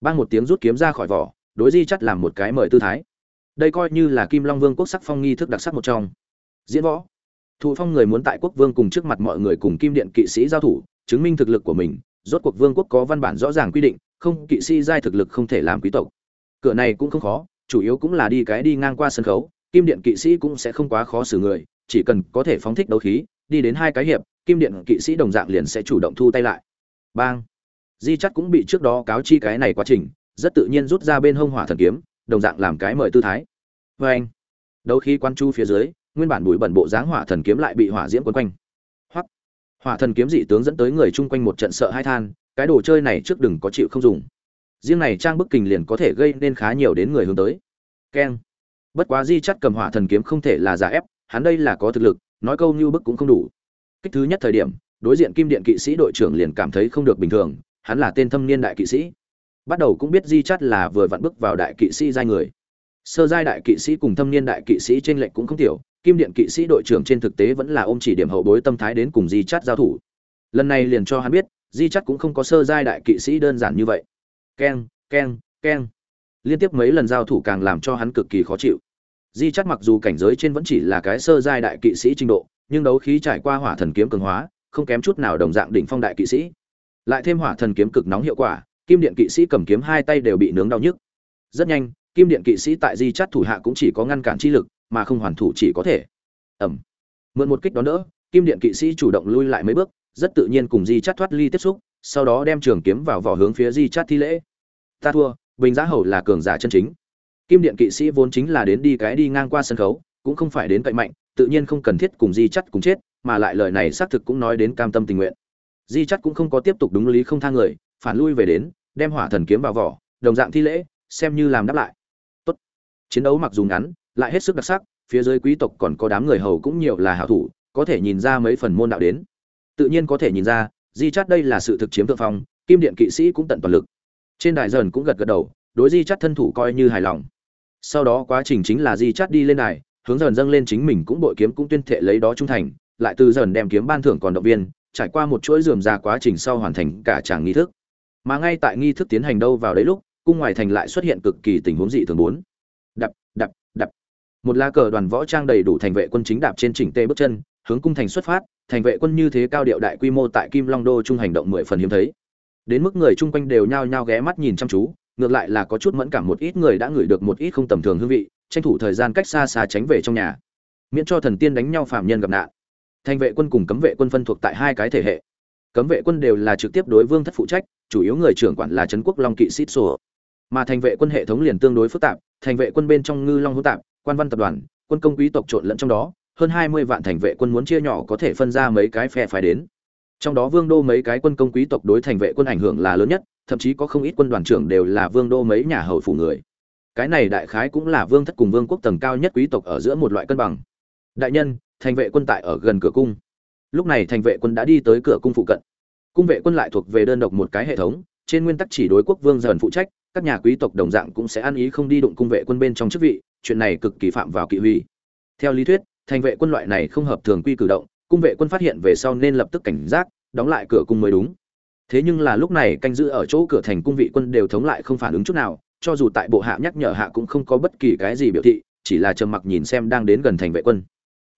Ban một tiếng rút kiếm ra khỏi vỏ, đối di chắt làm một cái mời tư thái. Đây coi như là kim long vương quốc sắc phong nghi thức đặc sắc một trong. Diễn võ. Thụ phong người muốn tại quốc vương cùng trước mặt mọi người cùng kim điện kỵ sĩ giao thủ, chứng minh thực lực của mình, rốt cuộc vương quốc có văn bản rõ ràng quy định không, kỵ sĩ giai thực lực không thể làm quý tộc. Cửa này cũng không khó, chủ yếu cũng là đi cái đi ngang qua sân khấu, kim điện kỵ sĩ cũng sẽ không quá khó xử người, chỉ cần có thể phóng thích đấu khí, đi đến hai cái hiệp, kim điện kỵ sĩ đồng dạng liền sẽ chủ động thu tay lại. Bang. Di chắc cũng bị trước đó cáo chi cái này quá trình, rất tự nhiên rút ra bên hông hỏa thần kiếm, đồng dạng làm cái mời tư thái. Vê anh, đấu khí quan chu phía dưới, nguyên bản bụi bẩn bộ dáng hỏa thần kiếm lại bị hỏa diễm quấn quanh. Hoặc hỏa thần kiếm dị tướng dẫn tới người chung quanh một trận sợ hai than cái đồ chơi này trước đừng có chịu không dùng. Riêng này trang bức kình liền có thể gây nên khá nhiều đến người hướng tới. Keng. Bất quá di chắt cầm hỏa thần kiếm không thể là giả ép, hắn đây là có thực lực, nói câu như bức cũng không đủ. Kích thứ nhất thời điểm, đối diện kim điện kỵ sĩ đội trưởng liền cảm thấy không được bình thường, hắn là tên thâm niên đại kỵ sĩ. Bắt đầu cũng biết di chắt là vừa vặn bước vào đại kỵ sĩ giai người. Sơ giai đại kỵ sĩ cùng thâm niên đại kỵ sĩ trên lệnh cũng không tiểu, kim điện kỵ sĩ đội trưởng trên thực tế vẫn là ôm chỉ điểm hậu bối tâm thái đến cùng di chắt giao thủ. Lần này liền cho hắn biết di chắt cũng không có sơ giai đại kỵ sĩ đơn giản như vậy. Keng keng keng. Liên tiếp mấy lần giao thủ càng làm cho hắn cực kỳ khó chịu. Di chắt mặc dù cảnh giới trên vẫn chỉ là cái sơ giai đại kỵ sĩ trình độ, nhưng đấu khí trải qua hỏa thần kiếm cường hóa, không kém chút nào đồng dạng đỉnh phong đại kỵ sĩ. Lại thêm hỏa thần kiếm cực nóng hiệu quả, kim điện kỵ sĩ cầm kiếm hai tay đều bị nướng đau nhức. Rất nhanh, kim điện kỵ sĩ tại di chắt thủ hạ cũng chỉ có ngăn cản chi lực, mà không hoàn thủ chỉ có thể. Ẩm mượn một kích đó nữa kim điện kỵ sĩ chủ động lui lại mấy bước rất tự nhiên cùng di chát thoát ly tiếp xúc, sau đó đem trường kiếm vào vỏ hướng phía di chát thi lễ. Ta thua, bình giá hầu là cường giả chân chính. Kim điện kỵ sĩ vốn chính là đến đi cái đi ngang qua sân khấu, cũng không phải đến cậy mạnh, tự nhiên không cần thiết cùng di chắt cùng chết, mà lại lời này xác thực cũng nói đến cam tâm tình nguyện. Di chắt cũng không có tiếp tục đúng lý không tha người, phản lui về đến, đem hỏa thần kiếm vào vỏ, đồng dạng thi lễ, xem như làm đáp lại. Tốt. chiến đấu mặc dù ngắn, lại hết sức đặc sắc, phía dưới quý tộc còn có đám người hầu cũng nhiều là hảo thủ, có thể nhìn ra mấy phần môn đạo đến tự nhiên có thể nhìn ra, di chắt đây là sự thực chiếm thượng phong, kim điện kỵ sĩ cũng tận toàn lực. Trên đài dần cũng gật gật đầu, đối di chắt thân thủ coi như hài lòng. Sau đó quá trình chính là di chắt đi lên đài, hướng dần dâng lên chính mình cũng bội kiếm cũng tuyên thệ lấy đó trung thành, lại từ dần đem kiếm ban thưởng còn động viên, trải qua một chuỗi dườm ra quá trình sau hoàn thành cả tràng nghi thức. Mà ngay tại nghi thức tiến hành đâu vào đấy lúc, cung ngoài thành lại xuất hiện cực kỳ tình huống dị thường bốn. Đập đập đập. Một lá cờ đoàn võ trang đầy đủ thành vệ quân chính đạp trên chỉnh tê bước chân hướng cung thành xuất phát, thành vệ quân như thế cao điệu đại quy mô tại kim long đô trung hành động mười phần hiếm thấy. Đến mức người chung quanh đều nhao nhao ghé mắt nhìn chăm chú, ngược lại là có chút mẫn cảm một ít người đã ngửi được một ít không tầm thường hương vị, tranh thủ thời gian cách xa xa tránh về trong nhà. Miễn cho thần tiên đánh nhau phạm nhân gặp nạn. Thành vệ quân cùng cấm vệ quân phân thuộc tại hai cái thể hệ. Cấm vệ quân đều là trực tiếp đối vương thất phụ trách, chủ yếu người trưởng quản là trấn quốc long kỵ sĩ sổ mà thành vệ quân hệ thống liền tương đối phức tạp, thành vệ quân bên trong ngư long hỗn tạp, quan văn tập đoàn, quân công quý tộc trộn lẫn trong đó hơn hai mươi vạn thành vệ quân muốn chia nhỏ có thể phân ra mấy cái phe phái đến. Trong đó vương đô mấy cái quân công quý tộc đối thành vệ quân ảnh hưởng là lớn nhất, thậm chí có không ít quân đoàn trưởng đều là vương đô mấy nhà hầu phủ người. Cái này đại khái cũng là vương thất cùng vương quốc tầng cao nhất quý tộc ở giữa một loại cân bằng. Đại nhân, thành vệ quân tại ở gần cửa cung. Lúc này thành vệ quân đã đi tới cửa cung phụ cận. Cung vệ quân lại thuộc về đơn độc một cái hệ thống, trên nguyên tắc chỉ đối quốc vương dần phụ trách, các nhà quý tộc đồng dạng cũng sẽ ăn ý không đi đụng cung vệ quân bên trong chức vị, chuyện này cực kỳ phạm vào kỵ huy. Theo lý thuyết thành vệ quân loại này không hợp thường quy cử động, cung vệ quân phát hiện về sau nên lập tức cảnh giác, đóng lại cửa cung mới đúng. Thế nhưng là lúc này canh giữ ở chỗ cửa thành cung vị quân đều thống lại không phản ứng chút nào, cho dù tại bộ hạ nhắc nhở hạ cũng không có bất kỳ cái gì biểu thị, chỉ là trầm mặc nhìn xem đang đến gần thành vệ quân.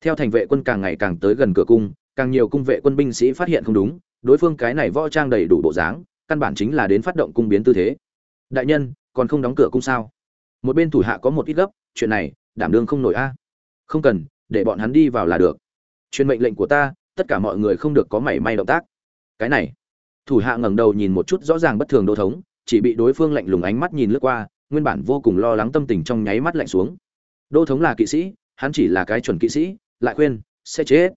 Theo thành vệ quân càng ngày càng tới gần cửa cung, càng nhiều cung vệ quân binh sĩ phát hiện không đúng, đối phương cái này võ trang đầy đủ bộ dáng, căn bản chính là đến phát động cung biến tư thế. Đại nhân, còn không đóng cửa cung sao? Một bên thủ hạ có một ít gấp, chuyện này, đảm đương không nổi a. Không cần để bọn hắn đi vào là được. Truyền mệnh lệnh của ta, tất cả mọi người không được có mảy may động tác. Cái này, thủ hạ ngẩng đầu nhìn một chút rõ ràng bất thường đô thống, chỉ bị đối phương lạnh lùng ánh mắt nhìn lướt qua, nguyên bản vô cùng lo lắng tâm tình trong nháy mắt lạnh xuống. Đô thống là kỵ sĩ, hắn chỉ là cái chuẩn kỵ sĩ, lại khuyên, sẽ chết.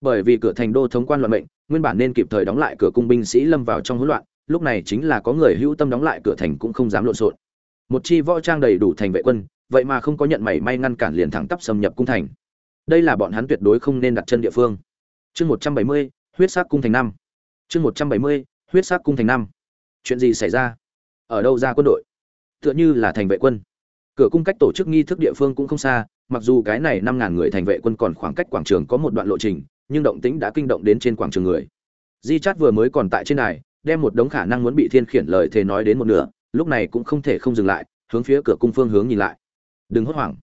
Bởi vì cửa thành đô thống quan loạn mệnh, nguyên bản nên kịp thời đóng lại cửa cung binh sĩ lâm vào trong hỗn loạn, lúc này chính là có người hữu tâm đóng lại cửa thành cũng không dám lộn xộn. Một chi võ trang đầy đủ thành vệ quân, vậy mà không có nhận mảy may ngăn cản liền thẳng tắp xâm nhập cung thành đây là bọn hắn tuyệt đối không nên đặt chân địa phương. Chương một trăm bảy mươi, huyết sắc cung thành năm. Chương một trăm bảy mươi, huyết sắc cung thành năm. Chuyện gì xảy ra? Ở đâu ra quân đội? Tựa như là thành vệ quân. Cửa cung cách tổ chức nghi thức địa phương cũng không xa, mặc dù cái này năm ngàn người thành vệ quân còn khoảng cách quảng trường có một đoạn lộ trình, nhưng động tĩnh đã kinh động đến trên quảng trường người. Di chát vừa mới còn tại trên này, đem một đống khả năng muốn bị thiên khiển lời thề nói đến một nửa, lúc này cũng không thể không dừng lại, hướng phía cửa cung phương hướng nhìn lại. Đừng hốt hoảng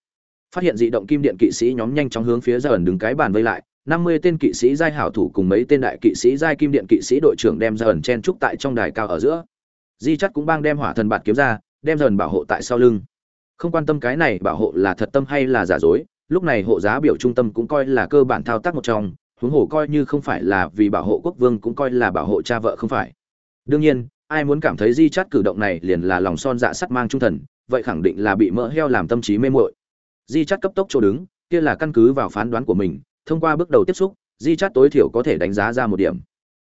phát hiện dị động kim điện kỵ sĩ nhóm nhanh chóng hướng phía ra ẩn đứng cái bàn vây lại, năm mươi tên kỵ sĩ giai hảo thủ cùng mấy tên đại kỵ sĩ giai kim điện kỵ sĩ đội trưởng đem ra ẩn chen trúc tại trong đài cao ở giữa. Di chắc cũng bang đem hỏa thần bạt kiếm ra, đem dần bảo hộ tại sau lưng. Không quan tâm cái này bảo hộ là thật tâm hay là giả dối, lúc này hộ giá biểu trung tâm cũng coi là cơ bản thao tác một trong, huống hồ coi như không phải là vì bảo hộ quốc vương cũng coi là bảo hộ cha vợ không phải. Đương nhiên, ai muốn cảm thấy di chắt cử động này liền là lòng son dạ sắt mang trung thần, vậy khẳng định là bị mỡ heo làm tâm trí mê muội di chắt cấp tốc chỗ đứng, kia là căn cứ vào phán đoán của mình, thông qua bước đầu tiếp xúc, di chắt tối thiểu có thể đánh giá ra một điểm.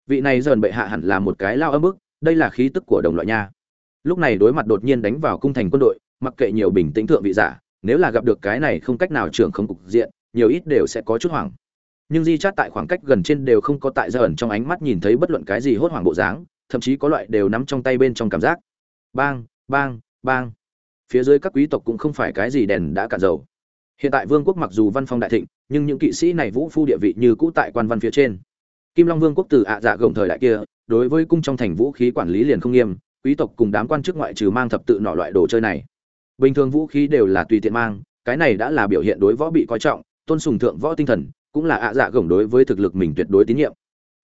Vị này dần bệ hạ hẳn là một cái lao âm bức, đây là khí tức của đồng loại nha. Lúc này đối mặt đột nhiên đánh vào cung thành quân đội, mặc kệ nhiều bình tĩnh thượng vị giả, nếu là gặp được cái này không cách nào trưởng không cục diện, nhiều ít đều sẽ có chút hoảng. Nhưng di chát tại khoảng cách gần trên đều không có tại ra ẩn trong ánh mắt nhìn thấy bất luận cái gì hốt hoảng bộ dáng, thậm chí có loại đều nắm trong tay bên trong cảm giác. Bang bang bang phía dưới các quý tộc cũng không phải cái gì đèn đã cạn dầu. Hiện tại vương quốc mặc dù văn phong đại thịnh, nhưng những kỵ sĩ này vũ phu địa vị như cũ tại quan văn phía trên. Kim long vương quốc từ ạ dạ gồng thời đại kia, đối với cung trong thành vũ khí quản lý liền không nghiêm, quý tộc cùng đám quan chức ngoại trừ mang thập tự nọ loại đồ chơi này. Bình thường vũ khí đều là tùy tiện mang, cái này đã là biểu hiện đối võ bị coi trọng, tôn sùng thượng võ tinh thần, cũng là ạ dạ gồng đối với thực lực mình tuyệt đối tín nhiệm.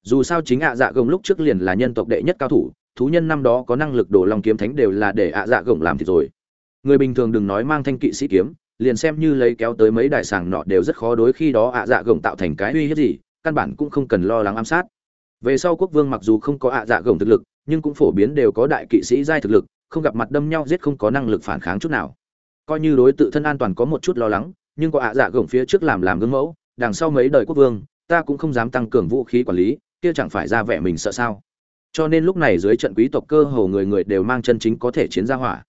Dù sao chính ạ dạ gồng lúc trước liền là nhân tộc đệ nhất cao thủ, thú nhân năm đó có năng lực đổ lòng kiếm thánh đều là để ạ dạ gồng làm thì rồi người bình thường đừng nói mang thanh kỵ sĩ kiếm, liền xem như lấy kéo tới mấy đại sàng nọ đều rất khó đối khi đó ạ dạ gồng tạo thành cái uy hiếp gì, căn bản cũng không cần lo lắng ám sát. Về sau quốc vương mặc dù không có ạ dạ gồng thực lực, nhưng cũng phổ biến đều có đại kỵ sĩ giai thực lực, không gặp mặt đâm nhau giết không có năng lực phản kháng chút nào. Coi như đối tự thân an toàn có một chút lo lắng, nhưng có ạ dạ gồng phía trước làm làm gương mẫu, đằng sau mấy đời quốc vương, ta cũng không dám tăng cường vũ khí quản lý, kia chẳng phải ra vẻ mình sợ sao? Cho nên lúc này dưới trận quý tộc cơ hồ người người đều mang chân chính có thể chiến ra hỏa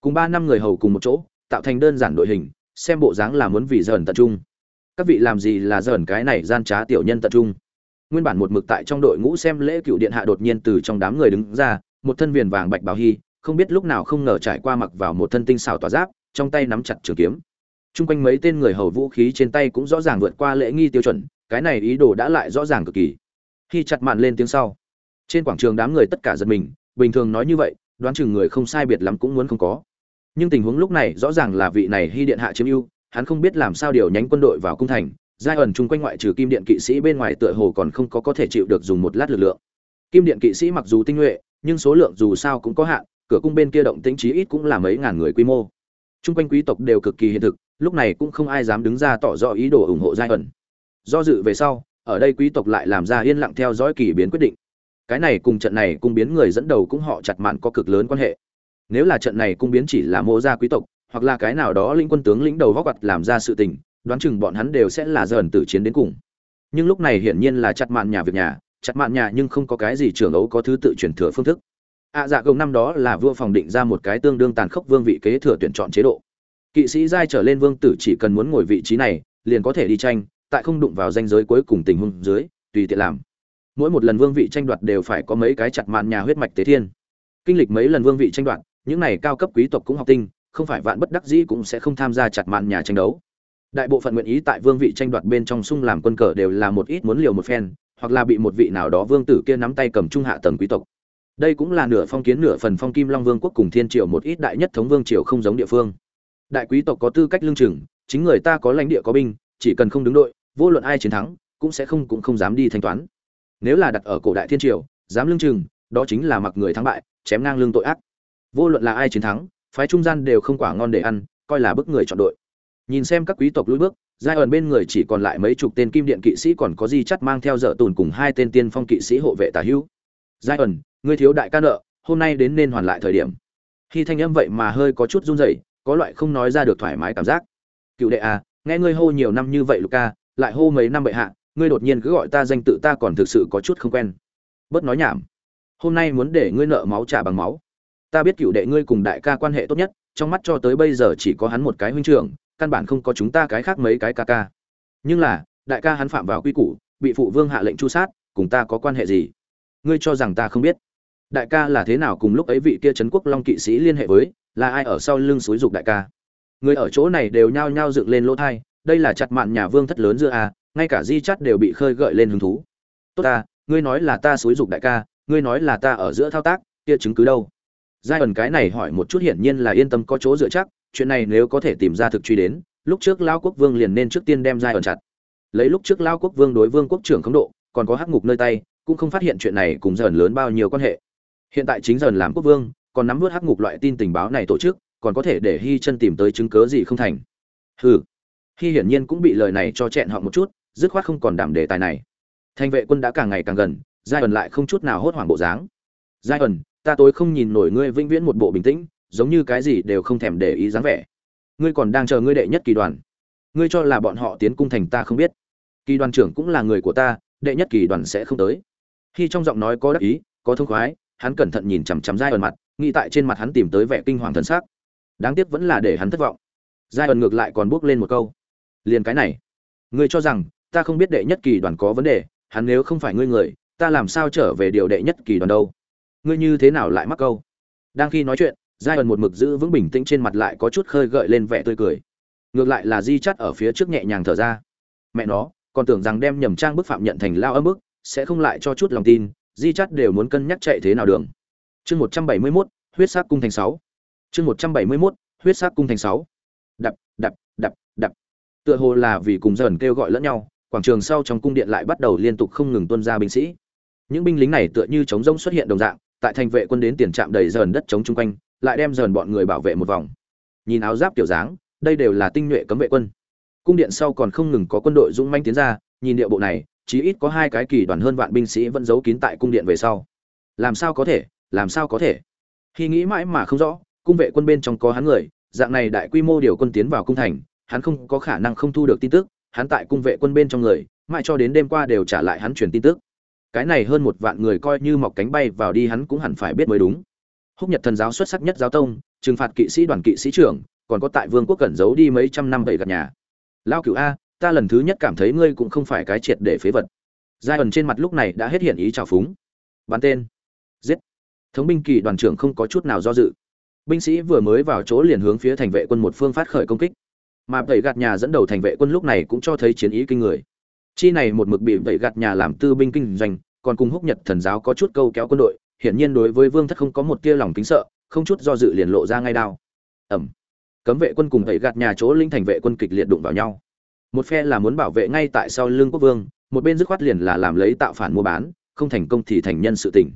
cùng ba năm người hầu cùng một chỗ, tạo thành đơn giản đội hình, xem bộ dáng là muốn vì dởn tận trung. Các vị làm gì là dởn cái này gian trá tiểu nhân tận trung? Nguyên bản một mực tại trong đội ngũ xem lễ cựu điện hạ đột nhiên từ trong đám người đứng ra, một thân viền vàng bạch bào hy, không biết lúc nào không ngờ trải qua mặc vào một thân tinh xảo tỏa giáp, trong tay nắm chặt trường kiếm. Chung quanh mấy tên người hầu vũ khí trên tay cũng rõ ràng vượt qua lễ nghi tiêu chuẩn, cái này ý đồ đã lại rõ ràng cực kỳ. Khi chặt mạn lên tiếng sau. Trên quảng trường đám người tất cả giật mình, bình thường nói như vậy đoán chừng người không sai biệt lắm cũng muốn không có. Nhưng tình huống lúc này rõ ràng là vị này hy điện hạ chiếm ưu, hắn không biết làm sao điều nhánh quân đội vào cung thành, giai ẩn chung quanh ngoại trừ kim điện kỵ sĩ bên ngoài tựa hồ còn không có có thể chịu được dùng một lát lực lượng. Kim điện kỵ sĩ mặc dù tinh nhuệ, nhưng số lượng dù sao cũng có hạn, cửa cung bên kia động tĩnh chí ít cũng là mấy ngàn người quy mô. Chung quanh quý tộc đều cực kỳ hiện thực, lúc này cũng không ai dám đứng ra tỏ rõ ý đồ ủng hộ giai ẩn. Do dự về sau, ở đây quý tộc lại làm ra yên lặng theo dõi kỳ biến quyết định cái này cùng trận này cung biến người dẫn đầu cũng họ chặt mạn có cực lớn quan hệ. Nếu là trận này cung biến chỉ là mô gia quý tộc hoặc là cái nào đó lĩnh quân tướng lĩnh đầu góc quặt làm ra sự tình đoán chừng bọn hắn đều sẽ là dần tử chiến đến cùng. Nhưng lúc này hiển nhiên là chặt mạn nhà việc nhà chặt mạn nhà nhưng không có cái gì trưởng ấu có thứ tự chuyển thừa phương thức. Ạ à, dạ gồng năm đó là vua phòng định ra một cái tương đương tàn khốc vương vị kế thừa tuyển chọn chế độ. Kỵ sĩ giai trở lên vương tử chỉ cần muốn ngồi vị trí này liền có thể đi tranh tại không đụng vào danh giới cuối cùng tình huống dưới tùy tiện làm mỗi một lần vương vị tranh đoạt đều phải có mấy cái chặt mạn nhà huyết mạch tế thiên. Kinh lịch mấy lần vương vị tranh đoạt, những này cao cấp quý tộc cũng học tinh, không phải vạn bất đắc dĩ cũng sẽ không tham gia chặt mạn nhà tranh đấu. Đại bộ phận nguyện ý tại vương vị tranh đoạt bên trong sung làm quân cờ đều là một ít muốn liều một phen, hoặc là bị một vị nào đó vương tử kia nắm tay cầm trung hạ tầng quý tộc. Đây cũng là nửa phong kiến nửa phần phong kim long vương quốc cùng thiên triều một ít đại nhất thống vương triều không giống địa phương. Đại quý tộc có tư cách lương chừng, chính người ta có lãnh địa có binh, chỉ cần không đứng đội, vô luận ai chiến thắng, cũng sẽ không cũng không dám đi thanh toán nếu là đặt ở cổ đại thiên triều, dám lương chừng, đó chính là mặc người thắng bại, chém ngang lương tội ác. Vô luận là ai chiến thắng, phái trung gian đều không quả ngon để ăn, coi là bức người chọn đội. Nhìn xem các quý tộc lùi bước giai ẩn bên người chỉ còn lại mấy chục tên kim điện kỵ sĩ còn có di chắt mang theo dở tùn cùng hai tên tiên phong kỵ sĩ hộ vệ tả hữu. Giai ẩn ngươi thiếu đại ca nợ, hôm nay đến nên hoàn lại thời điểm. Khi thanh âm vậy mà hơi có chút run rẩy, có loại không nói ra được thoải mái cảm giác. Cựu đệ à nghe ngươi hô nhiều năm như vậy luca lại hô mấy năm bệ hạ ngươi đột nhiên cứ gọi ta danh tự ta còn thực sự có chút không quen. Bớt nói nhảm. Hôm nay muốn để ngươi nợ máu trả bằng máu. Ta biết cựu đệ ngươi cùng đại ca quan hệ tốt nhất, trong mắt cho tới bây giờ chỉ có hắn một cái huynh trưởng, căn bản không có chúng ta cái khác mấy cái ca ca. Nhưng là, đại ca hắn phạm vào quy củ, bị phụ vương hạ lệnh chu sát, cùng ta có quan hệ gì? Ngươi cho rằng ta không biết. Đại ca là thế nào cùng lúc ấy vị kia trấn quốc long kỵ sĩ liên hệ với, là ai ở sau lưng xúi dục đại ca? Người ở chỗ này đều nhao nhao dựng lên lỗ thai đây là chặt mạn nhà vương thất lớn giữa a ngay cả di chắt đều bị khơi gợi lên hứng thú. Tốt ta, ngươi nói là ta xúi dục đại ca, ngươi nói là ta ở giữa thao tác, kia chứng cứ đâu? Giai ẩn cái này hỏi một chút hiển nhiên là yên tâm có chỗ dựa chắc, chuyện này nếu có thể tìm ra thực truy đến, lúc trước lao quốc vương liền nên trước tiên đem giai ẩn chặt. Lấy lúc trước lao quốc vương đối vương quốc trưởng khống độ, còn có hắc ngục nơi tay, cũng không phát hiện chuyện này cùng dần lớn bao nhiêu quan hệ. Hiện tại chính dần làm quốc vương, còn nắm vớt hắc ngục loại tin tình báo này tổ chức, còn có thể để hy chân tìm tới chứng cớ gì không thành. Hừ. Hy hiển nhiên cũng bị lời này cho chẹn họ một chút dứt khoát không còn đảm đề tài này. Thành vệ quân đã càng ngày càng gần, giai ẩn lại không chút nào hốt hoảng bộ dáng. Giai ẩn, ta tối không nhìn nổi ngươi vĩnh viễn một bộ bình tĩnh, giống như cái gì đều không thèm để ý dáng vẻ. Ngươi còn đang chờ ngươi đệ nhất kỳ đoàn. Ngươi cho là bọn họ tiến cung thành ta không biết. Kỳ đoàn trưởng cũng là người của ta, đệ nhất kỳ đoàn sẽ không tới. Khi trong giọng nói có đắc ý, có thông khoái, hắn cẩn thận nhìn chằm chằm giai ẩn mặt, nghĩ tại trên mặt hắn tìm tới vẻ kinh hoàng thần sắc. Đáng tiếc vẫn là để hắn thất vọng. Giai ẩn ngược lại còn buốt lên một câu. Liền cái này. Ngươi cho rằng ta không biết đệ nhất kỳ đoàn có vấn đề, hắn nếu không phải ngươi người, ta làm sao trở về điều đệ nhất kỳ đoàn đâu? Ngươi như thế nào lại mắc câu? Đang khi nói chuyện giai ẩn một mực giữ vững bình tĩnh trên mặt lại có chút khơi gợi lên vẻ tươi cười. Ngược lại là di chắt ở phía trước nhẹ nhàng thở ra. Mẹ nó, còn tưởng rằng đem nhầm trang bức phạm nhận thành lao âm bức, sẽ không lại cho chút lòng tin, di chắt đều muốn cân nhắc chạy thế nào đường. Chương một trăm bảy mươi mốt, huyết sắc cung thành sáu. Chương một trăm bảy mươi mốt, huyết sắc cung thành sáu. Đập đập đập đập. Tựa hồ là vì cùng dần kêu gọi lẫn nhau quảng trường sau trong cung điện lại bắt đầu liên tục không ngừng tuân ra binh sĩ. Những binh lính này tựa như chống rông xuất hiện đồng dạng, tại thành vệ quân đến tiền trạm đầy dần đất chống chung quanh, lại đem dần bọn người bảo vệ một vòng. Nhìn áo giáp kiểu dáng, đây đều là tinh nhuệ cấm vệ quân. Cung điện sau còn không ngừng có quân đội dũng manh tiến ra, nhìn địa bộ này, chí ít có hai cái kỳ đoàn hơn vạn binh sĩ vẫn giấu kín tại cung điện về sau. Làm sao có thể, làm sao có thể? Khi nghĩ mãi mà không rõ, cung vệ quân bên trong có hắn người, dạng này đại quy mô điều quân tiến vào cung thành, hắn không có khả năng không thu được tin tức hắn tại cung vệ quân bên trong người, mãi cho đến đêm qua đều trả lại hắn truyền tin tức. Cái này hơn một vạn người coi như mọc cánh bay vào đi hắn cũng hẳn phải biết mới đúng. Húc nhật thần giáo xuất sắc nhất giáo tông, trừng phạt kỵ sĩ đoàn kỵ sĩ trưởng, còn có tại vương quốc cẩn giấu đi mấy trăm năm bảy gặp nhà. Lao cửu a, ta lần thứ nhất cảm thấy ngươi cũng không phải cái triệt để phế vật. Giai ẩn trên mặt lúc này đã hết hiện ý trào phúng. Bắn tên. Giết. Thống binh kỳ đoàn trưởng không có chút nào do dự. Binh sĩ vừa mới vào chỗ liền hướng phía thành vệ quân một phương phát khởi công kích mà tẩy gạt nhà dẫn đầu thành vệ quân lúc này cũng cho thấy chiến ý kinh người. Chi này một mực bị tẩy gạt nhà làm tư binh kinh doanh, còn cùng húc nhật thần giáo có chút câu kéo quân đội, hiển nhiên đối với vương thất không có một tia lòng kính sợ, không chút do dự liền lộ ra ngay đao. Ẩm cấm vệ quân cùng tẩy gạt nhà chỗ linh thành vệ quân kịch liệt đụng vào nhau. Một phe là muốn bảo vệ ngay tại sau lưng quốc vương, một bên dứt khoát liền là làm lấy tạo phản mua bán, không thành công thì thành nhân sự tình.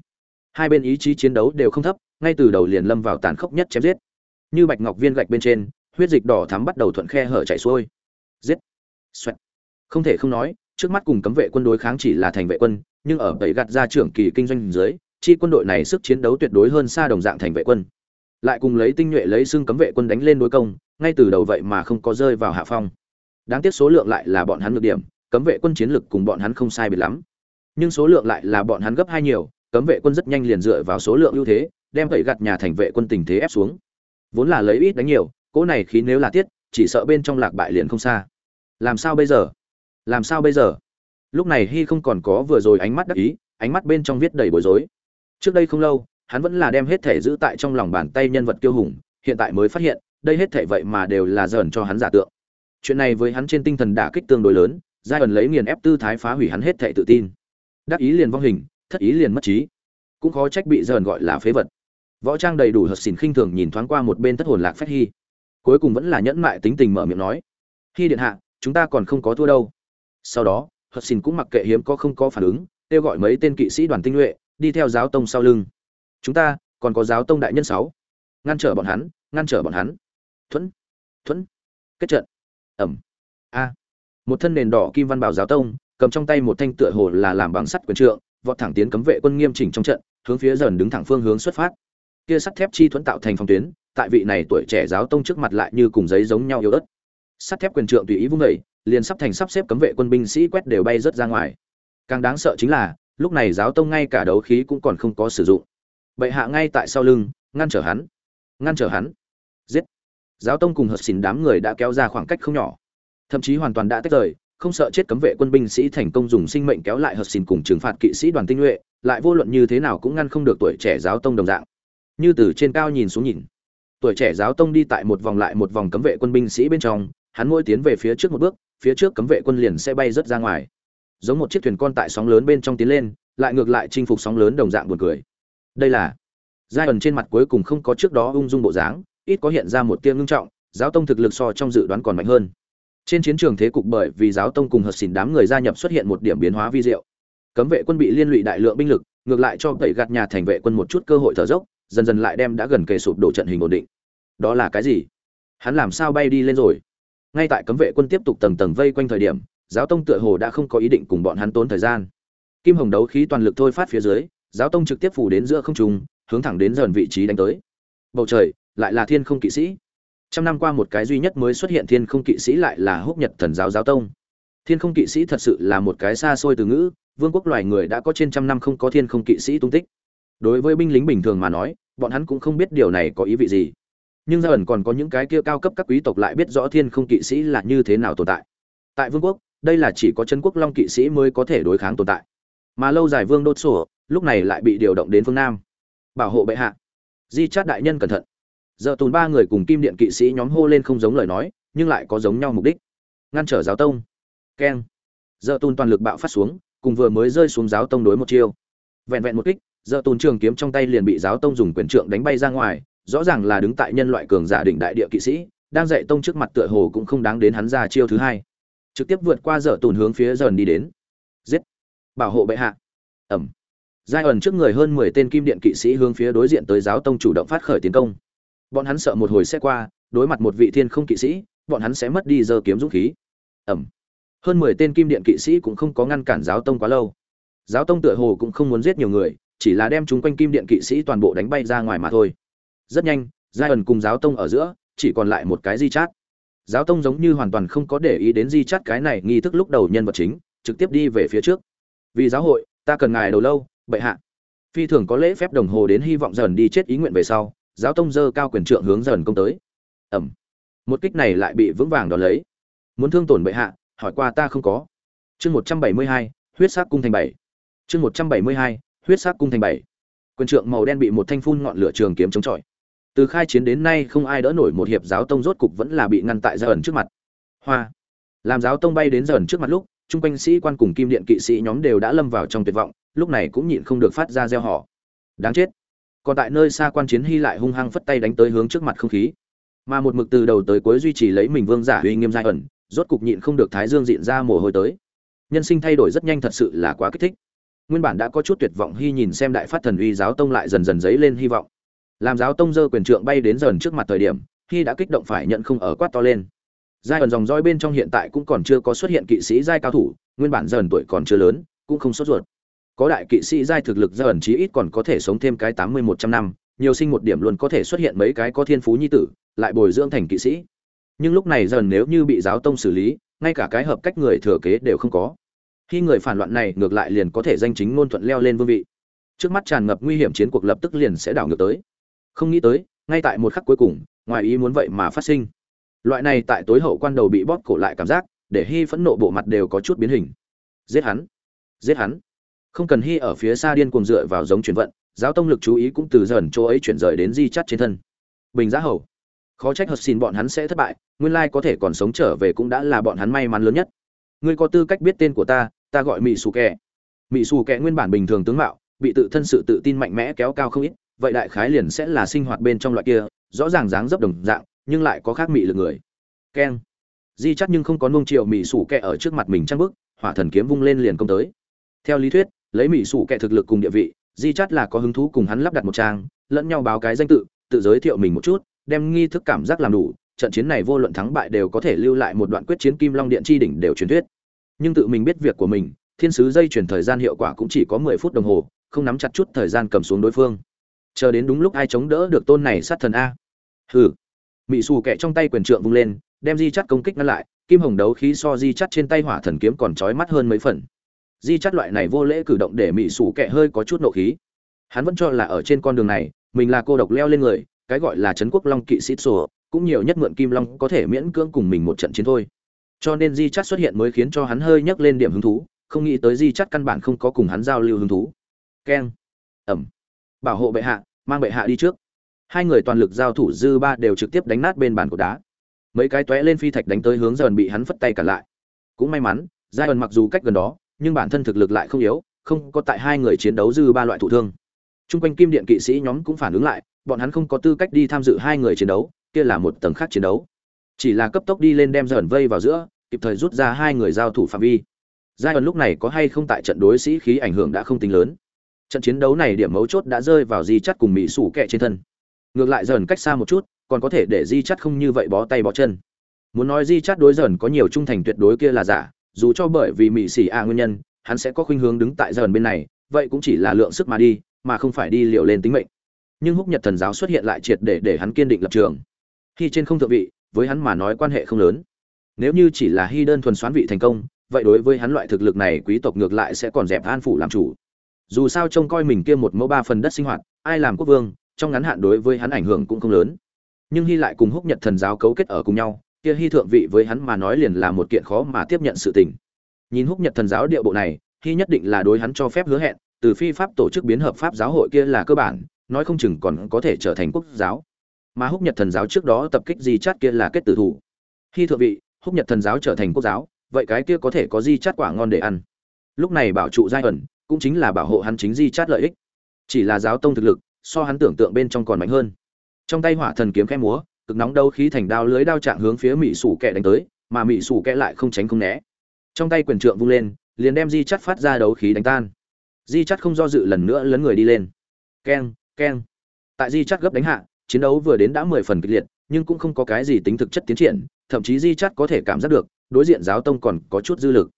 Hai bên ý chí chiến đấu đều không thấp, ngay từ đầu liền lâm vào tàn khốc nhất chém giết. Như bạch ngọc viên gạch bên trên huyết dịch đỏ thắm bắt đầu thuận khe hở chảy xuôi. Giết. Xoẹt. Không thể không nói, trước mắt cùng cấm vệ quân đối kháng chỉ là thành vệ quân, nhưng ở tẩy gạt ra trưởng kỳ kinh doanh dưới, chi quân đội này sức chiến đấu tuyệt đối hơn xa đồng dạng thành vệ quân. Lại cùng lấy tinh nhuệ lấy xương cấm vệ quân đánh lên đối công, ngay từ đầu vậy mà không có rơi vào hạ phong. Đáng tiếc số lượng lại là bọn hắn ngược điểm, cấm vệ quân chiến lực cùng bọn hắn không sai biệt lắm. Nhưng số lượng lại là bọn hắn gấp hai nhiều, cấm vệ quân rất nhanh liền dựa vào số lượng ưu thế, đem tẩy gặt nhà thành vệ quân tình thế ép xuống. Vốn là lấy ít đánh nhiều cỗ này khí nếu là tiết, chỉ sợ bên trong lạc bại liền không xa. Làm sao bây giờ? Làm sao bây giờ? Lúc này hy không còn có vừa rồi ánh mắt đắc ý, ánh mắt bên trong viết đầy bối rối. Trước đây không lâu, hắn vẫn là đem hết thể giữ tại trong lòng bàn tay nhân vật kiêu hùng, hiện tại mới phát hiện, đây hết thể vậy mà đều là dởn cho hắn giả tượng. Chuyện này với hắn trên tinh thần đả kích tương đối lớn, giai ẩn lấy nghiền ép tư thái phá hủy hắn hết thể tự tin. Đắc ý liền vong hình, thất ý liền mất trí. Cũng khó trách bị dởn gọi là phế vật. Võ trang đầy đủ hợp xỉn khinh thường nhìn thoáng qua một bên thất hồn lạc phách hy cuối cùng vẫn là nhẫn mại tính tình mở miệng nói khi điện hạ, chúng ta còn không có thua đâu. Sau đó hất xỉn cũng mặc kệ hiếm có không có phản ứng, kêu gọi mấy tên kỵ sĩ đoàn tinh nhuệ, đi theo giáo tông sau lưng. Chúng ta, còn có giáo tông đại nhân sáu. Ngăn trở bọn hắn, ngăn trở bọn hắn. Thuẫn thuẫn. Kết trận. Ẩm. A. Một thân nền đỏ kim văn bảo giáo tông, cầm trong tay một thanh tựa hồ là làm bằng sắt quyền trượng, vọt thẳng tiến cấm vệ quân nghiêm chỉnh trong trận, hướng phía dần đứng thẳng phương hướng xuất phát. Kia sắt thép chi thuẫn tạo thành phòng tuyến tại vị này tuổi trẻ giáo tông trước mặt lại như cùng giấy giống nhau yếu ớt. Sắt thép quyền trượng tùy ý vung vẩy liền sắp thành sắp xếp cấm vệ quân binh sĩ quét đều bay rớt ra ngoài. Càng đáng sợ chính là, lúc này giáo tông ngay cả đấu khí cũng còn không có sử dụng. Bệ hạ ngay tại sau lưng, ngăn trở hắn, ngăn trở hắn. Giết! Giáo tông cùng hợp xỉn đám người đã kéo ra khoảng cách không nhỏ. Thậm chí hoàn toàn đã tách rời, không sợ chết cấm vệ quân binh sĩ thành công dùng sinh mệnh kéo lại hợp xỉn cùng trừng phạt kỵ sĩ đoàn tinh nhuệ, lại vô luận như thế nào cũng ngăn không được tuổi trẻ giáo tông đồng dạng. Như từ trên cao nhìn xuống nhìn tuổi trẻ giáo tông đi tại một vòng lại một vòng cấm vệ quân binh sĩ bên trong, hắn mỗi tiến về phía trước một bước, phía trước cấm vệ quân liền sẽ bay rớt ra ngoài. Giống một chiếc thuyền con tại sóng lớn bên trong tiến lên, lại ngược lại chinh phục sóng lớn đồng dạng buồn cười. Đây là giai ẩn trên mặt cuối cùng không có trước đó ung dung bộ dáng, ít có hiện ra một tia ngưng trọng, giáo tông thực lực so trong dự đoán còn mạnh hơn. Trên chiến trường thế cục bởi vì giáo tông cùng hợp xỉn đám người gia nhập xuất hiện một điểm biến hóa vi diệu. Cấm vệ quân bị liên lụy đại lượng binh lực, ngược lại cho tẩy gạt nhà thành vệ quân một chút cơ hội thở dốc dần dần lại đem đã gần kề sụp đổ trận hình ổn định. Đó là cái gì? Hắn làm sao bay đi lên rồi? Ngay tại cấm vệ quân tiếp tục tầng tầng vây quanh thời điểm, giáo tông tựa hồ đã không có ý định cùng bọn hắn tốn thời gian. Kim hồng đấu khí toàn lực thôi phát phía dưới, giáo tông trực tiếp phủ đến giữa không trung, hướng thẳng đến dần vị trí đánh tới. Bầu trời, lại là thiên không kỵ sĩ. Trăm năm qua một cái duy nhất mới xuất hiện thiên không kỵ sĩ lại là húc nhật thần giáo giáo tông. Thiên không kỵ sĩ thật sự là một cái xa xôi từ ngữ, vương quốc loài người đã có trên trăm năm không có thiên không kỵ sĩ tung tích. Đối với binh lính bình thường mà nói bọn hắn cũng không biết điều này có ý vị gì. Nhưng ra ẩn còn có những cái kia cao cấp các quý tộc lại biết rõ thiên không kỵ sĩ là như thế nào tồn tại. Tại vương quốc, đây là chỉ có chân quốc long kỵ sĩ mới có thể đối kháng tồn tại. Mà lâu dài vương đốt sổ, lúc này lại bị điều động đến phương nam. Bảo hộ bệ hạ. Di chát đại nhân cẩn thận. Giờ tồn ba người cùng kim điện kỵ sĩ nhóm hô lên không giống lời nói, nhưng lại có giống nhau mục đích. Ngăn trở giáo tông. Keng. Giờ tồn toàn lực bạo phát xuống, cùng vừa mới rơi xuống giáo tông đối một chiêu. Vẹn vẹn một kích giờ tùn trường kiếm trong tay liền bị giáo tông dùng quyền trượng đánh bay ra ngoài, rõ ràng là đứng tại nhân loại cường giả đỉnh đại địa kỵ sĩ, đang dạy tông trước mặt tựa hồ cũng không đáng đến hắn ra chiêu thứ hai. Trực tiếp vượt qua dở tồn hướng phía dần đi đến. Giết. Bảo hộ bệ hạ. Ẩm. Giai ẩn trước người hơn mười tên kim điện kỵ sĩ hướng phía đối diện tới giáo tông chủ động phát khởi tiến công. Bọn hắn sợ một hồi sẽ qua, đối mặt một vị thiên không kỵ sĩ, bọn hắn sẽ mất đi giờ kiếm dũng khí. Ẩm. Hơn mười tên kim điện kỵ sĩ cũng không có ngăn cản giáo tông quá lâu. Giáo tông tựa hồ cũng không muốn giết nhiều người chỉ là đem chúng quanh kim điện kỵ sĩ toàn bộ đánh bay ra ngoài mà thôi. Rất nhanh giai ẩn cùng giáo tông ở giữa, chỉ còn lại một cái di chát. Giáo tông giống như hoàn toàn không có để ý đến di chát cái này nghi thức lúc đầu nhân vật chính, trực tiếp đi về phía trước. Vì giáo hội, ta cần ngài đầu lâu, bệ hạ. Phi thường có lễ phép đồng hồ đến hy vọng dần đi chết ý nguyện về sau, giáo tông dơ cao quyền trượng hướng dần công tới. Ẩm. Một kích này lại bị vững vàng đón lấy. Muốn thương tổn bệ hạ, hỏi qua ta không có. Chương một trăm bảy mươi hai, huyết sắc cung thành bảy. Chương một trăm bảy mươi hai huyết sắc cung thành bảy. Quyền trượng màu đen bị một thanh phun ngọn lửa trường kiếm chống chọi. Từ khai chiến đến nay không ai đỡ nổi một hiệp giáo tông rốt cục vẫn là bị ngăn tại gia ẩn trước mặt. Hoa. Làm giáo tông bay đến gia ẩn trước mặt lúc trung quanh sĩ quan cùng kim điện kỵ sĩ nhóm đều đã lâm vào trong tuyệt vọng, lúc này cũng nhịn không được phát ra gieo họ đáng chết. Còn tại nơi xa quan chiến hy lại hung hăng phất tay đánh tới hướng trước mặt không khí. Mà một mực từ đầu tới cuối duy trì lấy mình vương giả uy nghiêm giai ẩn, rốt cục nhịn không được thái dương diện ra mồ hôi tới. Nhân sinh thay đổi rất nhanh thật sự là quá kích thích nguyên bản đã có chút tuyệt vọng hy nhìn xem đại phát thần uy giáo tông lại dần dần dấy lên hy vọng. Làm giáo tông dơ quyền trượng bay đến dần trước mặt thời điểm, hy đã kích động phải nhận không ở quát to lên. Giai ẩn dòng roi bên trong hiện tại cũng còn chưa có xuất hiện kỵ sĩ giai cao thủ, nguyên bản dần tuổi còn chưa lớn, cũng không sốt ruột. Có đại kỵ sĩ giai thực lực giai chí ít còn có thể sống thêm cái tám mươi một trăm năm, nhiều sinh một điểm luôn có thể xuất hiện mấy cái có thiên phú nhi tử, lại bồi dưỡng thành kỵ sĩ. Nhưng lúc này dần nếu như bị giáo tông xử lý, ngay cả cái hợp cách người thừa kế đều không có khi người phản loạn này ngược lại liền có thể danh chính ngôn thuận leo lên vương vị. Trước mắt tràn ngập nguy hiểm chiến cuộc lập tức liền sẽ đảo ngược tới. Không nghĩ tới, ngay tại một khắc cuối cùng, ngoài ý muốn vậy mà phát sinh. Loại này tại tối hậu quan đầu bị bóp cổ lại cảm giác, để hy phẫn nộ bộ mặt đều có chút biến hình. Giết hắn! Giết hắn! Không cần hy ở phía xa điên cuồng dựa vào giống chuyển vận, giáo tông lực chú ý cũng từ dần chỗ ấy chuyển rời đến di chắt trên thân. Bình giá hầu! Khó trách hợp xin bọn hắn sẽ thất bại, nguyên lai có thể còn sống trở về cũng đã là bọn hắn may mắn lớn nhất. Ngươi có tư cách biết tên của ta ta gọi mỹ xù kẹ. Mỹ xù kẹ nguyên bản bình thường tướng mạo, bị tự thân sự tự tin mạnh mẽ kéo cao không ít, vậy đại khái liền sẽ là sinh hoạt bên trong loại kia, rõ ràng dáng dấp đồng dạng, nhưng lại có khác mị lực người. Keng. Di chắc nhưng không có nung triệu mỹ sủ kẹ ở trước mặt mình trăng bức hỏa thần kiếm vung lên liền công tới. Theo lý thuyết, lấy mỹ sủ kẹ thực lực cùng địa vị, di chắc là có hứng thú cùng hắn lắp đặt một trang, lẫn nhau báo cái danh tự tự giới thiệu mình một chút, đem nghi thức cảm giác làm đủ, trận chiến này vô luận thắng bại đều có thể lưu lại một đoạn quyết chiến kim long điện chi đỉnh đều truyền thuyết nhưng tự mình biết việc của mình, thiên sứ dây chuyển thời gian hiệu quả cũng chỉ có mười phút đồng hồ, không nắm chặt chút thời gian cầm xuống đối phương. Chờ đến đúng lúc ai chống đỡ được tôn này sát thần a. Hừ. Mỹ xù kẹ trong tay quyền trượng vung lên, đem di chắt công kích ngăn lại, kim hồng đấu khí so di chắt trên tay hỏa thần kiếm còn trói mắt hơn mấy phần. Di chắt loại này vô lễ cử động để mỹ xù kẹ hơi có chút nộ khí. Hắn vẫn cho là ở trên con đường này, mình là cô độc leo lên người, cái gọi là trấn quốc long kỵ sĩ sổ, cũng nhiều nhất mượn kim long có thể miễn cưỡng cùng mình một trận chiến thôi cho nên di chắt xuất hiện mới khiến cho hắn hơi nhấc lên điểm hứng thú, không nghĩ tới di chắt căn bản không có cùng hắn giao lưu hứng thú. Keng. Ẩm. Bảo hộ bệ hạ, mang bệ hạ đi trước. Hai người toàn lực giao thủ dư ba đều trực tiếp đánh nát bên bàn cột đá. Mấy cái tóe lên phi thạch đánh tới hướng dần bị hắn phất tay cả lại. Cũng may mắn giai ẩn mặc dù cách gần đó, nhưng bản thân thực lực lại không yếu, không có tại hai người chiến đấu dư ba loại thủ thương. T r u n g quanh kim điện kỵ sĩ nhóm cũng phản ứng lại, bọn hắn không có tư cách đi tham dự hai người chiến đấu, kia là một tầng khác chiến đấu. Chỉ là cấp tốc đi lên đem dần vây vào giữa kịp thời rút ra hai người giao thủ phạm vi. Giai ẩn lúc này có hay không tại trận đối sĩ khí ảnh hưởng đã không tính lớn. Trận chiến đấu này điểm mấu chốt đã rơi vào di chắt cùng mỹ sủ kẹ trên thân. Ngược lại dần cách xa một chút, còn có thể để di chắt không như vậy bó tay bó chân. Muốn nói di chắt đối dần có nhiều trung thành tuyệt đối kia là giả, dù cho bởi vì mỹ xỉ a nguyên nhân, hắn sẽ có khuynh hướng đứng tại dần bên này, vậy cũng chỉ là lượng sức mà đi, mà không phải đi liều lên tính mệnh. Nhưng húc nhật thần giáo xuất hiện lại triệt để để hắn kiên định lập trường. Khi trên không thượng vị, với hắn mà nói quan hệ không lớn nếu như chỉ là hy đơn thuần xoán vị thành công, vậy đối với hắn loại thực lực này quý tộc ngược lại sẽ còn dẹp an phủ làm chủ. Dù sao trông coi mình kia một mẫu ba phần đất sinh hoạt, ai làm quốc vương, trong ngắn hạn đối với hắn ảnh hưởng cũng không lớn. Nhưng hy lại cùng húc nhật thần giáo cấu kết ở cùng nhau, kia hy thượng vị với hắn mà nói liền là một kiện khó mà tiếp nhận sự tình. Nhìn húc nhật thần giáo địa bộ này, hy nhất định là đối hắn cho phép hứa hẹn, từ phi pháp tổ chức biến hợp pháp giáo hội kia là cơ bản, nói không chừng còn có thể trở thành quốc giáo. Mà húc nhật thần giáo trước đó tập kích di chát kia là kết tử thủ. Hy thượng vị húc nhật thần giáo trở thành quốc giáo, vậy cái kia có thể có di chát quả ngon để ăn. Lúc này bảo trụ giai ẩn, cũng chính là bảo hộ hắn chính di chát lợi ích. Chỉ là giáo tông thực lực, so hắn tưởng tượng bên trong còn mạnh hơn. Trong tay hỏa thần kiếm khẽ múa, cực nóng đâu khí thành đao lưới đao trạng hướng phía mỹ sủ kẹ đánh tới, mà mỹ sủ kẹ lại không tránh không né. Trong tay quyền trượng vung lên, liền đem di chắt phát ra đấu khí đánh tan. Di chắt không do dự lần nữa lấn người đi lên. Keng keng. Tại di chắt gấp đánh hạ, chiến đấu vừa đến đã mười phần kịch liệt, nhưng cũng không có cái gì tính thực chất tiến triển thậm chí di chát có thể cảm giác được, đối diện giáo tông còn có chút dư lực.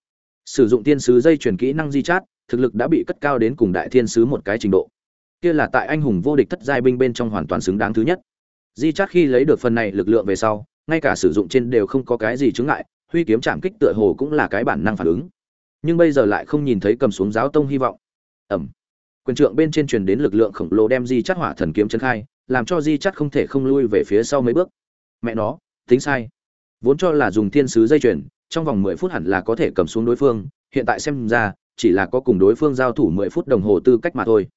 Sử dụng tiên sứ dây truyền kỹ năng di chát, thực lực đã bị cất cao đến cùng đại thiên sứ một cái trình độ. Kia là tại anh hùng vô địch thất giai binh bên trong hoàn toàn xứng đáng thứ nhất. Di chát khi lấy được phần này lực lượng về sau, ngay cả sử dụng trên đều không có cái gì chứng ngại, huy kiếm chạm kích tựa hồ cũng là cái bản năng phản ứng. Nhưng bây giờ lại không nhìn thấy cầm xuống giáo tông hy vọng. Ẩm. Quyền trượng bên trên truyền đến lực lượng khổng lồ đem di chắt hỏa thần kiếm chân khai, làm cho di chắt không thể không lui về phía sau mấy bước. Mẹ nó, tính sai vốn cho là dùng thiên sứ dây chuyền, trong vòng mười phút hẳn là có thể cầm xuống đối phương, hiện tại xem ra, chỉ là có cùng đối phương giao thủ mười phút đồng hồ tư cách mà thôi.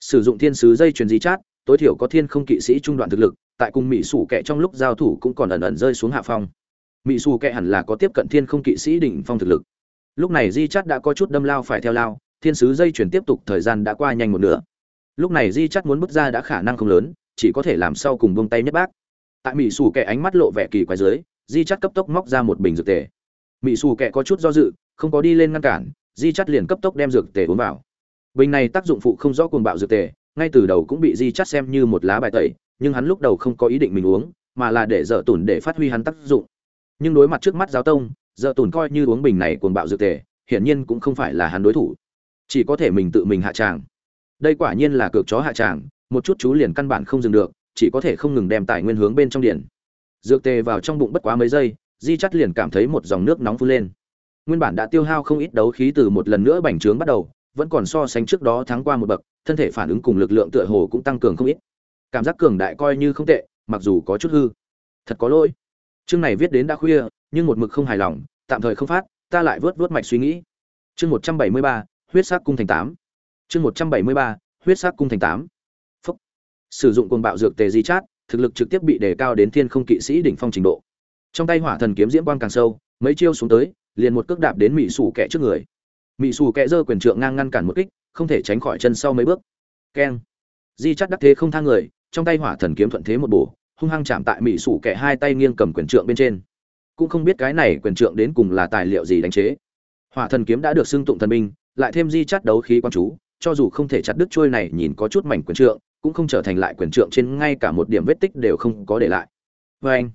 Sử dụng thiên sứ dây chuyền di chát tối thiểu có thiên không kỵ sĩ trung đoạn thực lực, tại cùng mỹ sủ kệ trong lúc giao thủ cũng còn ẩn ẩn rơi xuống hạ phong. Mỹ sủ kệ hẳn là có tiếp cận thiên không kỵ sĩ đỉnh phong thực lực. Lúc này di chát đã có chút đâm lao phải theo lao, thiên sứ dây chuyển tiếp tục thời gian đã qua nhanh một nửa. Lúc này di chát muốn bước ra đã khả năng không lớn, chỉ có thể làm sau cùng buông tay nhất bác. Tại mỹ sủ kệ ánh mắt lộ vẻ kỳ quái dưới di chắt cấp tốc móc ra một bình dược tề. Mỹ xù kẹ có chút do dự, không có đi lên ngăn cản, di chắt liền cấp tốc đem dược tề uống vào. Bình này tác dụng phụ không rõ cuồng bạo dược tề, ngay từ đầu cũng bị di chắt xem như một lá bài tẩy, nhưng hắn lúc đầu không có ý định mình uống, mà là để dở tủn để phát huy hắn tác dụng. Nhưng đối mặt trước mắt giáo tông, dở tủn coi như uống bình này cuồng bạo dược tề, hiển nhiên cũng không phải là hắn đối thủ. Chỉ có thể mình tự mình hạ tràng. Đây quả nhiên là cược chó hạ tràng, một chút chú liền căn bản không dừng được, chỉ có thể không ngừng đem tài nguyên hướng bên trong điện dược tề vào trong bụng bất quá mấy giây, di chắt liền cảm thấy một dòng nước nóng phun lên. Nguyên bản đã tiêu hao không ít đấu khí từ một lần nữa bành trướng bắt đầu, vẫn còn so sánh trước đó thắng qua một bậc, thân thể phản ứng cùng lực lượng tựa hồ cũng tăng cường không ít. Cảm giác cường đại coi như không tệ, mặc dù có chút hư. Thật có lỗi. Chương này viết đến đã khuya, nhưng một mực không hài lòng, tạm thời không phát, ta lại vớt vớt mạch suy nghĩ. Chương một trăm bảy mươi ba, huyết sắc cung thành tám. Chương một trăm bảy mươi ba, huyết sắc cung thành tám. Sử dụng côn bạo dược tề di chát thực lực trực tiếp bị đề cao đến thiên không kỵ sĩ đỉnh phong trình độ. Trong tay hỏa thần kiếm diễm quang càng sâu, mấy chiêu xuống tới, liền một cước đạp đến mỹ sủ kẹ trước người. Mỹ sủ kẹ giơ quyền trượng ngang ngăn cản một kích, không thể tránh khỏi chân sau mấy bước. Keng. Di chắt đắc thế không thang người, trong tay hỏa thần kiếm thuận thế một bổ, hung hăng chạm tại mỹ sủ kẹ hai tay nghiêng cầm quyền trượng bên trên. Cũng không biết cái này quyền trượng đến cùng là tài liệu gì đánh chế. Hỏa thần kiếm đã được xưng tụng thần minh lại thêm di chắt đấu khí quan chú, cho dù không thể chặt đứt trôi này, nhìn có chút mảnh quyền trượng cũng không trở thành lại quyền trượng trên ngay cả một điểm vết tích đều không có để lại vê anh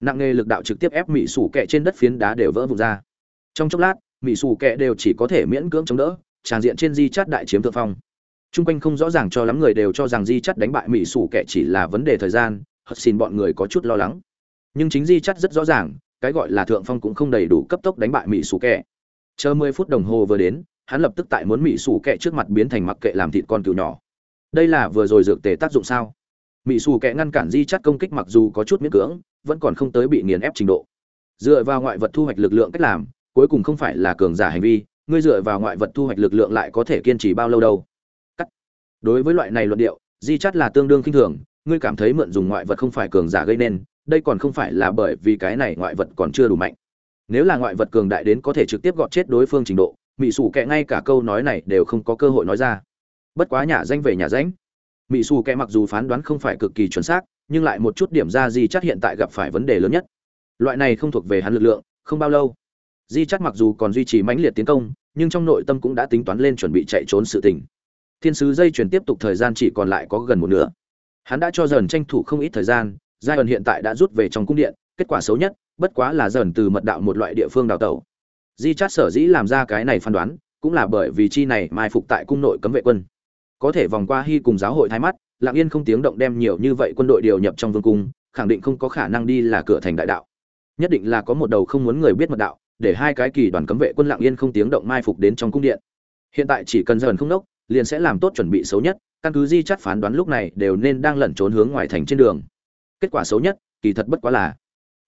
nặng nghề lực đạo trực tiếp ép mỹ sủ kẹ trên đất phiến đá đều vỡ vụn ra trong chốc lát mỹ sủ kẹ đều chỉ có thể miễn cưỡng chống đỡ tràn diện trên di chát đại chiếm thượng phong Trung quanh không rõ ràng cho lắm người đều cho rằng Di chát đánh bại Mỹ Sủ kẹ chỉ là vấn đề thời gian, hất xin bọn người có chút lo lắng. Nhưng chính Di chát rất rõ ràng, cái gọi là thượng phong cũng không đầy đủ cấp tốc đánh bại Mỹ Sủ kẹ Chờ 10 phút đồng hồ vừa đến, hắn lập tức tại muốn Mỹ Sủ kẹ trước mặt biến thành mặc kệ làm thịt con cừu nhỏ. Đây là vừa rồi dược tề tác dụng sao? Mỹ xù kẻ ngăn cản Di Chắt công kích mặc dù có chút miễn cưỡng, vẫn còn không tới bị nghiền ép trình độ. Dựa vào ngoại vật thu hoạch lực lượng cách làm, cuối cùng không phải là cường giả hành vi, ngươi dựa vào ngoại vật thu hoạch lực lượng lại có thể kiên trì bao lâu đâu? đối với loại này luận điệu di chắt là tương đương khinh thường ngươi cảm thấy mượn dùng ngoại vật không phải cường giả gây nên đây còn không phải là bởi vì cái này ngoại vật còn chưa đủ mạnh nếu là ngoại vật cường đại đến có thể trực tiếp gọt chết đối phương trình độ mỹ sủ kệ ngay cả câu nói này đều không có cơ hội nói ra bất quá nhà danh về nhà danh. Mỹ xù kẻ mặc dù phán đoán không phải cực kỳ chuẩn xác, nhưng lại một chút điểm ra di chắt hiện tại gặp phải vấn đề lớn nhất. Loại này không thuộc về hắn lực lượng, không bao lâu. Di chắt mặc dù còn duy trì mãnh liệt tiến công, nhưng trong nội tâm cũng đã tính toán lên chuẩn bị chạy trốn sự tình. Thiên sứ dây chuyển tiếp tục thời gian chỉ còn lại có gần một nửa. Hắn đã cho dần tranh thủ không ít thời gian giai ẩn hiện tại đã rút về trong cung điện, kết quả xấu nhất, bất quá là dần từ mật đạo một loại địa phương đào tẩu. Di chát sở dĩ làm ra cái này phán đoán, cũng là bởi vì chi này mai phục tại cung nội cấm vệ quân có thể vòng qua hy cùng giáo hội thái mắt lạng yên không tiếng động đem nhiều như vậy quân đội điều nhập trong vương cung, khẳng định không có khả năng đi là cửa thành đại đạo. Nhất định là có một đầu không muốn người biết mật đạo, để hai cái kỳ đoàn cấm vệ quân lạng yên không tiếng động mai phục đến trong cung điện. Hiện tại chỉ cần dần không đốc liền sẽ làm tốt chuẩn bị xấu nhất, căn cứ di chắt phán đoán lúc này đều nên đang lẩn trốn hướng ngoài thành trên đường. Kết quả xấu nhất, kỳ thật bất quá là,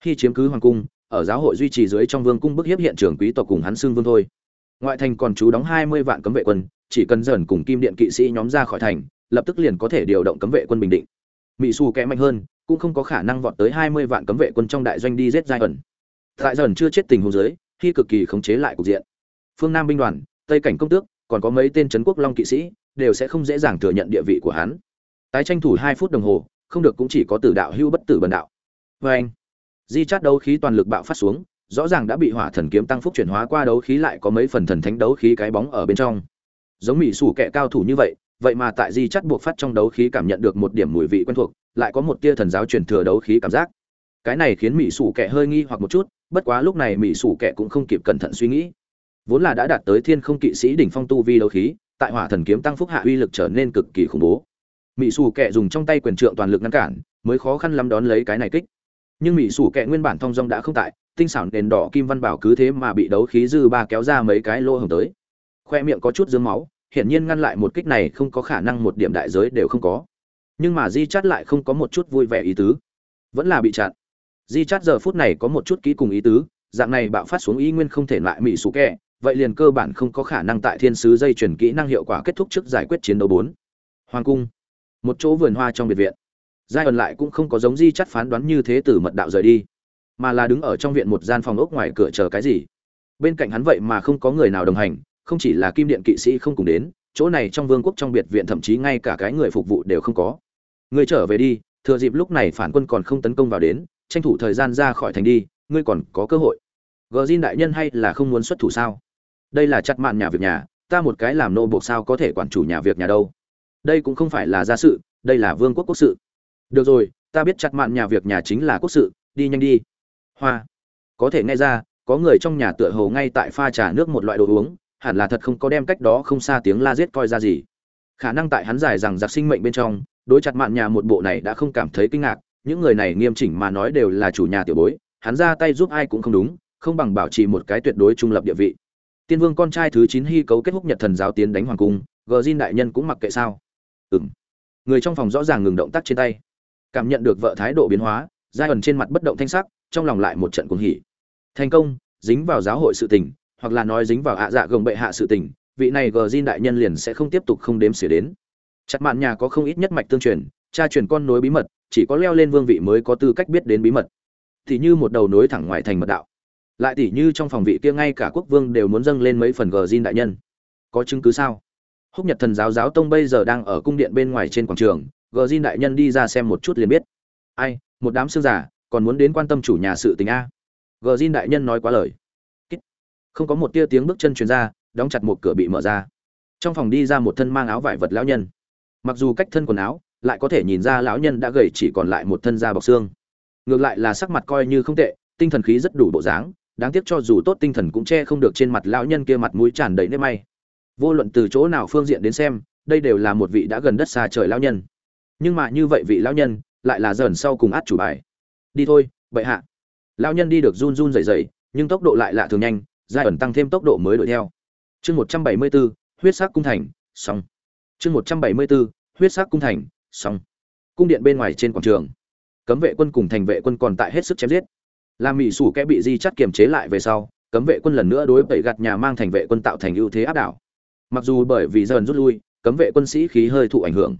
khi chiếm cứ hoàng cung, ở giáo hội duy trì dưới trong vương cung bức hiếp hiện trường quý tộc cùng hắn xương vương thôi ngoại thành còn chú đóng hai mươi vạn cấm vệ quân, chỉ cần dần cùng kim điện kỵ sĩ nhóm ra khỏi thành, lập tức liền có thể điều động cấm vệ quân bình định. Mỹ xù kẽ mạnh hơn, cũng không có khả năng vọt tới hai mươi vạn cấm vệ quân trong đại doanh đi giết giai ẩn. Tại dần chưa chết tình huống dưới, khi cực kỳ khống chế lại cục diện. Phương nam binh đoàn, tây cảnh công tước, còn có mấy tên trấn quốc long kỵ sĩ, đều sẽ không dễ dàng thừa nhận địa vị của hắn. Tái tranh thủ hai phút đồng hồ, không được cũng chỉ có tử đạo hưu bất tử bần đạo. Vê anh di chát đấu khí toàn lực bạo phát xuống rõ ràng đã bị hỏa thần kiếm tăng phúc chuyển hóa qua đấu khí lại có mấy phần thần thánh đấu khí cái bóng ở bên trong. Giống mỹ sủ kẻ cao thủ như vậy vậy mà tại di chắt buộc phát trong đấu khí cảm nhận được một điểm mùi vị quen thuộc, lại có một tia thần giáo truyền thừa đấu khí cảm giác. Cái này khiến mỹ sủ kẻ hơi nghi hoặc một chút, bất quá lúc này mỹ sủ kẻ cũng không kịp cẩn thận suy nghĩ. Vốn là đã đạt tới thiên không kỵ sĩ đỉnh phong tu vi đấu khí, tại hỏa thần kiếm tăng phúc hạ uy lực trở nên cực kỳ khủng bố. Mỹ sủ kẻ dùng trong tay quyền trượng toàn lực ngăn cản, mới khó khăn lắm đón lấy cái này kích. Nhưng mỹ sủ kẻ nguyên bản thong dong đã không tại tinh xảo nền đỏ kim văn bảo cứ thế mà bị đấu khí dư ba kéo ra mấy cái lỗ hồng tới. Khoe miệng có chút dướng máu, hiển nhiên ngăn lại một kích này không có khả năng một điểm đại giới đều không có. Nhưng mà di chắt lại không có một chút vui vẻ ý tứ. Vẫn là bị chặn. Di chắt giờ phút này có một chút ký cùng ý tứ, dạng này bạo phát xuống ý nguyên không thể lại mỹ sủ kẹ, vậy liền cơ bản không có khả năng tại thiên sứ dây chuyển kỹ năng hiệu quả kết thúc trước giải quyết chiến đấu bốn. Hoàng cung. Một chỗ vườn hoa trong biệt viện. Giai ẩn lại cũng không có giống di chắt phán đoán như thế từ mật đạo rời đi mà là đứng ở trong viện một gian phòng ốc ngoài cửa chờ cái gì. Bên cạnh hắn vậy mà không có người nào đồng hành, không chỉ là kim điện kỵ sĩ không cùng đến, chỗ này trong vương quốc trong biệt viện thậm chí ngay cả cái người phục vụ đều không có. Người trở về đi, thừa dịp lúc này phản quân còn không tấn công vào đến, tranh thủ thời gian ra khỏi thành đi, ngươi còn có cơ hội. Gờ xin đại nhân hay là không muốn xuất thủ sao? Đây là chặt mạn nhà việc nhà, ta một cái làm nô buộc sao có thể quản chủ nhà việc nhà đâu? Đây cũng không phải là gia sự, đây là vương quốc quốc sự. Được rồi, ta biết chặt mạn nhà việc nhà chính là quốc sự, đi nhanh đi hoa. Có thể nghe ra, có người trong nhà tựa hồ ngay tại pha trà nước một loại đồ uống, hẳn là thật không có đem cách đó không xa tiếng la giết coi ra gì. Khả năng tại hắn giải rằng giặc sinh mệnh bên trong, đối chặt mạn nhà một bộ này đã không cảm thấy kinh ngạc, những người này nghiêm chỉnh mà nói đều là chủ nhà tiểu bối, hắn ra tay giúp ai cũng không đúng, không bằng bảo trì một cái tuyệt đối trung lập địa vị. Tiên vương con trai thứ chín hy cấu kết húc nhật thần giáo tiến đánh hoàng cung, gờ xin đại nhân cũng mặc kệ sao? Ừng người trong phòng rõ ràng ngừng động tác trên tay. Cảm nhận được vợ thái độ biến hóa, giai ẩn trên mặt bất động thanh sắc trong lòng lại một trận cuồng hỉ. Thành công, dính vào giáo hội sự tình, hoặc là nói dính vào ạ dạ gồng bệ hạ sự tình, vị này gờ đại nhân liền sẽ không tiếp tục không đếm xỉa đến. Chặt mạn nhà có không ít nhất mạch tương truyền, cha truyền con nối bí mật, chỉ có leo lên vương vị mới có tư cách biết đến bí mật. Thì như một đầu nối thẳng ngoài thành mật đạo. Lại tỉ như trong phòng vị kia ngay cả quốc vương đều muốn dâng lên mấy phần gờ đại nhân. Có chứng cứ sao? Húc nhật thần giáo giáo tông bây giờ đang ở cung điện bên ngoài trên quảng trường, gờ đại nhân đi ra xem một chút liền biết. Ai, một đám xương giả còn muốn đến quan tâm chủ nhà sự tình a. Gờ xin đại nhân nói quá lời. Không có một tia tiếng bước chân truyền ra, đóng chặt một cửa bị mở ra. Trong phòng đi ra một thân mang áo vải vật lão nhân. Mặc dù cách thân quần áo, lại có thể nhìn ra lão nhân đã gầy chỉ còn lại một thân da bọc xương. Ngược lại là sắc mặt coi như không tệ, tinh thần khí rất đủ bộ dáng, đáng tiếc cho dù tốt tinh thần cũng che không được trên mặt lão nhân kia mặt mũi tràn đầy nếp may. Vô luận từ chỗ nào phương diện đến xem, đây đều là một vị đã gần đất xa trời lão nhân. Nhưng mà như vậy vị lão nhân, lại là dần sau cùng át chủ bài đi thôi bậy hạ. Lao nhân đi được run run rẩy rẩy, nhưng tốc độ lại lạ thường nhanh, giai ẩn tăng thêm tốc độ mới đuổi theo. Chương một trăm bảy mươi bốn huyết sắc cung thành, xong. Chương một trăm bảy mươi bốn huyết sắc cung thành, xong. Cung điện bên ngoài trên quảng trường. Cấm vệ quân cùng thành vệ quân còn tại hết sức chém giết. Làm mỹ sủ kẽ bị di chắt kiềm chế lại về sau, cấm vệ quân lần nữa đối bậy gạt nhà mang thành vệ quân tạo thành ưu thế áp đảo. Mặc dù bởi vì dần rút lui, cấm vệ quân sĩ khí hơi thụ ảnh hưởng,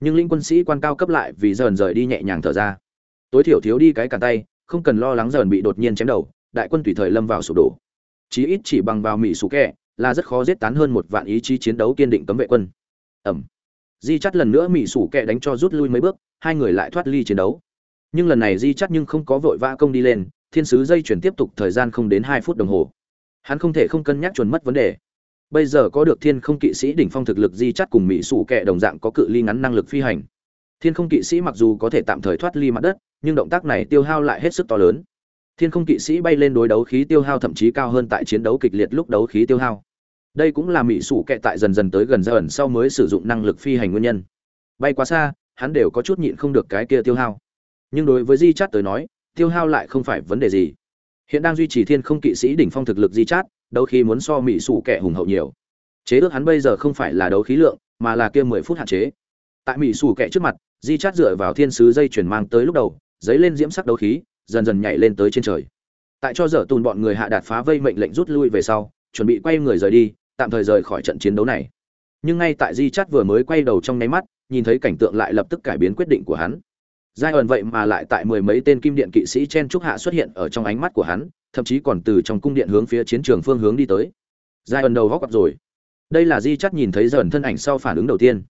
nhưng linh quân sĩ quan cao cấp lại vì dần rời đi nhẹ nhàng thở ra tối thiểu thiếu đi cái cả tay, không cần lo lắng dần bị đột nhiên chém đầu, đại quân tùy thời lâm vào sụp đổ. Chí ít chỉ bằng vào mỹ sủ kẹ, là rất khó giết tán hơn một vạn ý chí chiến đấu kiên định cấm vệ quân. Ẩm. Di chắt lần nữa mỹ sủ kẹ đánh cho rút lui mấy bước, hai người lại thoát ly chiến đấu. Nhưng lần này di chắt nhưng không có vội vã công đi lên, thiên sứ dây chuyển tiếp tục thời gian không đến hai phút đồng hồ. Hắn không thể không cân nhắc chuẩn mất vấn đề. Bây giờ có được thiên không kỵ sĩ đỉnh phong thực lực di chắt cùng mỹ sủ kẹ đồng dạng có cự ly ngắn năng lực phi hành thiên không kỵ sĩ mặc dù có thể tạm thời thoát ly mặt đất, nhưng động tác này tiêu hao lại hết sức to lớn. Thiên không kỵ sĩ bay lên đối đấu khí tiêu hao thậm chí cao hơn tại chiến đấu kịch liệt lúc đấu khí tiêu hao. Đây cũng là mỹ sủ kệ tại dần dần tới gần ra ẩn sau mới sử dụng năng lực phi hành nguyên nhân. Bay quá xa, hắn đều có chút nhịn không được cái kia tiêu hao. Nhưng đối với di chát tới nói, tiêu hao lại không phải vấn đề gì. Hiện đang duy trì thiên không kỵ sĩ đỉnh phong thực lực di chát, đấu khi muốn so mỹ sủ kệ hùng hậu nhiều. Chế ước hắn bây giờ không phải là đấu khí lượng, mà là kia mười phút hạn chế tại mỹ sủ kệ trước mặt, di chát dựa vào thiên sứ dây chuyển mang tới lúc đầu giấy lên diễm sắc đấu khí, dần dần nhảy lên tới trên trời. Tại cho dở tùn bọn người hạ đạt phá vây mệnh lệnh rút lui về sau, chuẩn bị quay người rời đi, tạm thời rời khỏi trận chiến đấu này. Nhưng ngay tại di chát vừa mới quay đầu trong nháy mắt, nhìn thấy cảnh tượng lại lập tức cải biến quyết định của hắn. Giai ẩn vậy mà lại tại mười mấy tên kim điện kỵ sĩ chen trúc hạ xuất hiện ở trong ánh mắt của hắn, thậm chí còn từ trong cung điện hướng phía chiến trường phương hướng đi tới. Giai ẩn đầu góc gặp rồi. Đây là di chắt nhìn thấy dần thân ảnh sau phản ứng đầu tiên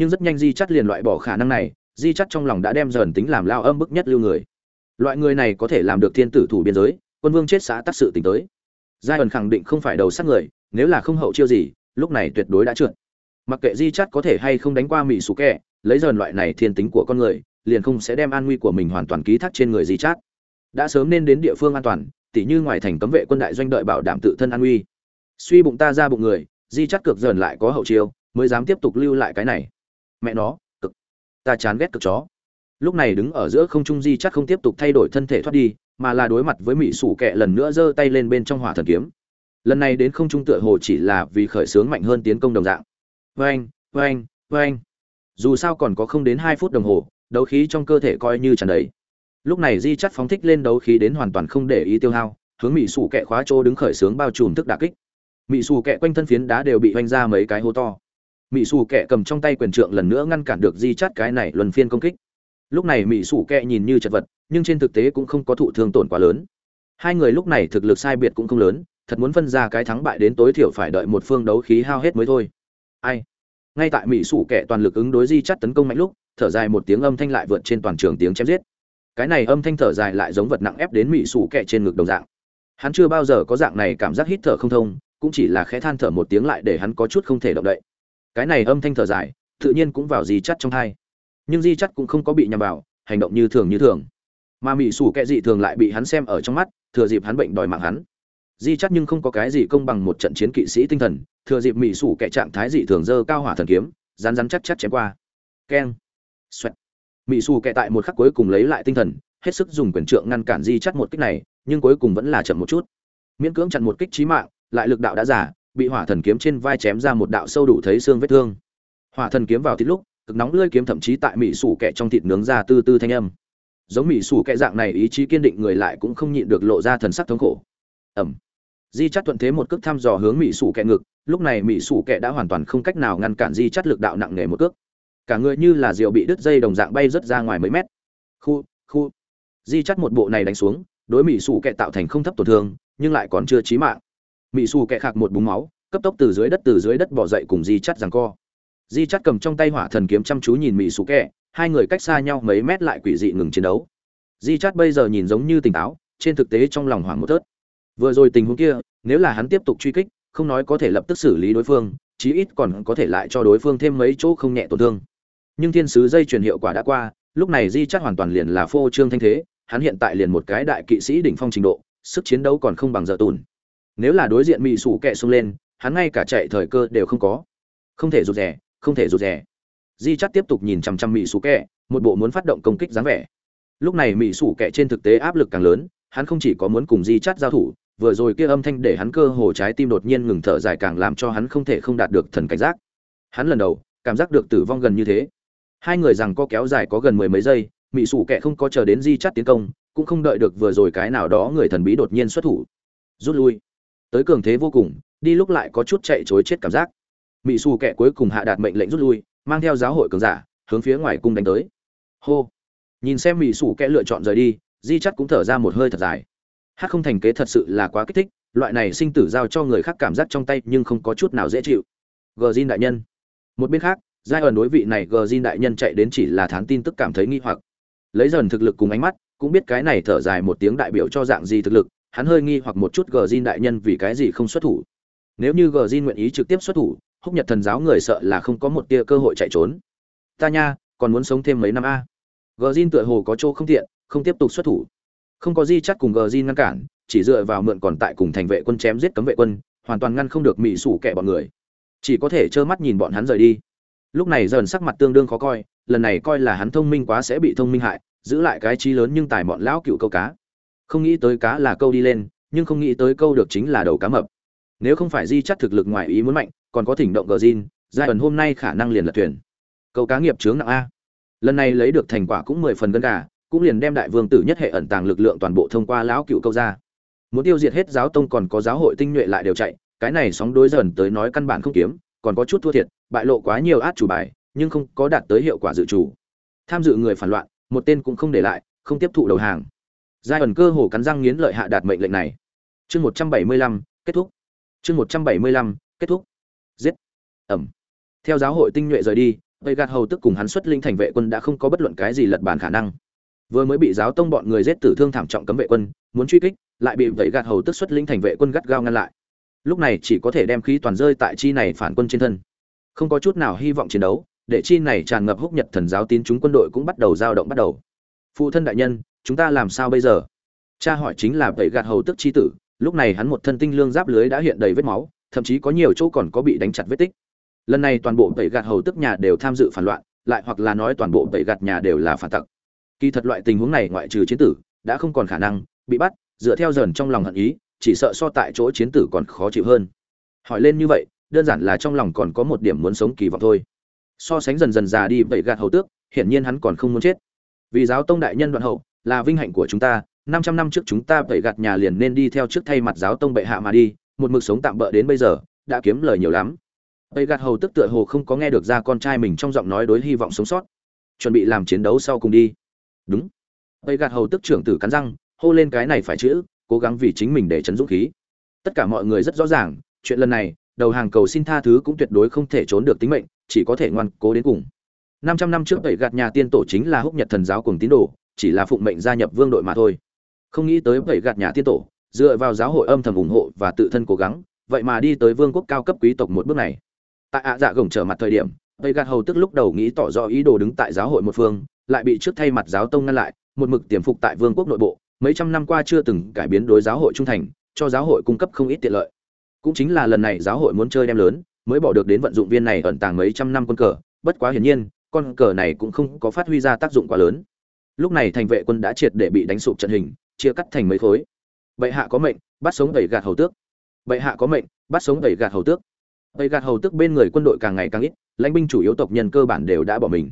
nhưng rất nhanh di chắt liền loại bỏ khả năng này, di chắt trong lòng đã đem dần tính làm lao âm bức nhất lưu người. Loại người này có thể làm được thiên tử thủ biên giới, quân vương chết xã tác sự tính tới. Giai ẩn khẳng định không phải đầu sát người, nếu là không hậu chiêu gì, lúc này tuyệt đối đã trượt. Mặc kệ di chắt có thể hay không đánh qua mỹ sủ kẹ lấy dần loại này thiên tính của con người, liền không sẽ đem an nguy của mình hoàn toàn ký thác trên người di chát. Đã sớm nên đến địa phương an toàn, tỉ như ngoài thành cấm vệ quân đại doanh đợi bảo đảm tự thân an nguy. Suy bụng ta ra bụng người, di chắt cực dần lại có hậu chiêu, mới dám tiếp tục lưu lại cái này mẹ nó, cực. Ta chán ghét cực chó. Lúc này đứng ở giữa không trung di chắt không tiếp tục thay đổi thân thể thoát đi, mà là đối mặt với mỹ sủ kẹ lần nữa giơ tay lên bên trong hỏa thần kiếm. Lần này đến không trung tựa hồ chỉ là vì khởi sướng mạnh hơn tiến công đồng dạng. Vain vain vain dù sao còn có không đến hai phút đồng hồ, đấu khí trong cơ thể coi như tràn đầy. Lúc này di chắt phóng thích lên đấu khí đến hoàn toàn không để ý tiêu hao, hướng mỹ sủ kẹ khóa chỗ đứng khởi sướng bao trùm thức đà kích. Mỹ sủ kẹ quanh thân phiến đá đều bị hoành ra mấy cái hố to mỹ sủ kẹ cầm trong tay quyền trượng lần nữa ngăn cản được di chát cái này luân phiên công kích. Lúc này mỹ sủ kẹ nhìn như chật vật, nhưng trên thực tế cũng không có thụ thương tổn quá lớn. Hai người lúc này thực lực sai biệt cũng không lớn, thật muốn phân ra cái thắng bại đến tối thiểu phải đợi một phương đấu khí hao hết mới thôi. Ai? Ngay tại mỹ sủ kẹ toàn lực ứng đối di chát tấn công mạnh lúc, thở dài một tiếng âm thanh lại vượt trên toàn trường tiếng chém giết. Cái này âm thanh thở dài lại giống vật nặng ép đến mỹ sủ kẹ trên ngực đồng dạng. Hắn chưa bao giờ có dạng này cảm giác hít thở không thông, cũng chỉ là khẽ than thở một tiếng lại để hắn có chút không thể động đậy cái này âm thanh thở dài, tự nhiên cũng vào di chắt trong thai. Nhưng di chắt cũng không có bị nhầm vào, hành động như thường như thường. Mà mỹ sủ kệ dị thường lại bị hắn xem ở trong mắt, thừa dịp hắn bệnh đòi mạng hắn. Di chắt nhưng không có cái gì công bằng một trận chiến kỵ sĩ tinh thần, thừa dịp mỹ sủ kệ trạng thái dị thường dơ cao hỏa thần kiếm rán rán chắc chắc chém qua. Keng. Xoẹt. Mỹ sủ kệ tại một khắc cuối cùng lấy lại tinh thần, hết sức dùng quyền trượng ngăn cản di chắt một kích này, nhưng cuối cùng vẫn là chậm một chút. Miễn cưỡng chặn một kích trí mạng, lại lực đạo đã giả bị hỏa thần kiếm trên vai chém ra một đạo sâu đủ thấy xương vết thương. Hỏa thần kiếm vào thịt lúc, cực nóng lưỡi kiếm thậm chí tại mỹ sủ kẹ trong thịt nướng ra tư tư thanh âm. Giống mỹ sủ kẹ dạng này ý chí kiên định người lại cũng không nhịn được lộ ra thần sắc thống khổ. Ẩm. Di chắt thuận thế một cước thăm dò hướng mỹ sủ kẹ ngực, lúc này mỹ sủ kẹ đã hoàn toàn không cách nào ngăn cản di chắt lực đạo nặng nề một cước. Cả người như là rượu bị đứt dây đồng dạng bay rất ra ngoài mấy mét. Khu khu. Di chắt một bộ này đánh xuống, đối mỹ sủ kẹ tạo thành không thấp tổn thương, nhưng lại còn chưa chí mạng mỹ xù kẹ khạc một búng máu, cấp tốc từ dưới đất từ dưới đất bỏ dậy cùng di chắt rằng co. Di chắt cầm trong tay hỏa thần kiếm chăm chú nhìn mỹ xù kẹ hai người cách xa nhau mấy mét lại quỷ dị ngừng chiến đấu. Di chắt bây giờ nhìn giống như tỉnh táo, trên thực tế trong lòng hoảng một thớt vừa rồi tình huống kia, nếu là hắn tiếp tục truy kích, không nói có thể lập tức xử lý đối phương, chí ít còn có thể lại cho đối phương thêm mấy chỗ không nhẹ tổn thương. Nhưng thiên sứ dây truyền hiệu quả đã qua, lúc này di chắc hoàn toàn liền là phô trương thanh thế, hắn hiện tại liền một cái đại kỵ sĩ đỉnh phong trình độ, sức chiến đấu còn không bằng giờ tùn nếu là đối diện mỹ sủ kẹ xông lên, hắn ngay cả chạy thời cơ đều không có. Không thể rụt rè, không thể rụt rè. Di chắt tiếp tục nhìn chằm chằm mỹ sủ kẹ, một bộ muốn phát động công kích dáng vẻ. Lúc này mỹ sủ kẹ trên thực tế áp lực càng lớn, hắn không chỉ có muốn cùng di chắt giao thủ, vừa rồi kia âm thanh để hắn cơ hồ trái tim đột nhiên ngừng thở dài càng làm cho hắn không thể không đạt được thần cảnh giác. Hắn lần đầu, cảm giác được tử vong gần như thế. Hai người rằng co kéo dài có gần mười mấy giây mỹ sủ kệ không có chờ đến di chắt tiến công, cũng không đợi được vừa rồi cái nào đó người thần bí đột nhiên xuất thủ. Rút lui tới cường thế vô cùng, đi lúc lại có chút chạy chối chết cảm giác. Mỹ xù kẻ cuối cùng hạ đạt mệnh lệnh rút lui, mang theo giáo hội cường giả, hướng phía ngoài cung đánh tới. Hô! Nhìn xem mỹ xù kẻ lựa chọn rời đi, di chắt cũng thở ra một hơi thật dài. Hát không thành kế thật sự là quá kích thích, loại này sinh tử giao cho người khác cảm giác trong tay nhưng không có chút nào dễ chịu. Gờ zin đại nhân. Một bên khác, giai ẩn đối vị này gờ zin đại nhân chạy đến chỉ là thán tin tức cảm thấy nghi hoặc. Lấy dần thực lực cùng ánh mắt, cũng biết cái này thở dài một tiếng đại biểu cho dạng gì thực lực hắn hơi nghi hoặc một chút gờ zin đại nhân vì cái gì không xuất thủ. Nếu như gờ zin nguyện ý trực tiếp xuất thủ, húc nhật thần giáo người sợ là không có một tia cơ hội chạy trốn. Ta nha, còn muốn sống thêm mấy năm a? Gờ zin tựa hồ có chỗ không tiện, không tiếp tục xuất thủ. Không có di chắc cùng gờ zin ngăn cản, chỉ dựa vào mượn còn tại cùng thành vệ quân chém giết cấm vệ quân, hoàn toàn ngăn không được mỹ sủ kẻ bọn người. Chỉ có thể trơ mắt nhìn bọn hắn rời đi. Lúc này dần sắc mặt tương đương khó coi, lần này coi là hắn thông minh quá sẽ bị thông minh hại, giữ lại cái trí lớn nhưng tài bọn lão cựu câu cá không nghĩ tới cá là câu đi lên, nhưng không nghĩ tới câu được chính là đầu cá mập. Nếu không phải di chắc thực lực ngoài ý muốn mạnh, còn có thỉnh động gờ zin giai ẩn hôm nay khả năng liền lật thuyền. Câu cá nghiệp chướng nặng a. Lần này lấy được thành quả cũng mười phần gân gà, cũng liền đem đại vương tử nhất hệ ẩn tàng lực lượng toàn bộ thông qua lão cựu câu ra. Muốn tiêu diệt hết giáo tông còn có giáo hội tinh nhuệ lại đều chạy, cái này sóng đối dần tới nói căn bản không kiếm, còn có chút thua thiệt, bại lộ quá nhiều át chủ bài, nhưng không có đạt tới hiệu quả dự chủ tham dự người phản loạn, một tên cũng không để lại, không tiếp thụ đầu hàng giai ẩn cơ hồ cắn răng nghiến lợi hạ đạt mệnh lệnh này. Chương một trăm bảy mươi lăm, kết thúc. Chương một trăm bảy mươi lăm, kết thúc. Giết. Ẩm. Theo giáo hội tinh nhuệ rời đi tây gạt hầu tức cùng hắn xuất linh thành vệ quân đã không có bất luận cái gì lật bàn khả năng. Vừa mới bị giáo tông bọn người giết tử thương thảm trọng cấm vệ quân, muốn truy kích, lại bị vẩy gạt hầu tức xuất linh thành vệ quân gắt gao ngăn lại. Lúc này chỉ có thể đem khí toàn rơi tại chi này phản quân trên thân. Không có chút nào hy vọng chiến đấu, để chi này tràn ngập húc nhật thần giáo tín chúng quân đội cũng bắt đầu dao động bắt đầu. Phụ thân đại nhân chúng ta làm sao bây giờ? Cha hỏi chính là tẩy gạt hầu tức chi tử, lúc này hắn một thân tinh lương giáp lưới đã hiện đầy vết máu, thậm chí có nhiều chỗ còn có bị đánh chặt vết tích. Lần này toàn bộ tẩy gạt hầu tức nhà đều tham dự phản loạn, lại hoặc là nói toàn bộ tẩy gạt nhà đều là phản tặc. Kỳ thật loại tình huống này ngoại trừ chiến tử, đã không còn khả năng, bị bắt, dựa theo dần trong lòng hận ý, chỉ sợ so tại chỗ chiến tử còn khó chịu hơn. Hỏi lên như vậy, đơn giản là trong lòng còn có một điểm muốn sống kỳ vọng thôi. So sánh dần dần già đi vậy gạt hầu tước, hiển nhiên hắn còn không muốn chết. Vì giáo tông đại nhân đoạn hậu là vinh hạnh của chúng ta, năm trăm năm trước chúng ta vậy gạt nhà liền nên đi theo trước thay mặt giáo tông bệ hạ mà đi, một mực sống tạm bỡ đến bây giờ, đã kiếm lời nhiều lắm. Vậy gạt hầu tức tựa hồ không có nghe được ra con trai mình trong giọng nói đối hy vọng sống sót. Chuẩn bị làm chiến đấu sau cùng đi. Đúng. Vậy gạt hầu tức trưởng tử cắn răng, hô lên cái này phải chữ, cố gắng vì chính mình để chấn dũng khí. Tất cả mọi người rất rõ ràng, chuyện lần này, đầu hàng cầu xin tha thứ cũng tuyệt đối không thể trốn được tính mệnh, chỉ có thể ngoan cố đến cùng. 500 năm trước tẩy gạt nhà tiên tổ chính là húc nhật thần giáo cùng tín đồ chỉ là phụng mệnh gia nhập vương đội mà thôi. Không nghĩ tới vậy gạt nhà tiên tổ, dựa vào giáo hội âm thầm ủng hộ và tự thân cố gắng, vậy mà đi tới vương quốc cao cấp quý tộc một bước này. Tại ạ dạ gồng trở mặt thời điểm, vậy gạt hầu tức lúc đầu nghĩ tỏ rõ ý đồ đứng tại giáo hội một phương, lại bị trước thay mặt giáo tông ngăn lại, một mực tiềm phục tại vương quốc nội bộ, mấy trăm năm qua chưa từng cải biến đối giáo hội trung thành, cho giáo hội cung cấp không ít tiện lợi. Cũng chính là lần này giáo hội muốn chơi đem lớn, mới bỏ được đến vận dụng viên này ẩn tàng mấy trăm năm quân cờ, bất quá hiển nhiên, con cờ này cũng không có phát huy ra tác dụng quá lớn lúc này thành vệ quân đã triệt để bị đánh sụp trận hình chia cắt thành mấy khối. Bệ hạ có mệnh bắt sống đẩy gạt hầu tước. Bệ hạ có mệnh bắt sống đẩy gạt hầu tước. Đẩy gạt hầu tước bên người quân đội càng ngày càng ít lãnh binh chủ yếu tộc nhân cơ bản đều đã bỏ mình.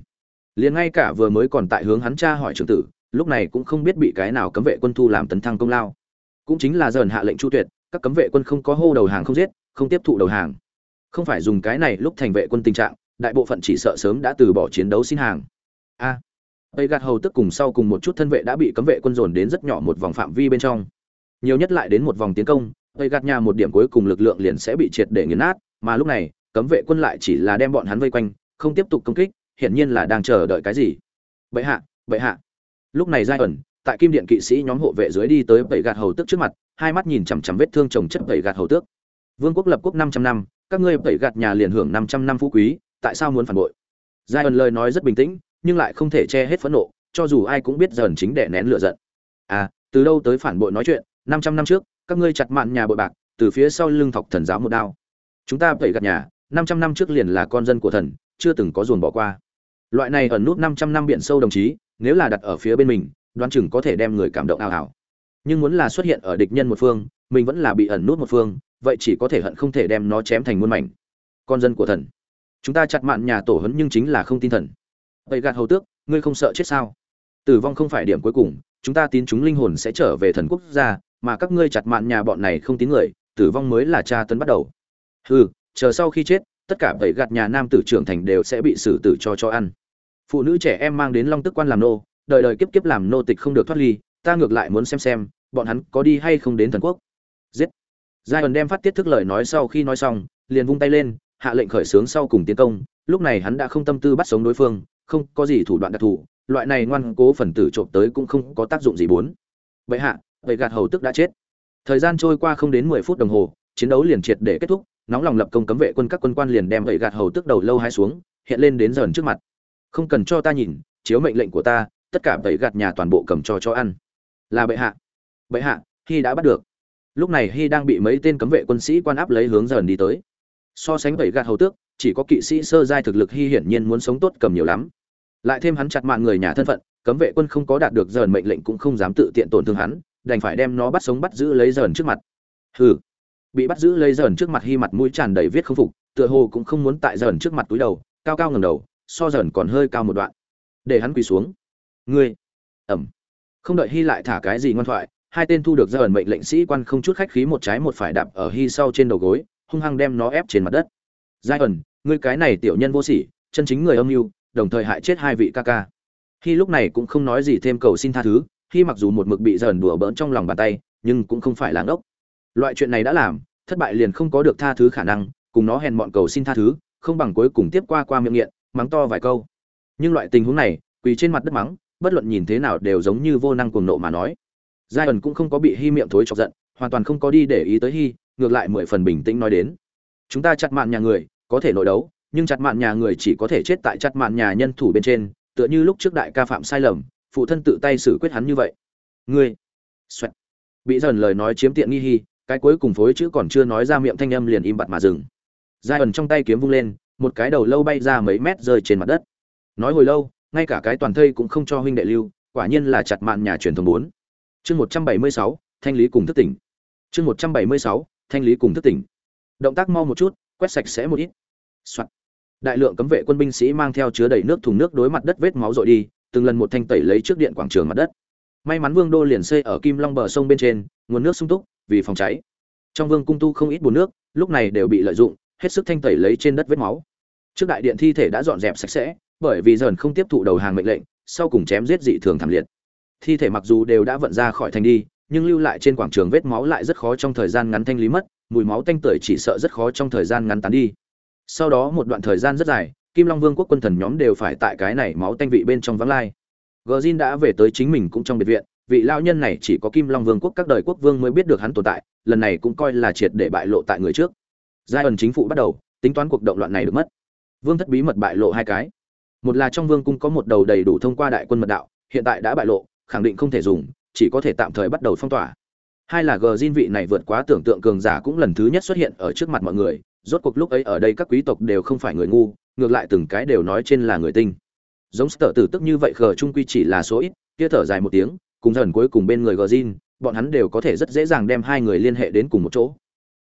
Liền ngay cả vừa mới còn tại hướng hắn cha hỏi trưởng tử lúc này cũng không biết bị cái nào cấm vệ quân thu làm tấn thăng công lao. Cũng chính là dần hạ lệnh chu tuyệt các cấm vệ quân không có hô đầu hàng không giết không tiếp thụ đầu hàng. Không phải dùng cái này lúc thành vệ quân tình trạng đại bộ phận chỉ sợ sớm đã từ bỏ chiến đấu xin hàng. A à, tây gạt hầu tức cùng sau cùng một chút thân vệ đã bị cấm vệ quân dồn đến rất nhỏ một vòng phạm vi bên trong. Nhiều nhất lại đến một vòng tiến công, tây gạt nhà một điểm cuối cùng lực lượng liền sẽ bị triệt để nghiền nát, mà lúc này, cấm vệ quân lại chỉ là đem bọn hắn vây quanh, không tiếp tục công kích, hiển nhiên là đang chờ đợi cái gì. Bệ hạ bệ hạ. Lúc này giai ẩn, tại kim điện kỵ sĩ nhóm hộ vệ dưới đi tới bảy gạt hầu tước trước mặt, hai mắt nhìn chằm chằm vết thương chồng chất bảy gạt hầu tước. Vương quốc lập quốc năm trăm năm, các ngươi bảy gạt nhà liền hưởng năm trăm năm phú quý, tại sao muốn phản bội? Giai ẩn lời nói rất bình tĩnh nhưng lại không thể che hết phẫn nộ, cho dù ai cũng biết dần chính để nén lửa giận. À từ đâu tới phản bội nói chuyện, năm trăm năm trước, các ngươi chặt mạn nhà bội bạc, từ phía sau lưng thọc thần giáo một đao. Chúng ta bảy gạt nhà, năm trăm năm trước liền là con dân của thần, chưa từng có ruồn bỏ qua. Loại này ẩn nút năm trăm năm biển sâu đồng chí, nếu là đặt ở phía bên mình, đoán chừng có thể đem người cảm động ảo ảo nhưng muốn là xuất hiện ở địch nhân một phương, mình vẫn là bị ẩn nút một phương, vậy chỉ có thể hận không thể đem nó chém thành muôn mảnh. Con dân của thần. Chúng ta chặt mạn nhà tổ hấn nhưng chính là không tin thần vậy gạt hầu tước, ngươi không sợ chết sao? Tử vong không phải điểm cuối cùng, chúng ta tin chúng linh hồn sẽ trở về thần quốc gia, mà các ngươi chặt mạn nhà bọn này không tín người, tử vong mới là tra tấn bắt đầu. Hừ, chờ sau khi chết, tất cả vậy gạt nhà nam tử trưởng thành đều sẽ bị xử tử cho cho ăn. Phụ nữ trẻ em mang đến long tức quan làm nô, đời đời kiếp kiếp làm nô tịch không được thoát ly, ta ngược lại muốn xem xem, bọn hắn có đi hay không đến thần quốc. Giết. Giai ẩn đem phát tiết thức lời nói sau khi nói xong, liền vung tay lên, hạ lệnh khởi xướng sau cùng tiến công, lúc này hắn đã không tâm tư bắt sống đối phương không có gì thủ đoạn đặc thù, loại này ngoan cố phần tử trộm tới cũng không có tác dụng gì bốn. Vậy hạ, vậy gạt hầu tức đã chết. Thời gian trôi qua không đến mười phút đồng hồ, chiến đấu liền triệt để kết thúc, nóng lòng lập công cấm vệ quân các quân quan liền đem vậy gạt hầu tức đầu lâu hai xuống, hiện lên đến dần trước mặt. Không cần cho ta nhìn, chiếu mệnh lệnh của ta, tất cả vậy gạt nhà toàn bộ cầm cho cho ăn. Là bệ hạ. Bệ hạ, hy đã bắt được. Lúc này hy đang bị mấy tên cấm vệ quân sĩ quan áp lấy hướng dần đi tới. So sánh vậy gạt hầu tước, chỉ có kỵ sĩ sơ giai thực lực hy hiển nhiên muốn sống tốt cầm nhiều lắm lại thêm hắn chặt mạng người nhà thân phận, cấm vệ quân không có đạt được dờn mệnh lệnh cũng không dám tự tiện tổn thương hắn, đành phải đem nó bắt sống bắt giữ lấy dờn trước mặt. Hừ. Bị bắt giữ lấy dờn trước mặt hy mặt mũi tràn đầy viết không phục, tựa hồ cũng không muốn tại dờn trước mặt túi đầu, cao cao ngầm đầu, so dờn còn hơi cao một đoạn. Để hắn quỳ xuống. Ngươi. Ẩm. Không đợi hy lại thả cái gì ngoan thoại, hai tên thu được dờn mệnh lệnh sĩ quan không chút khách khí một trái một phải đạp ở hy sau trên đầu gối, hung hăng đem nó ép trên mặt đất. Giai ẩn, ngươi cái này tiểu nhân vô sỉ, chân chính người âm mưu đồng thời hại chết hai vị ca ca. Hy lúc này cũng không nói gì thêm cầu xin tha thứ hy mặc dù một mực bị giỡn đùa bỡn trong lòng bàn tay, nhưng cũng không phải là ngốc. Loại chuyện này đã làm, thất bại liền không có được tha thứ khả năng, cùng nó hèn mọn cầu xin tha thứ, không bằng cuối cùng tiếp qua qua miệng nghiện, mắng to vài câu. Nhưng loại tình huống này, quỳ trên mặt đất mắng, bất luận nhìn thế nào đều giống như vô năng cuồng nộ mà nói. Giai ẩn cũng không có bị hy miệng thối chọc giận, hoàn toàn không có đi để ý tới hy ngược lại mười phần bình tĩnh nói đến. Chúng ta chặt mạn nhà người, có thể nội đấu nhưng chặt mạn nhà người chỉ có thể chết tại chặt mạn nhà nhân thủ bên trên, tựa như lúc trước đại ca phạm sai lầm, phụ thân tự tay xử quyết hắn như vậy. Ngươi, xoẹt. Bị dần lời nói chiếm tiện nghi hy cái cuối cùng phối chữ còn chưa nói ra miệng thanh âm liền im bặt mà dừng. Giai ẩn trong tay kiếm vung lên, một cái đầu lâu bay ra mấy mét rơi trên mặt đất. Nói hồi lâu, ngay cả cái toàn thây cũng không cho huynh đệ lưu, quả nhiên là chặt mạn nhà truyền thống bốn. Chương một trăm bảy mươi sáu, thanh lý cùng thức tỉnh. Chương một trăm bảy mươi sáu, thanh lý cùng thức tỉnh. Động tác mau một chút, quét sạch sẽ một ít. Soạn đại lượng cấm vệ quân binh sĩ mang theo chứa đầy nước thùng nước đối mặt đất vết máu rội đi, từng lần một thanh tẩy lấy trước điện quảng trường mặt đất. May mắn vương đô liền xây ở kim long bờ sông bên trên, nguồn nước sung túc, vì phòng cháy. Trong vương cung tu không ít bùn nước, lúc này đều bị lợi dụng, hết sức thanh tẩy lấy trên đất vết máu. Trước đại điện thi thể đã dọn dẹp sạch sẽ, bởi vì dần không tiếp thụ đầu hàng mệnh lệnh, sau cùng chém giết dị thường thảm liệt. Thi thể mặc dù đều đã vận ra khỏi thành đi, nhưng lưu lại trên quảng trường vết máu lại rất khó trong thời gian ngắn thanh lý mất, mùi máu tanh tưởi chỉ sợ rất khó trong thời gian ngắn tán đi sau đó một đoạn thời gian rất dài, kim long vương quốc quân thần nhóm đều phải tại cái này máu tanh vị bên trong vắng lai. Gờ zin đã về tới chính mình cũng trong biệt viện, vị lao nhân này chỉ có kim long vương quốc các đời quốc vương mới biết được hắn tồn tại, lần này cũng coi là triệt để bại lộ tại người trước. Giai ẩn chính phủ bắt đầu, tính toán cuộc động loạn này được mất. Vương thất bí mật bại lộ hai cái. Một là trong vương cung có một đầu đầy đủ thông qua đại quân mật đạo, hiện tại đã bại lộ, khẳng định không thể dùng, chỉ có thể tạm thời bắt đầu phong tỏa. Hai là gờ diên vị này vượt quá tưởng tượng cường giả cũng lần thứ nhất xuất hiện ở trước mặt mọi người rốt cuộc lúc ấy ở đây các quý tộc đều không phải người ngu, ngược lại từng cái đều nói trên là người tinh. Giống sở tử tức như vậy khờ trung quy chỉ là số ít, kia thở dài một tiếng, cùng dần cuối cùng bên người gờ zin bọn hắn đều có thể rất dễ dàng đem hai người liên hệ đến cùng một chỗ.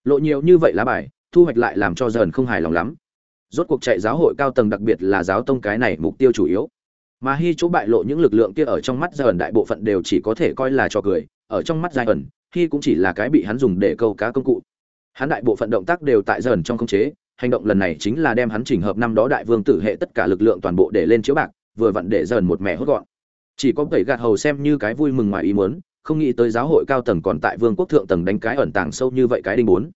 Lộ nhiều như vậy lá bài, thu hoạch lại làm cho dần không hài lòng lắm. Rốt cuộc chạy giáo hội cao tầng đặc biệt là giáo tông cái này mục tiêu chủ yếu. Mà hy chỗ bại lộ những lực lượng kia ở trong mắt giai ẩn đại bộ phận đều chỉ có thể coi là trò cười, ở trong mắt giai ẩn hy cũng chỉ là cái bị hắn dùng để câu cá công cụ hắn đại bộ phận động tác đều tại dần trong khống chế, hành động lần này chính là đem hắn chỉnh hợp năm đó đại vương tử hệ tất cả lực lượng toàn bộ để lên chiếu bạc, vừa vặn để dần một mẹ hốt gọn. Chỉ có tẩy gạt hầu xem như cái vui mừng ngoài ý muốn, không nghĩ tới giáo hội cao tầng còn tại vương quốc thượng tầng đánh cái ẩn tàng sâu như vậy cái đinh bốn.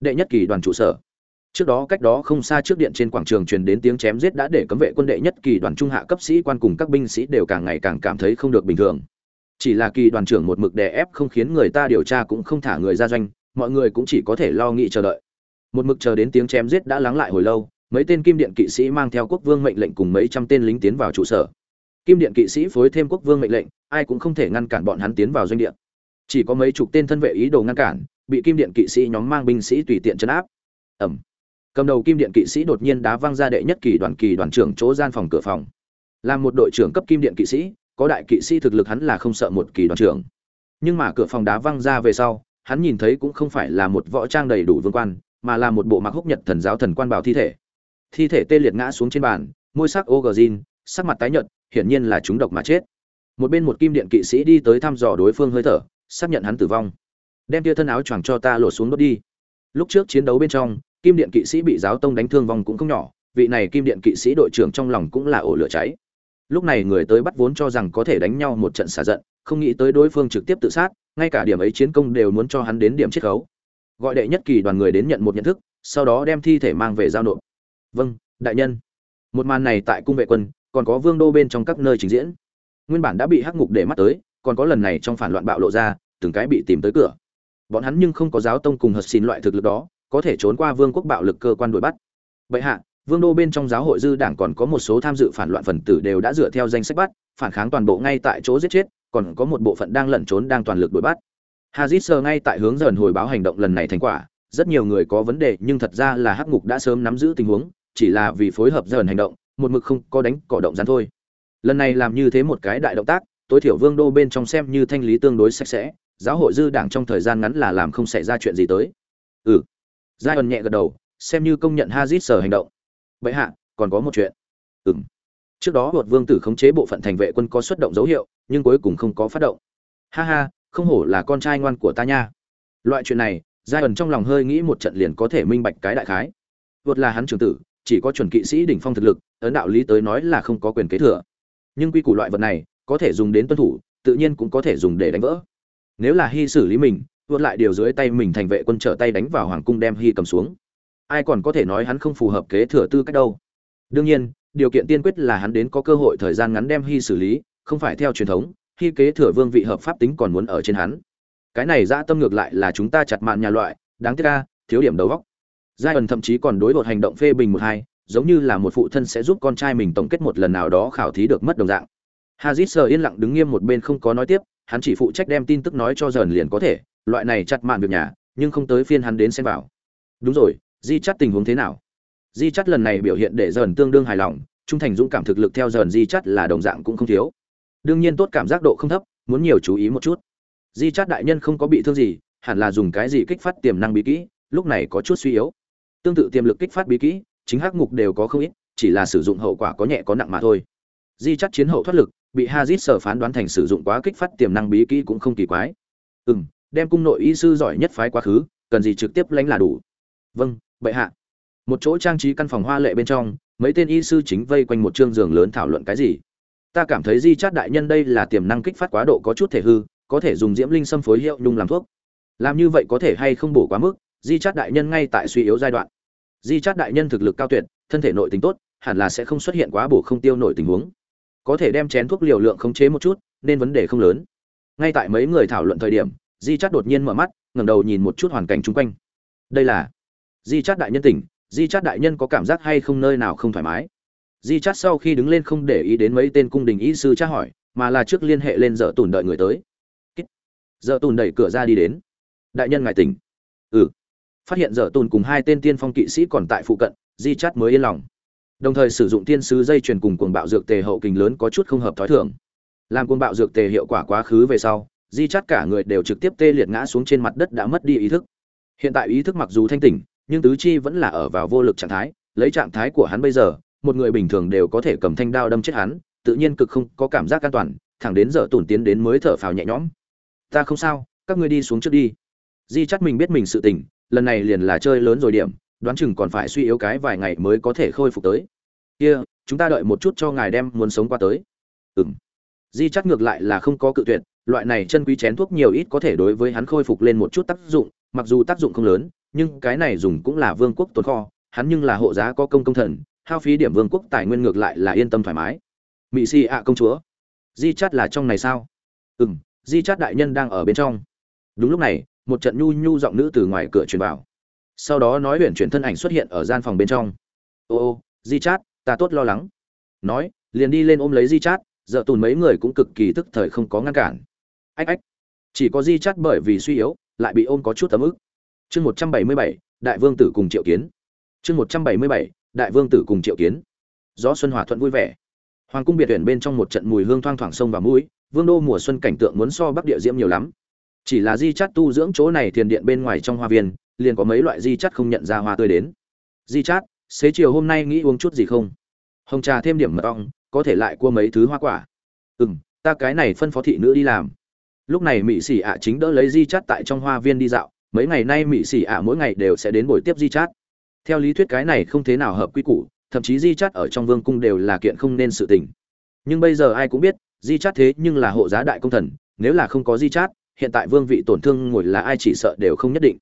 Đệ nhất kỳ đoàn trụ sở. Trước đó cách đó không xa trước điện trên quảng trường truyền đến tiếng chém giết đã để cấm vệ quân đệ nhất kỳ đoàn trung hạ cấp sĩ quan cùng các binh sĩ đều càng ngày càng cảm thấy không được bình thường. Chỉ là kỳ đoàn trưởng một mực đè ép không khiến người ta điều tra cũng không thả người ra doanh mọi người cũng chỉ có thể lo nghĩ chờ đợi. Một mực chờ đến tiếng chém giết đã lắng lại hồi lâu, mấy tên kim điện kỵ sĩ mang theo quốc vương mệnh lệnh cùng mấy trăm tên lính tiến vào trụ sở. Kim điện kỵ sĩ phối thêm quốc vương mệnh lệnh, ai cũng không thể ngăn cản bọn hắn tiến vào doanh địa. Chỉ có mấy chục tên thân vệ ý đồ ngăn cản, bị kim điện kỵ sĩ nhóm mang binh sĩ tùy tiện chấn áp. Ẩm cầm đầu kim điện kỵ sĩ đột nhiên đá văng ra đệ nhất kỳ đoàn kỳ đoàn trưởng chỗ gian phòng cửa phòng. Làm một đội trưởng cấp kim điện kỵ sĩ, có đại kỵ sĩ thực lực hắn là không sợ một kỳ đoàn trưởng. Nhưng mà cửa phòng đá văng ra về sau hắn nhìn thấy cũng không phải là một võ trang đầy đủ vương quan, mà là một bộ mặc húc nhật thần giáo thần quan bảo thi thể. Thi thể tê liệt ngã xuống trên bàn, môi sắc ô gờ zin sắc mặt tái nhợt, hiển nhiên là chúng độc mà chết. Một bên một kim điện kỵ sĩ đi tới thăm dò đối phương hơi thở, xác nhận hắn tử vong. Đem tia thân áo choàng cho ta lột xuống đốt đi. Lúc trước chiến đấu bên trong, kim điện kỵ sĩ bị giáo tông đánh thương vong cũng không nhỏ, vị này kim điện kỵ sĩ đội trưởng trong lòng cũng là ổ lửa cháy. Lúc này người tới bắt vốn cho rằng có thể đánh nhau một trận xả giận không nghĩ tới đối phương trực tiếp tự sát, ngay cả điểm ấy chiến công đều muốn cho hắn đến điểm chiết khấu. Gọi đệ nhất kỳ đoàn người đến nhận một nhận thức, sau đó đem thi thể mang về giao nộp. Vâng đại nhân. Một màn này tại cung vệ quân, còn có vương đô bên trong các nơi trình diễn. Nguyên bản đã bị hắc ngục để mắt tới, còn có lần này trong phản loạn bạo lộ ra, từng cái bị tìm tới cửa. Bọn hắn nhưng không có giáo tông cùng hợp xin loại thực lực đó, có thể trốn qua vương quốc bạo lực cơ quan đuổi bắt. Vậy hạ, vương đô bên trong giáo hội dư đảng còn có một số tham dự phản loạn phần tử đều đã dựa theo danh sách bắt, phản kháng toàn bộ ngay tại chỗ giết chết còn có một bộ phận đang lẩn trốn đang toàn lực đuổi bắt. Hazit sờ ngay tại hướng dần hồi báo hành động lần này thành quả, rất nhiều người có vấn đề nhưng thật ra là hắc ngục đã sớm nắm giữ tình huống, chỉ là vì phối hợp dần hành động, một mực không có đánh cỏ động rắn thôi. Lần này làm như thế một cái đại động tác, tối thiểu vương đô bên trong xem như thanh lý tương đối sạch sẽ, giáo hội dư đảng trong thời gian ngắn là làm không xảy ra chuyện gì tới. Ừ. Zion nhẹ gật đầu, xem như công nhận hazit sở hành động. Vậy hạ, còn có một chuyện. Ừm. trước đó hột vương tử khống chế bộ phận thành vệ quân có xuất động dấu hiệu nhưng cuối cùng không có phát động. Ha ha, không hổ là con trai ngoan của ta nha. Loại chuyện này, giai ẩn trong lòng hơi nghĩ một trận liền có thể minh bạch cái đại khái. Vượt là hắn trường tử, chỉ có chuẩn kỵ sĩ đỉnh phong thực lực, ấn đạo lý tới nói là không có quyền kế thừa. Nhưng quy củ loại vật này, có thể dùng đến tuân thủ, tự nhiên cũng có thể dùng để đánh vỡ. Nếu là hy xử lý mình, vượt lại điều dưới tay mình thành vệ quân trở tay đánh vào hoàng cung đem hy cầm xuống. Ai còn có thể nói hắn không phù hợp kế thừa tư cách đâu. Đương nhiên, điều kiện tiên quyết là hắn đến có cơ hội thời gian ngắn đem hy xử lý không phải theo truyền thống, khi kế thừa vương vị hợp pháp tính còn muốn ở trên hắn. Cái này dã tâm ngược lại là chúng ta chặt mạn nhà loại, đáng tiếc ca thiếu điểm đầu góc giai ẩn thậm chí còn đối bột hành động phê bình một hai, giống như là một phụ thân sẽ giúp con trai mình tổng kết một lần nào đó khảo thí được mất đồng dạng. Hazit sờ yên lặng đứng nghiêm một bên không có nói tiếp, hắn chỉ phụ trách đem tin tức nói cho dần liền có thể, loại này chặt mạn việc nhà, nhưng không tới phiên hắn đến xem vào. Đúng rồi, di chắt tình huống thế nào? Di chắt lần này biểu hiện để dần tương đương hài lòng, trung thành dũng cảm thực lực theo dần di chắt là đồng dạng cũng không thiếu đương nhiên tốt cảm giác độ không thấp, muốn nhiều chú ý một chút. Di chát đại nhân không có bị thương gì, hẳn là dùng cái gì kích phát tiềm năng bí kỹ, lúc này có chút suy yếu. Tương tự tiềm lực kích phát bí kỹ, chính hắc ngục đều có không ít, chỉ là sử dụng hậu quả có nhẹ có nặng mà thôi. Di chắt chiến hậu thoát lực, bị hazit sở phán đoán thành sử dụng quá kích phát tiềm năng bí kỹ cũng không kỳ quái. Ừ m đem cung nội y sư giỏi nhất phái quá khứ, cần gì trực tiếp lánh là đủ. Vâng bệ hạ. Một chỗ trang trí căn phòng hoa lệ bên trong, mấy tên y sư chính vây quanh một chương giường lớn thảo luận cái gì? Ta cảm thấy di chát đại nhân đây là tiềm năng kích phát quá độ có chút thể hư, có thể dùng diễm linh xâm phối hiệu nhung làm thuốc. Làm như vậy có thể hay không bổ quá mức, di chát đại nhân ngay tại suy yếu giai đoạn. Di chát đại nhân thực lực cao tuyệt, thân thể nội tính tốt, hẳn là sẽ không xuất hiện quá bổ không tiêu nổi tình huống. Có thể đem chén thuốc liều lượng khống chế một chút, nên vấn đề không lớn. Ngay tại mấy người thảo luận thời điểm, di chát đột nhiên mở mắt, ngẩng đầu nhìn một chút hoàn cảnh chung quanh. Đây là di chát đại nhân tỉnh, di chát đại nhân có cảm giác hay không nơi nào không thoải mái? Di chát sau khi đứng lên không để ý đến mấy tên cung đình y sư tra hỏi, mà là trước liên hệ lên dợ tùn đợi người tới. Dợ tùn đẩy cửa ra đi đến. Đại nhân ngài tỉnh. Ừ. Phát hiện dở tùn cùng hai tên tiên phong kỵ sĩ còn tại phụ cận, di chát mới yên lòng. Đồng thời sử dụng tiên sứ dây chuyền cùng cuồng bạo dược tề hậu kình lớn có chút không hợp thói thường. Làm cuồng bạo dược tề hiệu quả quá khứ về sau, di chát cả người đều trực tiếp tê liệt ngã xuống trên mặt đất đã mất đi ý thức. Hiện tại ý thức mặc dù thanh tỉnh, nhưng tứ chi vẫn là ở vào vô lực trạng thái, lấy trạng thái của hắn bây giờ một người bình thường đều có thể cầm thanh đao đâm chết hắn, tự nhiên cực không có cảm giác an toàn, thẳng đến giờ tổn tiến đến mới thở phào nhẹ nhõm. Ta không sao, các ngươi đi xuống trước đi. Di chắc mình biết mình sự tỉnh lần này liền là chơi lớn rồi điểm, đoán chừng còn phải suy yếu cái vài ngày mới có thể khôi phục tới. Kia, chúng ta đợi một chút cho ngài đem muốn sống qua tới. Ừm. di chắc ngược lại là không có cự tuyệt, loại này chân quý chén thuốc nhiều ít có thể đối với hắn khôi phục lên một chút tác dụng, mặc dù tác dụng không lớn, nhưng cái này dùng cũng là vương quốc tồn kho, hắn nhưng là hộ giá có công công thần hao phí điểm vương quốc tài nguyên ngược lại là yên tâm thoải mái. Mỹ si ạ công chúa, di chát là trong này sao? Ừ m di chát đại nhân đang ở bên trong. Đúng lúc này, một trận nhu nhu giọng nữ từ ngoài cửa truyền vào. Sau đó nói huyền chuyển thân ảnh xuất hiện ở gian phòng bên trong. Ô ô, di chát, ta tốt lo lắng. Nói, liền đi lên ôm lấy di chát dợ tùn mấy người cũng cực kỳ tức thời không có ngăn cản. Ách ách, chỉ có di chát bởi vì suy yếu, lại bị ôm có chút tấm ức. Chương một trăm bảy mươi bảy, đại vương tử cùng triệu kiến. Chương một trăm bảy mươi bảy đại vương tử cùng triệu kiến. Gió xuân hòa thuận vui vẻ. Hoàng cung biệt tuyển bên trong một trận mùi hương thoang thoảng sông và mũi, vương đô mùa xuân cảnh tượng muốn so bắc địa diễm nhiều lắm. Chỉ là di chát tu dưỡng chỗ này thiền điện bên ngoài trong hoa viên, liền có mấy loại di chát không nhận ra hoa tươi đến. Di chát, xế chiều hôm nay nghĩ uống chút gì không? Hồng trà thêm điểm mật ong, có thể lại cua mấy thứ hoa quả. Ừ m ta cái này phân phó thị nữ đi làm. Lúc này mỹ xỉ ạ chính đỡ lấy di chát tại trong hoa viên đi dạo, mấy ngày nay mỹ xỉ ạ mỗi ngày đều sẽ đến buổi tiếp di chát theo lý thuyết cái này không thế nào hợp quy củ, thậm chí di chát ở trong vương cung đều là kiện không nên sự tình. Nhưng bây giờ ai cũng biết, di chát thế nhưng là hộ giá đại công thần, nếu là không có di chát, hiện tại vương vị tổn thương ngồi là ai chỉ sợ đều không nhất định.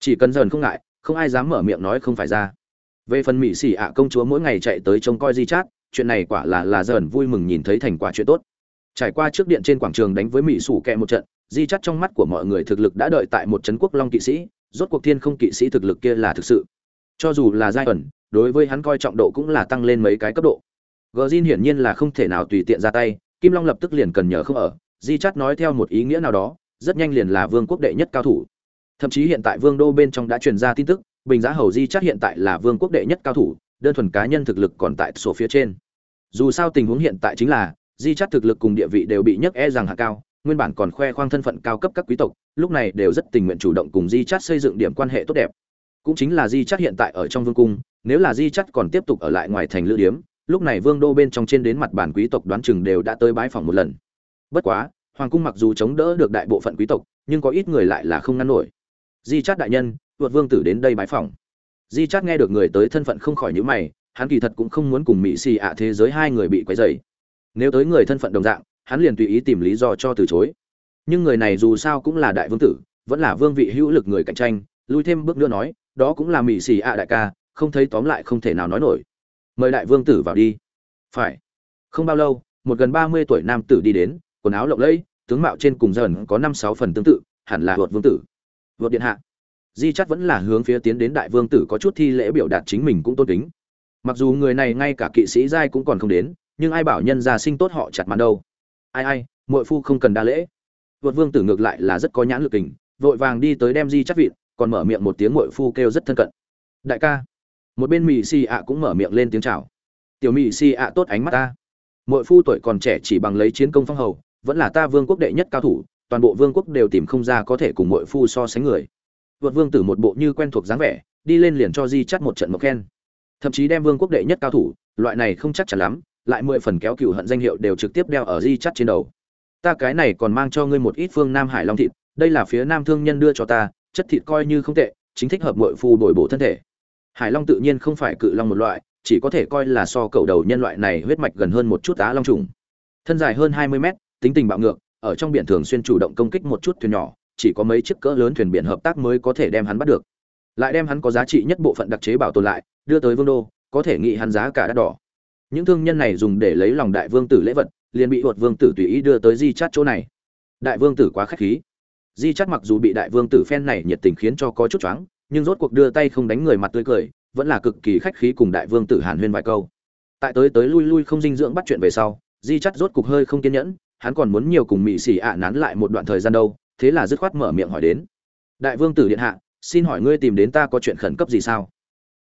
Chỉ cần dần không ngại, không ai dám mở miệng nói không phải ra. Về phần mỹ xỉ ạ, công chúa mỗi ngày chạy tới trông coi di chát, chuyện này quả là là dần vui mừng nhìn thấy thành quả chuyện tốt. Trải qua trước điện trên quảng trường đánh với mỹ sủ kẹ một trận, di chắt trong mắt của mọi người thực lực đã đợi tại một trấn quốc long kỵ sĩ, rốt cuộc thiên không kỵ sĩ thực lực kia là thực sự cho dù là giai ẩn, đối với hắn coi trọng độ cũng là tăng lên mấy cái cấp độ. Gờ zin hiển nhiên là không thể nào tùy tiện ra tay, kim long lập tức liền cần nhờ không ở. Di chắt nói theo một ý nghĩa nào đó, rất nhanh liền là vương quốc đệ nhất cao thủ. Thậm chí hiện tại vương đô bên trong đã truyền ra tin tức, bình giá hầu di chắt hiện tại là vương quốc đệ nhất cao thủ, đơn thuần cá nhân thực lực còn tại sổ phía trên. Dù sao tình huống hiện tại chính là, di chắt thực lực cùng địa vị đều bị nhấc e rằng hạ cao, nguyên bản còn khoe khoang thân phận cao cấp các quý tộc, lúc này đều rất tình nguyện chủ động cùng di chắt xây dựng điểm quan hệ tốt đẹp cũng chính là di chắt hiện tại ở trong vương cung, nếu là di chắt còn tiếp tục ở lại ngoài thành lữ điếm, lúc này vương đô bên trong trên đến mặt bản quý tộc đoán chừng đều đã tới bái phòng một lần. Bất quá, hoàng cung mặc dù chống đỡ được đại bộ phận quý tộc, nhưng có ít người lại là không ngăn nổi. Di chát đại nhân, vượt vương tử đến đây bái phòng di chát nghe được người tới thân phận không khỏi nhữ mày, hắn kỳ thật cũng không muốn cùng mỹ xì ạ thế giới hai người bị quấy dày nếu tới người thân phận đồng dạng, hắn liền tùy ý tìm lý do cho từ chối. Nhưng người này dù sao cũng là đại vương tử, vẫn là vương vị hữu lực người cạnh tranh, lui thêm bước nữa nói đó cũng là mỹ xì ạ đại ca, không thấy tóm lại không thể nào nói nổi. Mời đại vương tử vào đi. Phải. Không bao lâu, một gần ba mươi tuổi nam tử đi đến, quần áo lộng lẫy, tướng mạo trên cùng dần có năm sáu phần tương tự, hẳn là vượt vương tử. Vượt điện hạ. Di chắc vẫn là hướng phía tiến đến đại vương tử có chút thi lễ biểu đạt chính mình cũng tôn kính. Mặc dù người này ngay cả kỵ sĩ giai cũng còn không đến, nhưng ai bảo nhân gia sinh tốt họ chặt màn đâu. Ai ai, muội phu không cần đa lễ. Vượt vương tử ngược lại là rất có nhãn lực kình, vội vàng đi tới đem di chắc vịn còn mở miệng một tiếng muội phu kêu rất thân cận. Đại ca. Một bên mì xì ạ cũng mở miệng lên tiếng chào. Tiểu mì xì ạ tốt ánh mắt ta. Muội phu tuổi còn trẻ chỉ bằng lấy chiến công phong hầu, vẫn là ta vương quốc đệ nhất cao thủ, toàn bộ vương quốc đều tìm không ra có thể cùng muội phu so sánh người. Vượt vương tử một bộ như quen thuộc dáng vẻ, đi lên liền cho di chắt một trận mộc khen. Thậm chí đem vương quốc đệ nhất cao thủ, loại này không chắc chắn lắm, lại mười phần kéo cựu hận danh hiệu đều trực tiếp đeo ở di chắt trên đầu. Ta cái này còn mang cho ngươi một ít phương nam hải long thịt, đây là phía nam thương nhân đưa cho ta chất thịt coi như không tệ, chính thích hợp mội phu bồi bổ thân thể. Hải long tự nhiên không phải cự long một loại, chỉ có thể coi là so cầu đầu nhân loại này huyết mạch gần hơn một chút á long trùng. Thân dài hơn hai mươi mét, tính tình bạo ngược, ở trong biển thường xuyên chủ động công kích một chút thuyền nhỏ, chỉ có mấy chiếc cỡ lớn thuyền biển hợp tác mới có thể đem hắn bắt được. Lại đem hắn có giá trị nhất bộ phận đặc chế bảo tồn lại, đưa tới vương đô, có thể nghĩ hắn giá cả đắt đỏ. Những thương nhân này dùng để lấy lòng đại vương tử lễ vật, liền bị hột vương tử tùy ý đưa tới di chát chỗ này. Đại vương tử quá khách khí di chát mặc dù bị đại vương tử phen này nhiệt tình khiến cho có chút choáng, nhưng rốt cuộc đưa tay không đánh người mặt tươi cười, vẫn là cực kỳ khách khí cùng đại vương tử hàn huyên vài câu. Tại tới tới lui lui không dinh dưỡng bắt chuyện về sau, di chắt rốt cục hơi không kiên nhẫn, hắn còn muốn nhiều cùng mỹ xỉ ạ nán lại một đoạn thời gian đâu, thế là dứt khoát mở miệng hỏi đến. Đại vương tử điện hạ, xin hỏi ngươi tìm đến ta có chuyện khẩn cấp gì sao?